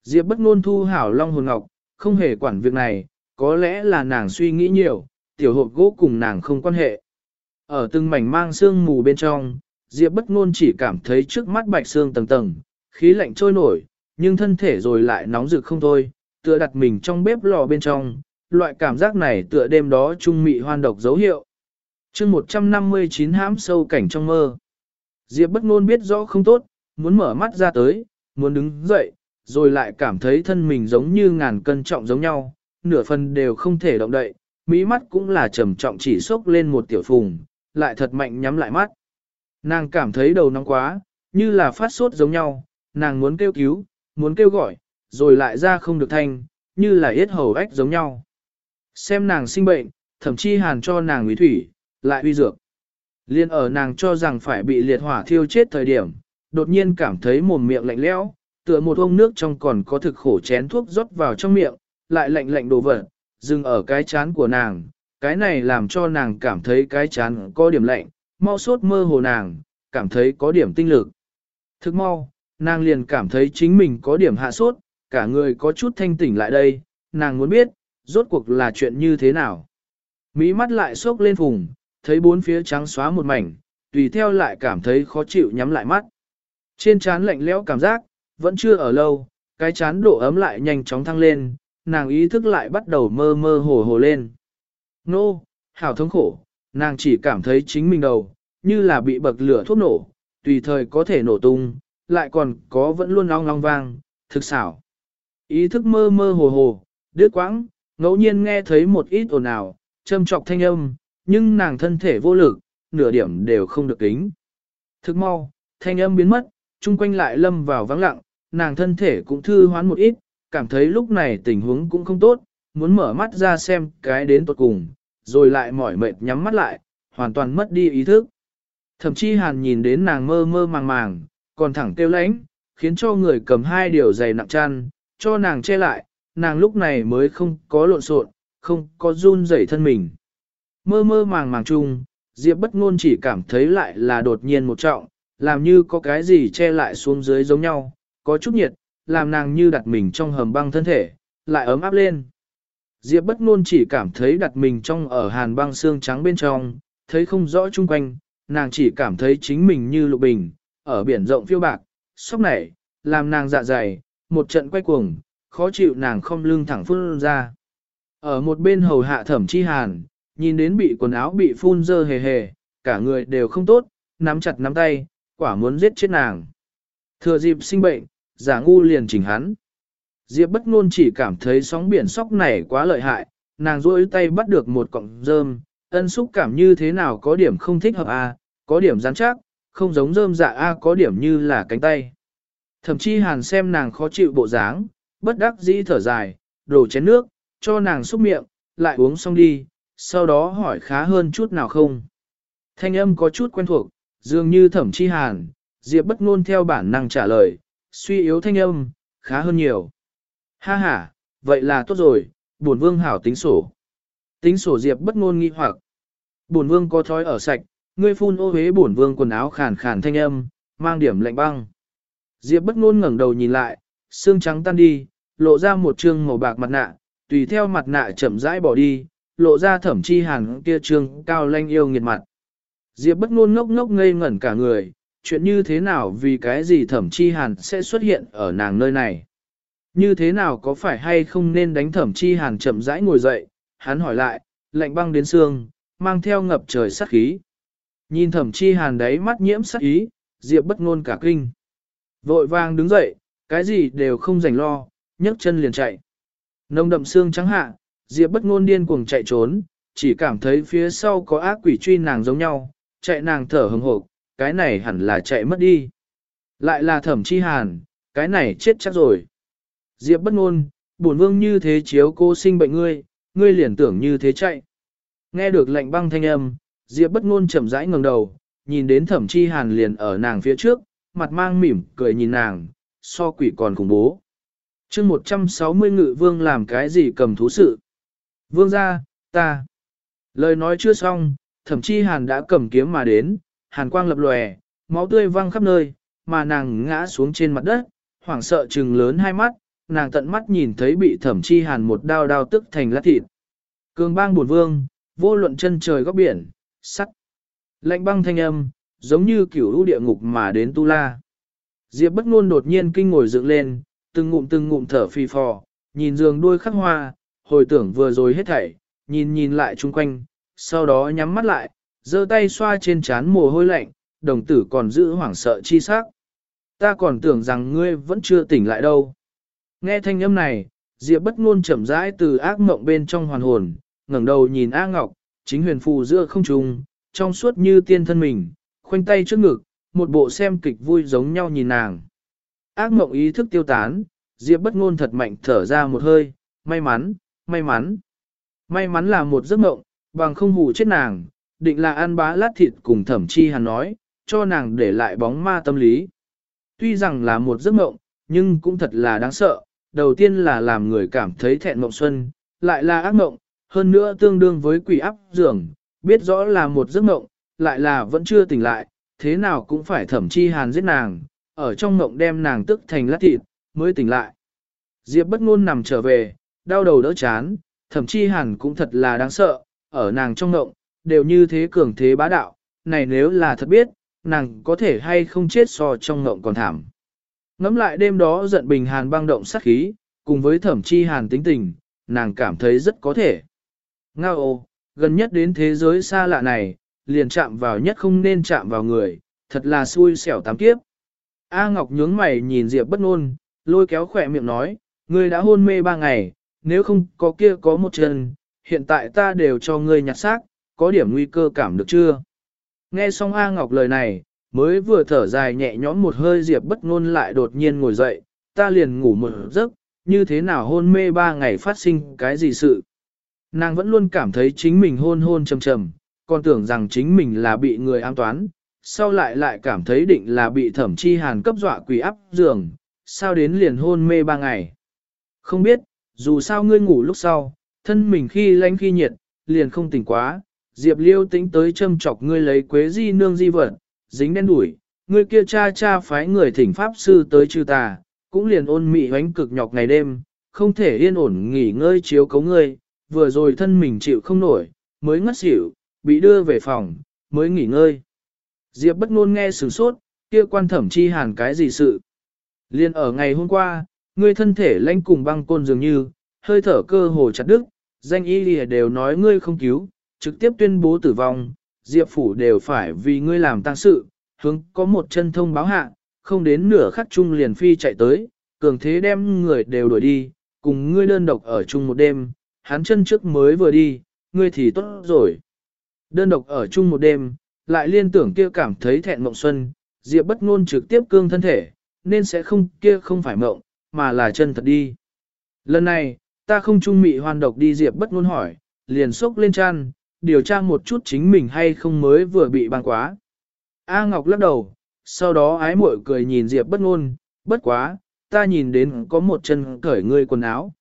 Diệp bất ngôn thu hảo long hồn ngọc, không hề quản việc này, có lẽ là nàng suy nghĩ nhiều, tiểu hộp gỗ cùng nàng không quan hệ. Ở từng mảnh mang sương mù bên trong, Diệp bất ngôn chỉ cảm thấy trước mắt bạch sương tầng tầng, khí lạnh trôi nổi, nhưng thân thể rồi lại nóng rực không thôi, tựa đặt mình trong bếp lò bên trong, loại cảm giác này tựa đêm đó trung mị hoan độc dấu hiệu. chương 159 hãm sâu cảnh trong mơ. Diệp bất ngôn biết rõ không tốt, muốn mở mắt ra tới, muốn đứng dậy, rồi lại cảm thấy thân mình giống như ngàn cân trọng giống nhau, nửa phần đều không thể động đậy, mỹ mắt cũng là trầm trọng chỉ sốc lên một tiểu phùng, lại thật mạnh nhắm lại mắt. Nàng cảm thấy đầu nóng quá, như là phát sốt giống nhau, nàng muốn kêu cứu, muốn kêu gọi, rồi lại ra không được thanh, như là yết hầu ếch giống nhau. Xem nàng sinh bệnh, thậm chí hàn cho nàng uy thủy, lại uy dược. Liên ở nàng cho rằng phải bị liệt hỏa thiêu chết thời điểm, đột nhiên cảm thấy mồm miệng lạnh lẽo, tựa một ông nước trong còn có thực khổ chén thuốc rót vào trong miệng, lại lạnh lạnh đồ vật, dừng ở cái chán của nàng, cái này làm cho nàng cảm thấy cái chán có điểm lạnh, mau sốt mơ hồ nàng, cảm thấy có điểm tinh lực. Thức mau, nàng liền cảm thấy chính mình có điểm hạ sốt, cả người có chút thanh tỉnh lại đây, nàng muốn biết, rốt cuộc là chuyện như thế nào. Mỹ mắt lại sốc lên phùng, thấy bốn phía trắng xóa một mảnh, tùy theo lại cảm thấy khó chịu nhắm lại mắt. Trên trán lạnh lẽo cảm giác, vẫn chưa ở lâu, cái chán độ ấm lại nhanh chóng thăng lên, nàng ý thức lại bắt đầu mơ mơ hồ hồ lên. Nô, hảo thống khổ, nàng chỉ cảm thấy chính mình đầu, như là bị bậc lửa thuốc nổ, tùy thời có thể nổ tung, lại còn có vẫn luôn long long vang, thực xảo. Ý thức mơ mơ hồ hồ, đứt quãng, ngẫu nhiên nghe thấy một ít ồn ào, châm trọc thanh âm, nhưng nàng thân thể vô lực, nửa điểm đều không được tính. Thức mau, thanh âm biến mất, chung quanh lại lâm vào vắng lặng, nàng thân thể cũng thư hoán một ít, cảm thấy lúc này tình huống cũng không tốt, muốn mở mắt ra xem cái đến tuột cùng, rồi lại mỏi mệt nhắm mắt lại, hoàn toàn mất đi ý thức. Thậm chí hàn nhìn đến nàng mơ mơ màng màng, còn thẳng kêu lãnh, khiến cho người cầm hai điều giày nặng chăn, cho nàng che lại, nàng lúc này mới không có lộn xộn, không có run rẩy thân mình. Mơ mơ màng màng chung, Diệp bất ngôn chỉ cảm thấy lại là đột nhiên một trọng, làm như có cái gì che lại xuống dưới giống nhau, có chút nhiệt, làm nàng như đặt mình trong hầm băng thân thể, lại ấm áp lên. Diệp bất ngôn chỉ cảm thấy đặt mình trong ở hàn băng xương trắng bên trong, thấy không rõ chung quanh, nàng chỉ cảm thấy chính mình như lục bình, ở biển rộng phiêu bạc, sốc nảy, làm nàng dạ dày, một trận quay cuồng, khó chịu nàng không lưng thẳng phun ra. Ở một bên hầu hạ thẩm chi hàn, nhìn đến bị quần áo bị phun dơ hề hề, cả người đều không tốt, nắm chặt nắm tay, quả muốn giết chết nàng. Thừa dịp sinh bệnh, giả ngu liền chỉnh hắn. Diệp bất ngôn chỉ cảm thấy sóng biển sóc này quá lợi hại, nàng rôi tay bắt được một cọng rơm, ân xúc cảm như thế nào có điểm không thích hợp a, à, có điểm rắn chắc, không giống rơm dạ a có điểm như là cánh tay. Thậm chí hàn xem nàng khó chịu bộ dáng, bất đắc dĩ thở dài, đổ chén nước, cho nàng xúc miệng, lại uống xong đi, sau đó hỏi khá hơn chút nào không. Thanh âm có chút quen thuộc, dường như thẩm chi hàn, Diệp bất ngôn theo bản năng trả lời, suy yếu thanh âm, khá hơn nhiều. Ha ha, vậy là tốt rồi, bổn vương hảo tính sổ. Tính sổ Diệp bất ngôn nghi hoặc. Bổn vương có thói ở sạch, ngươi phun ô hế bổn vương quần áo khàn khàn thanh âm, mang điểm lạnh băng. Diệp bất ngôn ngẩng đầu nhìn lại, xương trắng tan đi, lộ ra một trương màu bạc mặt nạ, tùy theo mặt nạ chậm rãi bỏ đi, lộ ra thẩm chi hàn kia trương cao lanh yêu nghiệt mặt. Diệp bất ngôn ngốc ngốc ngây ngẩn cả người, chuyện như thế nào vì cái gì thẩm chi hàn sẽ xuất hiện ở nàng nơi này. Như thế nào có phải hay không nên đánh thẩm chi hàn chậm rãi ngồi dậy, hắn hỏi lại, lạnh băng đến xương, mang theo ngập trời sát khí. Nhìn thẩm chi hàn đấy mắt nhiễm sát ý, Diệp bất ngôn cả kinh. Vội vàng đứng dậy, cái gì đều không rảnh lo, nhấc chân liền chạy. Nông đậm xương trắng hạ, Diệp bất ngôn điên cuồng chạy trốn, chỉ cảm thấy phía sau có ác quỷ truy nàng giống nhau, chạy nàng thở hừng hộp, cái này hẳn là chạy mất đi. Lại là thẩm chi hàn, cái này chết chắc rồi. Diệp bất ngôn, bổn vương như thế chiếu cô sinh bệnh ngươi, ngươi liền tưởng như thế chạy. Nghe được lệnh băng thanh âm, Diệp bất ngôn chậm rãi ngẩng đầu, nhìn đến thẩm chi hàn liền ở nàng phía trước, mặt mang mỉm, cười nhìn nàng, so quỷ còn khủng bố chương 160 ngự vương làm cái gì cầm thú sự. Vương ra, ta. Lời nói chưa xong, thẩm chi hàn đã cầm kiếm mà đến, hàn quang lập lòe, máu tươi văng khắp nơi, mà nàng ngã xuống trên mặt đất, hoảng sợ trừng lớn hai mắt, nàng tận mắt nhìn thấy bị thẩm chi hàn một đao đao tức thành lát thịt. Cường bang buồn vương, vô luận chân trời góc biển, sắt. Lạnh băng thanh âm, giống như kiểu ưu địa ngục mà đến tu la. Diệp bất ngôn đột nhiên kinh ngồi dựng lên, từng ngụm từng ngụm thở phì phò, nhìn giường đuôi khắc hoa, hồi tưởng vừa rồi hết thảy, nhìn nhìn lại chung quanh, sau đó nhắm mắt lại, giơ tay xoa trên trán mồ hôi lạnh, đồng tử còn giữ hoảng sợ chi sắc. Ta còn tưởng rằng ngươi vẫn chưa tỉnh lại đâu. Nghe thanh âm này, Diệp bất ngôn chậm rãi từ ác mộng bên trong hoàn hồn, ngẩng đầu nhìn A Ngọc, chính huyền phù giữa không trung, trong suốt như tiên thân mình, khoanh tay trước ngực, một bộ xem kịch vui giống nhau nhìn nàng. Ác mộng ý thức tiêu tán, Diệp bất ngôn thật mạnh thở ra một hơi, may mắn, may mắn. May mắn là một giấc mộng, bằng không hù chết nàng, định là ăn bá lát thịt cùng thẩm chi hàn nói, cho nàng để lại bóng ma tâm lý. Tuy rằng là một giấc mộng, nhưng cũng thật là đáng sợ, đầu tiên là làm người cảm thấy thẹn mộng xuân, lại là ác mộng, hơn nữa tương đương với quỷ áp giường, biết rõ là một giấc mộng, lại là vẫn chưa tỉnh lại, thế nào cũng phải thẩm chi hàn giết nàng, ở trong ngộng đem nàng tức thành lát thịt, mới tỉnh lại. Diệp bất ngôn nằm trở về, đau đầu đỡ chán, thẩm chi hẳn cũng thật là đáng sợ, ở nàng trong ngộng, đều như thế cường thế bá đạo, này nếu là thật biết, nàng có thể hay không chết so trong ngộng còn thảm. Ngắm lại đêm đó giận bình hàn băng động sát khí, cùng với thẩm chi hàn tính tình, nàng cảm thấy rất có thể. Ngao ô, gần nhất đến thế giới xa lạ này, liền chạm vào nhất không nên chạm vào người, thật là xui xẻo tám kiếp. A Ngọc nhướng mày nhìn Diệp bất ngôn, lôi kéo khỏe miệng nói, ngươi đã hôn mê ba ngày, nếu không có kia có một chân, hiện tại ta đều cho ngươi nhặt xác, có điểm nguy cơ cảm được chưa? Nghe xong A Ngọc lời này, mới vừa thở dài nhẹ nhõm một hơi Diệp bất ngôn lại đột nhiên ngồi dậy, ta liền ngủ một giấc, như thế nào hôn mê ba ngày phát sinh cái gì sự? Nàng vẫn luôn cảm thấy chính mình hôn hôn trầm trầm, còn tưởng rằng chính mình là bị người ám toán, sau lại lại cảm thấy định là bị thẩm chi hàn cấp dọa quỷ áp giường, sao đến liền hôn mê ba ngày. Không biết, dù sao ngươi ngủ lúc sau, thân mình khi lạnh khi nhiệt, liền không tỉnh quá, Diệp Liêu tính tới châm chọc ngươi lấy quế di nương di vật, dính đen đuổi, ngươi kia cha cha phái người thỉnh pháp sư tới trừ tà, cũng liền ôn mị hoánh cực nhọc ngày đêm, không thể yên ổn nghỉ ngơi chiếu cấu ngươi, vừa rồi thân mình chịu không nổi, mới ngất xỉu, bị đưa về phòng, mới nghỉ ngơi. Diệp bất ngôn nghe sửng sốt, kia quan thẩm chi hàn cái gì sự. Liên ở ngày hôm qua, ngươi thân thể lãnh cùng băng côn dường như, hơi thở cơ hồ chặt đứt, danh y lìa đều nói ngươi không cứu, trực tiếp tuyên bố tử vong, Diệp phủ đều phải vì ngươi làm tăng sự, hướng có một chân thông báo hạ, không đến nửa khắc chung liền phi chạy tới, cường thế đem người đều đuổi đi, cùng ngươi đơn độc ở chung một đêm, hắn chân trước mới vừa đi, ngươi thì tốt rồi. Đơn độc ở chung một đêm, lại liên tưởng kia cảm thấy thẹn mộng xuân, Diệp bất ngôn trực tiếp cương thân thể, nên sẽ không kia không phải mộng, mà là chân thật đi. Lần này, ta không trung mị hoan độc đi Diệp bất ngôn hỏi, liền sốc lên chăn, điều tra một chút chính mình hay không mới vừa bị băng quá. A Ngọc lắc đầu, sau đó ái muội cười nhìn Diệp bất ngôn, bất quá, ta nhìn đến có một chân cởi ngươi quần áo.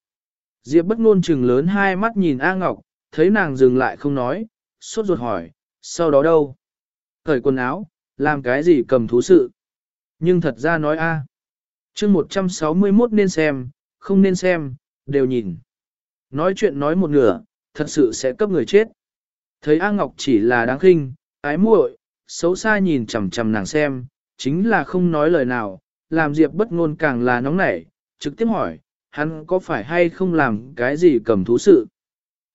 Diệp bất ngôn trừng lớn hai mắt nhìn A Ngọc, thấy nàng dừng lại không nói, sốt ruột hỏi, sau đó đâu? Cởi quần áo, làm cái gì cầm thú sự? Nhưng thật ra nói A. chương 161 nên xem, không nên xem, đều nhìn. Nói chuyện nói một nửa, thật sự sẽ cấp người chết. Thấy A Ngọc chỉ là đáng khinh, ái muội, xấu xa nhìn chằm chằm nàng xem, chính là không nói lời nào, làm Diệp bất ngôn càng là nóng nảy, trực tiếp hỏi, hắn có phải hay không làm cái gì cầm thú sự.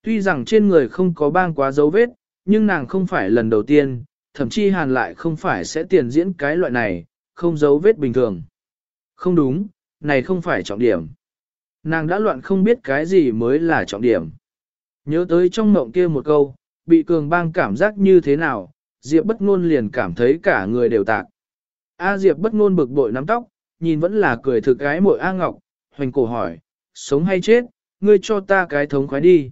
Tuy rằng trên người không có bang quá dấu vết, nhưng nàng không phải lần đầu tiên, thậm chí hàn lại không phải sẽ tiền diễn cái loại này, không dấu vết bình thường. Không đúng, này không phải trọng điểm. Nàng đã loạn không biết cái gì mới là trọng điểm. Nhớ tới trong mộng kia một câu, bị cường bang cảm giác như thế nào, Diệp bất ngôn liền cảm thấy cả người đều tạc. A Diệp bất ngôn bực bội nắm tóc, nhìn vẫn là cười thực gái mội A Ngọc, hoành cổ hỏi, sống hay chết, ngươi cho ta cái thống khoái đi.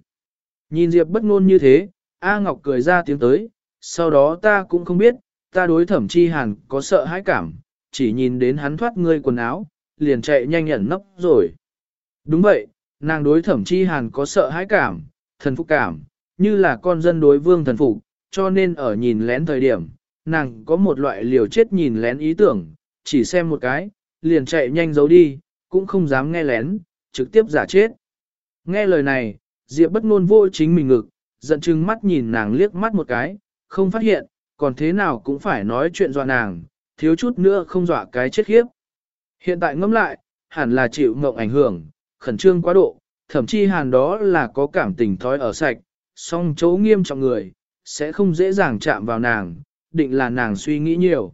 Nhìn Diệp bất ngôn như thế, A Ngọc cười ra tiếng tới, sau đó ta cũng không biết, ta đối thẩm chi hàn có sợ hãi cảm, chỉ nhìn đến hắn thoát ngươi quần áo, liền chạy nhanh nhận nấp rồi. Đúng vậy, nàng đối thẩm chi hàn có sợ hãi cảm, thần phục cảm, như là con dân đối vương thần phục, cho nên ở nhìn lén thời điểm, nàng có một loại liều chết nhìn lén ý tưởng, chỉ xem một cái, liền chạy nhanh giấu đi, cũng không dám nghe lén, trực tiếp giả chết. Nghe lời này, Diệp bất ngôn vô chính mình ngực, giận chừng mắt nhìn nàng liếc mắt một cái, không phát hiện, còn thế nào cũng phải nói chuyện dọa nàng, thiếu chút nữa không dọa cái chết khiếp. Hiện tại ngẫm lại, hẳn là chịu mộng ảnh hưởng, khẩn trương quá độ, thậm chí hàn đó là có cảm tình thói ở sạch, song chỗ nghiêm trọng người, sẽ không dễ dàng chạm vào nàng, định là nàng suy nghĩ nhiều.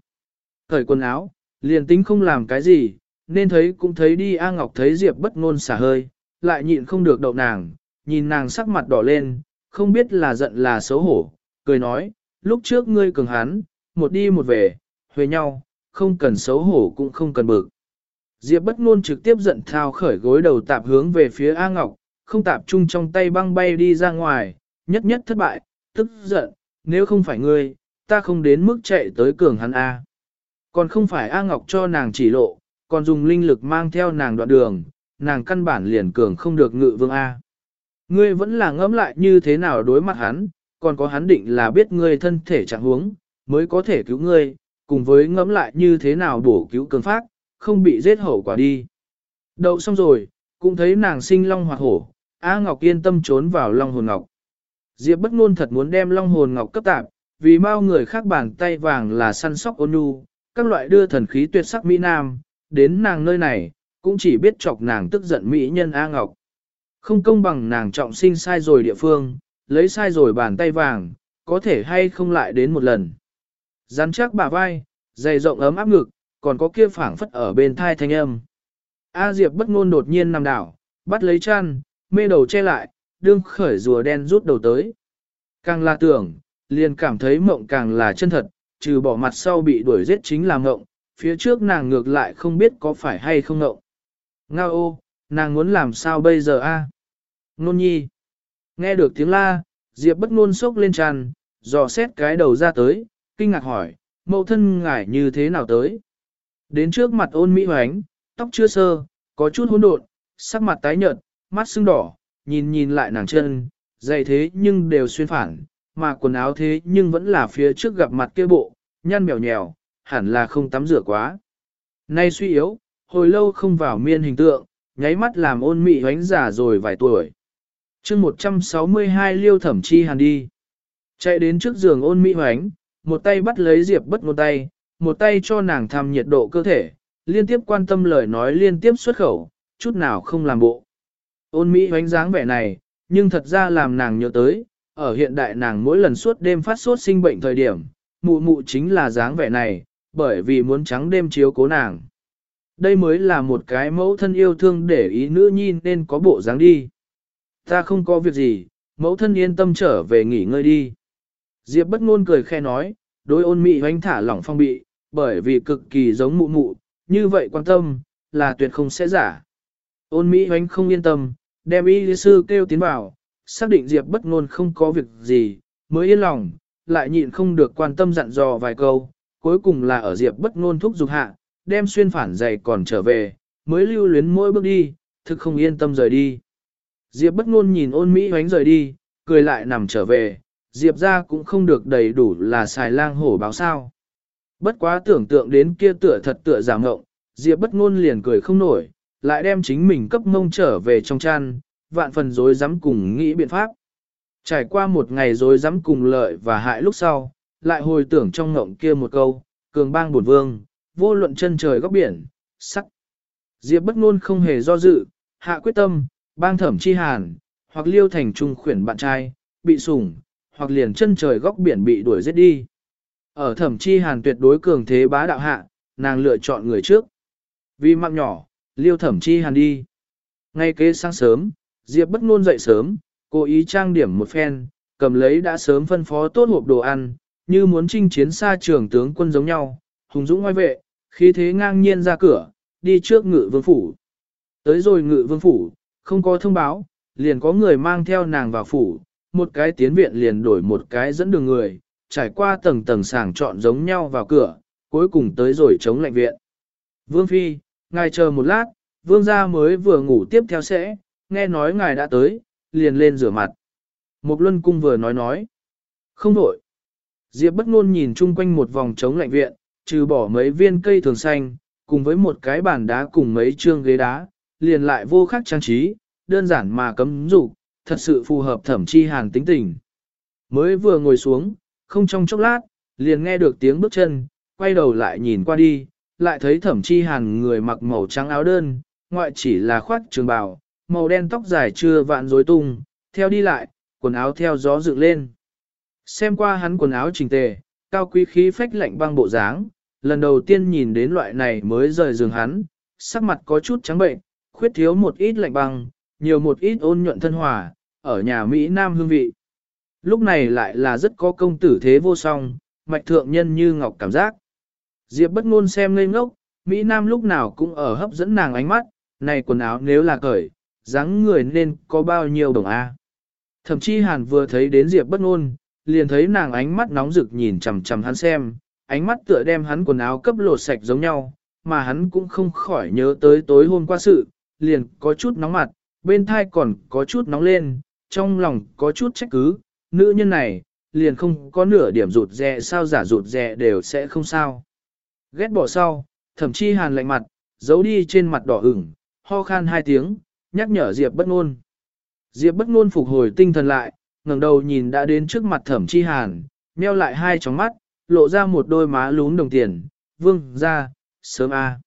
Thời quần áo, liền tính không làm cái gì, nên thấy cũng thấy đi A Ngọc thấy Diệp bất ngôn xả hơi, lại nhịn không được đậu nàng, nhìn nàng sắc mặt đỏ lên, không biết là giận là xấu hổ, cười nói, lúc trước ngươi cường hắn, một đi một về, huề nhau, không cần xấu hổ cũng không cần bực. Diệp bất ngôn trực tiếp giận thao khởi gối đầu tạp hướng về phía A Ngọc, không tạp chung trong tay băng bay đi ra ngoài, nhất nhất thất bại, tức giận, nếu không phải ngươi, ta không đến mức chạy tới cường hắn A. Còn không phải A Ngọc cho nàng chỉ lộ, còn dùng linh lực mang theo nàng đoạn đường, nàng căn bản liền cường không được ngự vương A. Ngươi vẫn là ngẫm lại như thế nào đối mặt hắn, còn có hắn định là biết ngươi thân thể trạng huống, mới có thể cứu ngươi, cùng với ngẫm lại như thế nào bổ cứu cường phát, không bị giết hậu quả đi. Đậu xong rồi, cũng thấy nàng sinh long hoặc hổ, A Ngọc yên tâm trốn vào long hồn ngọc. Diệp bất ngôn thật muốn đem long hồn ngọc cấp tạp, vì bao người khác bàn tay vàng là săn sóc ôn nhu, các loại đưa thần khí tuyệt sắc Mỹ Nam, đến nàng nơi này, cũng chỉ biết chọc nàng tức giận Mỹ nhân A Ngọc. Không công bằng nàng trọng sinh sai rồi địa phương, lấy sai rồi bàn tay vàng, có thể hay không lại đến một lần. Rắn chắc bả vai, dày rộng ấm áp ngực, còn có kia phảng phất ở bên thai thanh âm. A Diệp bất ngôn đột nhiên nằm đảo, bắt lấy chăn, mê đầu che lại, đương khởi rùa đen rút đầu tới. Càng là tưởng, liền cảm thấy mộng càng là chân thật, trừ bỏ mặt sau bị đuổi giết chính là mộng, phía trước nàng ngược lại không biết có phải hay không mộng. Ngao ô, nàng muốn làm sao bây giờ a? Nôn nhi. Nghe được tiếng la, Diệp bất ngôn sốc lên tràn, dò xét cái đầu ra tới, kinh ngạc hỏi, mẫu thân ngải như thế nào tới? Đến trước mặt ôn mỹ hoánh, tóc chưa sơ, có chút hỗn độn, sắc mặt tái nhợt, mắt sưng đỏ, nhìn nhìn lại nàng chân, dày thế nhưng đều xuyên phản, mà quần áo thế nhưng vẫn là phía trước gặp mặt kia bộ, nhăn mèo nhèo, hẳn là không tắm rửa quá. Nay suy yếu, hồi lâu không vào miên hình tượng, nháy mắt làm ôn mị hoánh giả rồi vài tuổi chương 162 liêu thẩm chi hàn đi. Chạy đến trước giường ôn mỹ hoánh, một tay bắt lấy Diệp bất ngôn tay, một tay cho nàng thăm nhiệt độ cơ thể, liên tiếp quan tâm lời nói liên tiếp xuất khẩu, chút nào không làm bộ. Ôn mỹ hoánh dáng vẻ này, nhưng thật ra làm nàng nhớ tới, ở hiện đại nàng mỗi lần suốt đêm phát sốt sinh bệnh thời điểm, mụ mụ chính là dáng vẻ này, bởi vì muốn trắng đêm chiếu cố nàng. Đây mới là một cái mẫu thân yêu thương để ý nữ nhi nên có bộ dáng đi. Ta không có việc gì, mẫu thân yên tâm trở về nghỉ ngơi đi. Diệp bất ngôn cười khe nói, đối ôn mị hoánh thả lỏng phong bị, bởi vì cực kỳ giống mụ mụ, như vậy quan tâm, là tuyệt không sẽ giả. Ôn mỹ hoánh không yên tâm, đem y sư kêu tiến vào, xác định Diệp bất ngôn không có việc gì, mới yên lòng, lại nhịn không được quan tâm dặn dò vài câu, cuối cùng là ở Diệp bất ngôn thúc giục hạ, đem xuyên phản giày còn trở về, mới lưu luyến mỗi bước đi, thực không yên tâm rời đi. Diệp bất ngôn nhìn ôn Mỹ hoánh rời đi, cười lại nằm trở về, Diệp ra cũng không được đầy đủ là xài lang hổ báo sao. Bất quá tưởng tượng đến kia tựa thật tựa giả ngộng, Diệp bất ngôn liền cười không nổi, lại đem chính mình cấp mông trở về trong chăn, vạn phần dối dám cùng nghĩ biện pháp. Trải qua một ngày dối dám cùng lợi và hại lúc sau, lại hồi tưởng trong ngộng kia một câu, cường bang bổn vương, vô luận chân trời góc biển, sắc. Diệp bất ngôn không hề do dự, hạ quyết tâm, bang thẩm chi hàn, hoặc liêu thành trung khuyển bạn trai, bị sủng, hoặc liền chân trời góc biển bị đuổi giết đi. Ở thẩm chi hàn tuyệt đối cường thế bá đạo hạ, nàng lựa chọn người trước. Vì mạng nhỏ, liêu thẩm chi hàn đi. Ngay kế sáng sớm, Diệp bất ngôn dậy sớm, cố ý trang điểm một phen, cầm lấy đã sớm phân phó tốt hộp đồ ăn, như muốn chinh chiến xa trường tướng quân giống nhau, hùng dũng ngoài vệ, khí thế ngang nhiên ra cửa, đi trước ngự vương phủ. Tới rồi ngự vương phủ, không có thông báo, liền có người mang theo nàng vào phủ, một cái tiến viện liền đổi một cái dẫn đường người, trải qua tầng tầng sàng chọn giống nhau vào cửa, cuối cùng tới rồi chống lạnh viện. Vương Phi, ngài chờ một lát, vương gia mới vừa ngủ tiếp theo sẽ, nghe nói ngài đã tới, liền lên rửa mặt. Mục luân cung vừa nói nói. Không đổi. Diệp bất ngôn nhìn chung quanh một vòng trống lạnh viện, trừ bỏ mấy viên cây thường xanh, cùng với một cái bàn đá cùng mấy trương ghế đá, liền lại vô khác trang trí, đơn giản mà cấm dục, thật sự phù hợp thẩm chi hàn tính tình. Mới vừa ngồi xuống, không trong chốc lát, liền nghe được tiếng bước chân, quay đầu lại nhìn qua đi, lại thấy thẩm chi hàn người mặc màu trắng áo đơn, ngoại chỉ là khoác trường bào, màu đen tóc dài chưa vạn rối tung, theo đi lại, quần áo theo gió dựng lên. Xem qua hắn quần áo chỉnh tề, cao quý khí phách lạnh băng bộ dáng, lần đầu tiên nhìn đến loại này mới rời giường hắn, sắc mặt có chút trắng bệnh, khuyết thiếu một ít lạnh băng, nhiều một ít ôn nhuận thân hòa, ở nhà Mỹ Nam hương vị. Lúc này lại là rất có công tử thế vô song, mạch thượng nhân như ngọc cảm giác. Diệp bất ngôn xem ngây ngốc, Mỹ Nam lúc nào cũng ở hấp dẫn nàng ánh mắt, này quần áo nếu là cởi, dáng người nên có bao nhiêu đồng A. Thậm chí Hàn vừa thấy đến Diệp bất ngôn, liền thấy nàng ánh mắt nóng rực nhìn chằm chằm hắn xem, ánh mắt tựa đem hắn quần áo cấp lột sạch giống nhau, mà hắn cũng không khỏi nhớ tới tối hôm qua sự, liền có chút nóng mặt, bên thai còn có chút nóng lên, trong lòng có chút trách cứ, nữ nhân này, liền không có nửa điểm rụt rè sao giả rụt rè đều sẽ không sao. Ghét bỏ sau, thậm chí hàn lạnh mặt, giấu đi trên mặt đỏ ửng, ho khan hai tiếng, nhắc nhở Diệp bất ngôn. Diệp bất ngôn phục hồi tinh thần lại, ngẩng đầu nhìn đã đến trước mặt thẩm chi hàn, nheo lại hai tròng mắt, lộ ra một đôi má lún đồng tiền, vương ra, sớm a.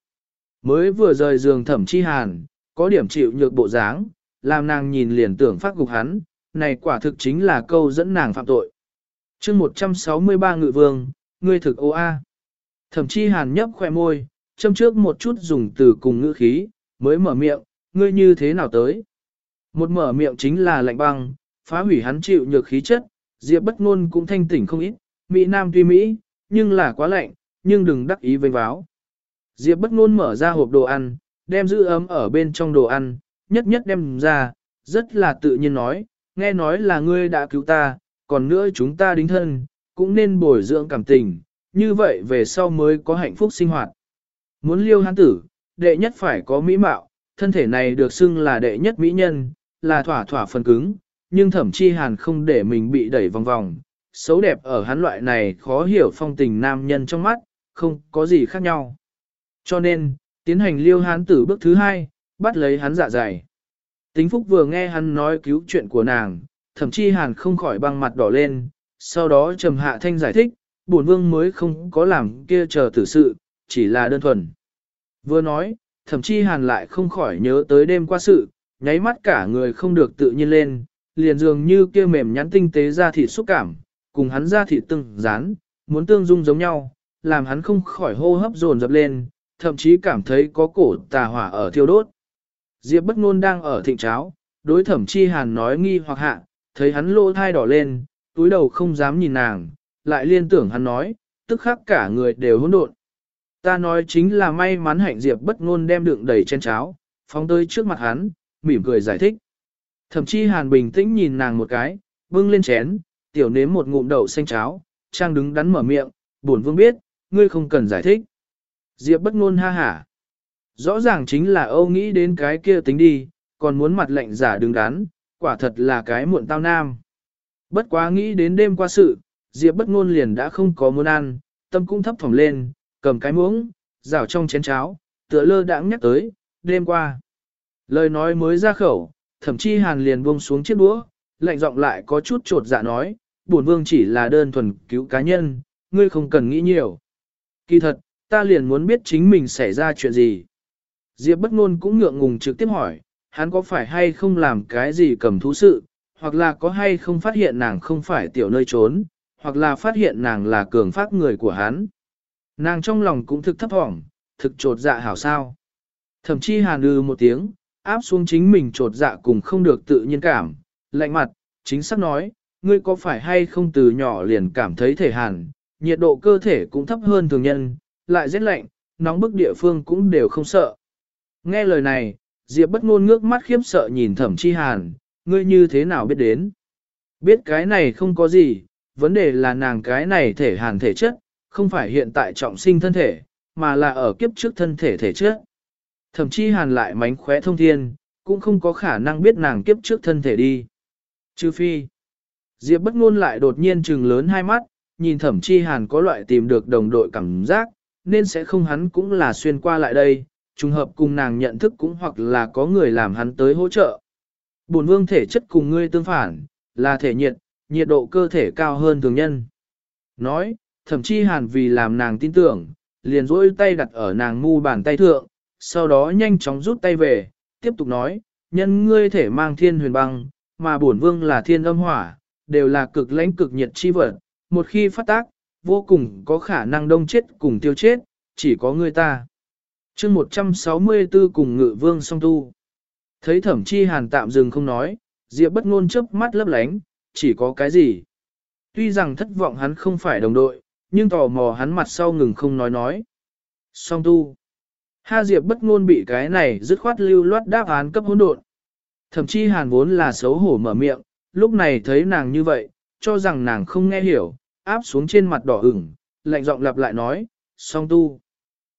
Mới vừa rời giường thẩm chi hàn, có điểm chịu nhược bộ dáng, làm nàng nhìn liền tưởng phát gục hắn, này quả thực chính là câu dẫn nàng phạm tội. chương 163 ngự vương, ngươi thực ô a. Thẩm chi hàn nhấp khoe môi, châm trước một chút dùng từ cùng ngữ khí, mới mở miệng, ngươi như thế nào tới. Một mở miệng chính là lạnh băng, phá hủy hắn chịu nhược khí chất, Diệp bất ngôn cũng thanh tỉnh không ít, Mỹ Nam tuy Mỹ, nhưng là quá lạnh, nhưng đừng đắc ý vênh váo. Diệp bất ngôn mở ra hộp đồ ăn, đem giữ ấm ở bên trong đồ ăn, nhất nhất đem ra, rất là tự nhiên nói, nghe nói là ngươi đã cứu ta, còn nữa chúng ta đính thân, cũng nên bồi dưỡng cảm tình, như vậy về sau mới có hạnh phúc sinh hoạt. Muốn liêu hán tử, đệ nhất phải có mỹ mạo, thân thể này được xưng là đệ nhất mỹ nhân, là thỏa thỏa phần cứng, nhưng thẩm chi hàn không để mình bị đẩy vòng vòng, xấu đẹp ở hắn loại này khó hiểu phong tình nam nhân trong mắt, không có gì khác nhau. Cho nên, tiến hành liêu hán tử bước thứ hai, bắt lấy hắn dạ dày. Tính phúc vừa nghe hắn nói cứu chuyện của nàng, thậm chí hàn không khỏi băng mặt đỏ lên, sau đó trầm hạ thanh giải thích, bổn vương mới không có làm kia chờ tử sự, chỉ là đơn thuần. Vừa nói, thậm chí hàn lại không khỏi nhớ tới đêm qua sự, nháy mắt cả người không được tự nhiên lên, liền dường như kia mềm nhắn tinh tế ra thịt xúc cảm, cùng hắn ra thịt từng dán, muốn tương dung giống nhau, làm hắn không khỏi hô hấp dồn dập lên, thậm chí cảm thấy có cổ tà hỏa ở thiêu đốt. Diệp bất ngôn đang ở thịnh cháo, đối thẩm chi hàn nói nghi hoặc hạ, thấy hắn lỗ thai đỏ lên, túi đầu không dám nhìn nàng, lại liên tưởng hắn nói, tức khắc cả người đều hỗn độn. Ta nói chính là may mắn hạnh Diệp bất ngôn đem đựng đầy chén cháo, phóng tới trước mặt hắn, mỉm cười giải thích. Thẩm chi hàn bình tĩnh nhìn nàng một cái, bưng lên chén, tiểu nếm một ngụm đậu xanh cháo, trang đứng đắn mở miệng, bổn vương biết, ngươi không cần giải thích. Diệp bất ngôn ha hả. Rõ ràng chính là Âu nghĩ đến cái kia tính đi, còn muốn mặt lệnh giả đứng đắn, quả thật là cái muộn tao nam. Bất quá nghĩ đến đêm qua sự, Diệp bất ngôn liền đã không có muốn ăn, tâm cũng thấp thỏm lên, cầm cái muỗng, rảo trong chén cháo, tựa lơ đãng nhắc tới, đêm qua. Lời nói mới ra khẩu, thậm chí hàn liền buông xuống chiếc đũa, lạnh giọng lại có chút trột dạ nói, bổn vương chỉ là đơn thuần cứu cá nhân, ngươi không cần nghĩ nhiều. Kỳ thật, ta liền muốn biết chính mình xảy ra chuyện gì. Diệp bất ngôn cũng ngượng ngùng trực tiếp hỏi, hắn có phải hay không làm cái gì cầm thú sự, hoặc là có hay không phát hiện nàng không phải tiểu nơi trốn, hoặc là phát hiện nàng là cường phát người của hắn. Nàng trong lòng cũng thực thấp thỏm, thực trột dạ hảo sao. Thậm chí hàn ư một tiếng, áp xuống chính mình trột dạ cùng không được tự nhiên cảm, lạnh mặt, chính xác nói, ngươi có phải hay không từ nhỏ liền cảm thấy thể hàn, nhiệt độ cơ thể cũng thấp hơn thường nhân, lại rét lạnh, nóng bức địa phương cũng đều không sợ. Nghe lời này, Diệp bất ngôn ngước mắt khiếp sợ nhìn thẩm chi hàn, ngươi như thế nào biết đến? Biết cái này không có gì, vấn đề là nàng cái này thể hàn thể chất, không phải hiện tại trọng sinh thân thể, mà là ở kiếp trước thân thể thể chất. Thẩm chi hàn lại mánh khóe thông thiên, cũng không có khả năng biết nàng kiếp trước thân thể đi. Trừ phi. Diệp bất ngôn lại đột nhiên trừng lớn hai mắt, nhìn thẩm chi hàn có loại tìm được đồng đội cảm giác, nên sẽ không hắn cũng là xuyên qua lại đây, trùng hợp cùng nàng nhận thức cũng hoặc là có người làm hắn tới hỗ trợ. Bổn vương thể chất cùng ngươi tương phản, là thể nhiệt, nhiệt độ cơ thể cao hơn thường nhân. Nói, thậm chí hàn vì làm nàng tin tưởng, liền rỗi tay đặt ở nàng mu bàn tay thượng, sau đó nhanh chóng rút tay về, tiếp tục nói, nhân ngươi thể mang thiên huyền băng, mà bổn vương là thiên âm hỏa, đều là cực lãnh cực nhiệt chi vật, một khi phát tác, vô cùng có khả năng đông chết cùng tiêu chết, chỉ có người ta. chương 164 cùng ngự vương song tu. Thấy thẩm chi hàn tạm dừng không nói, Diệp bất ngôn chớp mắt lấp lánh, chỉ có cái gì. Tuy rằng thất vọng hắn không phải đồng đội, nhưng tò mò hắn mặt sau ngừng không nói nói. Song tu. Ha Diệp bất ngôn bị cái này dứt khoát lưu loát đáp án cấp hỗn độn. Thậm chí hàn vốn là xấu hổ mở miệng, lúc này thấy nàng như vậy, cho rằng nàng không nghe hiểu, áp xuống trên mặt đỏ ửng, lạnh giọng lặp lại nói, song tu.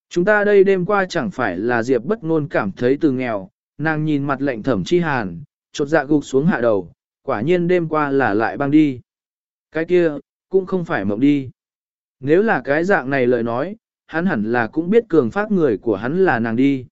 Chúng ta đây đêm qua chẳng phải là Diệp bất ngôn cảm thấy từ nghèo, nàng nhìn mặt lạnh thẩm chi hàn, chột dạ gục xuống hạ đầu, quả nhiên đêm qua là lại băng đi. Cái kia, cũng không phải mộng đi. Nếu là cái dạng này lời nói, hắn hẳn là cũng biết cường phát người của hắn là nàng đi.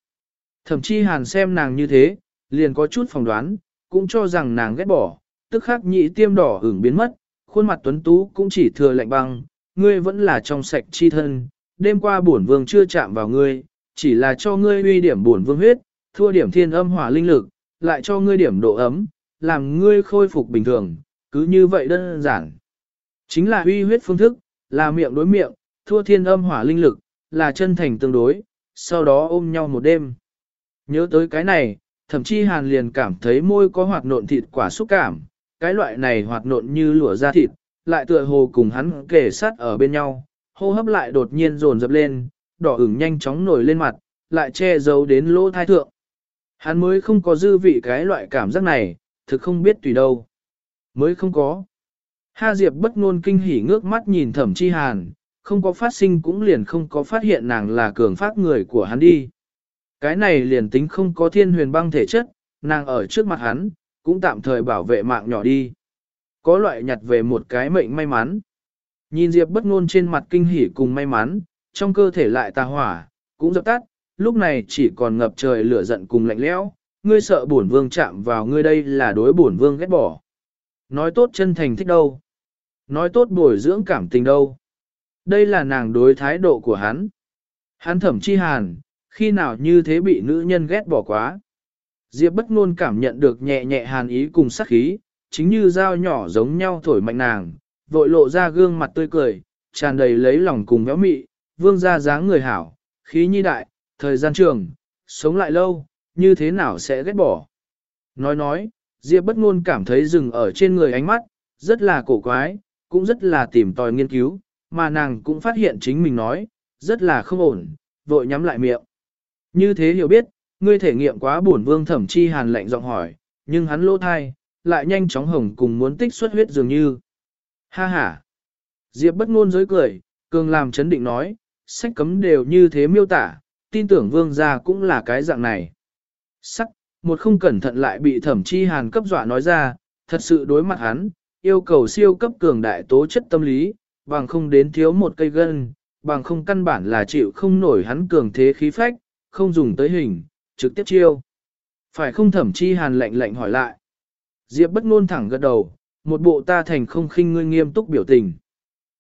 Thẩm chi hàn xem nàng như thế, liền có chút phỏng đoán, cũng cho rằng nàng ghét bỏ, tức khắc nhị tiêm đỏ hưởng biến mất, khuôn mặt tuấn tú cũng chỉ thừa lạnh băng, ngươi vẫn là trong sạch chi thân, đêm qua bổn vương chưa chạm vào ngươi, chỉ là cho ngươi uy điểm bổn vương huyết, thua điểm thiên âm hỏa linh lực, lại cho ngươi điểm độ ấm, làm ngươi khôi phục bình thường, cứ như vậy đơn giản. Chính là uy huyết phương thức, là miệng đối miệng, thua thiên âm hỏa linh lực, là chân thành tương đối, sau đó ôm nhau một đêm. Nhớ tới cái này, thậm chí hàn liền cảm thấy môi có hoạt nộn thịt quả xúc cảm, cái loại này hoạt nộn như lụa da thịt, lại tựa hồ cùng hắn kề sát ở bên nhau, hô hấp lại đột nhiên dồn dập lên, đỏ ửng nhanh chóng nổi lên mặt, lại che giấu đến lỗ thai thượng. Hắn mới không có dư vị cái loại cảm giác này, thực không biết tùy đâu. Mới không có. Ha Diệp bất ngôn kinh hỉ ngước mắt nhìn thẩm chi hàn, không có phát sinh cũng liền không có phát hiện nàng là cường phát người của hắn đi. Cái này liền tính không có thiên huyền băng thể chất, nàng ở trước mặt hắn, cũng tạm thời bảo vệ mạng nhỏ đi. Có loại nhặt về một cái mệnh may mắn. Nhìn Diệp bất ngôn trên mặt kinh hỉ cùng may mắn, trong cơ thể lại tà hỏa, cũng dập tắt, lúc này chỉ còn ngập trời lửa giận cùng lạnh lẽo, ngươi sợ bổn vương chạm vào ngươi đây là đối bổn vương ghét bỏ. Nói tốt chân thành thích đâu. Nói tốt bồi dưỡng cảm tình đâu. Đây là nàng đối thái độ của hắn. Hắn thẩm chi hàn, khi nào như thế bị nữ nhân ghét bỏ quá. Diệp bất ngôn cảm nhận được nhẹ nhẹ hàn ý cùng sắc khí, chính như dao nhỏ giống nhau thổi mạnh nàng, vội lộ ra gương mặt tươi cười, tràn đầy lấy lòng cùng béo mị, vương ra dáng người hảo, khí nhi đại, thời gian trường, sống lại lâu, như thế nào sẽ ghét bỏ. Nói nói, Diệp bất ngôn cảm thấy dừng ở trên người ánh mắt, rất là cổ quái, cũng rất là tìm tòi nghiên cứu, mà nàng cũng phát hiện chính mình nói, rất là không ổn, vội nhắm lại miệng. Như thế hiểu biết, ngươi thể nghiệm quá buồn vương thẩm chi hàn lạnh giọng hỏi, nhưng hắn lỗ thai, lại nhanh chóng hồng cùng muốn tích xuất huyết dường như. Ha ha! Diệp bất ngôn giới cười, cường làm chấn định nói, sách cấm đều như thế miêu tả, tin tưởng vương gia cũng là cái dạng này. Sắc, một không cẩn thận lại bị thẩm chi hàn cấp dọa nói ra, thật sự đối mặt hắn, yêu cầu siêu cấp cường đại tố chất tâm lý, bằng không đến thiếu một cây gân, bằng không căn bản là chịu không nổi hắn cường thế khí phách, không dùng tới hình, trực tiếp chiêu. Phải không thẩm chi hàn lạnh lạnh hỏi lại. Diệp bất ngôn thẳng gật đầu, một bộ ta thành không khinh ngươi nghiêm túc biểu tình.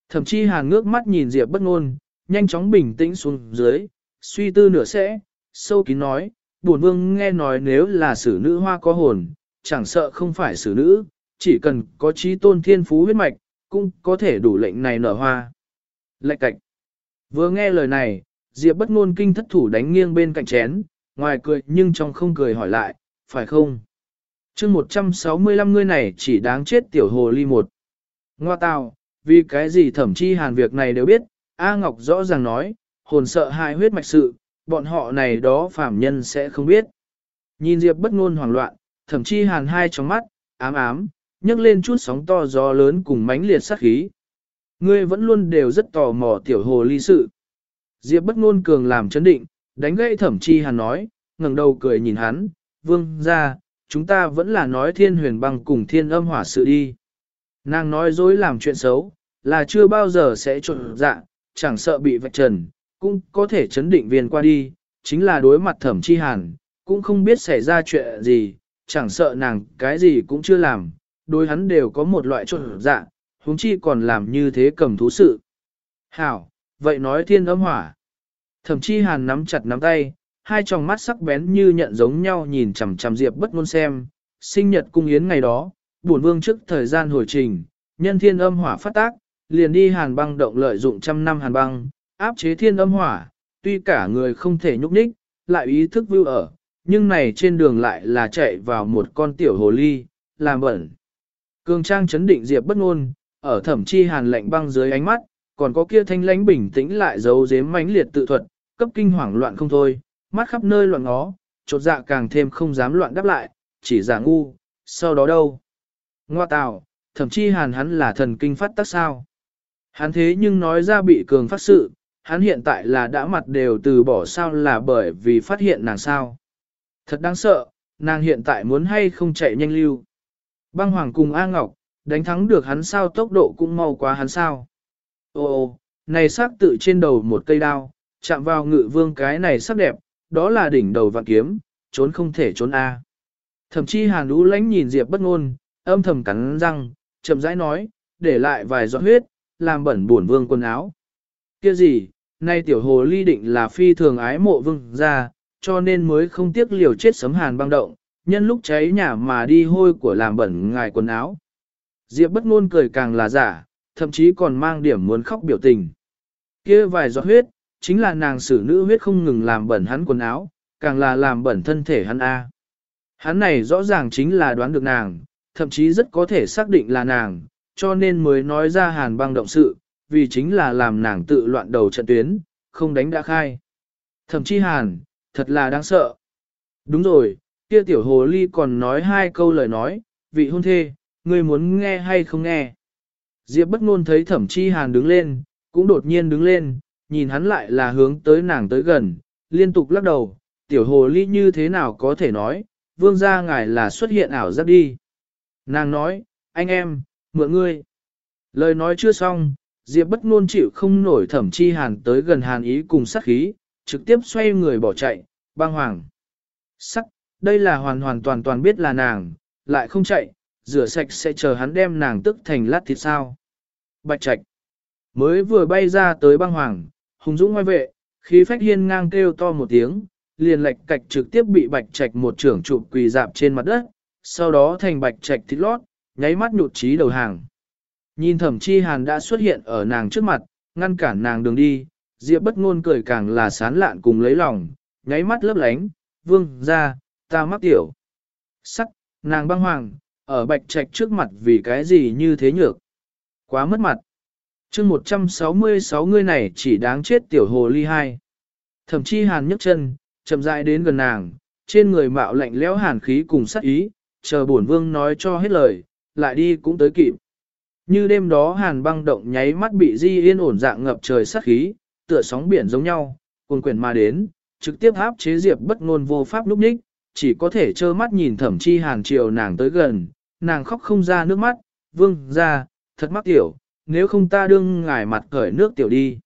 Thẩm chi hàn ngước mắt nhìn Diệp bất ngôn, nhanh chóng bình tĩnh xuống dưới, suy tư nửa sẽ, sâu kín nói, buồn vương nghe nói nếu là sử nữ hoa có hồn, chẳng sợ không phải sử nữ, chỉ cần có trí tôn thiên phú huyết mạch, cũng có thể đủ lệnh này nở hoa. Lệnh cạch. Vừa nghe lời này, Diệp bất ngôn kinh thất thủ đánh nghiêng bên cạnh chén, ngoài cười nhưng trong không cười hỏi lại, phải không? chương 165 người này chỉ đáng chết tiểu hồ ly một. Ngoa tào, vì cái gì thẩm chi hàn việc này đều biết, A Ngọc rõ ràng nói, hồn sợ hai huyết mạch sự, bọn họ này đó phạm nhân sẽ không biết. Nhìn Diệp bất ngôn hoảng loạn, thẩm chi hàn hai trong mắt, ám ám, nhấc lên chút sóng to gió lớn cùng mãnh liệt sát khí. Ngươi vẫn luôn đều rất tò mò tiểu hồ ly sự. Diệp bất ngôn cường làm chấn định, đánh gãy thẩm chi hàn nói, ngẩng đầu cười nhìn hắn, vương ra, chúng ta vẫn là nói thiên huyền băng cùng thiên âm hỏa sự đi. Nàng nói dối làm chuyện xấu, là chưa bao giờ sẽ trộn dạ, chẳng sợ bị vạch trần, cũng có thể chấn định viên qua đi, chính là đối mặt thẩm chi hàn, cũng không biết xảy ra chuyện gì, chẳng sợ nàng cái gì cũng chưa làm, đối hắn đều có một loại trộn dạ, huống chi còn làm như thế cầm thú sự. Hảo, vậy nói thiên âm hỏa. Thẩm chi hàn nắm chặt nắm tay, hai tròng mắt sắc bén như nhận giống nhau nhìn chằm chằm Diệp bất ngôn xem, sinh nhật cung yến ngày đó, bổn vương trước thời gian hồi trình, nhân thiên âm hỏa phát tác, liền đi hàn băng động lợi dụng trăm năm hàn băng, áp chế thiên âm hỏa, tuy cả người không thể nhúc nhích, lại ý thức vưu ở, nhưng này trên đường lại là chạy vào một con tiểu hồ ly, làm bẩn. Cường trang chấn định Diệp bất ngôn, ở thẩm chi hàn lạnh băng dưới ánh mắt, còn có kia thanh lãnh bình tĩnh lại giấu giếm mãnh liệt tự thuật, cấp kinh hoảng loạn không thôi, mắt khắp nơi loạn ngó, chột dạ càng thêm không dám loạn đáp lại, chỉ giả ngu, sau đó đâu. Ngoa tào, thậm chí hàn hắn là thần kinh phát tác sao. Hắn thế nhưng nói ra bị cường phát sự, hắn hiện tại là đã mặt đều từ bỏ sao là bởi vì phát hiện nàng sao. Thật đáng sợ, nàng hiện tại muốn hay không chạy nhanh lưu. Băng hoàng cùng A Ngọc, đánh thắng được hắn sao tốc độ cũng mau quá hắn sao. Ô ô, này sắc tự trên đầu một cây đao, chạm vào ngự vương cái này sắc đẹp, đó là đỉnh đầu vạn kiếm, trốn không thể trốn A. Thậm chí hàn lũ lánh nhìn Diệp bất ngôn, âm thầm cắn răng, chậm rãi nói, để lại vài giọt huyết, làm bẩn buồn vương quần áo. Kia gì, nay tiểu hồ ly định là phi thường ái mộ vương ra, cho nên mới không tiếc liều chết sấm hàn băng động, nhân lúc cháy nhà mà đi hôi của làm bẩn ngài quần áo. Diệp bất ngôn cười càng là giả, thậm chí còn mang điểm muốn khóc biểu tình. Kia vài giọt huyết, chính là nàng xử nữ huyết không ngừng làm bẩn hắn quần áo, càng là làm bẩn thân thể hắn A. Hắn này rõ ràng chính là đoán được nàng, thậm chí rất có thể xác định là nàng, cho nên mới nói ra hàn băng động sự, vì chính là làm nàng tự loạn đầu trận tuyến, không đánh đã khai. Thậm chí hàn, thật là đáng sợ. Đúng rồi, kia tiểu hồ ly còn nói hai câu lời nói, vị hôn thê, ngươi muốn nghe hay không nghe. Diệp bất ngôn thấy thẩm chi hàn đứng lên, cũng đột nhiên đứng lên, nhìn hắn lại là hướng tới nàng tới gần, liên tục lắc đầu, tiểu hồ ly như thế nào có thể nói, vương gia ngài là xuất hiện ảo giác đi. Nàng nói, anh em, mượn ngươi. Lời nói chưa xong, Diệp bất ngôn chịu không nổi thẩm chi hàn tới gần hàn ý cùng sát khí, trực tiếp xoay người bỏ chạy, băng hoàng. Sắc, đây là hoàn hoàn toàn toàn biết là nàng, lại không chạy, rửa sạch sẽ chờ hắn đem nàng tức thành lát thịt sao. Bạch Trạch mới vừa bay ra tới băng hoàng, hùng dũng ngoài vệ, khí phách hiên ngang kêu to một tiếng, liền lệch cạch trực tiếp bị Bạch Trạch một trưởng trụ quỳ dạp trên mặt đất, sau đó thành Bạch Trạch thịt lót, nháy mắt nhụt chí đầu hàng. Nhìn thẩm chi hàn đã xuất hiện ở nàng trước mặt, ngăn cản nàng đường đi, Diệp bất ngôn cười càng là sán lạn cùng lấy lòng, nháy mắt lấp lánh, vương ra, ta mắc tiểu. Sắc, nàng băng hoàng, ở bạch trạch trước mặt vì cái gì như thế nhược. Quá mất mặt chương 166 người này chỉ đáng chết tiểu hồ ly hai. Thậm chí hàn nhấc chân, chậm rãi đến gần nàng, trên người mạo lạnh lẽo hàn khí cùng sát ý, chờ bổn vương nói cho hết lời, lại đi cũng tới kịp. Như đêm đó hàn băng động nháy mắt bị di yên ổn dạng ngập trời sát khí, tựa sóng biển giống nhau, cuồn quyển mà đến, trực tiếp áp chế Diệp bất ngôn vô pháp lúc ních, chỉ có thể trơ mắt nhìn thẩm chi hàn chiều nàng tới gần, nàng khóc không ra nước mắt, vương ra, thật mắc tiểu, nếu không ta đương ngài mặt cởi nước tiểu đi.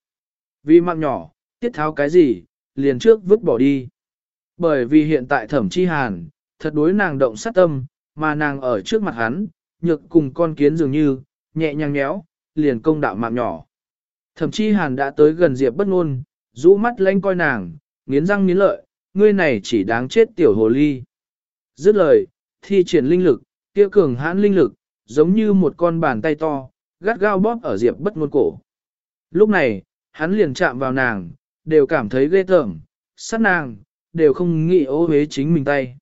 Vì mạng nhỏ, tiết tháo cái gì, liền trước vứt bỏ đi. Bởi vì hiện tại thẩm chi hàn, thật đối nàng động sát tâm, mà nàng ở trước mặt hắn, nhược cùng con kiến dường như, nhẹ nhàng nhéo, liền công đạo mạng nhỏ. Thẩm chi hàn đã tới gần Diệp bất ngôn, rũ mắt lanh coi nàng, nghiến răng nghiến lợi, ngươi này chỉ đáng chết tiểu hồ ly. Dứt lời, thi triển linh lực, kia cường hãn linh lực, giống như một con bàn tay to, gắt gao bóp ở Diệp bất ngôn cổ. Lúc này, hắn liền chạm vào nàng, đều cảm thấy ghê tởm, sát nàng, đều không nghĩ ô hế chính mình tay.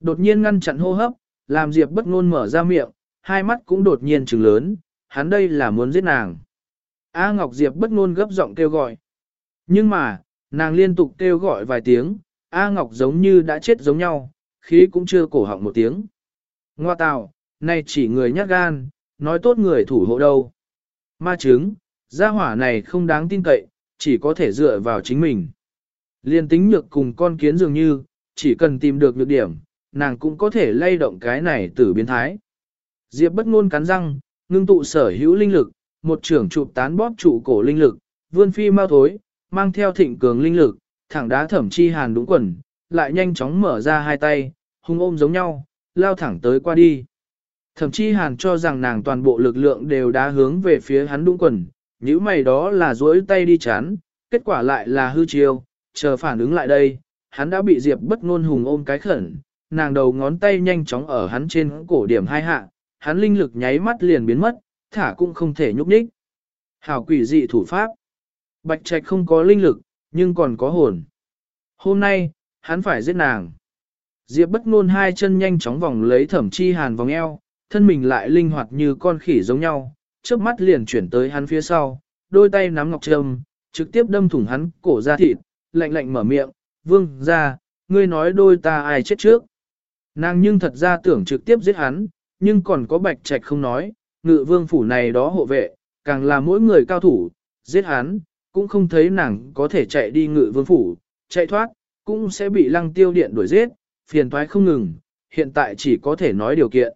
Đột nhiên ngăn chặn hô hấp, làm Diệp bất ngôn mở ra miệng, hai mắt cũng đột nhiên trừng lớn, hắn đây là muốn giết nàng. A Ngọc Diệp bất ngôn gấp giọng kêu gọi. Nhưng mà, nàng liên tục kêu gọi vài tiếng, A Ngọc giống như đã chết giống nhau, khí cũng chưa cổ họng một tiếng. Ngoa tào, này chỉ người nhát gan, nói tốt người thủ hộ đâu. Ma chứng, gia hỏa này không đáng tin cậy, chỉ có thể dựa vào chính mình. Liên tính nhược cùng con kiến dường như, chỉ cần tìm được nhược điểm, nàng cũng có thể lay động cái này từ biến thái. Diệp bất ngôn cắn răng, ngưng tụ sở hữu linh lực, một trưởng chụp tán bóp trụ cổ linh lực, vươn phi mau thối, mang theo thịnh cường linh lực, thẳng đá thẩm chi hàn đúng quần, lại nhanh chóng mở ra hai tay, hung ôm giống nhau, lao thẳng tới qua đi. Thẩm chi hàn cho rằng nàng toàn bộ lực lượng đều đã hướng về phía hắn đúng quần, những mày đó là duỗi tay đi chán, kết quả lại là hư chiêu, chờ phản ứng lại đây, hắn đã bị Diệp bất ngôn hùng ôm cái khẩn, nàng đầu ngón tay nhanh chóng ở hắn trên cổ điểm hai hạ, hắn linh lực nháy mắt liền biến mất, thả cũng không thể nhúc nhích. Hảo quỷ dị thủ pháp. Bạch trạch không có linh lực, nhưng còn có hồn. Hôm nay, hắn phải giết nàng. Diệp bất ngôn hai chân nhanh chóng vòng lấy thẩm chi hàn vòng eo, thân mình lại linh hoạt như con khỉ giống nhau, trước mắt liền chuyển tới hắn phía sau, đôi tay nắm ngọc trâm, trực tiếp đâm thủng hắn cổ ra thịt, lạnh lạnh mở miệng, vương ra, ngươi nói đôi ta ai chết trước. Nàng nhưng thật ra tưởng trực tiếp giết hắn, nhưng còn có bạch trạch không nói, ngự vương phủ này đó hộ vệ, càng là mỗi người cao thủ, giết hắn, cũng không thấy nàng có thể chạy đi ngự vương phủ, chạy thoát, cũng sẽ bị lăng tiêu điện đuổi giết, phiền toái không ngừng, hiện tại chỉ có thể nói điều kiện.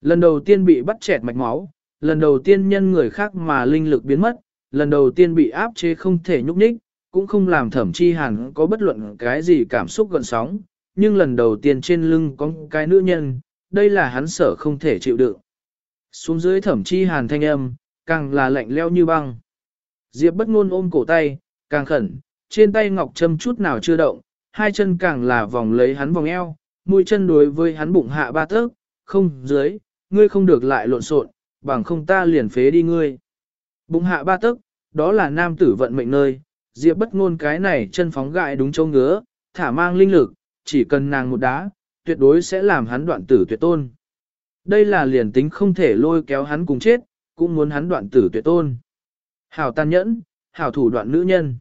Lần đầu tiên bị bắt chẹt mạch máu, lần đầu tiên nhân người khác mà linh lực biến mất, lần đầu tiên bị áp chế không thể nhúc nhích, cũng không làm thẩm chi hàn có bất luận cái gì cảm xúc gần sóng, nhưng lần đầu tiên trên lưng có cái nữ nhân, đây là hắn sở không thể chịu đựng. Xuống dưới thẩm chi hàn thanh âm, càng là lạnh leo như băng. Diệp bất ngôn ôm cổ tay, càng khẩn, trên tay ngọc châm chút nào chưa động, hai chân càng là vòng lấy hắn vòng eo, mũi chân đối với hắn bụng hạ ba thước, không dưới, ngươi không được lại lộn xộn, bằng không ta liền phế đi ngươi. Bụng hạ ba tức, đó là nam tử vận mệnh nơi, Diệp bất ngôn cái này chân phóng gại đúng châu ngứa, thả mang linh lực, chỉ cần nàng một đá, tuyệt đối sẽ làm hắn đoạn tử tuyệt tôn. Đây là liền tính không thể lôi kéo hắn cùng chết, cũng muốn hắn đoạn tử tuyệt tôn. Hảo tàn nhẫn, hảo thủ đoạn nữ nhân.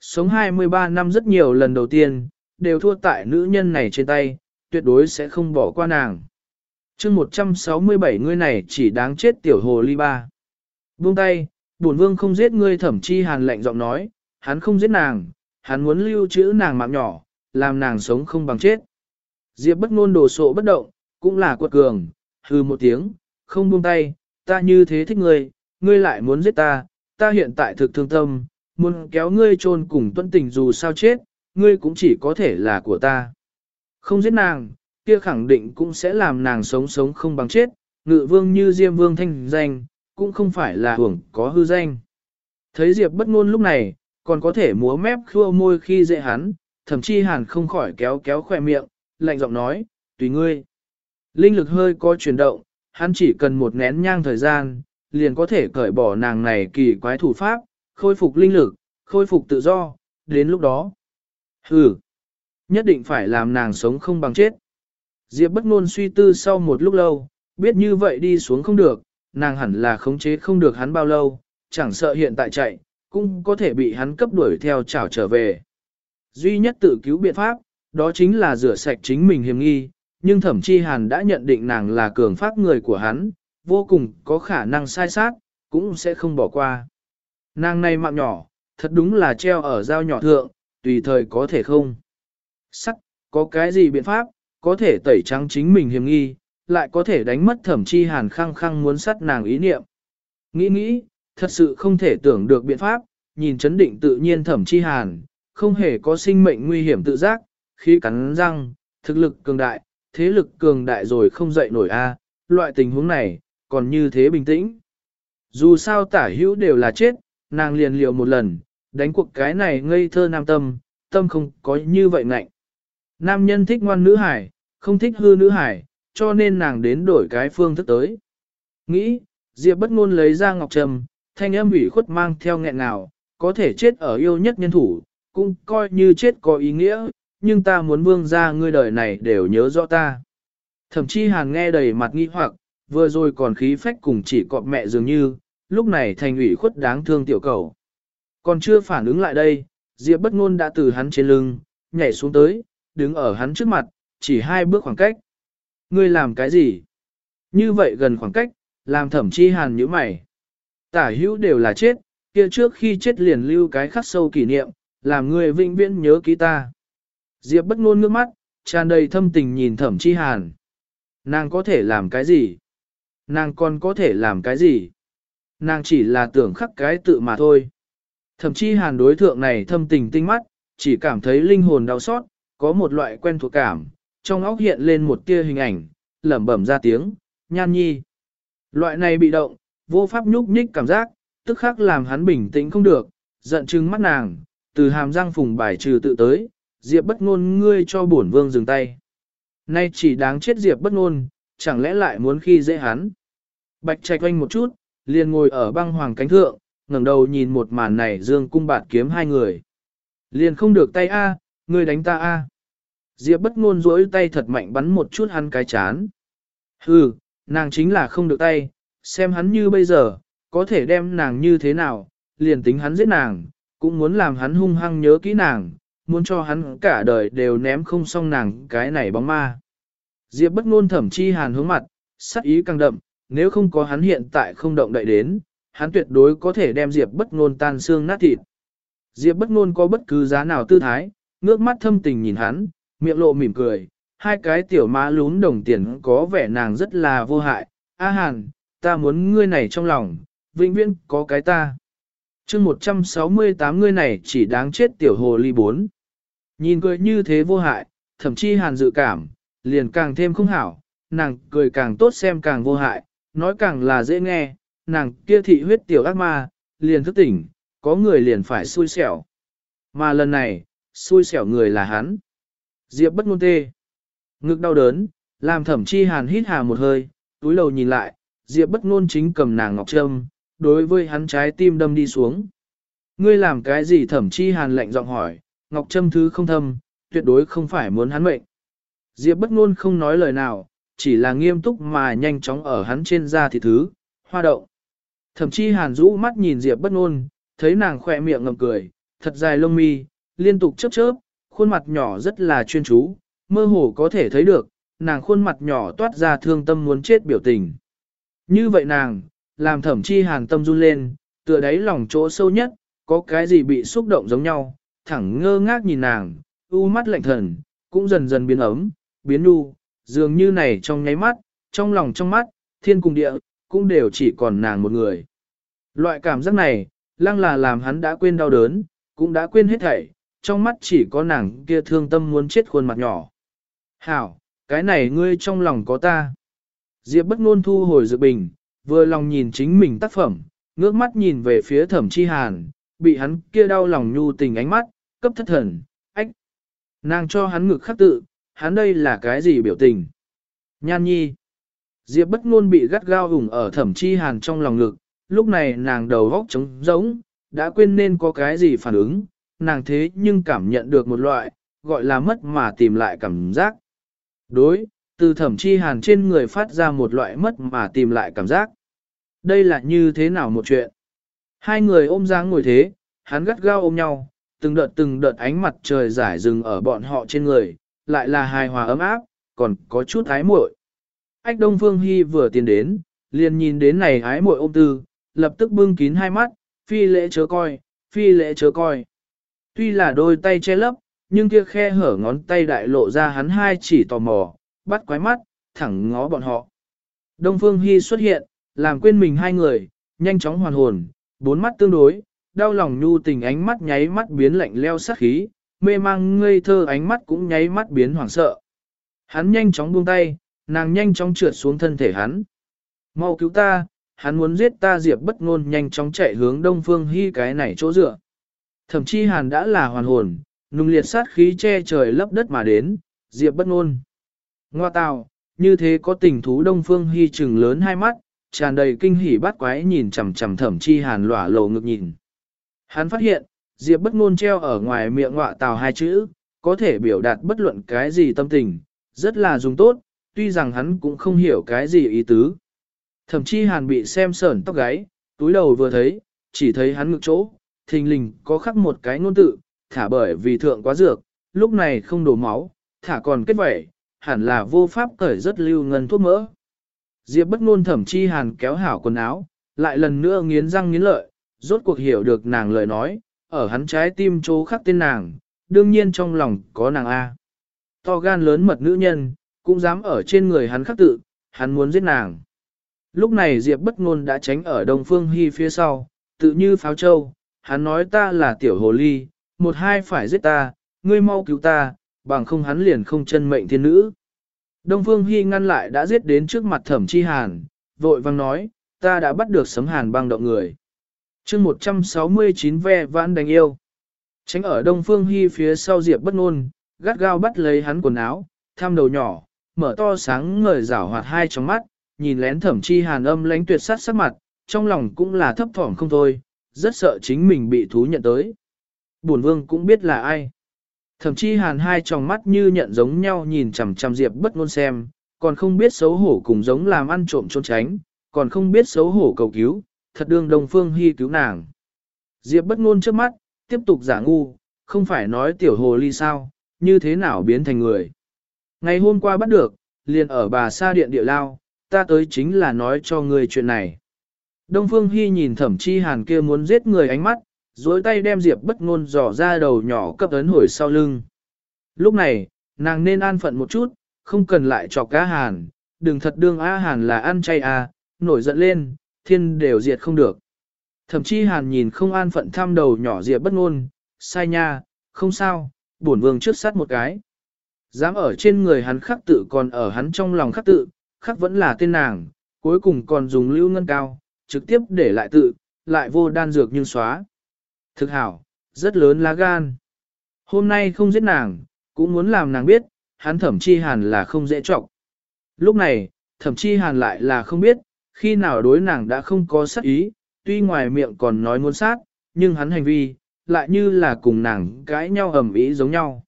Sống 23 năm rất nhiều lần đầu tiên, đều thua tại nữ nhân này trên tay, tuyệt đối sẽ không bỏ qua nàng chương 167 ngươi này chỉ đáng chết tiểu hồ ly ba. Buông tay, bổn vương không giết ngươi thẩm chi hàn lạnh giọng nói, hắn không giết nàng, hắn muốn lưu trữ nàng mạng nhỏ, làm nàng sống không bằng chết. Diệp bất ngôn đồ sộ bất động, cũng là quật cường, hư một tiếng, không buông tay, ta như thế thích ngươi, ngươi lại muốn giết ta, ta hiện tại thực thương tâm, muốn kéo ngươi chôn cùng tuân tình dù sao chết, ngươi cũng chỉ có thể là của ta. Không giết nàng, kia khẳng định cũng sẽ làm nàng sống sống không bằng chết, ngự vương như diêm vương thanh danh, cũng không phải là hưởng có hư danh. Thấy Diệp bất ngôn lúc này, còn có thể múa mép khua môi khi dễ hắn, thậm chí hàn không khỏi kéo kéo khỏe miệng, lạnh giọng nói, tùy ngươi. Linh lực hơi có chuyển động, hắn chỉ cần một nén nhang thời gian, liền có thể cởi bỏ nàng này kỳ quái thủ pháp, khôi phục linh lực, khôi phục tự do, đến lúc đó. Hừ, nhất định phải làm nàng sống không bằng chết. Diệp bất ngôn suy tư sau một lúc lâu, biết như vậy đi xuống không được, nàng hẳn là khống chế không được hắn bao lâu, chẳng sợ hiện tại chạy, cũng có thể bị hắn cấp đuổi theo chảo trở về. Duy nhất tự cứu biện pháp, đó chính là rửa sạch chính mình hiểm nghi, nhưng thẩm chi hàn đã nhận định nàng là cường phát người của hắn, vô cùng có khả năng sai sát, cũng sẽ không bỏ qua. Nàng này mạng nhỏ, thật đúng là treo ở dao nhỏ thượng, tùy thời có thể không. Sắc, có cái gì biện pháp, có thể tẩy trắng chính mình hiểm nghi, lại có thể đánh mất thẩm chi hàn khăng khăng muốn sát nàng ý niệm. Nghĩ nghĩ, thật sự không thể tưởng được biện pháp, nhìn chấn định tự nhiên thẩm chi hàn, không hề có sinh mệnh nguy hiểm tự giác, khi cắn răng, thực lực cường đại, thế lực cường đại rồi không dậy nổi a, loại tình huống này, còn như thế bình tĩnh. Dù sao tả hữu đều là chết, nàng liền liệu một lần, đánh cuộc cái này ngây thơ nam tâm, tâm không có như vậy ngạnh. Nam nhân thích ngoan nữ hải, không thích hư nữ hải, cho nên nàng đến đổi cái phương thức tới. Nghĩ, Diệp bất ngôn lấy ra ngọc trầm, thanh âm ủy khuất mang theo nghẹn ngào, có thể chết ở yêu nhất nhân thủ, cũng coi như chết có ý nghĩa, nhưng ta muốn vương ra ngươi đời này đều nhớ rõ ta. Thậm chí hàn nghe đầy mặt nghi hoặc, vừa rồi còn khí phách cùng chỉ cọp mẹ dường như, lúc này thành ủy khuất đáng thương tiểu cầu. Còn chưa phản ứng lại đây, Diệp bất ngôn đã từ hắn trên lưng, nhảy xuống tới, đứng ở hắn trước mặt, chỉ hai bước khoảng cách. Ngươi làm cái gì? Như vậy gần khoảng cách, làm thẩm chi hàn như mày. Tả hữu đều là chết, kia trước khi chết liền lưu cái khắc sâu kỷ niệm, làm người vĩnh viễn nhớ ký ta. Diệp bất ngôn ngước mắt, tràn đầy thâm tình nhìn thẩm chi hàn. Nàng có thể làm cái gì? Nàng còn có thể làm cái gì? Nàng chỉ là tưởng khắc cái tự mà thôi. Thẩm chi hàn đối thượng này thâm tình tinh mắt, chỉ cảm thấy linh hồn đau xót, có một loại quen thuộc cảm, trong óc hiện lên một tia hình ảnh, lẩm bẩm ra tiếng, nhan nhi. Loại này bị động, vô pháp nhúc nhích cảm giác, tức khắc làm hắn bình tĩnh không được, giận chừng mắt nàng, từ hàm răng phùng bài trừ tự tới, Diệp bất ngôn ngươi cho bổn vương dừng tay. Nay chỉ đáng chết Diệp bất ngôn, chẳng lẽ lại muốn khi dễ hắn. Bạch trạch quanh một chút, liền ngồi ở băng hoàng cánh thượng, ngẩng đầu nhìn một màn này dương cung bạt kiếm hai người. Liền không được tay A, ngươi đánh ta A. Diệp bất ngôn rỗi tay thật mạnh bắn một chút hắn cái chán. Hừ, nàng chính là không được tay, xem hắn như bây giờ, có thể đem nàng như thế nào, liền tính hắn giết nàng, cũng muốn làm hắn hung hăng nhớ kỹ nàng, muốn cho hắn cả đời đều ném không xong nàng cái này bóng ma. Diệp bất ngôn thẩm chi hàn hướng mặt, sắc ý càng đậm, nếu không có hắn hiện tại không động đậy đến, hắn tuyệt đối có thể đem Diệp bất ngôn tan xương nát thịt. Diệp bất ngôn có bất cứ giá nào tư thái, ngước mắt thâm tình nhìn hắn, miệng lộ mỉm cười, hai cái tiểu má lún đồng tiền có vẻ nàng rất là vô hại. A hàn, ta muốn ngươi này trong lòng, vĩnh viễn có cái ta. chương 168 ngươi này chỉ đáng chết tiểu hồ ly bốn. Nhìn cười như thế vô hại, thậm chí hàn dự cảm, liền càng thêm không hảo, nàng cười càng tốt xem càng vô hại, nói càng là dễ nghe, nàng kia thị huyết tiểu ác ma, liền thức tỉnh, có người liền phải xui xẻo. Mà lần này, xui xẻo người là hắn. Diệp bất ngôn tê. Ngực đau đớn, làm thẩm chi hàn hít hà một hơi, túi lầu nhìn lại, Diệp bất ngôn chính cầm nàng ngọc trâm, đối với hắn trái tim đâm đi xuống. Ngươi làm cái gì thẩm chi hàn lạnh giọng hỏi, ngọc trâm thứ không thâm, tuyệt đối không phải muốn hắn mệnh. Diệp bất ngôn không nói lời nào, chỉ là nghiêm túc mà nhanh chóng ở hắn trên da thì thứ, hoa động. Thẩm chi hàn rũ mắt nhìn Diệp bất ngôn, thấy nàng khỏe miệng ngậm cười, thật dài lông mi, liên tục chớp chớp, khuôn mặt nhỏ rất là chuyên chú, mơ hồ có thể thấy được, nàng khuôn mặt nhỏ toát ra thương tâm muốn chết biểu tình. Như vậy nàng, làm thẩm chi hàn tâm run lên, tựa đáy lòng chỗ sâu nhất, có cái gì bị xúc động giống nhau, thẳng ngơ ngác nhìn nàng, u mắt lạnh thần, cũng dần dần biến ấm, biến nu, dường như này trong nháy mắt, trong lòng trong mắt, thiên cùng địa, cũng đều chỉ còn nàng một người. Loại cảm giác này, lăng là làm hắn đã quên đau đớn, cũng đã quên hết thảy, trong mắt chỉ có nàng kia thương tâm muốn chết khuôn mặt nhỏ. Hảo, cái này ngươi trong lòng có ta. Diệp bất ngôn thu hồi dự bình, vừa lòng nhìn chính mình tác phẩm, ngước mắt nhìn về phía thẩm chi hàn, bị hắn kia đau lòng nhu tình ánh mắt, cấp thất thần, ách. Nàng cho hắn ngực khắc tự, hắn đây là cái gì biểu tình? Nhan nhi. Diệp bất ngôn bị gắt gao ủng ở thẩm chi hàn trong lòng ngực, lúc này nàng đầu góc trống rỗng, đã quên nên có cái gì phản ứng, nàng thế nhưng cảm nhận được một loại, gọi là mất mà tìm lại cảm giác. Đối, từ thẩm chi hàn trên người phát ra một loại mất mà tìm lại cảm giác. Đây là như thế nào một chuyện? Hai người ôm dáng ngồi thế, hắn gắt gao ôm nhau, từng đợt từng đợt ánh mặt trời rải rừng ở bọn họ trên người, lại là hài hòa ấm áp, còn có chút ái muội. Ách Đông Phương Hy vừa tiến đến, liền nhìn đến này ái muội ôm tư, lập tức bưng kín hai mắt, phi lễ chớ coi, phi lễ chớ coi. Tuy là đôi tay che lấp, nhưng kia khe hở ngón tay đại lộ ra hắn hai chỉ tò mò, bắt quái mắt, thẳng ngó bọn họ. Đông Phương Hy xuất hiện, làm quên mình hai người, nhanh chóng hoàn hồn, bốn mắt tương đối, đau lòng nhu tình ánh mắt nháy mắt biến lạnh leo sát khí, mê mang ngây thơ ánh mắt cũng nháy mắt biến hoảng sợ. Hắn nhanh chóng buông tay, nàng nhanh chóng trượt xuống thân thể hắn. Mau cứu ta, hắn muốn giết ta Diệp bất ngôn nhanh chóng chạy hướng Đông Phương Hi cái này chỗ dựa. Thậm chí Hàn đã là hoàn hồn, nung liệt sát khí che trời lấp đất mà đến, Diệp bất ngôn. Ngoa tào, như thế có tình thú Đông Phương hy trừng lớn hai mắt, tràn đầy kinh hỉ bắt quái nhìn chằm chằm Thẩm Chi Hàn lỏa lồ ngực nhìn. Hắn phát hiện, Diệp bất ngôn treo ở ngoài miệng ngọa tào hai chữ, có thể biểu đạt bất luận cái gì tâm tình, rất là dùng tốt, tuy rằng hắn cũng không hiểu cái gì ý tứ. Thậm chí hàn bị xem sởn tóc gáy, túi đầu vừa thấy, chỉ thấy hắn ngực chỗ, thình lình có khắc một cái ngôn tự, thả bởi vì thượng quá dược, lúc này không đổ máu, thả còn kết vẩy, hẳn là vô pháp cởi rất lưu ngân thuốc mỡ. Diệp bất ngôn thẩm chi hàn kéo hảo quần áo, lại lần nữa nghiến răng nghiến lợi, rốt cuộc hiểu được nàng lời nói, ở hắn trái tim chỗ khắc tên nàng, đương nhiên trong lòng có nàng A. To gan lớn mật nữ nhân, cũng dám ở trên người hắn khắc tự, hắn muốn giết nàng. Lúc này Diệp bất ngôn đã tránh ở Đông Phương Hy phía sau, tự như pháo châu, hắn nói ta là tiểu hồ ly, một hai phải giết ta, ngươi mau cứu ta, bằng không hắn liền không chân mệnh thiên nữ. Đông Phương Hy ngăn lại đã giết đến trước mặt thẩm chi hàn, vội vang nói, ta đã bắt được sấm hàn băng động người. chương 169 ve vãn đánh yêu. Tránh ở Đông Phương Hy phía sau Diệp bất ngôn, gắt gao bắt lấy hắn quần áo, tham đầu nhỏ, mở to sáng ngời rảo hoạt hai trong mắt, nhìn lén thẩm chi hàn âm lánh tuyệt sát sắc mặt, trong lòng cũng là thấp thỏm không thôi, rất sợ chính mình bị thú nhận tới. Bổn vương cũng biết là ai. thậm chí hàn hai tròng mắt như nhận giống nhau nhìn chằm chằm Diệp bất ngôn xem, còn không biết xấu hổ cùng giống làm ăn trộm trốn tránh, còn không biết xấu hổ cầu cứu, thật đương đồng phương hy cứu nàng. Diệp bất ngôn trước mắt, tiếp tục giả ngu, không phải nói tiểu hồ ly sao, như thế nào biến thành người. Ngày hôm qua bắt được, liền ở bà sa điện địa lao, ta tới chính là nói cho người chuyện này. Đông Phương Hy nhìn thẩm chi hàn kia muốn giết người ánh mắt, dối tay đem Diệp bất ngôn dò ra đầu nhỏ cấp ấn hồi sau lưng. Lúc này, nàng nên an phận một chút, không cần lại chọc cá hàn, đừng thật đương A hàn là ăn chay à, nổi giận lên, thiên đều diệt không được. Thẩm chi hàn nhìn không an phận thăm đầu nhỏ Diệp bất ngôn, sai nha, không sao, bổn vương trước sát một cái. Dám ở trên người hắn khắc tự còn ở hắn trong lòng khắc tự, khắc vẫn là tên nàng, cuối cùng còn dùng lưu ngân cao, trực tiếp để lại tự, lại vô đan dược nhưng xóa. Thực hảo, rất lớn lá gan. Hôm nay không giết nàng, cũng muốn làm nàng biết, hắn thẩm chi hàn là không dễ trọng. Lúc này, thẩm chi hàn lại là không biết, khi nào đối nàng đã không có sát ý, tuy ngoài miệng còn nói muốn sát, nhưng hắn hành vi, lại như là cùng nàng cãi nhau ầm ý giống nhau.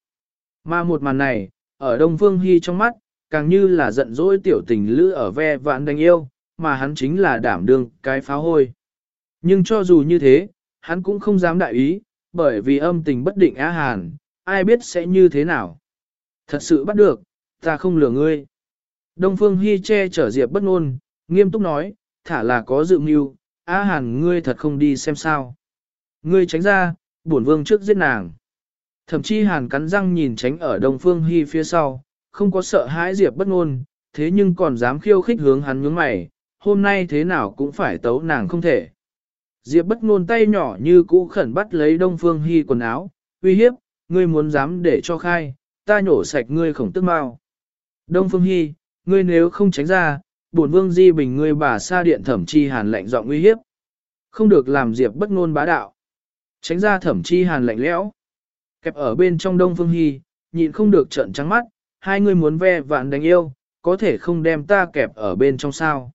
Mà một màn này, ở Đông Phương Hy trong mắt, càng như là giận dỗi tiểu tình lữ ở ve vạn đánh yêu, mà hắn chính là đảm đương cái pháo hôi. Nhưng cho dù như thế, hắn cũng không dám đại ý, bởi vì âm tình bất định á hàn, ai biết sẽ như thế nào. Thật sự bắt được, ta không lừa ngươi. Đông Phương Hy che chở Diệp bất ngôn, nghiêm túc nói, thả là có dự mưu, á hàn ngươi thật không đi xem sao. Ngươi tránh ra, bổn vương trước giết nàng. Thậm chí hàn cắn răng nhìn tránh ở Đông Phương Hy phía sau, không có sợ hãi Diệp bất ngôn, thế nhưng còn dám khiêu khích hướng hắn nhướng mày, hôm nay thế nào cũng phải tấu nàng không thể. Diệp bất ngôn tay nhỏ như cũ khẩn bắt lấy Đông Phương Hi quần áo, uy hiếp, ngươi muốn dám để cho khai, ta nhổ sạch ngươi khổng tức mau. Đông Phương Hi, ngươi nếu không tránh ra, bổn vương di bình ngươi bà sa điện thẩm chi hàn lạnh giọng uy hiếp. Không được làm Diệp bất ngôn bá đạo. Tránh ra thẩm chi hàn lạnh lẽo. Kẹp ở bên trong Đông Phương Hi, nhịn không được trợn trắng mắt, hai người muốn ve vạn đánh yêu, có thể không đem ta kẹp ở bên trong sao.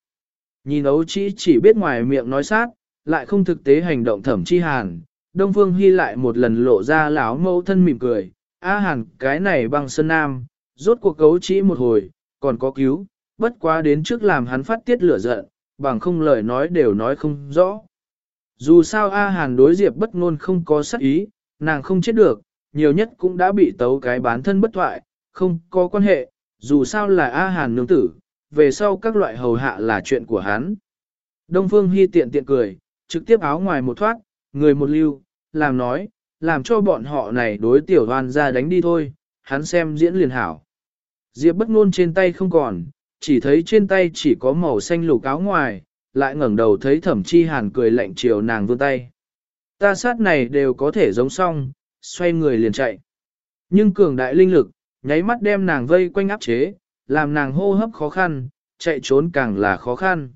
Nhìn ấu chỉ chỉ biết ngoài miệng nói sát, lại không thực tế hành động thẩm chi hàn. Đông Phương Hy lại một lần lộ ra lão mẫu thân mỉm cười, A hàn cái này bằng sơn nam, rốt cuộc cấu chỉ một hồi, còn có cứu, bất quá đến trước làm hắn phát tiết lửa giận, bằng không lời nói đều nói không rõ. Dù sao A hàn đối diệp bất ngôn không có sát ý, nàng không chết được, nhiều nhất cũng đã bị tấu cái bán thân bất thoại, không có quan hệ, dù sao là A Hàn nương tử, về sau các loại hầu hạ là chuyện của hắn. Đông Phương Hy tiện tiện cười, trực tiếp áo ngoài một thoát, người một lưu, làm nói, làm cho bọn họ này đối tiểu hoan ra đánh đi thôi, hắn xem diễn liền hảo. Diệp bất ngôn trên tay không còn, chỉ thấy trên tay chỉ có màu xanh lục áo ngoài, lại ngẩng đầu thấy thẩm chi hàn cười lạnh chiều nàng vươn tay. Ta sát này đều có thể giống song, xoay người liền chạy. Nhưng cường đại linh lực, nháy mắt đem nàng vây quanh áp chế, làm nàng hô hấp khó khăn, chạy trốn càng là khó khăn.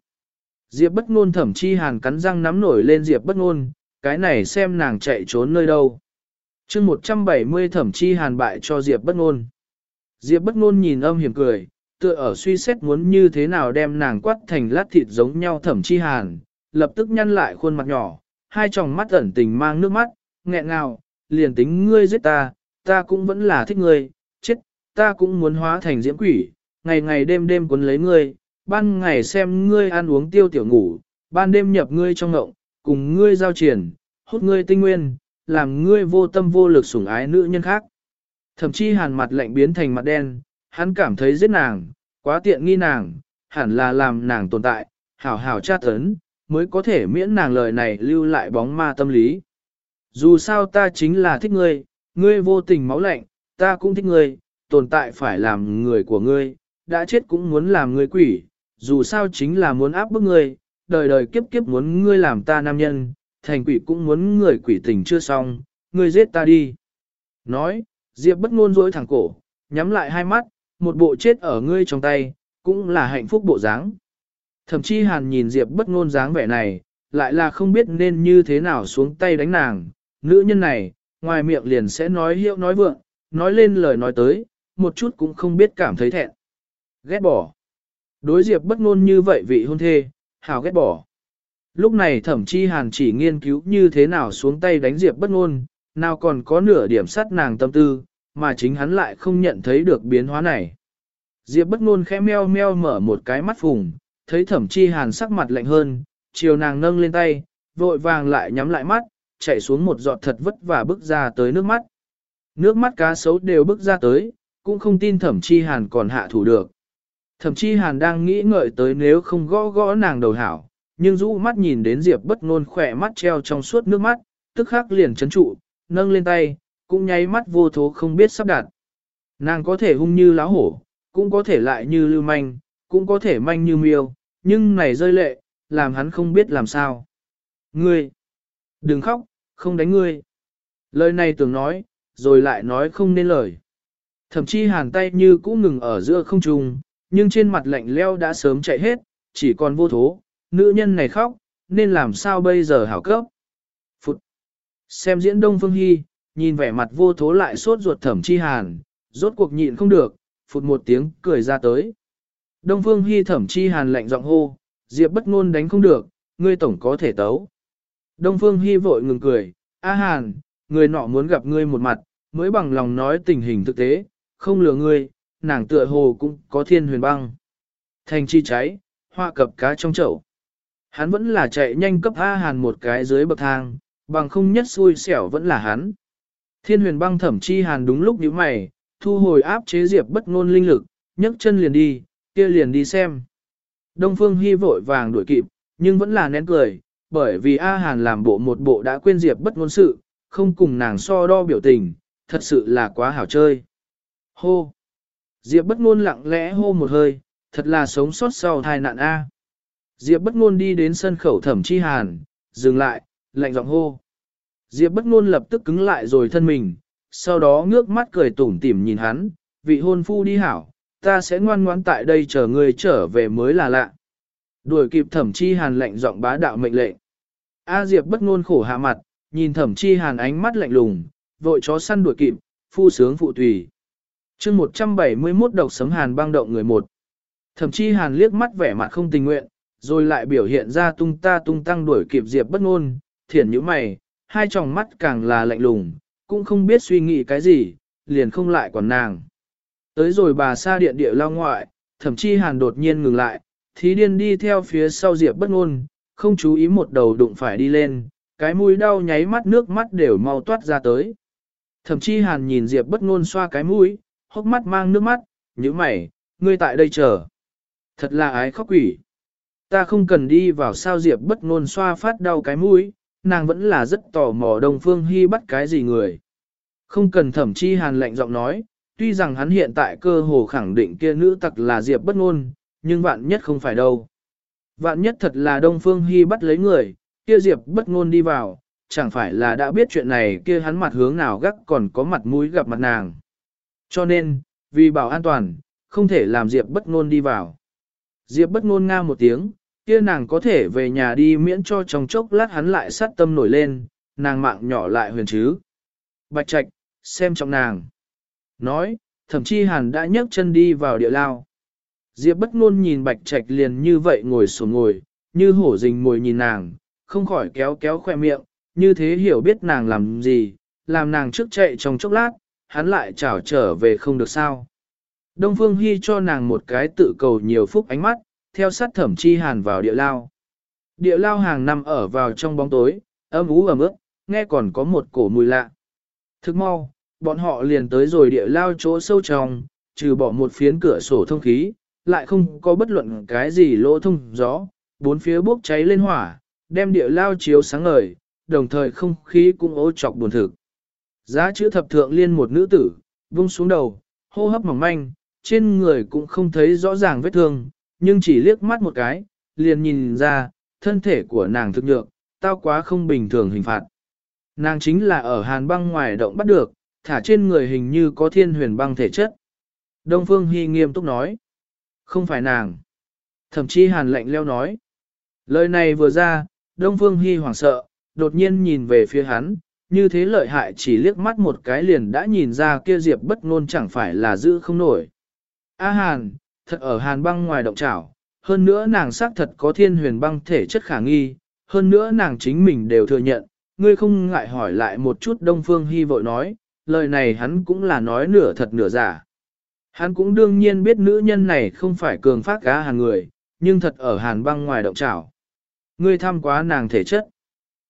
Diệp bất ngôn thẩm chi hàn cắn răng nắm nổi lên Diệp bất ngôn, cái này xem nàng chạy trốn nơi đâu. chương 170 thẩm chi hàn bại cho Diệp bất ngôn. Diệp bất ngôn nhìn âm hiểm cười, tựa ở suy xét muốn như thế nào đem nàng quát thành lát thịt giống nhau thẩm chi hàn, lập tức nhăn lại khuôn mặt nhỏ, hai tròng mắt ẩn tình mang nước mắt, nghẹn ngào, liền tính ngươi giết ta, ta cũng vẫn là thích ngươi, chết, ta cũng muốn hóa thành diễm quỷ, ngày ngày đêm đêm cuốn lấy ngươi, ban ngày xem ngươi ăn uống tiêu tiểu ngủ, ban đêm nhập ngươi trong ngộng, cùng ngươi giao triển, hút ngươi tinh nguyên, làm ngươi vô tâm vô lực sủng ái nữ nhân khác. Thậm chí hàn mặt lạnh biến thành mặt đen, hắn cảm thấy giết nàng, quá tiện nghi nàng, hẳn là làm nàng tồn tại, hảo hảo tra tấn, mới có thể miễn nàng lời này lưu lại bóng ma tâm lý. Dù sao ta chính là thích ngươi, ngươi vô tình máu lạnh, ta cũng thích ngươi, tồn tại phải làm người của ngươi, đã chết cũng muốn làm người quỷ, dù sao chính là muốn áp bức ngươi, đời đời kiếp kiếp muốn ngươi làm ta nam nhân, thành quỷ cũng muốn người quỷ tình chưa xong, ngươi giết ta đi. Nói, Diệp bất ngôn rỗi thẳng cổ, nhắm lại hai mắt, một bộ chết ở ngươi trong tay, cũng là hạnh phúc bộ dáng. Thậm chí hàn nhìn Diệp bất ngôn dáng vẻ này, lại là không biết nên như thế nào xuống tay đánh nàng. Nữ nhân này, ngoài miệng liền sẽ nói hiệu nói vượng, nói lên lời nói tới, một chút cũng không biết cảm thấy thẹn. Ghét bỏ. Đối Diệp bất ngôn như vậy vị hôn thê, hào ghét bỏ. Lúc này thẩm chi hàn chỉ nghiên cứu như thế nào xuống tay đánh Diệp bất ngôn, nào còn có nửa điểm sát nàng tâm tư, mà chính hắn lại không nhận thấy được biến hóa này. Diệp bất ngôn khẽ meo meo mở một cái mắt phùng, thấy thẩm chi hàn sắc mặt lạnh hơn, chiều nàng nâng lên tay, vội vàng lại nhắm lại mắt, chạy xuống một giọt thật vất và bước ra tới nước mắt. Nước mắt cá sấu đều bước ra tới, cũng không tin thẩm chi hàn còn hạ thủ được. Thậm chí hàn đang nghĩ ngợi tới nếu không gõ gõ nàng đầu hảo, nhưng rũ mắt nhìn đến Diệp bất ngôn khỏe mắt treo trong suốt nước mắt, tức khắc liền chấn trụ, nâng lên tay, cũng nháy mắt vô thố không biết sắp đặt. Nàng có thể hung như láo hổ, cũng có thể lại như lưu manh, cũng có thể manh như miêu, nhưng này rơi lệ, làm hắn không biết làm sao. Ngươi, đừng khóc, không đánh ngươi. Lời này tưởng nói, rồi lại nói không nên lời. Thậm chí hàn tay như cũ ngừng ở giữa không trung, nhưng trên mặt lạnh leo đã sớm chạy hết, chỉ còn vô thố, nữ nhân này khóc, nên làm sao bây giờ hảo cấp. Phụt! Xem diễn Đông Phương Hy, nhìn vẻ mặt vô thố lại sốt ruột thẩm chi hàn, rốt cuộc nhịn không được, phụt một tiếng cười ra tới. Đông Phương Hy thẩm chi hàn lạnh giọng hô, Diệp bất ngôn đánh không được, ngươi tổng có thể tấu. Đông Phương Hy vội ngừng cười, A Hàn, người nọ muốn gặp ngươi một mặt, mới bằng lòng nói tình hình thực tế, không lừa ngươi, nàng tựa hồ cũng có thiên huyền băng. Thành chi cháy, hoa cập cá trong chậu. Hắn vẫn là chạy nhanh cấp A Hàn một cái dưới bậc thang, bằng không nhất xui xẻo vẫn là hắn. Thiên huyền băng thẩm chi Hàn đúng lúc nhíu mày, thu hồi áp chế diệp bất ngôn linh lực, nhấc chân liền đi, kia liền đi xem. Đông Phương Hy vội vàng đuổi kịp, nhưng vẫn là nén cười, bởi vì A Hàn làm bộ một bộ đã quên diệp bất ngôn sự, không cùng nàng so đo biểu tình, thật sự là quá hảo chơi. Hô! Diệp bất ngôn lặng lẽ hô một hơi, thật là sống sót sau tai nạn A. Diệp bất ngôn đi đến sân khẩu thẩm chi hàn, dừng lại, lạnh giọng hô. Diệp bất ngôn lập tức cứng lại rồi thân mình, sau đó ngước mắt cười tủm tỉm nhìn hắn, vị hôn phu đi hảo, ta sẽ ngoan ngoãn tại đây chờ ngươi trở về mới là lạ. Đuổi kịp thẩm chi hàn lạnh giọng bá đạo mệnh lệnh. A Diệp bất ngôn khổ hạ mặt, nhìn thẩm chi hàn ánh mắt lạnh lùng, vội chó săn đuổi kịp, phu sướng phụ tùy chương 171 độc sấm hàn băng động người một. thậm chi hàn liếc mắt vẻ mặt không tình nguyện, rồi lại biểu hiện ra tung ta tung tăng đuổi kịp Diệp bất ngôn, thiển như mày, hai tròng mắt càng là lạnh lùng, cũng không biết suy nghĩ cái gì, liền không lại quản nàng. Tới rồi bà xa điện địa lao ngoại, thậm chí hàn đột nhiên ngừng lại, thí điên đi theo phía sau Diệp bất ngôn, không chú ý một đầu đụng phải đi lên, cái mũi đau nháy mắt nước mắt đều mau toát ra tới. Thậm chí hàn nhìn Diệp bất ngôn xoa cái mũi, hốc mắt mang nước mắt, như mày, ngươi tại đây chờ. Thật là ái khóc quỷ. Ta không cần đi vào sao Diệp bất ngôn xoa phát đau cái mũi, nàng vẫn là rất tò mò Đông Phương Hi bắt cái gì người. Không cần thẩm chi hàn lạnh giọng nói, tuy rằng hắn hiện tại cơ hồ khẳng định kia nữ tặc là Diệp bất ngôn, nhưng vạn nhất không phải đâu. Vạn nhất thật là Đông Phương Hi bắt lấy người, kia Diệp bất ngôn đi vào, chẳng phải là đã biết chuyện này kia hắn mặt hướng nào gắt còn có mặt mũi gặp mặt nàng. Cho nên, vì bảo an toàn, không thể làm Diệp bất ngôn đi vào. Diệp bất ngôn nga một tiếng, kia nàng có thể về nhà đi miễn cho trong chốc lát hắn lại sát tâm nổi lên, nàng mạng nhỏ lại huyền chứ. Bạch Trạch, xem trọng nàng. Nói, thậm chí hàn đã nhấc chân đi vào địa lao. Diệp bất ngôn nhìn Bạch Trạch liền như vậy ngồi xuống ngồi, như hổ rình ngồi nhìn nàng, không khỏi kéo kéo khoe miệng, như thế hiểu biết nàng làm gì, làm nàng trước chạy trong chốc lát, hắn lại trảo trở về không được sao. Đông Phương Hy cho nàng một cái tự cầu nhiều phúc ánh mắt, theo sát thẩm chi hàn vào địa lao. Địa lao hàng năm ở vào trong bóng tối, âm ú ẩm ướt, nghe còn có một cổ mùi lạ. Thức mau, bọn họ liền tới rồi địa lao chỗ sâu trong, trừ bỏ một phiến cửa sổ thông khí, lại không có bất luận cái gì lỗ thông gió, bốn phía bốc cháy lên hỏa, đem địa lao chiếu sáng ngời, đồng thời không khí cũng ô chọc buồn thực. Giá chữ thập thượng liên một nữ tử, vung xuống đầu, hô hấp mỏng manh, trên người cũng không thấy rõ ràng vết thương, nhưng chỉ liếc mắt một cái, liền nhìn ra, thân thể của nàng thực nhược, tao quá không bình thường hình phạt. Nàng chính là ở hàn băng ngoài động bắt được, thả trên người hình như có thiên huyền băng thể chất. Đông Phương Hy nghiêm túc nói. Không phải nàng. Thậm chí hàn lạnh leo nói. Lời này vừa ra, Đông Phương Hy hoảng sợ, đột nhiên nhìn về phía hắn, như thế lợi hại chỉ liếc mắt một cái liền đã nhìn ra kia diệp bất ngôn chẳng phải là giữ không nổi. A Hàn, thật ở Hàn băng ngoài động trảo. hơn nữa nàng xác thật có thiên huyền băng thể chất khả nghi, hơn nữa nàng chính mình đều thừa nhận, ngươi không ngại hỏi lại một chút Đông Phương Hy vội nói, lời này hắn cũng là nói nửa thật nửa giả. Hắn cũng đương nhiên biết nữ nhân này không phải cường phát cá hàng người, nhưng thật ở hàn băng ngoài động trảo. Ngươi tham quá nàng thể chất.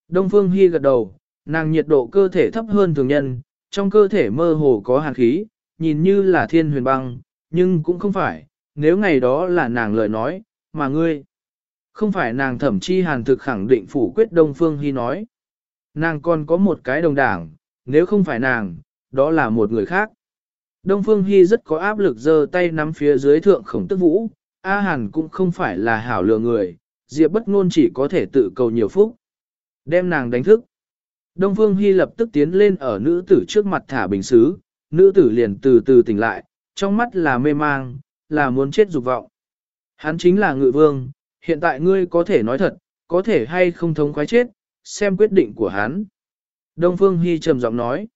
Đông Phương Hy gật đầu, nàng nhiệt độ cơ thể thấp hơn thường nhân, trong cơ thể mơ hồ có hàn khí, nhìn như là thiên huyền băng, nhưng cũng không phải, nếu ngày đó là nàng lời nói, mà ngươi. Không phải nàng thẩm chi hàn thực khẳng định phủ quyết Đông Phương Hy nói. Nàng còn có một cái đồng đảng, nếu không phải nàng, đó là một người khác. Đông Phương Hy rất có áp lực giơ tay nắm phía dưới thượng khổng tức vũ, A Hàn cũng không phải là hảo lừa người, Diệp bất ngôn chỉ có thể tự cầu nhiều phúc. Đem nàng đánh thức. Đông Phương Hy lập tức tiến lên ở nữ tử trước mặt thả bình xứ, nữ tử liền từ từ tỉnh lại, trong mắt là mê mang, là muốn chết dục vọng. Hắn chính là ngự vương, hiện tại ngươi có thể nói thật, có thể hay không thống khoái chết, xem quyết định của hắn. Đông Phương Hy trầm giọng nói.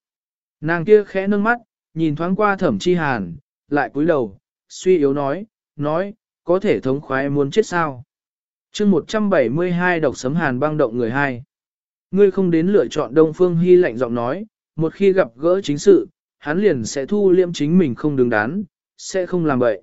Nàng kia khẽ nâng mắt, nhìn thoáng qua thẩm chi hàn, lại cúi đầu, suy yếu nói, nói, có thể thống khoái muốn chết sao. chương 172 độc sấm hàn băng động người hai. Ngươi không đến lựa chọn Đông Phương Hy lạnh giọng nói, một khi gặp gỡ chính sự, hắn liền sẽ thu liêm chính mình không đứng đắn, sẽ không làm vậy.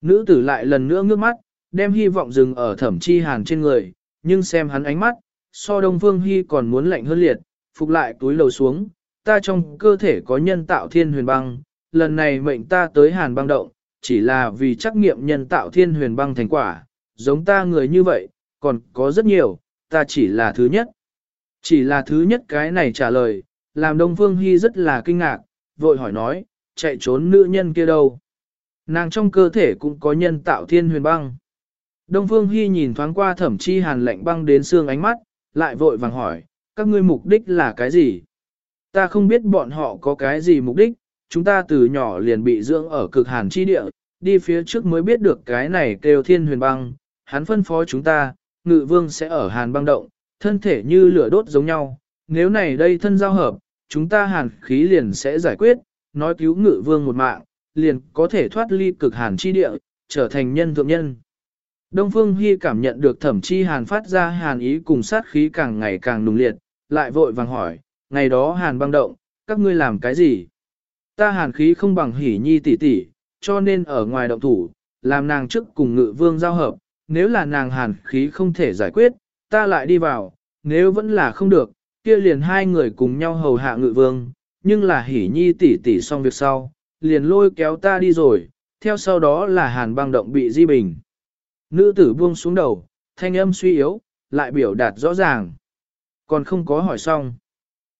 Nữ tử lại lần nữa ngước mắt, đem hy vọng dừng ở thẩm chi hàn trên người, nhưng xem hắn ánh mắt, so Đông Phương Hy còn muốn lạnh hơn liệt, phục lại túi lầu xuống, ta trong cơ thể có nhân tạo thiên huyền băng, lần này mệnh ta tới hàn băng động, chỉ là vì trắc nghiệm nhân tạo thiên huyền băng thành quả, giống ta người như vậy, còn có rất nhiều, ta chỉ là thứ nhất. Chỉ là thứ nhất cái này trả lời, làm Đông Phương Hy rất là kinh ngạc, vội hỏi nói, chạy trốn nữ nhân kia đâu? Nàng trong cơ thể cũng có nhân tạo thiên huyền băng. Đông Phương Hy nhìn thoáng qua thẩm chi hàn lạnh băng đến xương ánh mắt, lại vội vàng hỏi, các ngươi mục đích là cái gì? Ta không biết bọn họ có cái gì mục đích, chúng ta từ nhỏ liền bị dưỡng ở cực hàn chi địa, đi phía trước mới biết được cái này kêu thiên huyền băng, hắn phân phó chúng ta, ngự vương sẽ ở hàn băng động, thân thể như lửa đốt giống nhau, nếu này đây thân giao hợp, chúng ta hàn khí liền sẽ giải quyết, nói cứu ngự vương một mạng, liền có thể thoát ly cực hàn chi địa, trở thành nhân thượng nhân. Đông Phương Hy cảm nhận được thẩm chi hàn phát ra hàn ý cùng sát khí càng ngày càng nùng liệt, lại vội vàng hỏi, ngày đó hàn băng động, các ngươi làm cái gì? Ta hàn khí không bằng hỉ nhi tỷ tỷ, cho nên ở ngoài động thủ, làm nàng trước cùng ngự vương giao hợp, nếu là nàng hàn khí không thể giải quyết, ta lại đi vào, nếu vẫn là không được, kia liền hai người cùng nhau hầu hạ ngự vương, nhưng là hỉ nhi tỷ tỷ xong việc sau, liền lôi kéo ta đi rồi, theo sau đó là hàn băng động bị di bình. Nữ tử buông xuống đầu, thanh âm suy yếu, lại biểu đạt rõ ràng. Còn không có hỏi xong.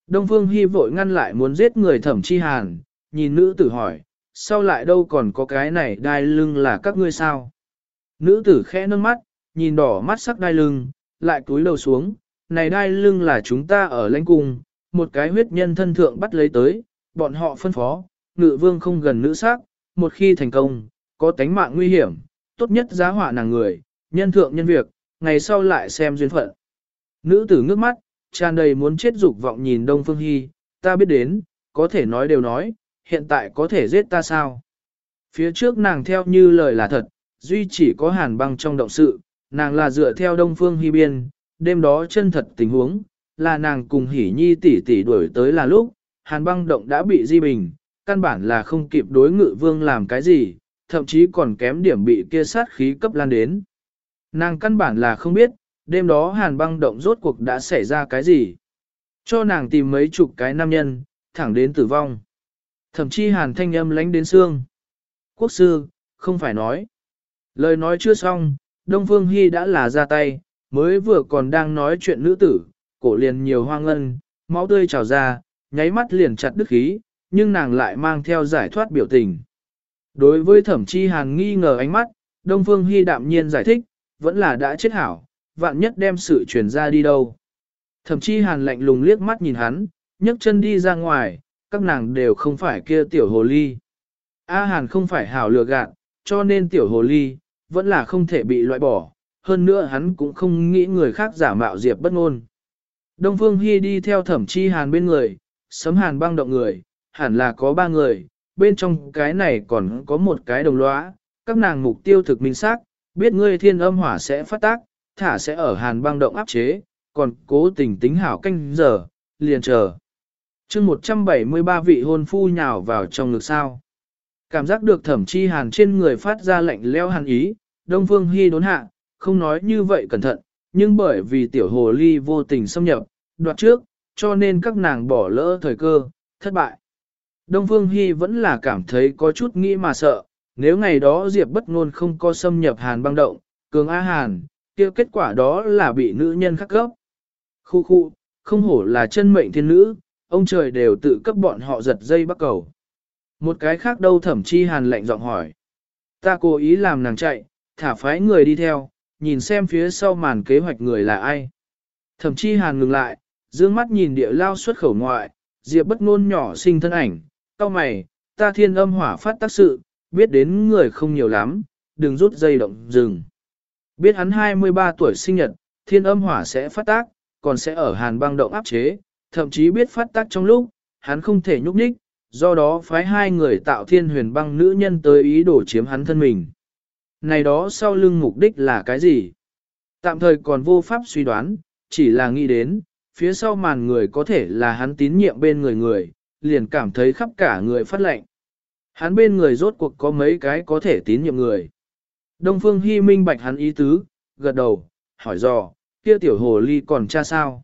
Đông Phương Hy vội ngăn lại muốn giết người thẩm chi hàn, nhìn nữ tử hỏi, sau lại đâu còn có cái này đai lưng là các ngươi sao? Nữ tử khẽ nâng mắt, nhìn đỏ mắt sắc đai lưng, lại cúi đầu xuống, này đai lưng là chúng ta ở lãnh cung, một cái huyết nhân thân thượng bắt lấy tới, bọn họ phân phó, ngự vương không gần nữ sắc, một khi thành công, có tánh mạng nguy hiểm, tốt nhất giá họa nàng người, nhân thượng nhân việc, ngày sau lại xem duyên phận. Nữ tử ngước mắt, tràn đầy muốn chết dục vọng nhìn Đông Phương Hy, ta biết đến, có thể nói đều nói, hiện tại có thể giết ta sao? Phía trước nàng theo như lời là thật, duy chỉ có hàn băng trong động sự, nàng là dựa theo Đông Phương Hy biên, đêm đó chân thật tình huống, là nàng cùng hỉ nhi tỷ tỷ đuổi tới là lúc, hàn băng động đã bị di bình, căn bản là không kịp đối ngự vương làm cái gì, thậm chí còn kém điểm bị kia sát khí cấp lan đến. Nàng căn bản là không biết, đêm đó hàn băng động rốt cuộc đã xảy ra cái gì. Cho nàng tìm mấy chục cái nam nhân, thẳng đến tử vong. Thậm chí hàn thanh âm lánh đến xương. Quốc sư, không phải nói. Lời nói chưa xong, Đông Phương Hy đã là ra tay, mới vừa còn đang nói chuyện nữ tử, cổ liền nhiều hoang ngân, máu tươi trào ra, nháy mắt liền chặt đứt khí, nhưng nàng lại mang theo giải thoát biểu tình. Đối với thẩm chi hàn nghi ngờ ánh mắt, Đông Phương Hy đạm nhiên giải thích, vẫn là đã chết hảo, vạn nhất đem sự truyền ra đi đâu. Thẩm chi hàn lạnh lùng liếc mắt nhìn hắn, nhấc chân đi ra ngoài, các nàng đều không phải kia tiểu hồ ly. A hàn không phải hảo lừa gạt, cho nên tiểu hồ ly, vẫn là không thể bị loại bỏ, hơn nữa hắn cũng không nghĩ người khác giả mạo diệp bất ngôn. Đông Phương Hy đi theo thẩm chi hàn bên người, sấm hàn băng động người, hẳn là có ba người, bên trong cái này còn có một cái đồng lõa, các nàng mục tiêu thực minh xác, biết ngươi thiên âm hỏa sẽ phát tác, thả sẽ ở hàn băng động áp chế, còn cố tình tính hảo canh giờ, liền chờ. chương 173 vị hôn phu nhào vào trong ngực sao. Cảm giác được thẩm chi hàn trên người phát ra lệnh leo hàn ý, Đông Phương Hy đốn hạ, không nói như vậy cẩn thận, nhưng bởi vì tiểu hồ ly vô tình xâm nhập, đoạt trước, cho nên các nàng bỏ lỡ thời cơ, thất bại. Đông Phương Hy vẫn là cảm thấy có chút nghĩ mà sợ, nếu ngày đó Diệp bất ngôn không có xâm nhập hàn băng động, cường A Hàn, kia kết quả đó là bị nữ nhân khắc gốc. Khu khu, không hổ là chân mệnh thiên nữ, ông trời đều tự cấp bọn họ giật dây bắt cầu. Một cái khác đâu thẩm chi hàn lệnh giọng hỏi. Ta cố ý làm nàng chạy, thả phái người đi theo, nhìn xem phía sau màn kế hoạch người là ai. Thẩm chi hàn ngừng lại, dương mắt nhìn địa lao xuất khẩu ngoại, diệp bất ngôn nhỏ sinh thân ảnh, Cao mày, ta thiên âm hỏa phát tác sự, biết đến người không nhiều lắm, đừng rút dây động dừng. Biết hắn 23 tuổi sinh nhật, thiên âm hỏa sẽ phát tác, còn sẽ ở hàn băng động áp chế, thậm chí biết phát tác trong lúc, hắn không thể nhúc nhích, do đó phái hai người tạo thiên huyền băng nữ nhân tới ý đồ chiếm hắn thân mình. Này đó sau lưng mục đích là cái gì? Tạm thời còn vô pháp suy đoán, chỉ là nghĩ đến, phía sau màn người có thể là hắn tín nhiệm bên người người, liền cảm thấy khắp cả người phát lệnh. Hắn bên người rốt cuộc có mấy cái có thể tín nhiệm người. Đông Phương Hy minh bạch hắn ý tứ, gật đầu, hỏi dò, kia tiểu hồ ly còn cha sao?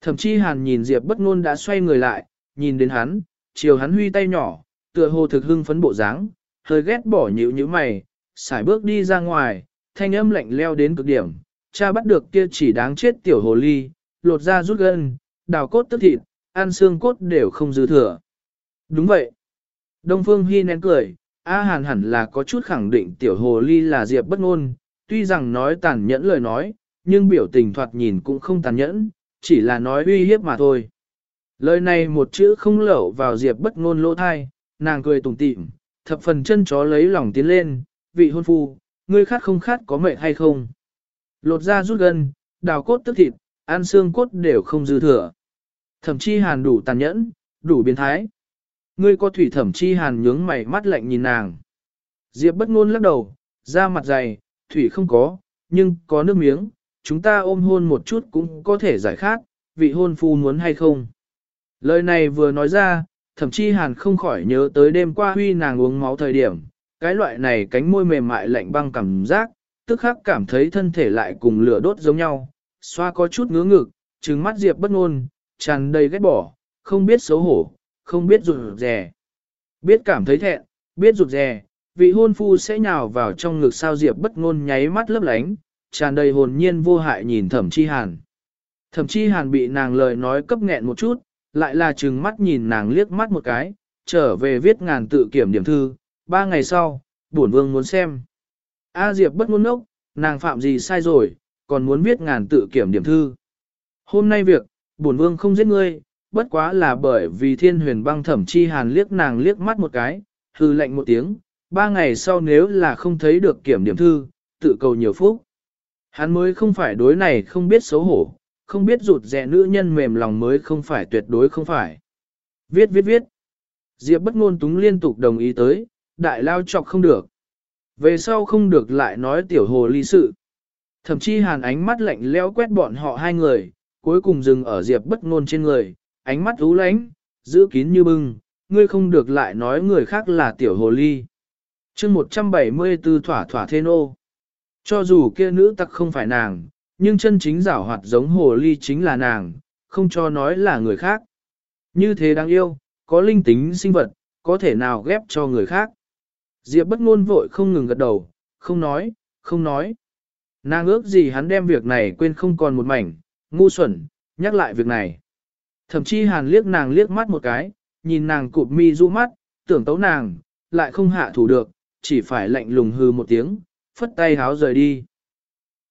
Thậm chí hàn nhìn Diệp bất ngôn đã xoay người lại, nhìn đến hắn, chiều hắn huy tay nhỏ, tựa hồ thực hưng phấn bộ dáng, hơi ghét bỏ nhíu nhíu mày, xài bước đi ra ngoài, thanh âm lạnh leo đến cực điểm, cha bắt được kia chỉ đáng chết tiểu hồ ly, lột ra rút gân, đào cốt tức thịt, ăn xương cốt đều không dư thừa. Đúng vậy. Đông Phương Hi nén cười, A Hàn hẳn là có chút khẳng định tiểu hồ ly là Diệp bất ngôn, tuy rằng nói tàn nhẫn lời nói, nhưng biểu tình thoạt nhìn cũng không tàn nhẫn, chỉ là nói uy hiếp mà thôi. Lời này một chữ không lẩu vào Diệp bất ngôn lỗ thai, nàng cười tủm tỉm, thập phần chân chó lấy lòng tiến lên, vị hôn phu, ngươi khát không khát có mệt hay không? Lột ra rút gân, đào cốt tức thịt, ăn xương cốt đều không dư thừa. Thẩm chi hàn đủ tàn nhẫn, đủ biến thái. Ngươi có thủy thẩm chi hàn nhướng mày mắt lạnh nhìn nàng. Diệp bất ngôn lắc đầu, da mặt dày, thủy không có, nhưng có nước miếng, chúng ta ôm hôn một chút cũng có thể giải khát, vị hôn phu muốn hay không. Lời này vừa nói ra, thậm chi hàn không khỏi nhớ tới đêm qua huy nàng uống máu thời điểm, cái loại này cánh môi mềm mại lạnh băng cảm giác, tức khắc cảm thấy thân thể lại cùng lửa đốt giống nhau, xoa có chút ngứa ngực, trừng mắt Diệp bất ngôn, tràn đầy ghét bỏ, không biết xấu hổ, không biết rụt rè. Biết cảm thấy thẹn, biết rụt rè, vị hôn phu sẽ nhào vào trong ngực sao diệp bất ngôn nháy mắt lấp lánh, tràn đầy hồn nhiên vô hại nhìn thẩm chi hàn. thẩm chi hàn bị nàng lời nói cấp nghẹn một chút, lại là trừng mắt nhìn nàng liếc mắt một cái, trở về viết ngàn tự kiểm điểm thư, ba ngày sau, bổn vương muốn xem. A Diệp bất muốn nốc, nàng phạm gì sai rồi, còn muốn viết ngàn tự kiểm điểm thư. Hôm nay việc, bổn vương không giết ngươi, bất quá là bởi vì thiên huyền băng thẩm chi hàn liếc nàng liếc mắt một cái, hư lệnh một tiếng, ba ngày sau nếu là không thấy được kiểm điểm thư, tự cầu nhiều phúc. Hắn mới không phải đối này không biết xấu hổ, không biết rụt rẻ nữ nhân mềm lòng mới không phải tuyệt đối không phải. Viết viết viết. Diệp bất ngôn túng liên tục đồng ý tới, đại lao chọc không được. Về sau không được lại nói tiểu hồ ly sự. Thậm chí hàn ánh mắt lạnh lẽo quét bọn họ hai người, cuối cùng dừng ở Diệp bất ngôn trên người, ánh mắt ú lánh, giữ kín như bưng, ngươi không được lại nói người khác là tiểu hồ ly. chương 174 thỏa thỏa thê nô. Cho dù kia nữ tặc không phải nàng, nhưng chân chính giảo hoạt giống hồ ly chính là nàng, không cho nói là người khác. Như thế đáng yêu, có linh tính sinh vật, có thể nào ghép cho người khác. Diệp bất ngôn vội không ngừng gật đầu, không nói, không nói. Nàng ước gì hắn đem việc này quên không còn một mảnh, ngu xuẩn, nhắc lại việc này. Thậm chí hàn liếc nàng liếc mắt một cái, nhìn nàng cụp mi du mắt, tưởng tấu nàng, lại không hạ thủ được, chỉ phải lạnh lùng hư một tiếng, phất tay háo rời đi.